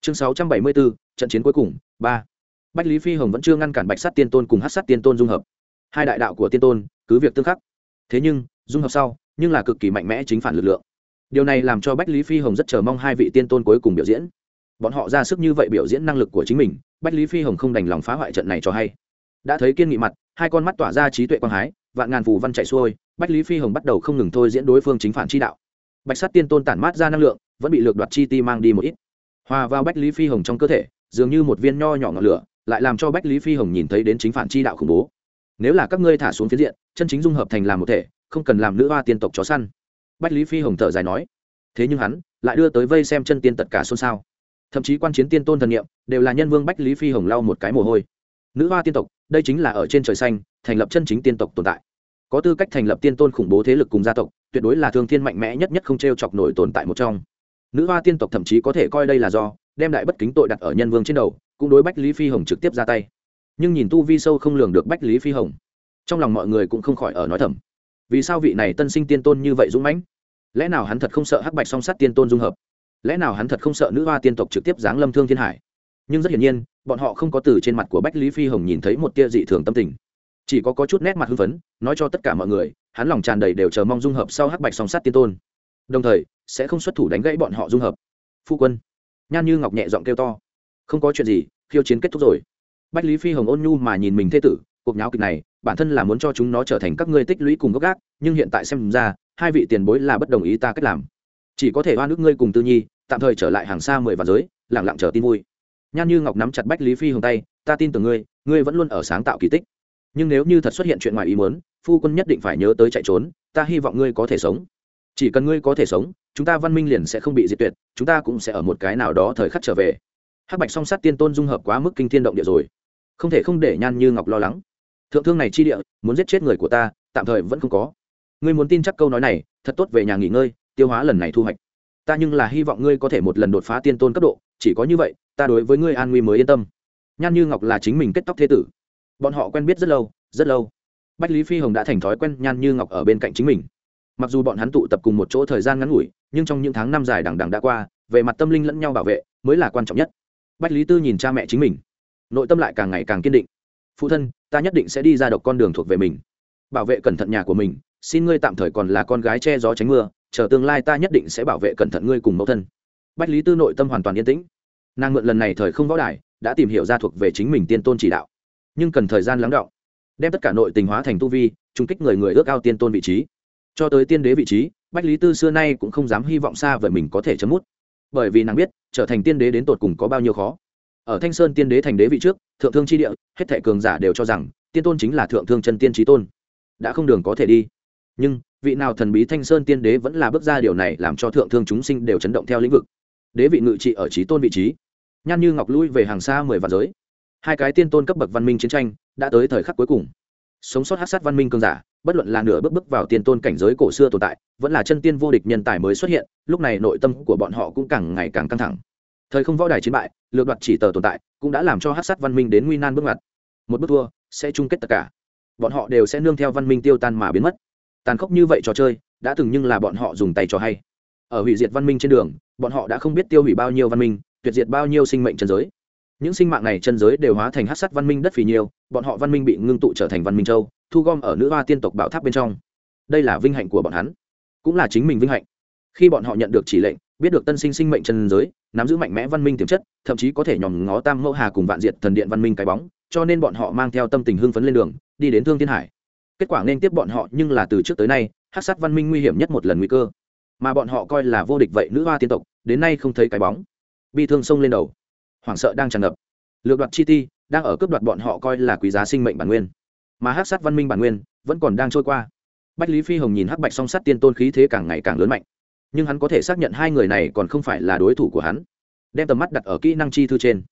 chương sáu trăm bảy mươi bốn, trận chiến cuối cùng, ba. Bách lý phi hồng vẫn chưa ngăn cản bạch sát tiên tôn cùng hát sát tiên tôn dung hợp. Hai đại đạo của tiên tôn, cứ việc tương khắc. Thế nhưng, dung hợp sau, nhưng là cực kỳ mạnh mẽ chính phản lực lượng. Điều này làm cho bách lý phi hồng rất chờ mong hai vị tiên tôn cuối cùng biểu diễn bọn họ ra sức như vậy biểu diễn năng lực của chính mình, bách lý phi hồng không đành lòng phá hoại trận này cho hay. Đã thấy kiên nghị mặt, hai con mắt tỏa ra trí tuệ quang hái, vạn ngàn phù văn chạy xuôi, bách lý phi hồng bắt đầu không ngừng thôi diễn đối phương chính phản chi đạo. Bạch sát tiên tôn tản mát ra năng lượng, vẫn bị lược đoạt chi ti mang đi một ít. Hòa vào bách lý phi hồng trong cơ thể, dường như một viên nho nhỏ ngọn lửa, lại làm cho bách lý phi hồng nhìn thấy đến chính phản chi đạo khủng bố. Nếu là các ngươi thả xuống phiến diện, chân chính dung hợp thành làm một thể, không cần làm nữ hoa tiên tộc chó săn. Bách lý phi hồng thở dài nói, thế nhưng hắn, lại đưa tới vây xem chân tiên tất cả xôn xao thậm chí quan chiến tiên tôn thần niệm, đều là nhân vương bách lý phi hồng lau một cái mồ hôi. Nữ hoa tiên tộc, đây chính là ở trên trời xanh, thành lập chân chính tiên tộc tồn tại. Có tư cách thành lập tiên tôn khủng bố thế lực cùng gia tộc, tuyệt đối là thương thiên mạnh mẽ nhất nhất không t r e o chọc nổi tồn tại một trong. Nữ hoa tiên tộc thậm chí có thể coi đây là do, đem đại bất kính tội đặt ở nhân vương trên đầu, cũng đối bách lý phi hồng trực tiếp ra tay. Nhưng nhìn tu vi sâu không lường được bách lý phi hồng, trong lòng mọi người cũng không khỏi ở nói thầm. Vì sao vị này tân sinh tiên tôn như vậy dũng mãnh? Lẽ nào hắn thật không sợ hắc bạch song sắt tiên tôn dung hợp? Lẽ nào hắn thật không sợ nữ hoa tiên tộc trực tiếp giáng lâm thương thiên hải? Nhưng rất hiển nhiên bọn họ không có từ trên mặt của bách lý phi hồng nhìn thấy một tia dị thường tâm tình. Chỉ có, có chút nét mặt hưng phấn nói cho tất cả mọi người hắn lòng tràn đầy đều chờ mong dung hợp sau hắc bạch song sát tiên tôn. Đồng thời sẽ không xuất thủ đánh gãy bọn họ dung hợp. Phu quân nhan như ngọc nhẹ giọng kêu to. Không có chuyện gì khiêu chiến kết thúc rồi. Bách lý phi hồng ôn nhu mà nhìn mình thê tử cuộc nháo kịch này bản thân là muốn cho chúng nó trở thành các ngươi tích lũy cùng gốc gác nhưng hiện tại xem ra hai vị tiền bối là bất đồng ý ta cách làm chỉ có thể oan nước ngươi cùng tư nhi, tạm thời trở lại hàng xa mười vạn giới lẳng lặng chờ tin vui. Nhan như ngọc nắm chặt bách lý phi hồng tay, ta tin tưởng ngươi ngươi vẫn luôn ở sáng tạo kỳ tích. Nhưng nếu như thật xuất hiện chuyện ngoài ý muốn, phu quân nhất định phải nhớ tới chạy trốn, ta hy vọng ngươi có thể sống. Chỉ cần ngươi có thể sống, chúng ta văn minh liền sẽ không bị diệt tuyệt, chúng ta cũng sẽ ở một cái nào đó thời khắc trở về. Hắc bạch song sát tiên tôn dung hợp quá mức kinh thiên động địa rồi. Không thể không để nhan như ngọc lo lắng. Thượng thương này chi địa, muốn giết chết người của ta, tạm thời vẫn không có. Ngươi muốn tin chắc câu nói này, thật tốt về nhà nghỉ ngơi tiêu hóa lần này thu hoạch. Ta nhưng là hy vọng ngươi có thể một lần đột phá tiên tôn cấp độ, chỉ có như vậy, ta đối với ngươi an nguy mới yên tâm. Nhan như ngọc là chính mình kết tóc thế tử. Bọn họ quen biết rất lâu rất lâu. Bách lý phi hồng đã thành thói quen nhan như ngọc ở bên cạnh chính mình. Mặc dù bọn hắn tụ tập cùng một chỗ thời gian ngắn ngủi, nhưng trong những tháng năm dài đằng đằng đã qua, về mặt tâm linh lẫn nhau bảo vệ mới là quan trọng nhất. Bách lý tư nhìn cha mẹ chính mình, nội tâm lại càng ngày càng kiên định. Phụ thân, ta nhất định sẽ đi ra độc con đường thuộc về mình. Bảo vệ cẩn thận nhà của mình, xin ngươi tạm thời còn là con gái che gió tránh mưa chờ tương lai ta nhất định sẽ bảo vệ cẩn thận ngươi cùng mẫu thân. Bách lý tư nội tâm hoàn toàn yên tĩnh. Nàng mượn lần này thời không võ đài, đã tìm hiểu ra thuộc về chính mình tiên tôn chỉ đạo. Nhưng cần thời gian lắng động, đem tất cả nội tình hóa thành tu vi trung kích người người ước ao tiên tôn vị trí. Cho tới tiên đế vị trí, bách lý tư xưa nay cũng không dám hy vọng xa về mình có thể chấm mút. Bởi vì nàng biết, trở thành tiên đế đến tột cùng có bao nhiêu khó. Ở thanh sơn tiên đế thành đế vị trước, thượng thương tri địa, hết thệ cường giả đều cho rằng, tiên tôn chính là thượng thương chân tiên trí tôn. Đã không đường có thể đi. Nhưng vị nào thần bí thanh sơn tiên đế vẫn là bước ra điều này làm cho thượng thương chúng sinh đều chấn động theo lĩnh vực. Đế vị ngự trị ở trí tôn vị trí. Nhan như ngọc lui về hàng xa mười vạn giới. Hai cái tiên tôn cấp bậc văn minh chiến tranh đã tới thời khắc cuối cùng. Sống sót hát sát văn minh cương giả, bất luận là nửa bước bước vào tiên tôn cảnh giới cổ xưa tồn tại, vẫn là chân tiên vô địch nhân tài mới xuất hiện, lúc này nội tâm của bọn họ cũng càng ngày càng căng thẳng. Thời không võ đài chiến bại, lược đoạt chỉ tờ tồn tại, cũng đã làm cho hát sát văn minh đến nguy nan bước ngoặt. Một bước thua, sẽ chung kết tất cả. Bọn họ đều sẽ nương theo văn minh tiêu tan mà biến mất tàn khốc như vậy trò chơi, đã từng nhưng là bọn họ dùng tay trò hay. Ở hủy diệt văn minh trên đường, bọn họ đã không biết tiêu hủy bao nhiêu văn minh, tuyệt diệt bao nhiêu sinh mệnh chân giới. Những sinh mạng này chân giới đều hóa thành hát sắt văn minh đất phì nhiêu bọn họ văn minh bị ngưng tụ trở thành văn minh châu, thu gom ở nữ hoa tiên tộc bảo tháp bên trong. Đây là vinh hạnh của bọn hắn, cũng là chính mình vinh hạnh. Khi bọn họ nhận được chỉ lệnh, biết được tân sinh sinh mệnh chân giới, nắm giữ mạnh mẽ văn minh tiềm chất, thậm chí có thể nhòm ngó tam mẫu hà cùng vạn diệt thần điện văn minh cái bóng, cho nên bọn họ mang theo tâm tình hưng phấn lên đường, đi đến thương thiên hải kết quả nên tiếp bọn họ nhưng là từ trước tới nay, hát sát văn minh nguy hiểm nhất một lần nguy cơ. Mà bọn họ coi là vô địch vậy nữ hoa tiên tộc, đến nay không thấy cái bóng. Bi thương sông lên đầu. Hoảng sợ đang tràn ngập. Lược đoạt chi ti, đang ở cướp đoạt bọn họ coi là quý giá sinh mệnh bản nguyên. Mà hát sát văn minh bản nguyên, vẫn còn đang trôi qua. Bách lý phi hồng nhìn hắc bạch song sát tiên tôn khí thế càng ngày càng lớn mạnh. Nhưng hắn có thể xác nhận hai người này còn không phải là đối thủ của hắn. Đem tầm mắt đặt ở kỹ năng chi thư trên.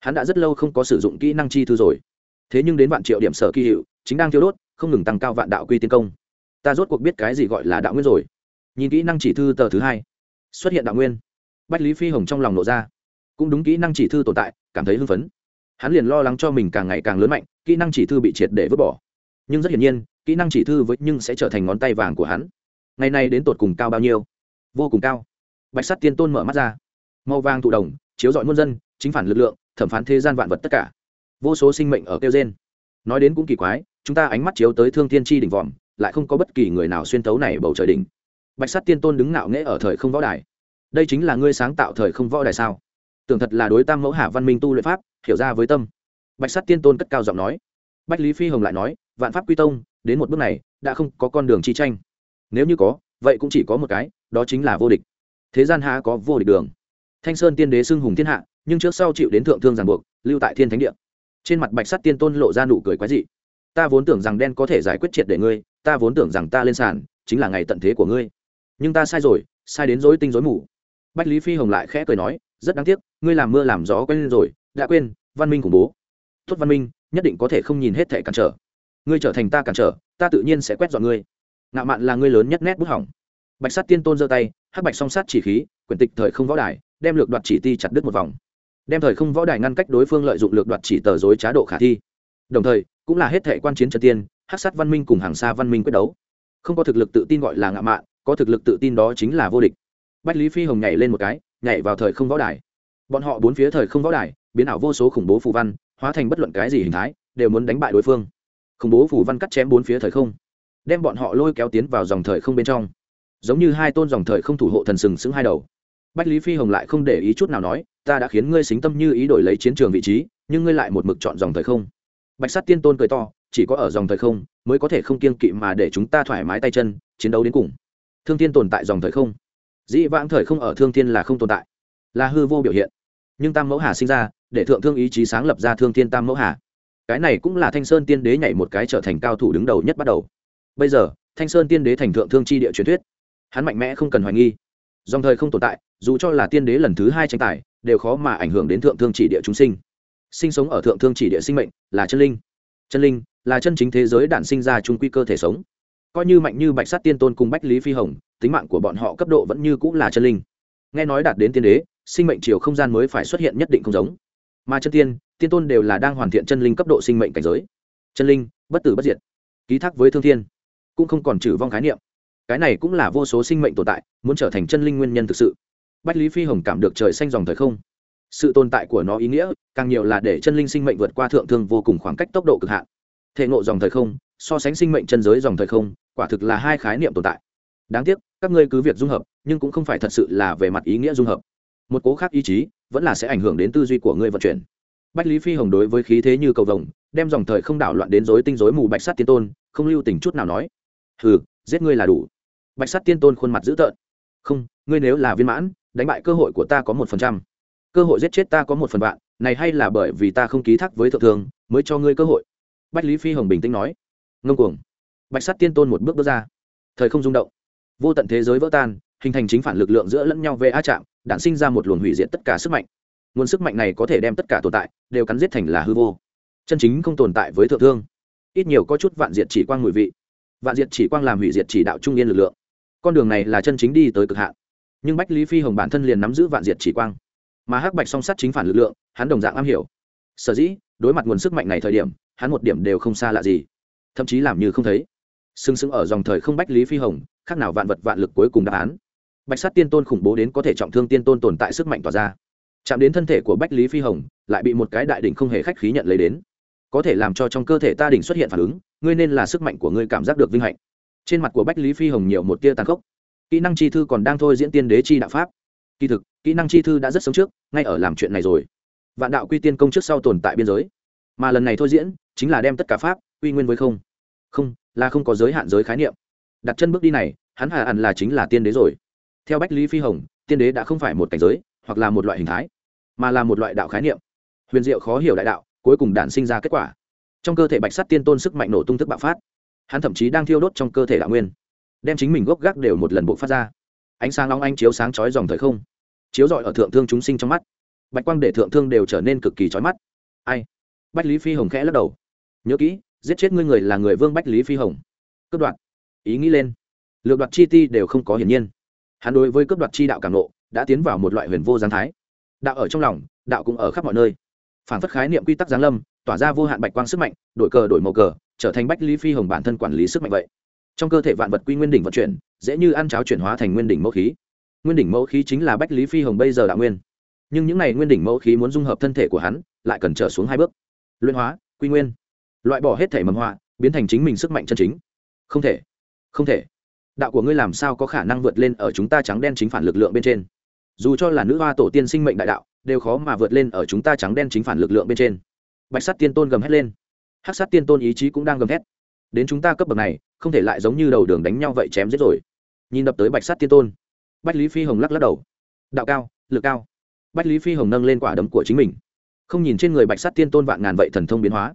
Hắn đã rất lâu không có sử dụng kỹ năng chi thư rồi. Thế nhưng đến vạn triệu điểm sở kỳ hiệu, chính đang thiếu đốt không ngừng tăng cao vạn đạo quy tiên công. Ta rốt cuộc biết cái gì gọi là đạo nguyên rồi. Nhìn kỹ năng chỉ thư tờ thứ hai. Xuất hiện đạo nguyên. Bách lý phi hồng trong lòng nộ ra. Cũng đúng kỹ năng chỉ thư tồn tại, cảm thấy hưng phấn. Hắn liền lo lắng cho mình càng ngày càng lớn mạnh, kỹ năng chỉ thư bị triệt để vứt bỏ. Nhưng rất hiển nhiên, kỹ năng chỉ thư với nhưng sẽ trở thành ngón tay vàng của hắn. Ngày nay đến tột cùng cao bao nhiêu? Vô cùng cao. Bạch sắt tiên tôn mở mắt ra. Màu vàng thụ đồng chiếu dọi muôn dân, chính phản lực lượng, thẩm phán thế gian vạn vật tất cả. Vô số sinh mệnh ở kêu gen nói đến cũng kỳ quái chúng ta ánh mắt chiếu tới thương thiên tri đỉnh vòm, lại không có bất kỳ người nào xuyên tấu này bầu trời đỉnh. Bạch sắt tiên tôn đứng ngạo nghễ ở thời không võ đài. Đây chính là ngươi sáng tạo thời không võ đài sao? Tưởng thật là đối tam mẫu hạ văn minh tu luyện pháp, hiểu ra với tâm. Bạch sắt tiên tôn cất cao giọng nói. Bách lý phi hồng lại nói, vạn pháp quy tông, đến một bước này, đã không có con đường chi tranh. Nếu như có, vậy cũng chỉ có một cái, đó chính là vô địch. Thế gian hạ có vô địch đường? Thanh sơn tiên đế xưng hùng thiên hạ, nhưng trước sau chịu đến thượng thương giàn buộc, lưu tại thiên thánh địa. Trên mặt bạch sắt tiên tôn lộ ra nụ cười quái dị ta vốn tưởng rằng đen có thể giải quyết triệt để ngươi, ta vốn tưởng rằng ta lên sàn, chính là ngày tận thế của ngươi. Nhưng ta sai rồi, sai đến dối tinh dối mù. Bách lý phi hồng lại khẽ cười nói, rất đáng tiếc, ngươi làm mưa làm gió quen rồi, đã quên, văn minh khủng bố. Tốt văn minh, nhất định có thể không nhìn hết thể cản trở. Ngươi trở thành ta cản trở, ta tự nhiên sẽ quét dọn ngươi. Ngạo mạn là ngươi lớn nhất nét bút hỏng. Bạch sát tiên tôn giơ tay, hắc bạch song sát chỉ khí, quyển tịch thời không võ đài, đem lược đoạt chỉ ti chặt đứt một vòng. Đem thời không võ đài ngăn cách đối phương lợi dụng lược đoạt chỉ tờ dối trá độ khả thi. Đồng thời cũng là hết thệ quan chiến trần tiên, hắc sát văn minh cùng hàng xa văn minh quyết đấu. Không có thực lực tự tin gọi là ngạo mạn, có thực lực tự tin đó chính là vô địch. Bách lý phi hồng nhảy lên một cái, nhảy vào thời không võ đài. Bọn họ bốn phía thời không võ đài, biến ảo vô số khủng bố phù văn, hóa thành bất luận cái gì hình thái, đều muốn đánh bại đối phương. Khủng bố phù văn cắt chém bốn phía thời không, đem bọn họ lôi kéo tiến vào dòng thời không bên trong. Giống như hai tôn dòng thời không thủ hộ thần sừng sững hai đầu. Bách lý phi hồng lại không để ý chút nào nói, ta đã khiến ngươi xính tâm như ý đổi lấy chiến trường vị trí, nhưng ngươi lại một mực chọn dòng thời không bạch sát tiên tôn cười to, chỉ có ở dòng thời không mới có thể không kiên kỵ mà để chúng ta thoải mái tay chân, chiến đấu đến cùng. Thương tiên tồn tại dòng thời không. Dĩ vãng thời không ở thương tiên là không tồn tại, là hư vô biểu hiện. Nhưng tam mẫu hà sinh ra, để thượng thương ý chí sáng lập ra thương tiên tam mẫu hà. Cái này cũng là thanh sơn tiên đế nhảy một cái trở thành cao thủ đứng đầu nhất bắt đầu. Bây giờ, thanh sơn tiên đế thành thượng thương chi địa truyền thuyết. Hắn mạnh mẽ không cần hoài nghi. Dòng thời không tồn tại, dù cho là tiên đế lần thứ hai tranh tài, đều khó mà ảnh hưởng đến thượng thương chỉ địa chúng sinh sinh sống ở thượng thương chỉ địa sinh mệnh, là chân linh. Chân linh là chân chính thế giới đản sinh ra chung quy cơ thể sống. Coi như mạnh như bạch sát tiên tôn cùng bách lý phi hồng, tính mạng của bọn họ cấp độ vẫn như cũng là chân linh. Nghe nói đạt đến tiên đế, sinh mệnh chiều không gian mới phải xuất hiện nhất định không giống. Mà chân tiên tiên tôn đều là đang hoàn thiện chân linh cấp độ sinh mệnh cảnh giới. Chân linh, bất tử bất diệt. Ký thác với thương thiên, cũng không còn trừ vong khái niệm. Cái này cũng là vô số sinh mệnh tồn tại, muốn trở thành chân linh nguyên nhân thực sự. Bách lý phi hồng cảm được trời xanh dòng thời không sự tồn tại của nó ý nghĩa, càng nhiều là để chân linh sinh mệnh vượt qua thượng thương vô cùng khoảng cách tốc độ cực hạn. Thể ngộ dòng thời không, so sánh sinh mệnh chân giới dòng thời không, quả thực là hai khái niệm tồn tại. Đáng tiếc, các ngươi cứ việc dung hợp, nhưng cũng không phải thật sự là về mặt ý nghĩa dung hợp. Một cố khác ý chí, vẫn là sẽ ảnh hưởng đến tư duy của ngươi vận chuyển. Bách lý phi hồng đối với khí thế như cầu vồng, đem dòng thời không đảo loạn đến dối tinh dối mù bạch sát tiên tôn, không lưu tình chút nào nói. Hừ, giết ngươi là đủ. Bạch sát tiên tôn khuôn mặt dữ tợn. Không, ngươi nếu là viên mãn, đánh bại cơ hội của ta có một phần trăm cơ hội giết chết ta có một phần vạn, này hay là bởi vì ta không ký thác với thượng thường mới cho ngươi cơ hội? Bách lý phi hồng bình tĩnh nói. Ngông cuồng. Bạch sắt tiên tôn một bước bước ra. Thời không rung động. Vô tận thế giới vỡ tan, hình thành chính phản lực lượng giữa lẫn nhau về a chạm đạn sinh ra một luồng hủy diệt tất cả sức mạnh. Nguồn sức mạnh này có thể đem tất cả tồn tại, đều cắn giết thành là hư vô. Chân chính không tồn tại với thượng thương. Ít nhiều có chút vạn diệt chỉ quang mùi vị. Vạn diệt chỉ quang làm hủy diệt chỉ đạo trung yên lực lượng. Con đường này là chân chính đi tới cực hạn. Nhưng bách lý phi hồng bản thân liền nắm giữ vạn diệt chỉ quang mà hắc bạch song sắt chính phản lực lượng, hắn đồng dạng am hiểu. Sở dĩ, đối mặt nguồn sức mạnh này thời điểm, hắn một điểm đều không xa lạ gì. Thậm chí làm như không thấy. Sừng sững ở dòng thời không bách lý phi hồng, khác nào vạn vật vạn lực cuối cùng đáp án. Bạch sát tiên tôn khủng bố đến có thể trọng thương tiên tôn tồn tại sức mạnh tỏa ra. Chạm đến thân thể của bách lý phi hồng, lại bị một cái đại đỉnh không hề khách khí nhận lấy đến. Có thể làm cho trong cơ thể ta đỉnh xuất hiện phản ứng, ngươi nên là sức mạnh của ngươi cảm giác được vinh hạnh. Trên mặt của bách lý phi hồng nhiều một tia tàn khốc. Kỹ năng chi thư còn đang thôi diễn tiên đế chi đạo pháp. Kỳ thực kỹ năng chi thư đã rất sớm trước, ngay ở làm chuyện này rồi. Vạn đạo quy tiên công trước sau tồn tại biên giới. Mà lần này thôi diễn, chính là đem tất cả pháp, quy nguyên với không. Không, là không có giới hạn giới khái niệm. Đặt chân bước đi này, hắn hà ẩn là chính là tiên đế rồi. Theo bách lý phi hồng, tiên đế đã không phải một cảnh giới, hoặc là một loại hình thái, mà là một loại đạo khái niệm. Huyền diệu khó hiểu đại đạo, cuối cùng đản sinh ra kết quả. Trong cơ thể bạch sắt tiên tôn sức mạnh nổ tung thức bạo phát. Hắn thậm chí đang thiêu đốt trong cơ thể đạo nguyên, đem chính mình gốc gác đều một lần bộ phát ra. Ánh sáng long anh chiếu sáng chói dòng thời không chiếu rọi ở thượng thương chúng sinh trong mắt. Bạch quang để thượng thương đều trở nên cực kỳ chói mắt. Ai? Bách lý phi hồng khẽ lắc đầu. Nhớ kỹ, giết chết ngươi người là người vương bách lý phi hồng. Cướp đoạt. Ý nghĩ lên. Lược đoạt chi ti đều không có hiển nhiên. Hắn đối với cướp đoạt chi đạo cảm nộ, đã tiến vào một loại huyền vô giáng thái. Đạo ở trong lòng, đạo cũng ở khắp mọi nơi. Phản phất khái niệm quy tắc giáng lâm, tỏa ra vô hạn bạch quang sức mạnh, đổi cờ đổi màu cờ, trở thành bách lý phi hồng bản thân quản lý sức mạnh vậy. Trong cơ thể vạn vật quy nguyên đỉnh vận chuyển, dễ như ăn cháo chuyển hóa thành nguyên đỉnh mẫu khí nguyên đỉnh mẫu khí chính là bách lý phi hồng bây giờ đạo nguyên nhưng những n à y nguyên đỉnh mẫu khí muốn dung hợp thân thể của hắn lại cần trở xuống hai bước luyện hóa quy nguyên loại bỏ hết thể mầm họa biến thành chính mình sức mạnh chân chính không thể không thể đạo của ngươi làm sao có khả năng vượt lên ở chúng ta trắng đen chính phản lực lượng bên trên dù cho là nữ hoa tổ tiên sinh mệnh đại đạo đều khó mà vượt lên ở chúng ta trắng đen chính phản lực lượng bên trên bạch sắt tiên tôn gầm hét lên hắc sắt tiên tôn ý chí cũng đang gầm hét đến chúng ta cấp bậc này không thể lại giống như đầu đường đánh nhau vậy chém giết rồi nhìn đập tới bạch sắt tiên tôn bách lý phi hồng lắc lắc đầu. Đạo cao, lực cao. Bách lý phi hồng nâng lên quả đấm của chính mình. Không nhìn trên người bạch sát tiên tôn vạn ngàn vậy thần thông biến hóa.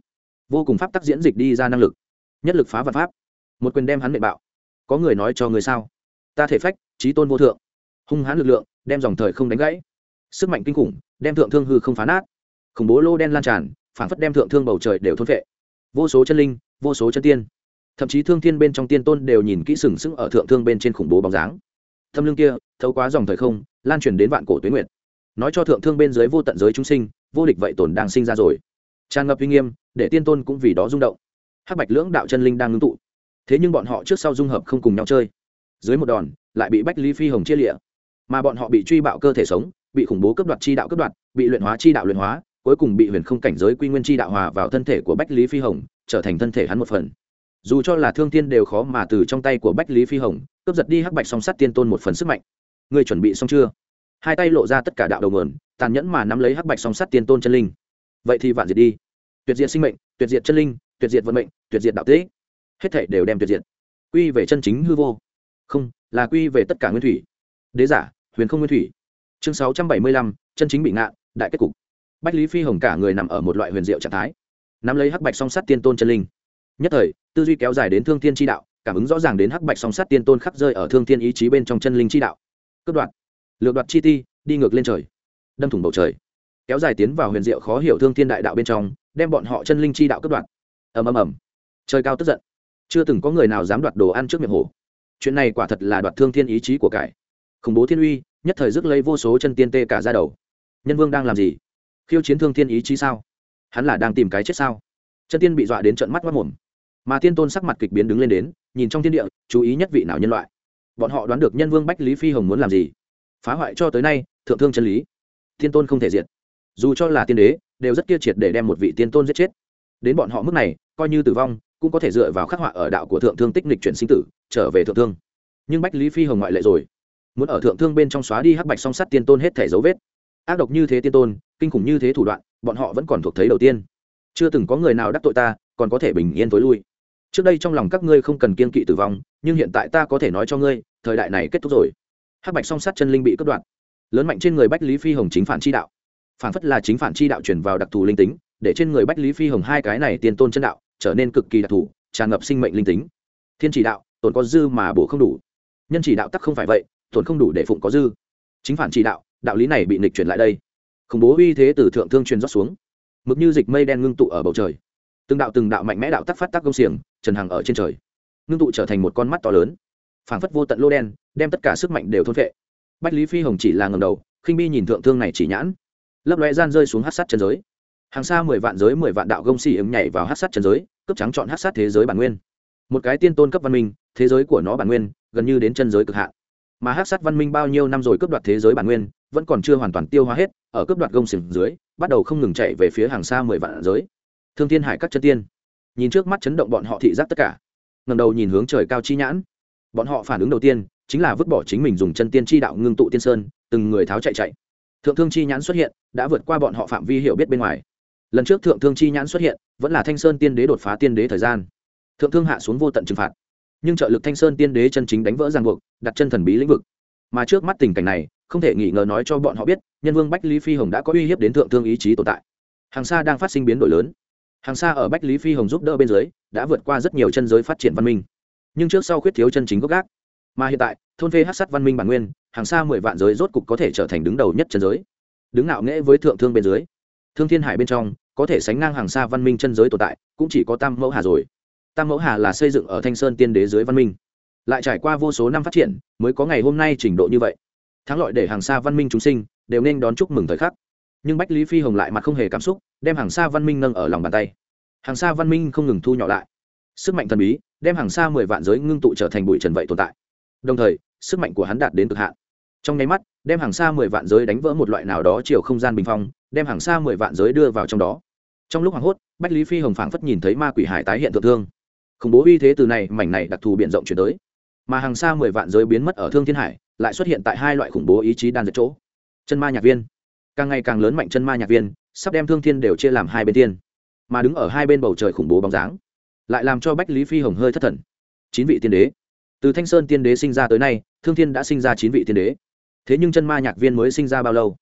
Vô cùng pháp tắc diễn dịch đi ra năng lực. Nhất lực phá vật pháp. Một quyền đem hắn mệ bạo. Có người nói cho người sao? Ta thể phách trí tôn vô thượng. Hung hãn lực lượng, đem dòng thời không đánh gãy. Sức mạnh kinh khủng, đem thượng thương hư không phá nát. Khủng bố lô đen lan tràn, phản phất đem thượng thương bầu trời đều thôn vệ vô số chân linh, vô số chân tiên. Thậm chí thương thiên bên trong tiên tôn đều nhìn kỹ sừng sững ở thượng thương bên trên khủng bố bóng dáng thâm lương kia, thấu quá dòng thời không, lan truyền đến vạn cổ tuyến nguyệt. Nói cho thượng thương bên dưới vô tận giới chúng sinh, vô địch vậy tổn đang sinh ra rồi. Tràn ngập uy nghiêm, để tiên tôn cũng vì đó rung động. Hắc bạch lưỡng đạo chân linh đang ngưng tụ. Thế nhưng bọn họ trước sau dung hợp không cùng nhau chơi. Dưới một đòn, lại bị bách lý phi hồng chia lịa. Mà bọn họ bị truy bạo cơ thể sống, bị khủng bố cấp đoạt chi đạo cấp đoạt, bị luyện hóa chi đạo luyện hóa, cuối cùng bị huyền không cảnh giới quy nguyên chi đạo hòa vào thân thể của bách lý phi hồng, trở thành thân thể hắn một phần dù cho là thương tiên đều khó mà từ trong tay của bách lý phi hồng, cướp giật đi hắc bạch song sắt tiên tôn một phần sức mạnh. Người chuẩn bị xong chưa? Hai tay lộ ra tất cả đạo đầu mườn tàn nhẫn mà nắm lấy hắc bạch song sắt tiên tôn chân linh. Vậy thì vạn diệt đi. Tuyệt diệt sinh mệnh, tuyệt diệt chân linh, tuyệt diệt vận mệnh, tuyệt diệt đạo tế. Hết thể đều đem tuyệt diệt. Quy về chân chính hư vô. Không, là quy về tất cả nguyên thủy. Đế giả, huyền không nguyên thủy. Chương sáu trăm bảy mươi lăm, chân chính bị ngạn đại kết cục. Bách lý phi hồng cả người nằm ở một loại huyền diệu trạng thái. Nắm lấy hắc bạch song sắt tiên tôn chân linh nhất thời, tư duy kéo dài đến thương thiên tri đạo, cảm ứng rõ ràng đến hắc bạch song Sát tiên tôn khắc rơi ở thương thiên ý chí bên trong chân linh tri đạo. Cướp đoạt, lược đoạt chi ti, đi ngược lên trời. Đâm thủng bầu trời. Kéo dài tiến vào huyền diệu khó hiểu thương thiên đại đạo bên trong, đem bọn họ chân linh chi đạo cướp đoạt. Ầm ầm ầm. Trời cao tức giận. Chưa từng có người nào dám đoạt đồ ăn trước miệng hổ. Chuyện này quả thật là đoạt thương thiên ý chí của cải. Khủng bố thiên uy, nhất thời rước lấy vô số chân tiên tê cả ra đầu. Nhân vương đang làm gì? Khiêu chiến thương thiên ý chí sao? Hắn là đang tìm cái chết sao? Chân tiên bị dọa đến trận mắt mất mồm mà tiên tôn sắc mặt kịch biến đứng lên đến, nhìn trong thiên địa, chú ý nhất vị nào nhân loại. Bọn họ đoán được nhân vương bách lý phi hồng muốn làm gì. Phá hoại cho tới nay, thượng thương chân lý. Tiên tôn không thể diệt. Dù cho là tiên đế, đều rất kia triệt để đem một vị tiên tôn giết chết. Đến bọn họ mức này, coi như tử vong, cũng có thể dựa vào khắc họa ở đạo của thượng thương tích lịch chuyển sinh tử, trở về thượng thương. Nhưng bách lý phi hồng ngoại lệ rồi. Muốn ở thượng thương bên trong xóa đi hắc bạch song sắt tiên tôn hết thể dấu vết. Ác độc như thế tiên tôn, kinh khủng như thế thủ đoạn, bọn họ vẫn còn thuộc thấy đầu tiên. Chưa từng có người nào đắc tội ta, còn có thể bình yên tối lui trước đây trong lòng các ngươi không cần kiên kỵ tử vong, nhưng hiện tại ta có thể nói cho ngươi, thời đại này kết thúc rồi. Hắc bạch song sát chân linh bị cất đoạn lớn mạnh trên người bách lý phi hồng chính phản chi đạo. Phản phất là chính phản chi đạo chuyển vào đặc thù linh tính, để trên người bách lý phi hồng hai cái này tiền tôn chân đạo trở nên cực kỳ đặc thù, tràn ngập sinh mệnh linh tính. Thiên chỉ đạo, tổn có dư mà bổ không đủ. Nhân chỉ đạo tắc không phải vậy, tổn không đủ để phụng có dư. Chính phản chỉ đạo đạo lý này bị nịch chuyển lại đây. Khủng bố uy thế từ thượng thương truyền rót xuống. Mực như dịch mây đen ngưng tụ ở bầu trời từng đạo từng đạo mạnh mẽ đạo tắc phát tác công xiềng, trần hằng ở trên trời. Ngưng tụ trở thành một con mắt to lớn. Phảng phất vô tận lô đen, đem tất cả sức mạnh đều thôn vệ bách lý phi hồng chỉ là ngầm đầu, khinh bi nhìn thượng thương này chỉ nhãn. Lấp lóe gian rơi xuống hát sát chân giới. Hàng xa mười vạn giới, mười vạn đạo gông xì ứng nhảy vào hát sát chân giới cấp trắng chọn hát sát thế giới bản nguyên. Một cái tiên tôn cấp văn minh, thế giới của nó bản nguyên, gần như đến chân giới cực hạn. Mà hát sát văn minh bao nhiêu năm rồi cướp đoạt thế giới bản nguyên, vẫn còn chưa hoàn toàn tiêu hóa hết, ở cướp đoạt gông xỉm dưới, bắt đầu không ngừng chạy về phía hàng xa mười vạn giới thương thiên hải các chân tiên. Nhìn trước mắt chấn động bọn họ thị giác tất cả. Ngầm đầu nhìn hướng trời cao chi nhãn. Bọn họ phản ứng đầu tiên chính là vứt bỏ chính mình dùng chân tiên chi đạo ngưng tụ tiên sơn, từng người tháo chạy chạy. Thượng thương chi nhãn xuất hiện, đã vượt qua bọn họ phạm vi hiểu biết bên ngoài. Lần trước thượng thương chi nhãn xuất hiện, vẫn là thanh sơn tiên đế đột phá tiên đế thời gian. Thượng thương hạ xuống vô tận trừng phạt. Nhưng trợ lực thanh sơn tiên đế chân chính đánh vỡ ràng buộc, đặt chân thần bí lĩnh vực. Mà trước mắt tình cảnh này, không thể nghĩ ngờ nói cho bọn họ biết, nhân vương bách lý phi hồng đã có uy hiếp đến thượng thương ý chí tồn tại. Hàng xa đang phát sinh biến đổi lớn hàng xa ở bách lý phi hồng giúp đỡ bên dưới, đã vượt qua rất nhiều chân giới phát triển văn minh. Nhưng trước sau khuyết thiếu chân chính gốc gác. Mà hiện tại, thôn phê hát sắt văn minh bản nguyên, hàng xa mười vạn giới rốt cục có thể trở thành đứng đầu nhất chân giới. Đứng ngạo nghễ với thượng thương bên dưới. Thương thiên hải bên trong, có thể sánh ngang hàng xa văn minh chân giới tồn tại, cũng chỉ có tam mẫu hà rồi. Tam mẫu hà là xây dựng ở thanh sơn tiên đế dưới văn minh. Lại trải qua vô số năm phát triển, mới có ngày hôm nay trình độ như vậy. Thắng lợi để hàng xa văn minh chúng sinh, đều nên đón chúc mừng thời khắc nhưng bách lý phi hồng lại mặt không hề cảm xúc, đem hàng xa văn minh nâng ở lòng bàn tay. Hàng xa văn minh không ngừng thu nhỏ lại. Sức mạnh thần bí, đem hàng xa mười vạn giới ngưng tụ trở thành bụi trần vậy tồn tại. Đồng thời, sức mạnh của hắn đạt đến cực hạn. Trong nháy mắt, đem hàng xa mười vạn giới đánh vỡ một loại nào đó chiều không gian bình phong, đem hàng xa mười vạn giới đưa vào trong đó. Trong lúc hoảng hốt, bách lý phi hồng phảng phất nhìn thấy ma quỷ hải tái hiện thượng thương. Khủng bố uy thế từ này, mảnh này đặc thù b i ể n rộng chuyển tới. Mà hàng xa mười vạn giới biến mất ở thương thiên hải, lại xuất hiện tại hai loại khủng bố ý chí đan dệt chỗ. Chân ma nhạc viên càng ngày càng lớn mạnh chân ma nhạc viên sắp đem thương thiên đều chia làm hai bên thiên, mà đứng ở hai bên bầu trời khủng bố bóng dáng lại làm cho bách lý phi hồng hơi thất thần. Chín vị tiên đế. Từ thanh sơn tiên đế sinh ra tới nay thương thiên đã sinh ra chín vị tiên đế. Thế nhưng chân ma nhạc viên mới sinh ra bao lâu?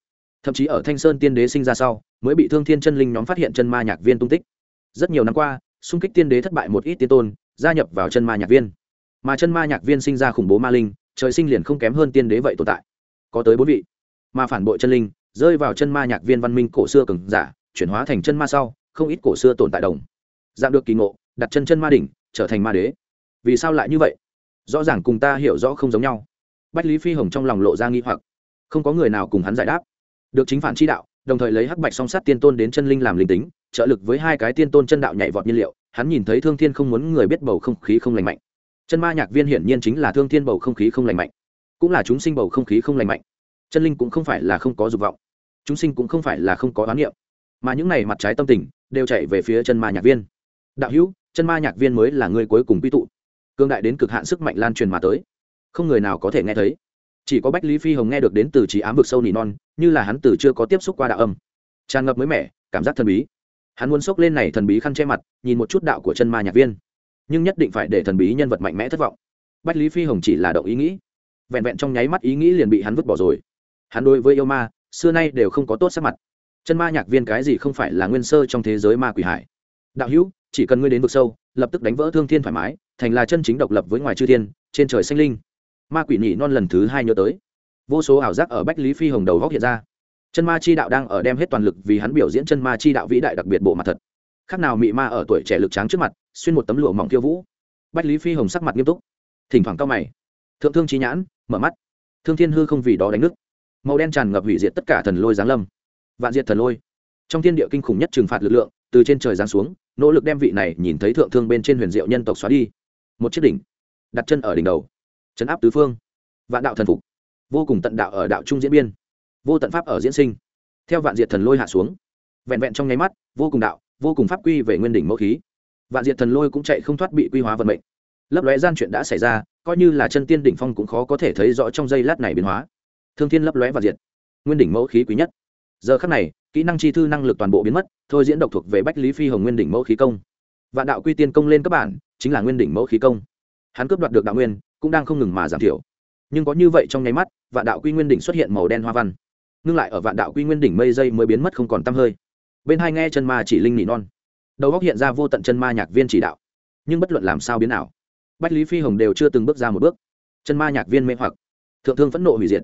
Thậm chí ở thanh sơn tiên đế sinh ra sau mới bị thương thiên chân linh nhóm phát hiện chân ma nhạc viên tung tích. Rất nhiều năm qua xung kích tiên đế thất bại một ít tiên tôn gia nhập vào chân ma nhạc viên. Mà chân ma nhạc viên sinh ra khủng bố ma linh trời sinh liền không kém hơn tiên đế vậy tồn tại. Có tới bốn vị mà phản bội chân linh rơi vào chân ma nhạc viên văn minh cổ xưa cường giả, chuyển hóa thành chân ma sau, không ít cổ xưa tồn tại đồng. Dạng được kỳ ngộ, đặt chân chân ma đỉnh, trở thành ma đế. Vì sao lại như vậy? Rõ ràng cùng ta hiểu rõ không giống nhau. Bách lý phi hồng trong lòng lộ ra nghi hoặc. Không có người nào cùng hắn giải đáp. Được chính phản chi đạo, đồng thời lấy hắc bạch song sát tiên tôn đến chân linh làm linh tính, trợ lực với hai cái tiên tôn chân đạo nhảy vọt nhiên liệu, hắn nhìn thấy thương thiên không muốn người biết bầu không khí không lành mạnh. Chân ma nhạc viên hiển nhiên chính là thương thiên bầu không khí không lành mạnh. Cũng là chúng sinh bầu không khí không lành mạnh chân linh cũng không phải là không có dục vọng, chúng sinh cũng không phải là không có oán niệm, mà những này mặt trái tâm tình đều chạy về phía chân ma nhạc viên. Đạo hữu, chân ma nhạc viên mới là người cuối cùng quy tụ cương đại đến cực hạn sức mạnh lan truyền mà tới. Không người nào có thể nghe thấy. Chỉ có bách lý phi hồng nghe được đến từ trí ám vực sâu nỉ non, như là hắn từ chưa có tiếp xúc qua đạo âm. Tràn ngập mới mẻ, cảm giác thần bí. Hắn muốn xốc lên này thần bí khăn che mặt, nhìn một chút đạo của chân ma nhạc viên. Nhưng nhất định phải để thần bí nhân vật mạnh mẽ thất vọng. Bách lý phi hồng chỉ là động ý nghĩ. Vẹn vẹn trong nháy mắt ý nghĩ liền bị hắn vứt bỏ rồi hắn đối với yêu ma, xưa nay đều không có tốt sắc mặt. Chân ma nhạc viên cái gì không phải là nguyên sơ trong thế giới ma quỷ hải. Đạo hữu, chỉ cần ngươi đến vực sâu, lập tức đánh vỡ thương thiên thoải mái, thành là chân chính độc lập với ngoài chư thiên, trên trời xanh linh. Ma quỷ nhị non lần thứ hai nhớ tới. Vô số ảo giác ở bách lý phi hồng đầu góc hiện ra. Chân ma chi đạo đang ở đem hết toàn lực vì hắn biểu diễn chân ma chi đạo vĩ đại đặc biệt bộ mặt thật. Khác nào mị ma ở tuổi trẻ lực tráng trước mặt, xuyên một tấm lụa mỏng tiêu vũ. Bách lý phi hồng sắc mặt nghiêm túc. Thỉnh thoảng cao mày. Thượng thương trí nhãn, mở mắt. Thương thiên hư không vì đó đánh nước màu đen tràn ngập hủy diệt tất cả thần lôi giáng lâm. Vạn diệt thần lôi. Trong thiên địa kinh khủng nhất trừng phạt lực lượng, từ trên trời giáng xuống, nỗ lực đem vị này nhìn thấy thượng thương bên trên huyền diệu nhân tộc xóa đi. Một chiếc đỉnh, đặt chân ở đỉnh đầu. Chấn áp tứ phương. Vạn đạo thần phục. Vô cùng tận đạo ở đạo trung diễn biên. Vô tận pháp ở diễn sinh. Theo vạn diệt thần lôi hạ xuống. Vẹn vẹn trong nháy mắt, vô cùng đạo, vô cùng pháp quy về nguyên đỉnh mẫu khí. Vạn diệt thần lôi cũng chạy không thoát bị quy hóa vận mệnh. Lấp lóe gian chuyện đã xảy ra, coi như là chân tiên đỉnh phong cũng khó có thể thấy rõ trong giây lát này biến hóa thương thiên lấp lóe và diệt. Nguyên đỉnh mẫu khí quý nhất. Giờ khắc này, kỹ năng chi thư năng lực toàn bộ biến mất, thôi diễn độc thuộc về bách lý phi hồng nguyên đỉnh mẫu khí công. Vạn đạo quy tiên công lên các bản, chính là nguyên đỉnh mẫu khí công. Hắn cướp đoạt được đạo nguyên, cũng đang không ngừng mà giảm thiểu. Nhưng có như vậy trong nháy mắt, vạn đạo quy nguyên đỉnh xuất hiện màu đen hoa văn. Ngưng lại ở vạn đạo quy nguyên đỉnh mây dây mới biến mất không còn t hơi. Bên hai nghe chân ma chỉ linh nỉ non. Đầu góc hiện ra vô tận chân ma nhạc viên chỉ đạo. Nhưng bất luận làm sao biến nào bách lý phi hồng đều chưa từng bước ra một bước. Chân ma nhạc viên mê hoặc, thượng thương phẫn nộ hủy diệt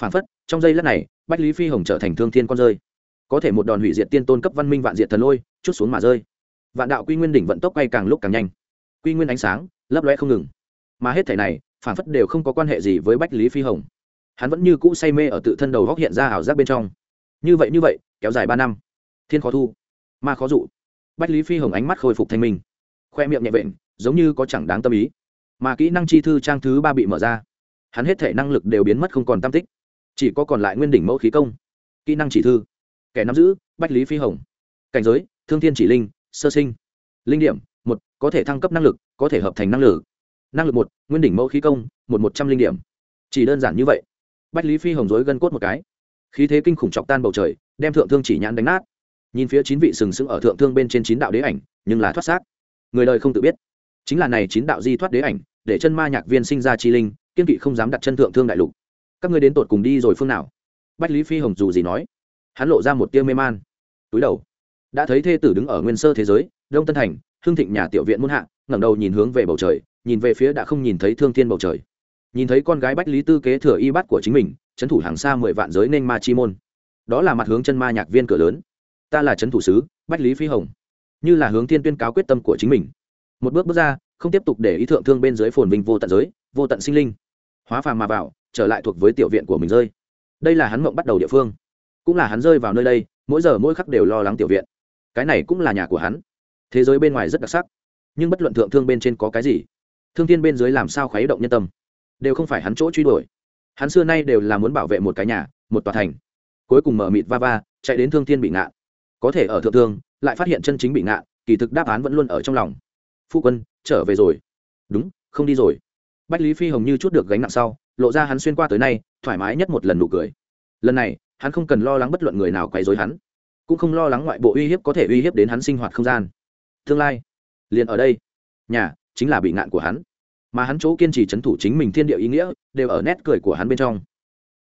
phản phất, trong giây lát này, bách lý phi hồng trở thành thương thiên con rơi. Có thể một đòn hủy diệt tiên tôn cấp văn minh vạn diệt thần lôi, chút xuống mà rơi. Vạn đạo quy nguyên đỉnh vận tốc quay càng lúc càng nhanh. Quy nguyên ánh sáng, lấp loe không ngừng. Mà hết thể này phản phất đều không có quan hệ gì với bách lý phi hồng. Hắn vẫn như cũ say mê ở tự thân đầu góc hiện ra ảo giác bên trong. Như vậy như vậy, kéo dài ba năm. Thiên khó thu, ma khó dụ. Bách lý phi hồng ánh mắt khôi phục thanh minh. Khoe miệng nhẹ vện, giống như có chẳng đáng tâm ý. Mà kỹ năng chi thư trang thứ ba bị mở ra. Hắn hết thể năng lực đều biến mất không còn tam tích chỉ có còn lại nguyên đỉnh mẫu khí công, kỹ năng chỉ thư, kẻ nắm giữ, bách lý phi hồng, cảnh giới, thương thiên chỉ linh, sơ sinh. Linh điểm, một, có thể thăng cấp năng lực, có thể hợp thành năng lực. Năng lực một, nguyên đỉnh mẫu khí công, một một trăm linh điểm. Chỉ đơn giản như vậy. Bách lý phi hồng dối gân cốt một cái. Khí thế kinh khủng chọc tan bầu trời, đem thượng thương chỉ nhãn đánh nát. Nhìn phía chín vị sừng sững ở thượng thương bên trên chín đạo đế ảnh, nhưng là thoát xác. Người đời không tự biết. Chính là này chín đạo di thoát đế ảnh, để chân ma nhạc viên sinh ra chi linh, kiên kỵ không dám đặt chân thượng thương đại lục các ngươi đến tột cùng đi rồi phương nào? Bách lý phi hồng dù gì nói, hắn lộ ra một tia mê man. Túi đầu, đã thấy thê tử đứng ở nguyên sơ thế giới, đông tân thành, hương thịnh nhà tiểu viện muôn hạ, ngẩng đầu nhìn hướng về bầu trời, nhìn về phía đã không nhìn thấy thương thiên bầu trời. Nhìn thấy con gái bách lý tư kế thừa y bát của chính mình, trấn thủ hàng xa mười vạn giới nên ma chi môn. Đó là mặt hướng chân ma nhạc viên cửa lớn. Ta là trấn thủ sứ, bách lý phi hồng. Như là hướng thiên tuyên cáo quyết tâm của chính mình. Một bước bước ra, không tiếp tục để ý thượng thương bên dưới phồn vinh vô tận giới, vô tận sinh linh. Hóa phàm mà vào trở lại thuộc với tiểu viện của mình rơi. Đây là hắn mộng bắt đầu địa phương. Cũng là hắn rơi vào nơi đây, mỗi giờ mỗi khắc đều lo lắng tiểu viện. Cái này cũng là nhà của hắn. Thế giới bên ngoài rất đặc sắc. Nhưng bất luận thượng thương bên trên có cái gì, thương thiên bên dưới làm sao khuấy động nhân tâm, đều không phải hắn chỗ truy đuổi. Hắn xưa nay đều là muốn bảo vệ một cái nhà, một tòa thành. Cuối cùng mở mịt va va, chạy đến thương thiên bị ngạn có thể ở thượng thương, lại phát hiện chân chính bị ngạn kỳ thực đáp án vẫn luôn ở trong lòng. Phu quân, trở về rồi. Đúng, không đi rồi. Bách lý phi hồng như chút được gánh nặng sau lộ ra hắn xuyên qua tới nay, thoải mái nhất một lần nụ cười. Lần này, hắn không cần lo lắng bất luận người nào quấy dối hắn, cũng không lo lắng ngoại bộ uy hiếp có thể uy hiếp đến hắn sinh hoạt không gian. Tương lai, liền ở đây. Nhà, chính là bị ngạn của hắn. Mà hắn chỗ kiên trì c h ấ n thủ chính mình thiên địa ý nghĩa, đều ở nét cười của hắn bên trong.